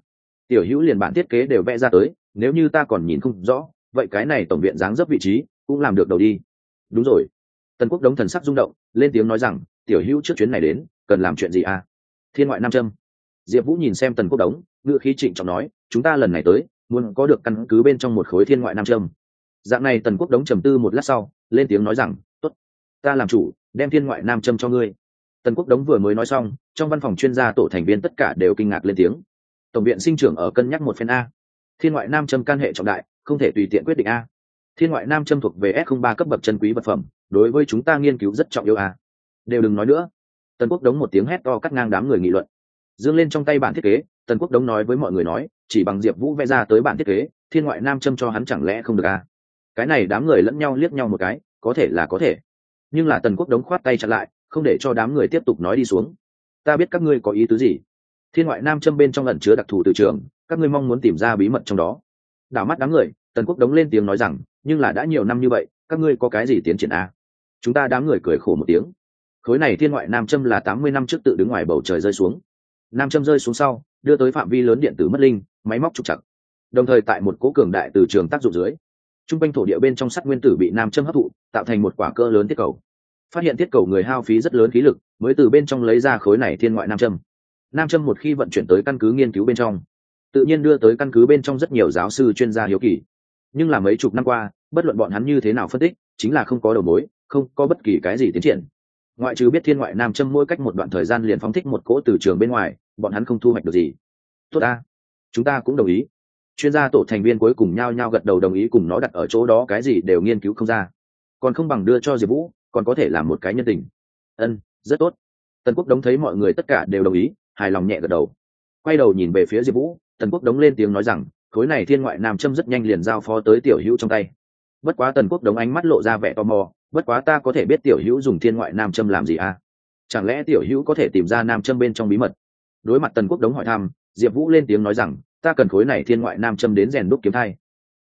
Tiểu hữu liền bản thiết kế đều vẽ ra tới, nếu như ta còn nhìn không rõ, vậy cái này tổng viện dáng dấp vị trí cũng làm được đầu đi. Đúng rồi. Tần quốc đống thần sắc rung động, lên tiếng nói rằng, tiểu hữu trước chuyến này đến, cần làm chuyện gì à? Thiên ngoại nam trâm diệp vũ nhìn xem tần quốc đống ngựa khí trịnh trọng nói, chúng ta lần này tới, muốn có được căn cứ bên trong một khối thiên ngoại nam trâm dạng này tần quốc đống trầm tư một lát sau, lên tiếng nói rằng t ố t ta làm chủ, đem thiên ngoại nam châm cho ngươi. Tần quốc đống vừa mới nói xong, trong văn phòng chuyên gia tổ thành viên tất cả đều kinh ngạc lên tiếng. Tổng viện sinh trưởng ở cân nhắc một phen a. Thiên ngoại nam châm can hệ trọng đại, không thể tùy tiện quyết định a. Thiên ngoại nam châm thuộc về s ba cấp bậc chân quý vật phẩm, đối với chúng ta nghiên cứu rất trọng yêu a. Đều đừng nói nữa. Tần quốc đống một tiếng hét to cắt ngang đám người nghị luận. Dương lên trong tay bản thiết kế, tần quốc đống nói với mọi người nói, chỉ bằng diệp vũ vẽ ra tới bản thiết kế, thiên ngoại nam châm cho hắn chẳng lẽ không được à cái này đám người lẫn nhau liếc nhau một cái, có thể là có thể. Nhưng là tần quốc đống khoát tay chặn lại, không để cho đám người tiếp tục nói đi xuống. Ta biết các ngươi có ý tứ gì? Thiên ngoại nam châm bên trong ẩn chứa đặc thù từ trường, các ngươi mong muốn tìm ra bí mật trong đó. Đảo mắt đám người, tần quốc đống lên tiếng nói rằng, nhưng là đã nhiều năm như vậy, các ngươi có cái gì tiến triển à? chúng ta đám người cười khổ một tiếng. Khối này thiên ngoại nam châm là tám mươi năm trước tự đứng ngoài bầu trời rơi xuống. Nam châm rơi xuống sau, đưa tới phạm vi lớn điện tử mất linh, máy móc trục chặt đồng thời tại một cố cường đại từ trường tác dụng dưới t r u n g quanh thổ địa bên trong sắt nguyên tử bị nam châm hấp thụ, tạo thành một quả cơ lớn tiết cầu. Phát hiện tiết cầu người hao phí rất lớn khí lực, mới từ bên trong lấy ra khối này thiên ngoại nam châm. Nam châm một khi vận chuyển tới căn cứ nghiên cứu bên trong, tự nhiên đưa tới căn cứ bên trong rất nhiều giáo sư chuyên gia hiếu kỳ. Nhưng là mấy chục năm qua, bất luận bọn hắn như thế nào phân tích, chính là không có đầu mối, không có bất kỳ cái gì tiến triển. Ngoại trừ biết thiên ngoại nam châm mỗi cách một đoạn thời gian liền phóng thích một cỗ từ trường bên ngoài, bọn hắn không thu hoạch được gì. Tốt ta. Chúng ta cũng đồng ý chuyên gia tổ thành viên cuối cùng nhao nhao gật đầu đồng ý cùng nó đặt ở chỗ đó, cái gì đều nghiên cứu không ra. Còn không bằng đưa cho diệp vũ, còn có thể làm một cái nhân tình. Ân, rất tốt. Tần quốc đống thấy mọi người tất cả đều đồng ý, hài lòng nhẹ gật đầu. Quay đầu nhìn về phía diệp vũ, tần quốc đống lên tiếng nói rằng, khối này thiên ngoại nam châm rất nhanh liền giao phó tới tiểu hữu trong tay. Bất quá tần quốc đống ánh mắt lộ ra vẻ tò mò, bất quá ta có thể biết tiểu hữu dùng thiên ngoại nam châm làm gì à? Chẳng lẽ tiểu hữu có thể tìm ra nam châm bên trong bí mật? Đối mặt tần quốc đống hỏi thăm, diệp vũ lên tiếng nói rằng ta cần khối này thiên ngoại nam châm đến rèn đúc kiếm thai.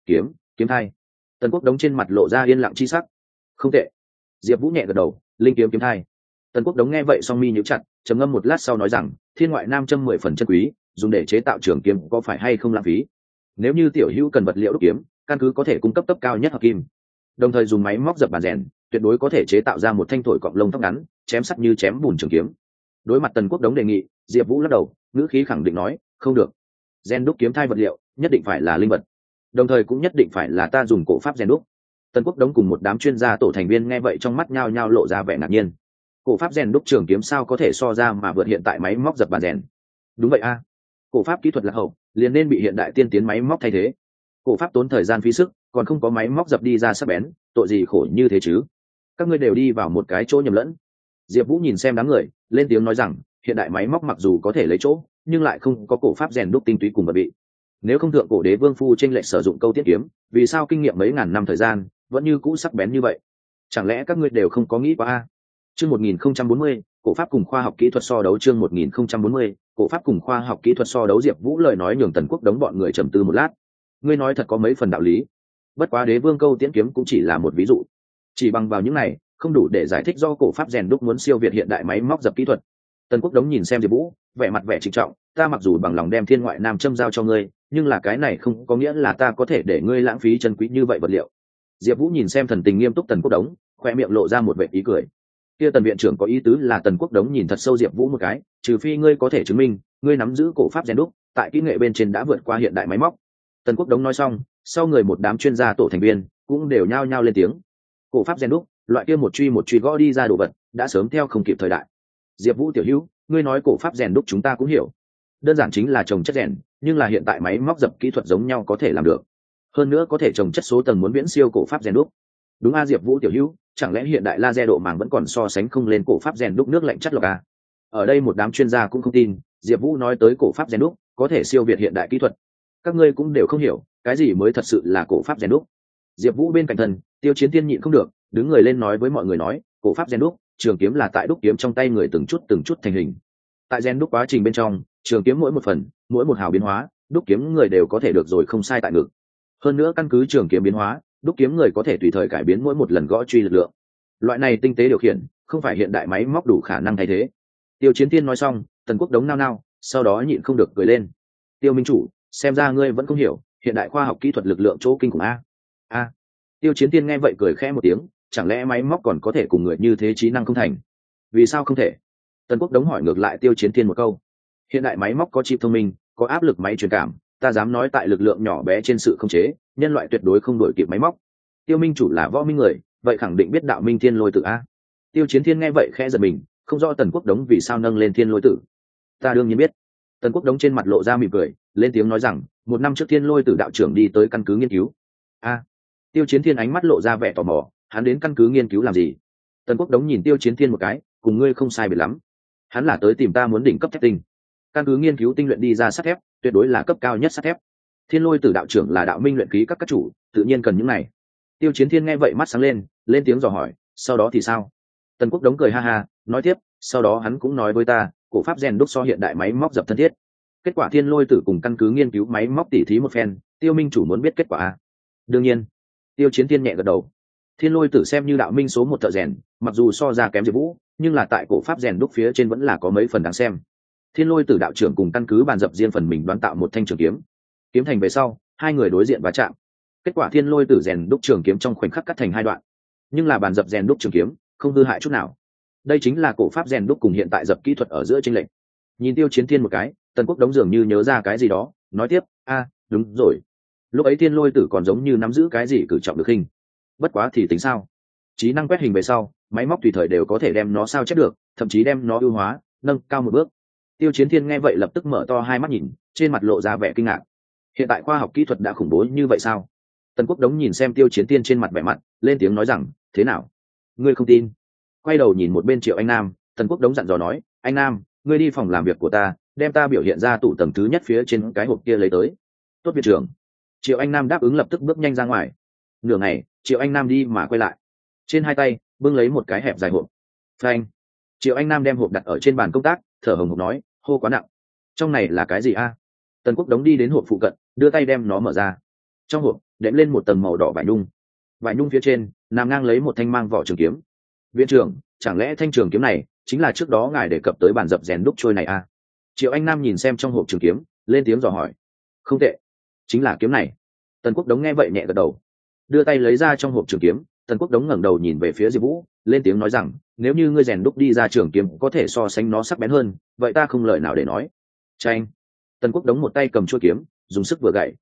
Kiếm kiếm thai. Tần quốc đống trên mặt lộ ra yên lặng chi sắc. Không tệ. Diệp vũ nhẹ gật đầu, linh kiếm kiếm thai. Tần quốc đống nghe vậy song mi nhíu chặt, trầm ngâm một lát sau nói rằng, thiên ngoại nam châm mười phần chân quý, dùng để chế tạo trường kiếm có phải hay không lãng phí? Nếu như tiểu hữu cần vật liệu đúc kiếm, căn cứ có thể cung cấp cấp cao nhất hợp kim. Đồng thời dùng máy móc dập bàn rèn, tuyệt đối có thể chế tạo ra một thanh thổi cọng lông tóc ngắn, chém sắt như chém bùn trường kiếm. Đối mặt tần quốc đống đề nghị, diệp vũ lắc đầu, ngữ khí khẳng định nói, không được gen đúc kiếm thai vật liệu, nhất định phải là linh vật. Đồng thời cũng nhất định phải là ta dùng cổ pháp gen đúc. Tần quốc đống cùng một đám chuyên gia tổ thành viên nghe vậy trong mắt nhao nhao lộ ra vẻ ngạc nhiên. Cổ pháp rèn đúc trường kiếm sao có thể so ra mà vượt hiện tại máy móc dập bàn rèn? Đúng vậy a. Cổ pháp kỹ thuật lạc hậu, liền nên bị hiện đại tiên tiến máy móc thay thế. Cổ pháp tốn thời gian phí sức, còn không có máy móc dập đi ra sắc bén, tội gì khổ như thế chứ? Các ngươi đều đi vào một cái chỗ nhầm lẫn. Diệp vũ nhìn xem đám người, lên tiếng nói rằng, hiện đại máy móc mặc dù có thể lấy chỗ nhưng lại không có cổ pháp rèn đúc tinh túy cùng vật bị nếu không thượng cổ đế vương phu tranh lệch sử dụng câu tiết kiếm, vì sao kinh nghiệm mấy ngàn năm thời gian vẫn như cũ sắc bén như vậy? Chẳng lẽ các ngươi đều không có nghĩ qua a chương một nghìn không trăm bốn mươi, cổ pháp cùng khoa học kỹ thuật so đấu chương một nghìn không trăm bốn mươi, cổ pháp cùng khoa học kỹ thuật so đấu diệp vũ lời nói nhường tần quốc đống bọn người trầm tư một lát. Ngươi nói thật có mấy phần đạo lý. Bất quá đế vương câu tiễn kiếm cũng chỉ là một ví dụ. Chỉ bằng vào những này, không đủ để giải thích do cổ pháp rèn đúc muốn siêu việt hiện đại máy móc dập kỹ thuật. Tần quốc đống nhìn xem diệp vũ vẻ mặt vẻ trịnh trọng, ta mặc dù bằng lòng đem thiên ngoại nam châm giao cho ngươi, nhưng là cái này không có nghĩa là ta có thể để ngươi lãng phí chân quý như vậy vật liệu. Diệp vũ nhìn xem thần tình nghiêm túc tần quốc đống khoe miệng lộ ra một vệ ý cười. Kia tần viện trưởng có ý tứ là tần quốc đống nhìn thật sâu diệp vũ một cái, trừ phi ngươi có thể chứng minh, ngươi nắm giữ cổ pháp rèn đúc, tại kỹ nghệ bên trên đã vượt qua hiện đại máy móc. Tần quốc đống nói xong, sau người một đám chuyên gia tổ thành viên cũng đều nhao nhao lên tiếng. Cổ pháp rèn đúc, loại kia một truy một truy gõ đi ra đồ vật, đã sớm theo không kịp thời đại. Diệp vũ tiểu hữu ngươi nói cổ pháp rèn đúc chúng ta cũng hiểu. Đơn giản chính là trồng chất rèn, nhưng là hiện tại máy móc dập kỹ thuật giống nhau có thể làm được. Hơn nữa có thể trồng chất số tầng muốn viễn siêu cổ pháp rèn đúc. Đúng a diệp vũ tiểu hữu, chẳng lẽ hiện đại laser độ màng vẫn còn so sánh không lên cổ pháp rèn đúc nước lạnh chất lọc à? ở đây một đám chuyên gia cũng không tin, diệp vũ nói tới cổ pháp rèn đúc, có thể siêu việt hiện đại kỹ thuật. Các ngươi cũng đều không hiểu, cái gì mới thật sự là cổ pháp rèn đúc? Diệp vũ bên cạnh thân tiêu chiến tiên nhịn không được, đứng người lên nói với mọi người nói, cổ pháp rèn đúc trường kiếm là tại đúc kiếm trong tay người từng chút từng chút thành hình. Tại gen đúc quá trình bên trong, trường kiếm mỗi một phần, mỗi một hào biến hóa, đúc kiếm người đều có thể được rồi không sai tại ngực. Hơn nữa căn cứ trường kiếm biến hóa, đúc kiếm người có thể tùy thời cải biến mỗi một lần gõ truy lực lượng. Loại này tinh tế điều khiển, không phải hiện đại máy móc đủ khả năng thay thế. Tiêu chiến tiên nói xong, tần quốc đống nao nao, sau đó nhịn không được cười lên. Tiêu minh chủ, xem ra ngươi vẫn không hiểu, hiện đại khoa học kỹ thuật lực lượng chỗ kinh khủng a. A. Tiêu chiến tiên nghe vậy cười khẽ một tiếng chẳng lẽ máy móc còn có thể cùng người như thế trí năng không thành? Vì sao không thể? Tần quốc đống hỏi ngược lại tiêu chiến thiên một câu. Hiện đại máy móc có chip thông minh, có áp lực máy truyền cảm, ta dám nói tại lực lượng nhỏ bé trên sự không chế, nhân loại tuyệt đối không đổi kịp máy móc. Tiêu minh chủ là võ minh người, vậy khẳng định biết đạo minh thiên lôi tự a. Tiêu chiến thiên nghe vậy khẽ giật mình, không rõ tần quốc đống vì sao nâng lên thiên lôi tử. Ta đương nhiên biết. Tần quốc đống trên mặt lộ ra mỉm cười, lên tiếng nói rằng, một năm trước thiên lôi tử đạo trưởng đi tới căn cứ nghiên cứu. A. Tiêu chiến thiên ánh mắt lộ ra vẻ tò mò hắn đến căn cứ nghiên cứu làm gì? Tần quốc đống nhìn tiêu chiến thiên một cái, cùng ngươi không sai biệt lắm. Hắn là tới tìm ta muốn đỉnh cấp thép tinh. Căn cứ nghiên cứu tinh luyện đi ra sắt thép, tuyệt đối là cấp cao nhất sắt thép. Thiên lôi tử đạo trưởng là đạo minh luyện khí các các chủ, tự nhiên cần những này. Tiêu chiến thiên nghe vậy mắt sáng lên lên tiếng dò hỏi, sau đó thì sao? Tần quốc đống cười ha ha, nói tiếp, sau đó hắn cũng nói với ta, cổ pháp rèn đúc so hiện đại máy móc dập thân thiết. Kết quả thiên lôi tử cùng căn cứ nghiên cứu máy móc tỉ thí một phen, tiêu minh chủ muốn biết kết quả đương nhiên, tiêu chiến thiên nhẹ gật đầu thiên lôi tử xem như đạo minh số một thợ rèn, mặc dù so ra kém diệp vũ, nhưng là tại cổ pháp rèn đúc phía trên vẫn là có mấy phần đáng xem. Thiên lôi tử đạo trưởng cùng căn cứ bàn dập riêng phần mình đoán tạo một thanh trường kiếm. Kiếm thành về sau, hai người đối diện và chạm. Kết quả thiên lôi tử rèn đúc trường kiếm trong khoảnh khắc cắt thành hai đoạn. Nhưng là bàn dập rèn đúc trường kiếm, không hư hại chút nào. Đây chính là cổ pháp rèn đúc cùng hiện tại dập kỹ thuật ở giữa tranh lệch. Nhìn tiêu chiến thiên một cái, tần quốc đống dường như nhớ ra cái gì đó, nói tiếp, a, đúng rồi. Lúc ấy thiên lôi tử còn giống như nắm giữ cái gì cử trọng được hình bất quá thì tính sao? Trí năng quét hình về sau, máy móc tùy thời đều có thể đem nó sao chép được, thậm chí đem nó ưu hóa, nâng cao một bước. Tiêu chiến thiên nghe vậy lập tức mở to hai mắt nhìn, trên mặt lộ ra vẻ kinh ngạc. Hiện tại khoa học kỹ thuật đã khủng bố như vậy sao? Tần quốc đống nhìn xem tiêu chiến tiên trên mặt vẻ mặt, lên tiếng nói rằng, thế nào? Ngươi không tin? Quay đầu nhìn một bên triệu anh nam, tần quốc đống dặn dò nói, anh nam, ngươi đi phòng làm việc của ta, đem ta biểu hiện ra tủ tầng thứ nhất phía trên cái hộp kia lấy tới. Tốt viện trưởng. Triệu anh nam đáp ứng lập tức bước nhanh ra ngoài. Nửa ngày triệu anh nam đi mà quay lại. Trên hai tay, bưng lấy một cái hẹp dài hộp. Phanh. Triệu anh nam đem hộp đặt ở trên bàn công tác, thở hồng hộc nói, hô quá nặng. Trong này là cái gì a? Tần quốc đống đi đến hộp phụ cận, đưa tay đem nó mở ra. Trong hộp, đệm lên một tầng màu đỏ vải nhung. Vải nhung phía trên nằm ngang lấy một thanh mang vỏ trường kiếm. Viện trưởng, chẳng lẽ thanh trường kiếm này chính là trước đó ngài đề cập tới bàn dập rèn đúc trôi này a? Triệu anh nam nhìn xem trong hộp trường kiếm, lên tiếng dò hỏi. Không tệ, chính là kiếm này. Tần quốc đống nghe vậy nhẹ gật đầu đưa tay lấy ra trong hộp trường kiếm, tần quốc đống ngẩng đầu nhìn về phía diệp vũ, lên tiếng nói rằng, nếu như ngươi rèn đúc đi ra trường kiếm có thể so sánh nó sắc bén hơn, vậy ta không lời nào để nói. Tranh tần quốc đống một tay cầm chuôi kiếm, dùng sức vừa gậy.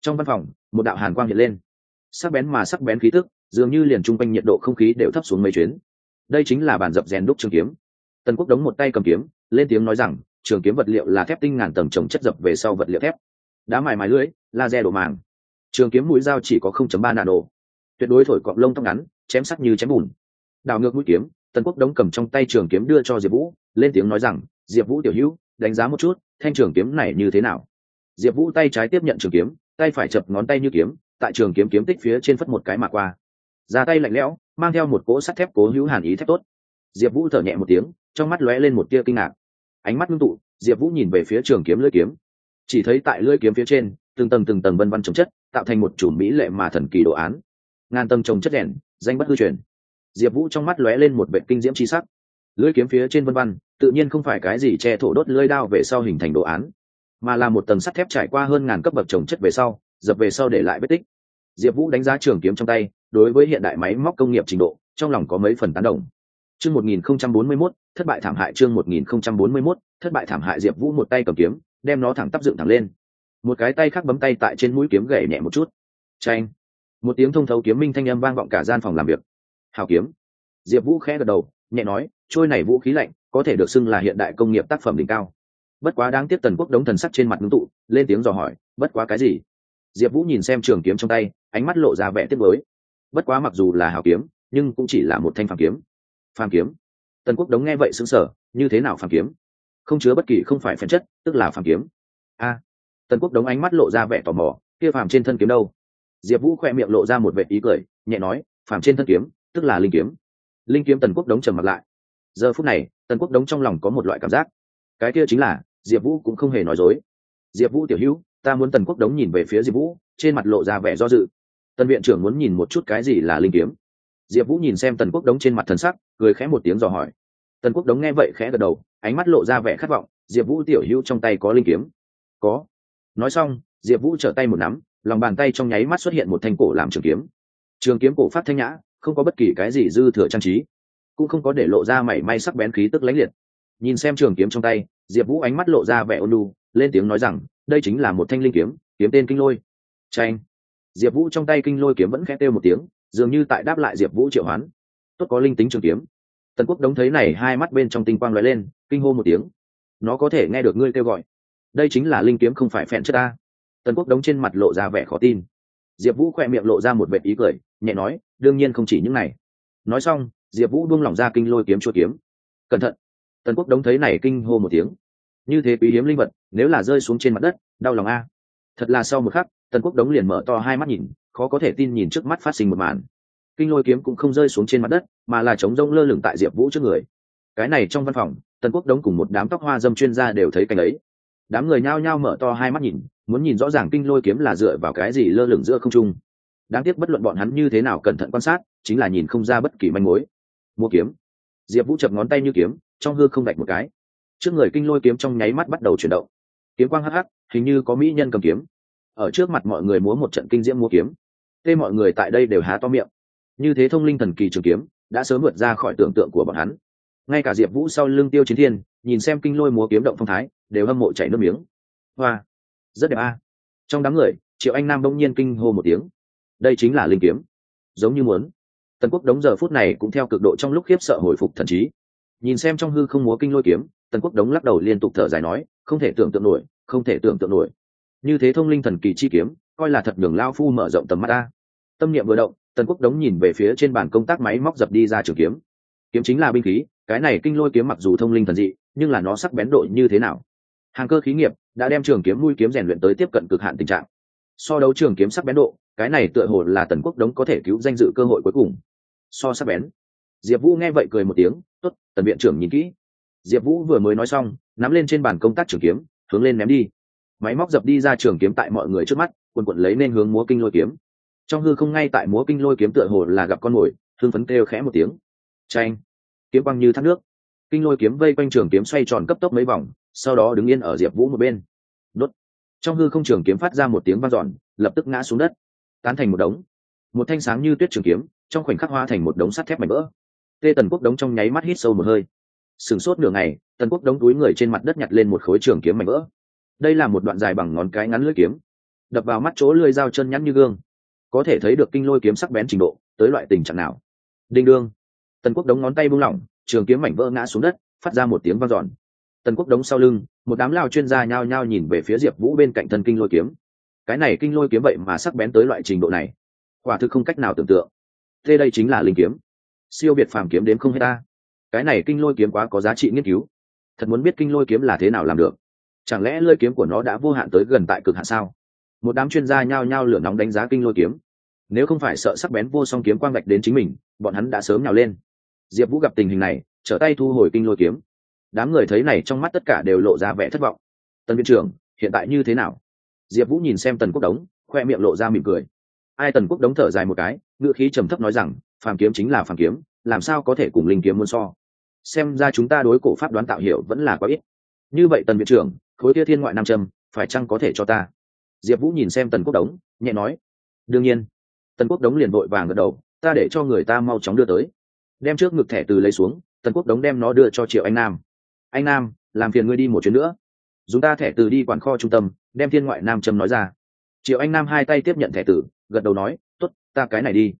Trong văn phòng, một đạo hàn quang hiện lên. Sắc bén mà sắc bén khí tức, dường như liền chung quanh nhiệt độ không khí đều thấp xuống mấy chuyến. Đây chính là bản dập rèn đúc trường kiếm. Tần quốc đống một tay cầm kiếm, lên tiếng nói rằng, trường kiếm vật liệu là thép tinh ngàn tầng trồng chất dập về sau vật liệu thép. Đá mài mài lưới, laser đổ màng trường kiếm mũi dao chỉ có 0.3 nano. Tuyệt đối thổi cọp lông tóc ngắn, chém sắc như chém bùn. Đào ngược mũi kiếm, tần quốc đống cầm trong tay trường kiếm đưa cho diệp vũ, lên tiếng nói rằng, diệp vũ tiểu hữu, đánh giá một chút, thanh trường kiếm này như thế nào? Diệp vũ tay trái tiếp nhận trường kiếm, tay phải chập ngón tay như kiếm, tại trường kiếm kiếm tích phía trên phất một cái mà qua. Ra tay lạnh lẽo, mang theo một cỗ sắt thép cố hữu hàn ý thép tốt. Diệp vũ thở nhẹ một tiếng, trong mắt lóe lên một tia kinh ngạc. Ánh mắt ngưng tụ, diệp vũ nhìn về phía trường kiếm lưỡi kiếm. Chỉ thấy tại lưỡi kiếm phía trên, từng tầng từng tầng vân vân chồng chất tạo thành một chùm mỹ lệ mà thần kỳ đồ án. Ngàn tầng trồng chất đèn danh bất hư truyền. Diệp vũ trong mắt lóe lên một vệ kinh diễm c sắc. Lưỡi kiếm phía trên vân văn tự nhiên không phải cái gì che thổ đốt lưỡi đao về sau hình thành đồ án, mà là một tầng sắt thép trải qua hơn ngàn cấp bậc trồng chất về sau, dập về sau để lại vết tích. Diệp vũ đánh giá trường kiếm trong tay, đối với hiện đại máy móc công nghiệp trình độ, trong lòng có mấy phần tán đồng. Chương một nghìn không trăm bốn mươi mốt, thất bại thảm hại chương một nghìn không trăm bốn mươi mốt, thất bại thảm hại diệp vũ một tay cầm kiếm, đem nó thẳng tắp dựng thẳng lên một cái tay khác bấm tay tại trên mũi kiếm gậy nhẹ một chút. Tranh một tiếng thông thấu kiếm minh thanh âm vang vọng cả gian phòng làm việc. Hào kiếm. Diệp vũ khẽ gật đầu, nhẹ nói, trôi này vũ khí lạnh, có thể được xưng là hiện đại công nghiệp tác phẩm đỉnh cao. Bất quá đáng tiếc tần quốc đống thần sắc trên mặt ngưng tụ, lên tiếng dò hỏi, bất quá cái gì? Diệp vũ nhìn xem trường kiếm trong tay, ánh mắt lộ ra vẻ tiếc mới bất quá mặc dù là hào kiếm, nhưng cũng chỉ là một thanh phàm kiếm. Phàm kiếm? Tần quốc đống nghe vậy xứng sở như thế nào phàm kiếm? Không chứa bất kỳ không phải phèn chất, tức là phàm kiếm. A tần quốc đống ánh mắt lộ ra vẻ tò mò, kia phàm trên thân kiếm đâu? Diệp vũ khoe miệng lộ ra một vệ ý cười, nhẹ nói, phàm trên thân kiếm, tức là linh kiếm. Linh kiếm tần quốc đống trầm mặt lại. Giờ phút này, tần quốc đống trong lòng có một loại cảm giác. Cái kia chính là, diệp vũ cũng không hề nói dối. Diệp vũ tiểu hữu, ta muốn tần quốc đống nhìn về phía diệp vũ, trên mặt lộ ra vẻ do dự. Tần viện trưởng muốn nhìn một chút cái gì là linh kiếm. Diệp vũ nhìn xem tần quốc đống trên mặt thần sắc, cười khẽ một tiếng dò hỏi. Tần quốc đống nghe vậy khẽ gật đầu, ánh mắt lộ ra vẻ khát vọng. Diệp vũ tiểu hữu trong tay có linh kiếm. Có nói xong, diệp vũ trở tay một nắm, lòng bàn tay trong nháy mắt xuất hiện một thanh cổ làm trường kiếm. Trường kiếm cổ phát thanh nhã, không có bất kỳ cái gì dư thừa trang trí, cũng không có để lộ ra mảy may sắc bén khí tức lãnh liệt. Nhìn xem trường kiếm trong tay, diệp vũ ánh mắt lộ ra vẻ ôn lu lên tiếng nói rằng, đây chính là một thanh linh kiếm kiếm tên kinh lôi. Tranh diệp vũ trong tay kinh lôi kiếm vẫn khẽ kêu một tiếng, dường như tại đáp lại diệp vũ triệu hoán. Tốt có linh tính trường kiếm. Tần quốc đống thấy này, hai mắt bên trong tinh quang l ó e lên, kinh hô một tiếng. Nó có thể nghe được ngươi kêu gọi đây chính là linh kiếm không phải phèn chất ta tần quốc đống trên mặt lộ ra vẻ khó tin. Diệp vũ khoe miệng lộ ra một vệ ý cười, nhẹ nói, đương nhiên không chỉ những này. Nói xong, diệp vũ buông lỏng ra kinh lôi kiếm chua kiếm. Cẩn thận. Tần quốc đống thấy này kinh hô một tiếng. Như thế quý hiếm linh vật, nếu là rơi xuống trên mặt đất, đau lòng a. Thật là sau một khắc, tần quốc đống liền mở to hai mắt nhìn, khó có thể tin nhìn trước mắt phát sinh một màn. Kinh lôi kiếm cũng không rơi xuống trên mặt đất, mà là trống rông lơ lửng tại diệp vũ trước người. Cái này trong văn phòng, tần quốc đống cùng một đám tóc hoa dâm chuyên gia đều thấy cảnh ấy đám người nhao nhao mở to hai mắt nhìn, muốn nhìn rõ ràng kinh lôi kiếm là dựa vào cái gì lơ lửng giữa không trung. Đáng tiếc bất luận bọn hắn như thế nào cẩn thận quan sát, chính là nhìn không ra bất kỳ manh mối. Mua kiếm. Diệp vũ chập ngón tay như kiếm, trong hư không đạch một cái. Trước người kinh lôi kiếm trong nháy mắt bắt đầu chuyển động. Kiếm quang hắc hắc, hình như có mỹ nhân cầm kiếm. Ở trước mặt mọi người múa một trận kinh diễm múa kiếm. Tê mọi người tại đây đều há to miệng. Như thế thông linh thần kỳ trường kiếm, đã sớm vượt ra khỏi tưởng tượng của bọn hắn. Ngay cả diệp vũ sau lưng tiêu chiến thiên, nhìn xem kinh lôi múa kiếm động phong thái đều hâm mộ chảy nước miếng. Hoa, rất đẹp a. Trong đám người, triệu anh nam đông nhiên kinh hô một tiếng. Đây chính là linh kiếm. Giống như muốn. Tần quốc đống giờ phút này cũng theo cực độ trong lúc khiếp sợ hồi phục thần trí. Nhìn xem trong hư không múa kinh lôi kiếm, tần quốc đống lắc đầu liên tục thở dài nói, không thể tưởng tượng nổi, không thể tưởng tượng nổi. Như thế thông linh thần kỳ chi kiếm, coi là thật đường lao phu mở rộng tầm mắt ta. Tâm niệm vừa động, tần quốc đống nhìn về phía trên bàn công tác máy móc dập đi ra trường kiếm. Kiếm chính là binh khí, cái này kinh lôi kiếm mặc dù thông linh thần dị, nhưng là nó sắc bén độ như thế nào? Hàng cơ khí nghiệp đã đem trường kiếm nuôi kiếm rèn luyện tới tiếp cận cực hạn tình trạng. So đấu trường kiếm sắc bén độ, cái này tựa hồ là tần quốc đống có thể cứu danh dự cơ hội cuối cùng. So sắc bén. Diệp vũ nghe vậy cười một tiếng t ố t tần viện trưởng nhìn kỹ. Diệp vũ vừa mới nói xong, nắm lên trên bàn công tác trường kiếm, hướng lên ném đi. Máy móc dập đi ra trường kiếm tại mọi người trước mắt, quần quận lấy nên hướng múa kinh lôi kiếm. Trong hư không ngay tại múa kinh lôi kiếm tựa hồ là gặp con mồi thương phấn kêu khẽ một tiếng. Tranh kiếm băng như thác nước. Kinh lôi kiếm vây quanh trường kiếm xoay tròn cấp tốc mấy vòng sau đó đứng yên ở diệp vũ một bên. Đốt. Trong hư không trường kiếm phát ra một tiếng vang dọn, lập tức ngã xuống đất. Tán thành một đống. Một thanh sáng như tuyết trường kiếm, trong khoảnh khắc hoa thành một đống sắt thép mảnh vỡ. Tê tần quốc đống trong nháy mắt hít sâu một hơi. Sửng sốt nửa ngày, tần quốc đống túi người trên mặt đất nhặt lên một khối trường kiếm mảnh vỡ. Đây là một đoạn dài bằng ngón cái ngắn lưỡi kiếm. Đập vào mắt chỗ lưỡi dao chân nhắn như gương. Có thể thấy được kinh lôi kiếm sắc bén trình độ, tới loại tình trạng nào. Đinh đương. Tần quốc đống ngón tay buông lỏng, trường kiếm mảnh vỡ ngã xuống đất, phát ra một tiếng vang dọn tần quốc đống sau lưng, một đám lao chuyên gia nhao nhao nhìn về phía diệp vũ bên cạnh thân kinh lôi kiếm. Cái này kinh lôi kiếm vậy mà sắc bén tới loại trình độ này. Quả thực không cách nào tưởng tượng. Thế đây chính là linh kiếm. Siêu biệt phàm kiếm đến không hết ta. Cái này kinh lôi kiếm quá có giá trị nghiên cứu. Thật muốn biết kinh lôi kiếm là thế nào làm được. Chẳng lẽ lơi kiếm của nó đã vô hạn tới gần tại cực hạn sao? Một đám chuyên gia nhao nhao lửa nóng đánh giá kinh lôi kiếm. Nếu không phải sợ sắc bén vô song kiếm quang gạch đến chính mình, bọn hắn đã sớm nhào lên. Diệp vũ gặp tình hình này, trở tay thu hồi kinh lôi kiếm đám người thấy này trong mắt tất cả đều lộ ra vẻ thất vọng. Tân viện trưởng, hiện tại như thế nào? Diệp vũ nhìn xem tần quốc đống, khoe miệng lộ ra mỉm cười. Ai tần quốc đống thở dài một cái ngựa khí trầm thấp nói rằng, phàm kiếm chính là phàm kiếm, làm sao có thể cùng linh kiếm muôn so? Xem ra chúng ta đối cổ pháp đoán tạo hiệu vẫn là quá ít. Như vậy tần viện trưởng, khối kia thiên ngoại nam trâm phải chăng có thể cho ta? Diệp vũ nhìn xem tần quốc đống, nhẹ nói. Đương nhiên. Tần quốc đống liền vội vàng gật đầu, ta để cho người ta mau chóng đưa tới. Đem trước ngực thẻ từ lấy xuống, tần quốc đống đem nó đưa cho triệu anh nam anh nam, làm phiền ngươi đi một chuyến nữa. Dùng ta thẻ từ đi quản kho trung tâm, đem thiên ngoại nam trâm nói ra. Triệu anh nam hai tay tiếp nhận thẻ tử gật đầu nói t ố t ta cái này đi.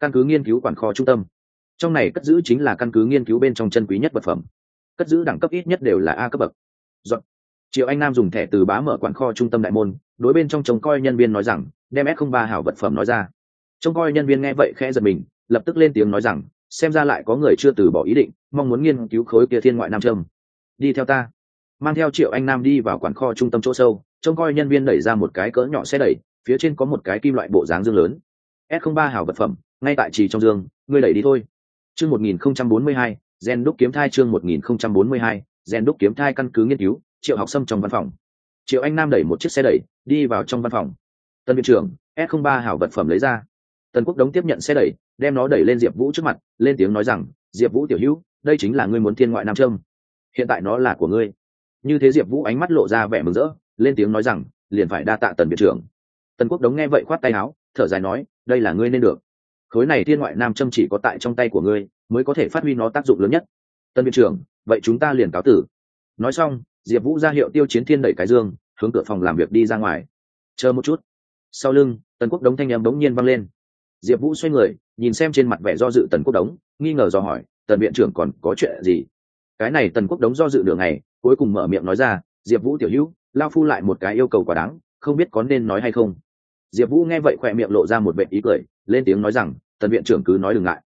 Căn cứ nghiên cứu quản kho trung tâm. Trong này cất giữ chính là căn cứ nghiên cứu bên trong chân quý nhất vật phẩm. Cất giữ đẳng cấp ít nhất đều là a cấp bậc. Dọn. triệu anh nam dùng thẻ từ bá mở quản kho trung tâm đại môn, đối bên trong trông coi nhân viên nói rằng, đem s không ba hảo vật phẩm nói ra. Trông coi nhân viên nghe vậy khẽ giật mình, lập tức lên tiếng nói rằng, xem ra lại có người chưa từ bỏ ý định, mong muốn nghiên cứu khối kia thiên ngoại nam trâm đi theo ta. Mang theo triệu anh nam đi vào quản kho trung tâm chỗ sâu, trông coi nhân viên đẩy ra một cái cỡ nhỏ xe đẩy, phía trên có một cái kim loại bộ dáng dương lớn. S không ba hảo vật phẩm, ngay tại trì trong dương, ngươi đẩy đi thôi. Chương một nghìn không trăm bốn mươi hai, gen đúc kiếm thai chương một nghìn không trăm bốn mươi hai, gen đúc kiếm thai căn cứ nghiên cứu, triệu học sâm trong văn phòng. Triệu anh nam đẩy một chiếc xe đẩy, đi vào trong văn phòng. Tân viện trưởng s không ba hảo vật phẩm lấy ra. Tần quốc đống tiếp nhận xe đẩy, đem nó đẩy lên diệp vũ trước mặt, lên tiếng nói rằng, diệp vũ tiểu hữu, đây chính là ngươi muốn thiên ngoại nam trâm hiện tại nó là của ngươi. Như thế diệp vũ ánh mắt lộ ra vẻ mừng rỡ, lên tiếng nói rằng, liền phải đa tạ tần viện trưởng. Tần quốc đống nghe vậy khoát tay áo, thở dài nói, đây là ngươi nên được. Khối này thiên ngoại nam châm chỉ có tại trong tay của ngươi, mới có thể phát huy nó tác dụng lớn nhất. Tân viện trưởng, vậy chúng ta liền cáo tử. Nói xong, diệp vũ ra hiệu tiêu chiến thiên đẩy cái dương, hướng cửa phòng làm việc đi ra ngoài. Chờ một chút. Sau lưng, tần quốc đống thanh em bỗng nhiên văng lên. Diệp vũ xoay người, nhìn xem trên mặt vẻ do dự tần quốc đống, nghi ngờ dò hỏi, tần viện trưởng còn có chuyện gì? Cái này tần quốc đống do dự đường này cuối cùng mở miệng nói ra, diệp vũ tiểu hữu, lao phu lại một cái yêu cầu quá đáng, không biết có nên nói hay không? Diệp vũ nghe vậy khỏe miệng lộ ra một vệ ý cười, lên tiếng nói rằng, tần viện trưởng cứ nói đừng ngại.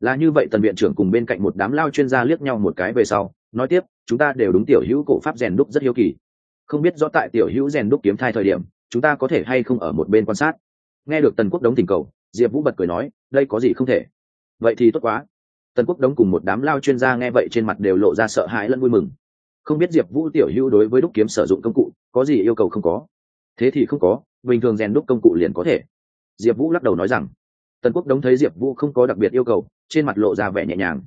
Là như vậy tần viện trưởng cùng bên cạnh một đám lao chuyên gia liếc nhau một cái về sau, nói tiếp, chúng ta đều đúng tiểu hữu cổ pháp rèn đúc rất hiếu kỳ. Không biết rõ tại tiểu hữu rèn đúc kiếm thai thời điểm, chúng ta có thể hay không ở một bên quan sát? Nghe được tần quốc đống tình cầu, diệp vũ bật cười nói, đây có gì không thể? Vậy thì tốt quá tần quốc đống cùng một đám lao chuyên gia nghe vậy trên mặt đều lộ ra sợ hãi lẫn vui mừng. Không biết diệp vũ tiểu hữu đối với đúc kiếm sử dụng công cụ có gì yêu cầu không có? Thế thì không có, bình thường rèn đúc công cụ liền có thể. Diệp vũ lắc đầu nói rằng, tần quốc đống thấy diệp vũ không có đặc biệt yêu cầu, trên mặt lộ ra vẻ nhẹ nhàng.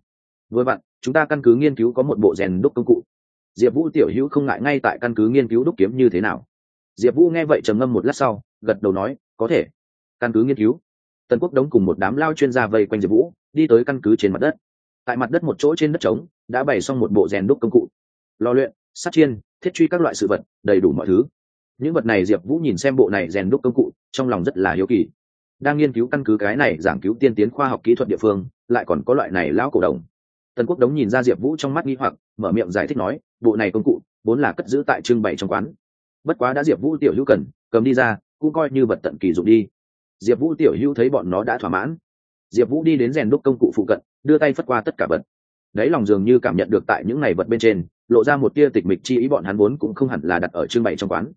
Vừa vặn, chúng ta căn cứ nghiên cứu có một bộ rèn đúc công cụ. Diệp vũ tiểu hữu không ngại ngay tại căn cứ nghiên cứu đúc kiếm như thế nào. Diệp vũ nghe vậy trầm ngâm một lát sau, gật đầu nói, có thể. Căn cứ nghiên cứu. Tần quốc đống cùng một đám lao chuyên gia vây quanh diệp vũ đi tới căn cứ trên mặt đất. Tại mặt đất một chỗ trên đất trống, đã bày xong một bộ rèn đúc công cụ. Lò luyện sắt chiên, thiết truy các loại sự vật, đầy đủ mọi thứ. Những vật này diệp vũ nhìn xem bộ này rèn đúc công cụ, trong lòng rất là hiếu kỳ. Đang nghiên cứu căn cứ cái này giảng cứu tiên tiến khoa học kỹ thuật địa phương, lại còn có loại này lão cổ đồng tần quốc đống nhìn ra diệp vũ trong mắt nghi hoặc, mở miệng giải thích nói, bộ này công cụ, vốn là cất giữ tại trưng bày trong quán. Bất quá đã diệp vũ tiểu hữu cần, cầm đi ra, cũng coi như vật tận kỳ dụng đi. Diệp vũ tiểu hữu thấy bọn nó đã thỏa mãn diệp vũ đi đến rèn đúc công cụ phụ cận, đưa tay phất qua tất cả vật. Đấy lòng dường như cảm nhận được tại những ngày vật bên trên, lộ ra một tia tịch mịch chi ý bọn hắn vốn cũng không hẳn là đặt ở trưng bày trong quán.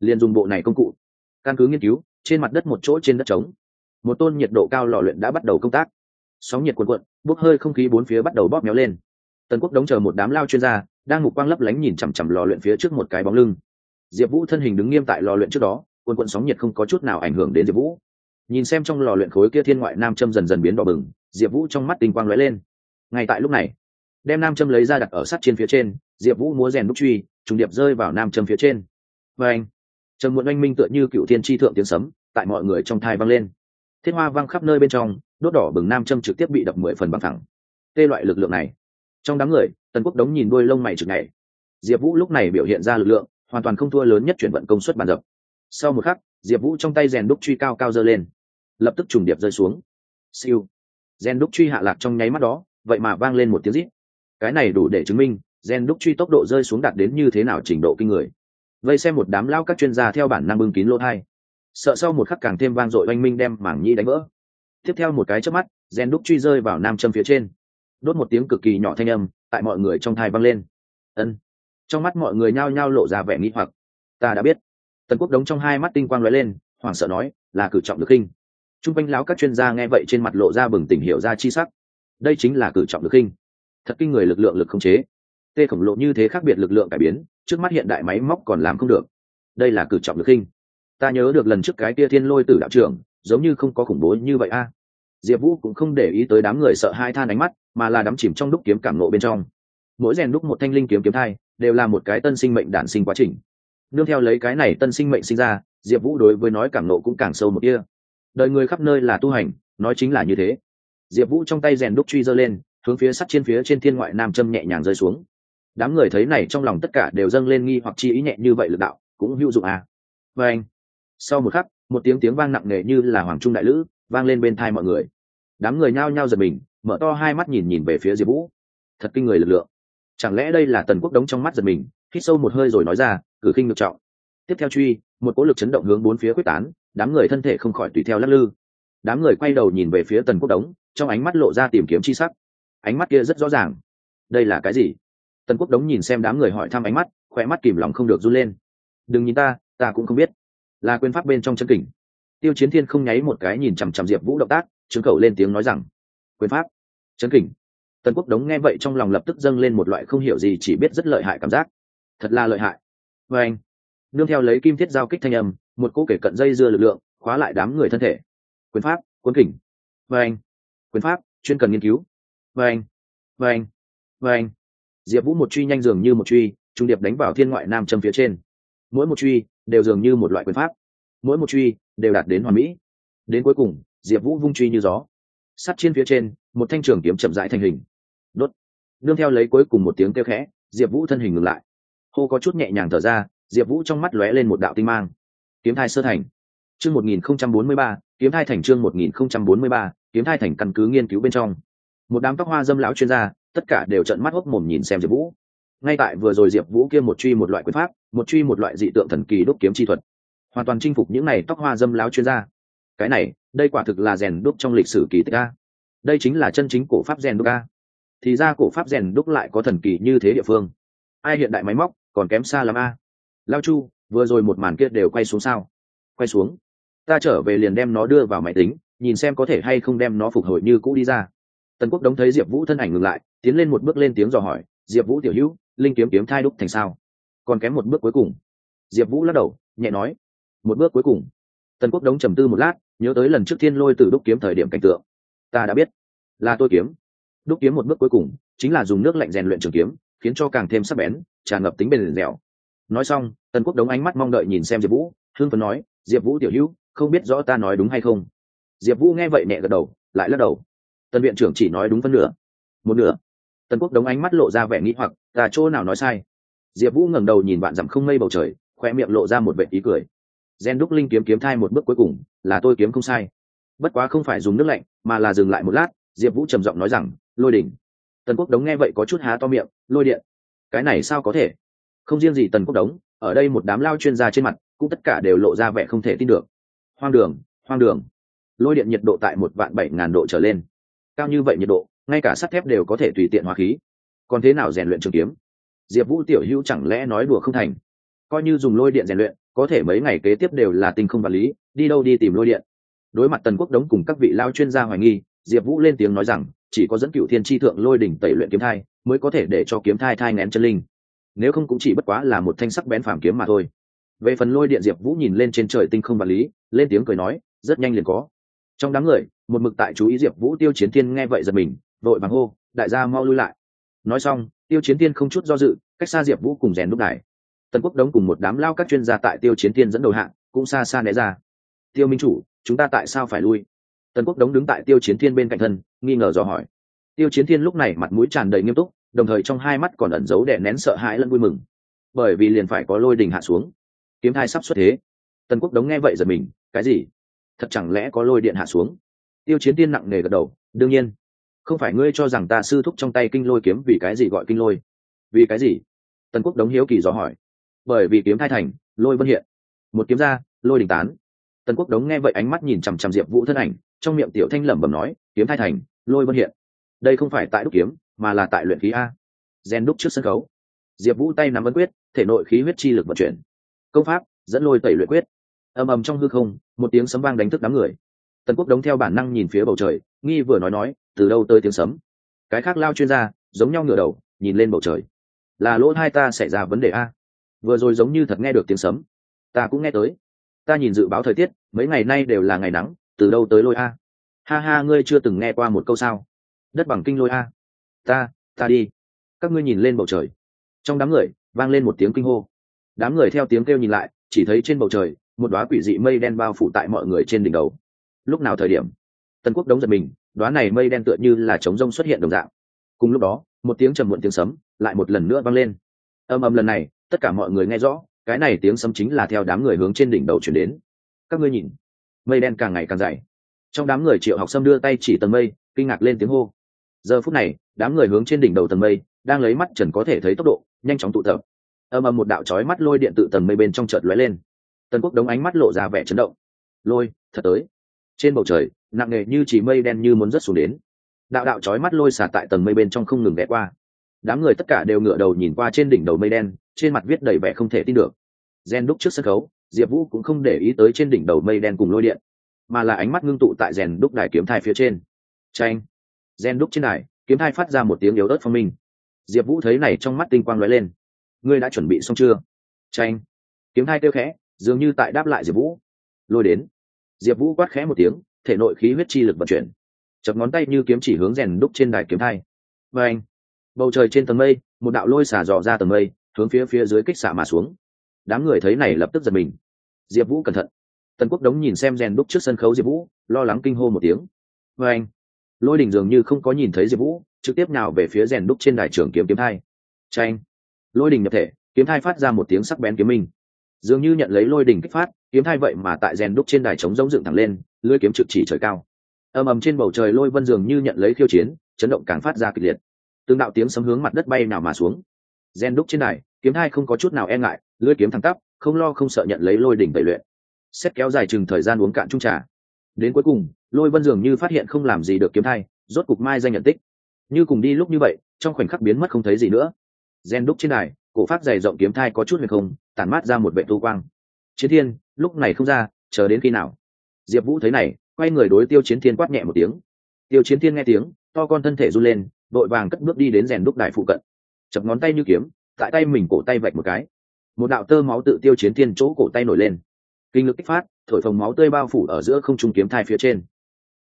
Liền dùng bộ này công cụ. Căn cứ nghiên cứu, trên mặt đất một chỗ trên đất trống. Một tôn nhiệt độ cao lò luyện đã bắt đầu công tác. Sóng nhiệt cuộn cuộn, bốc hơi không khí bốn phía bắt đầu bóp méo lên. Tần quốc đống chờ một đám lao chuyên gia, đang ngục quang lấp lánh nhìn chằm chằm lò luyện phía trước một cái bóng lưng. Diệp vũ thân hình đứng nghiêm tại lò luyện trước đó, cuộn quận sóng nhiệt không có chút nào ảnh hưởng đến diệp vũ nhìn xem trong lò luyện khối kia thiên ngoại nam châm dần dần biến đỏ bừng, diệp vũ trong mắt tinh quang lóe lên. Ngay tại lúc này, đem nam châm lấy ra đặt ở sắt trên phía trên, diệp vũ múa rèn đúc truy, trùng điệp rơi vào nam châm phía trên. Và anh trầm muộn oanh minh tựa như cựu thiên tri thượng tiếng sấm, tại mọi người trong thai vang lên. Thiên hoa văng khắp nơi bên trong, đốt đỏ bừng nam châm trực tiếp bị đập mười phần bằng thẳng tê loại lực lượng này. Trong đám người, tần quốc đống nhìn đôi lông mày trực này diệp vũ lúc này biểu hiện ra lực lượng, hoàn toàn không thua lớn nhất chuyển vận công suất bàn dập sau một khắc, diệp vũ trong tay rèn đúc truy cao cao dơ lên lập tức trùng điệp rơi xuống. Siêu. Gen đúc truy hạ lạc trong nháy mắt đó, vậy mà vang lên một tiếng rít. Cái này đủ để chứng minh, gen đúc truy tốc độ rơi xuống đạt đến như thế nào trình độ kinh người. Vây xem một đám lao các chuyên gia theo bản năng bưng kín lỗ thai. Sợ sau một khắc càng thêm vang dội oanh minh đem mảng nhi đánh vỡ. Tiếp theo một cái chớp mắt, gen đúc truy rơi vào nam châm phía trên. Đốt một tiếng cực kỳ nhỏ thanh âm, tại mọi người trong thai vang lên. Ân. Trong mắt mọi người nhao nhao lộ ra vẻ nghi hoặc. Ta đã biết. Tần quốc đống trong hai mắt tinh quang lóe lên, hoảng sợ nói, là cử trọng được khinh t r u n g quanh láo các chuyên gia nghe vậy trên mặt lộ ra bừng tỉnh hiểu ra chi sắc. Đây chính là cử trọng lực khinh. Thật kinh người lực lượng lực không chế. Tê khổng lồ như thế khác biệt lực lượng cải biến, trước mắt hiện đại máy móc còn làm không được. Đây là cử trọng lực khinh. Ta nhớ được lần trước cái tia thiên lôi tử đạo trưởng, giống như không có khủng bố như vậy a. Diệp vũ cũng không để ý tới đám người sợ hai than ánh mắt, mà là đắm chìm trong đúc kiếm cảm nộ bên trong. Mỗi rèn đúc một thanh linh kiếm kiếm thai, đều là một cái tân sinh mệnh đản sinh quá trình. Nương theo lấy cái này tân sinh mệnh sinh ra, diệp vũ đối với nói cảm nộ cũng càng sâu một kia đời người khắp nơi là tu hành, nói chính là như thế. Diệp vũ trong tay rèn đúc truy giơ lên, hướng phía sắt trên phía trên thiên ngoại nam châm nhẹ nhàng rơi xuống. Đám người thấy này trong lòng tất cả đều dâng lên nghi hoặc chi ý nhẹ như vậy lực đạo, cũng hữu dụng à. và anh, sau một khắc, một tiếng tiếng vang nặng nề như là hoàng trung đại lữ vang lên bên thai mọi người. Đám người nhao nhao giật mình, mở to hai mắt nhìn nhìn về phía diệp vũ. Thật kinh người lực lượng. Chẳng lẽ đây là tần quốc đống trong mắt giật mình, hít sâu một hơi rồi nói ra, cử khinh ngược trọng. Tiếp theo truy, một cỗ lực chấn động hướng bốn phía quyết tán đám người thân thể không khỏi tùy theo lắc lư. Đám người quay đầu nhìn về phía tần quốc đống, trong ánh mắt lộ ra tìm kiếm chi sắc. Ánh mắt kia rất rõ ràng. Đây là cái gì? Tần quốc đống nhìn xem đám người hỏi thăm ánh mắt khỏe mắt kìm lòng không được run lên. Đừng nhìn ta ta cũng không biết. Là quyền pháp bên trong chân kình. Tiêu chiến thiên không nháy một cái nhìn chằm chằm diệp vũ động tác chứng khẩu lên tiếng nói rằng, quyền pháp, chân kình. Tần quốc đống nghe vậy trong lòng lập tức dâng lên một loại không hiểu gì, chỉ biết rất lợi hại cảm giác. Thật là lợi hại. Vê anh, nương theo lấy kim thiết giao kích thanh âm một cỗ kể cận dây dưa lực lượng, khóa lại đám người thân thể. Quyền pháp quân kỉnh và vâng. anh quyền pháp, chuyên cần nghiên cứu. Và anh và anh và anh diệp vũ một truy nhanh dường như một truy, trung điệp đánh vào thiên ngoại nam châm phía trên. Mỗi một truy đều dường như một loại quyền pháp. Mỗi một truy đều đạt đến hoàn mỹ. Đến cuối cùng, diệp vũ vung truy như gió. Sắt trên phía trên, một thanh trường kiếm chậm rãi thành hình. Đốt. Đương theo lấy cuối cùng một tiếng kêu khẽ, diệp vũ thân hình ngừng lại. Hô có chút nhẹ nhàng thở ra, diệp vũ trong mắt lóe lên một đạo tinh mang kiếm thai sơ thành. Chương một nghìn không trăm bốn mươi ba, kiếm thai thành chương một nghìn không trăm bốn mươi ba, kiếm thai thành căn cứ nghiên cứu bên trong. Một đám tóc hoa dâm lão chuyên gia, tất cả đều trợn mắt hốc mồm nhìn xem diệp vũ. Ngay tại vừa rồi diệp vũ kia một truy một loại quyền pháp, một truy một loại dị tượng thần kỳ đúc kiếm chi thuật. Hoàn toàn chinh phục những này tóc hoa dâm lão chuyên gia. Cái này, đây quả thực là rèn đúc trong lịch sử kỳ tích a. Đây chính là chân chính cổ pháp rèn đúc a. Thì ra cổ pháp rèn đúc lại có thần kỳ như thế địa phương. Ai hiện đại máy móc, còn kém xa lắm a. Lao chu vừa rồi một màn kia đều quay xuống sao? Quay xuống. Ta trở về liền đem nó đưa vào máy tính, nhìn xem có thể hay không đem nó phục hồi như cũ đi ra. Tần quốc đống thấy diệp vũ thân ảnh ngừng lại, tiến lên một bước lên tiếng dò hỏi, diệp vũ tiểu hữu, linh kiếm kiếm thai đúc thành sao? Còn kém một bước cuối cùng. Diệp vũ lắc đầu, nhẹ nói, một bước cuối cùng. Tần quốc đống trầm tư một lát, nhớ tới lần trước thiên lôi từ đúc kiếm thời điểm cảnh tượng. Ta đã biết, là tôi kiếm. Đúc kiếm một bước cuối cùng, chính là dùng nước lạnh rèn luyện trường kiếm, khiến cho càng thêm sắc bén, tràn ngập tính bền dẻo. Nói xong tần quốc đống ánh mắt mong đợi nhìn xem diệp vũ hương phấn nói, diệp vũ tiểu hữu, không biết rõ ta nói đúng hay không? Diệp vũ nghe vậy nhẹ gật đầu, lại lắc đầu. Tần viện trưởng chỉ nói đúng phân nửa. Một nửa. Tần quốc đống ánh mắt lộ ra vẻ nghĩ hoặc, ta chỗ nào nói sai? Diệp vũ ngẩng đầu nhìn bạn rằm không mây bầu trời khoe miệng lộ ra một vệ ý cười. Gen đúc linh kiếm kiếm thai một bước cuối cùng, là tôi kiếm không sai. Bất quá không phải dùng nước lạnh, mà là dừng lại một lát. Diệp vũ trầm giọng nói rằng, lôi đỉnh. Tần quốc đống nghe vậy có chút há to miệng, lôi điện, cái này sao có thể? Không riêng gì tần quốc đống ở đây một đám lao chuyên gia trên mặt, cũng tất cả đều lộ ra vẻ không thể tin được. Hoang đường hoang đường. Lôi điện nhiệt độ tại một vạn bảy ngàn độ trở lên. Cao như vậy nhiệt độ, ngay cả sắt thép đều có thể tùy tiện hóa khí. Còn thế nào rèn luyện trường kiếm? Diệp vũ tiểu hữu chẳng lẽ nói đùa không thành? Coi như dùng lôi điện rèn luyện, có thể mấy ngày kế tiếp đều là tinh không vật lý, đi đâu đi tìm lôi điện. Đối mặt tần quốc đống cùng các vị lao chuyên gia hoài nghi, diệp vũ lên tiếng nói rằng, chỉ có dẫn cựu thiên tri thượng lôi đỉnh tẩy luyện kiếm thai, mới có thể để cho kiếm thai thai ngén chân linh nếu không cũng chỉ bất quá là một thanh sắc bén phàm kiếm mà thôi. Về phần lôi điện diệp vũ nhìn lên trên trời tinh không vật lý, lên tiếng cười nói, rất nhanh liền có. Trong đám người, một mực tại chú ý diệp vũ tiêu chiến thiên nghe vậy giật mình, vội vàng hô, đại gia mau lui lại. Nói xong, tiêu chiến thiên không chút do dự, cách xa diệp vũ cùng rèn lúc này tần quốc đống cùng một đám lao các chuyên gia tại tiêu chiến thiên dẫn đầu hạng, cũng xa xa né ra. Tiêu minh chủ, chúng ta tại sao phải lui? Tần quốc đống đứng tại tiêu chiến thiên bên cạnh thân, nghi ngờ dò hỏi. Tiêu chiến thiên lúc này mặt mũi tràn đầy nghiêm túc đồng thời trong hai mắt còn ẩn giấu đè nén sợ hãi lẫn vui mừng. Bởi vì liền phải có lôi đình hạ xuống. Kiếm thai sắp xuất thế. Tần quốc đống nghe vậy giật mình, cái gì? Thật chẳng lẽ có lôi điện hạ xuống? Tiêu chiến tiên nặng nề gật đầu, đương nhiên. Không phải ngươi cho rằng ta sư thúc trong tay kinh lôi kiếm vì cái gì gọi kinh lôi? Vì cái gì? Tần quốc đống hiếu kỳ dò hỏi. Bởi vì kiếm thai thành, lôi vân hiện. Một kiếm ra, lôi đình tán. Tần quốc đống nghe vậy ánh mắt nhìn chằm chằm diệp vũ thân ảnh, trong miệng tiểu thanh lẩm bẩm nói, kiếm thai thành, lôi vân hiện đây không phải tại đúc kiếm, mà là tại luyện khí a. Gen đúc trước sân khấu. Diệp vũ tay nắm ấn quyết, thể nội khí huyết chi lực vận chuyển. Công pháp, dẫn lôi tẩy luyện quyết. Ầm ầm trong hư không, một tiếng sấm vang đánh thức đám người. Tần quốc đống theo bản năng nhìn phía bầu trời, nghi vừa nói nói, từ đâu tới tiếng sấm? Cái khác lao chuyên gia, giống nhau ngửa đầu, nhìn lên bầu trời. Là lỗ hai ta xảy ra vấn đề a. Vừa rồi giống như thật nghe được tiếng sấm. Ta cũng nghe tới. Ta nhìn dự báo thời tiết, mấy ngày nay đều là ngày nắng, từ đâu tới lôi a? Ha ha, ngươi chưa từng nghe qua một câu sao? Đất bằng kinh lôi a. Ta ta đi. Các ngươi nhìn lên bầu trời. Trong đám người, vang lên một tiếng kinh hô. Đám người theo tiếng kêu nhìn lại, chỉ thấy trên bầu trời, một đoá quỷ dị mây đen bao phủ tại mọi người trên đỉnh đầu. Lúc nào thời điểm? Tần quốc đống giật mình đoá này mây đen tựa như là trống rông xuất hiện đồng dạng. Cùng lúc đó, một tiếng trầm muộn tiếng sấm lại một lần nữa vang lên. Âm âm lần này, tất cả mọi người nghe rõ, cái này tiếng sấm chính là theo đám người hướng trên đỉnh đầu chuyển đến. Các ngươi nhìn, mây đen càng ngày càng dày. Trong đám người triệu học sâm đưa tay chỉ tầng mây, kinh ngạc lên tiếng hô giờ phút này, đám người hướng trên đỉnh đầu tầng mây, đang lấy mắt trần có thể thấy tốc độ, nhanh chóng tụ tập. Âm âm một đạo trói mắt lôi điện tự tầng mây bên trong chợt lóe lên. Tần quốc đống ánh mắt lộ ra vẻ chấn động. Lôi, thật tới. Trên bầu trời, nặng nề như chỉ mây đen như muốn rớt xuống đến. Đạo đạo trói mắt lôi xả tại tầng mây bên trong không ngừng ghé qua. Đám người tất cả đều ngửa đầu nhìn qua trên đỉnh đầu mây đen, trên mặt viết đầy vẻ không thể tin được. Gen đúc trước sân khấu, diệp vũ cũng không để ý tới trên đỉnh đầu mây đen cùng lôi điện, mà là ánh mắt ngưng tụ tại rèn đúc đài kiếm thai phía trên. Tranh gen đúc trên đài, kiếm thai phát ra một tiếng yếu ớt phong minh. Diệp vũ thấy này trong mắt tinh quang lóe lên. Ngươi đã chuẩn bị xong chưa? Tranh kiếm thai kêu khẽ, dường như tại đáp lại diệp vũ. Lôi đến. Diệp vũ quát khẽ một tiếng, thể nội khí huyết chi lực vận chuyển. Chập ngón tay như kiếm chỉ hướng rèn đúc trên đài kiếm thai. Và anh bầu trời trên tầng mây, một đạo lôi xả dò ra tầng mây, hướng phía phía dưới kích xả mà xuống. Đám người thấy này lập tức giật mình. Diệp vũ cẩn thận. Tần quốc đống nhìn xem rèn đúc trước sân khấu diệp vũ, lo lắng kinh hô một tiếng. Và anh lôi đình dường như không có nhìn thấy diệp vũ, trực tiếp nào về phía rèn đúc trên đài trường kiếm kiếm thai. Tranh lôi đình nhập thể, kiếm thai phát ra một tiếng sắc bén kiếm minh. Dường như nhận lấy lôi đình kích phát, kiếm thai vậy mà tại rèn đúc trên đài trống giống dựng thẳng lên, lưỡi kiếm trực chỉ trời cao. Ầm ầm trên bầu trời lôi vân dường như nhận lấy khiêu chiến, chấn động càng phát ra kịch liệt. Tương đạo tiếng sấm hướng mặt đất bay nào mà xuống. Rèn đúc trên đài, kiếm thai không có chút nào e ngại, lưỡi kiếm thẳng tắp, không lo không sợ nhận lấy lôi đỉnh tẩy luyện. Xét kéo dài chừng thời gian uống cạn trung trà đến cuối cùng, lôi vân dường như phát hiện không làm gì được kiếm thai, rốt cục mai danh nhận tích. Như cùng đi lúc như vậy, trong khoảnh khắc biến mất không thấy gì nữa. Gen đúc trên đài, cổ phát dày rộng kiếm thai có chút huyền không, tản mát ra một vệ tu quang. Chiến thiên, lúc này không ra, chờ đến khi nào? Diệp vũ thấy này, quay người đối tiêu chiến thiên quát nhẹ một tiếng. Tiêu chiến thiên nghe tiếng, to con thân thể run lên vội vàng cất bước đi đến rèn đúc đài phụ cận. Chập ngón tay như kiếm, tại tay mình cổ tay vạch một cái. Một đạo tơ máu tự tiêu chiến thiên chỗ cổ tay nổi lên kinh lực kích phát, thổi phồng máu tươi bao phủ ở giữa không trung kiếm thai phía trên.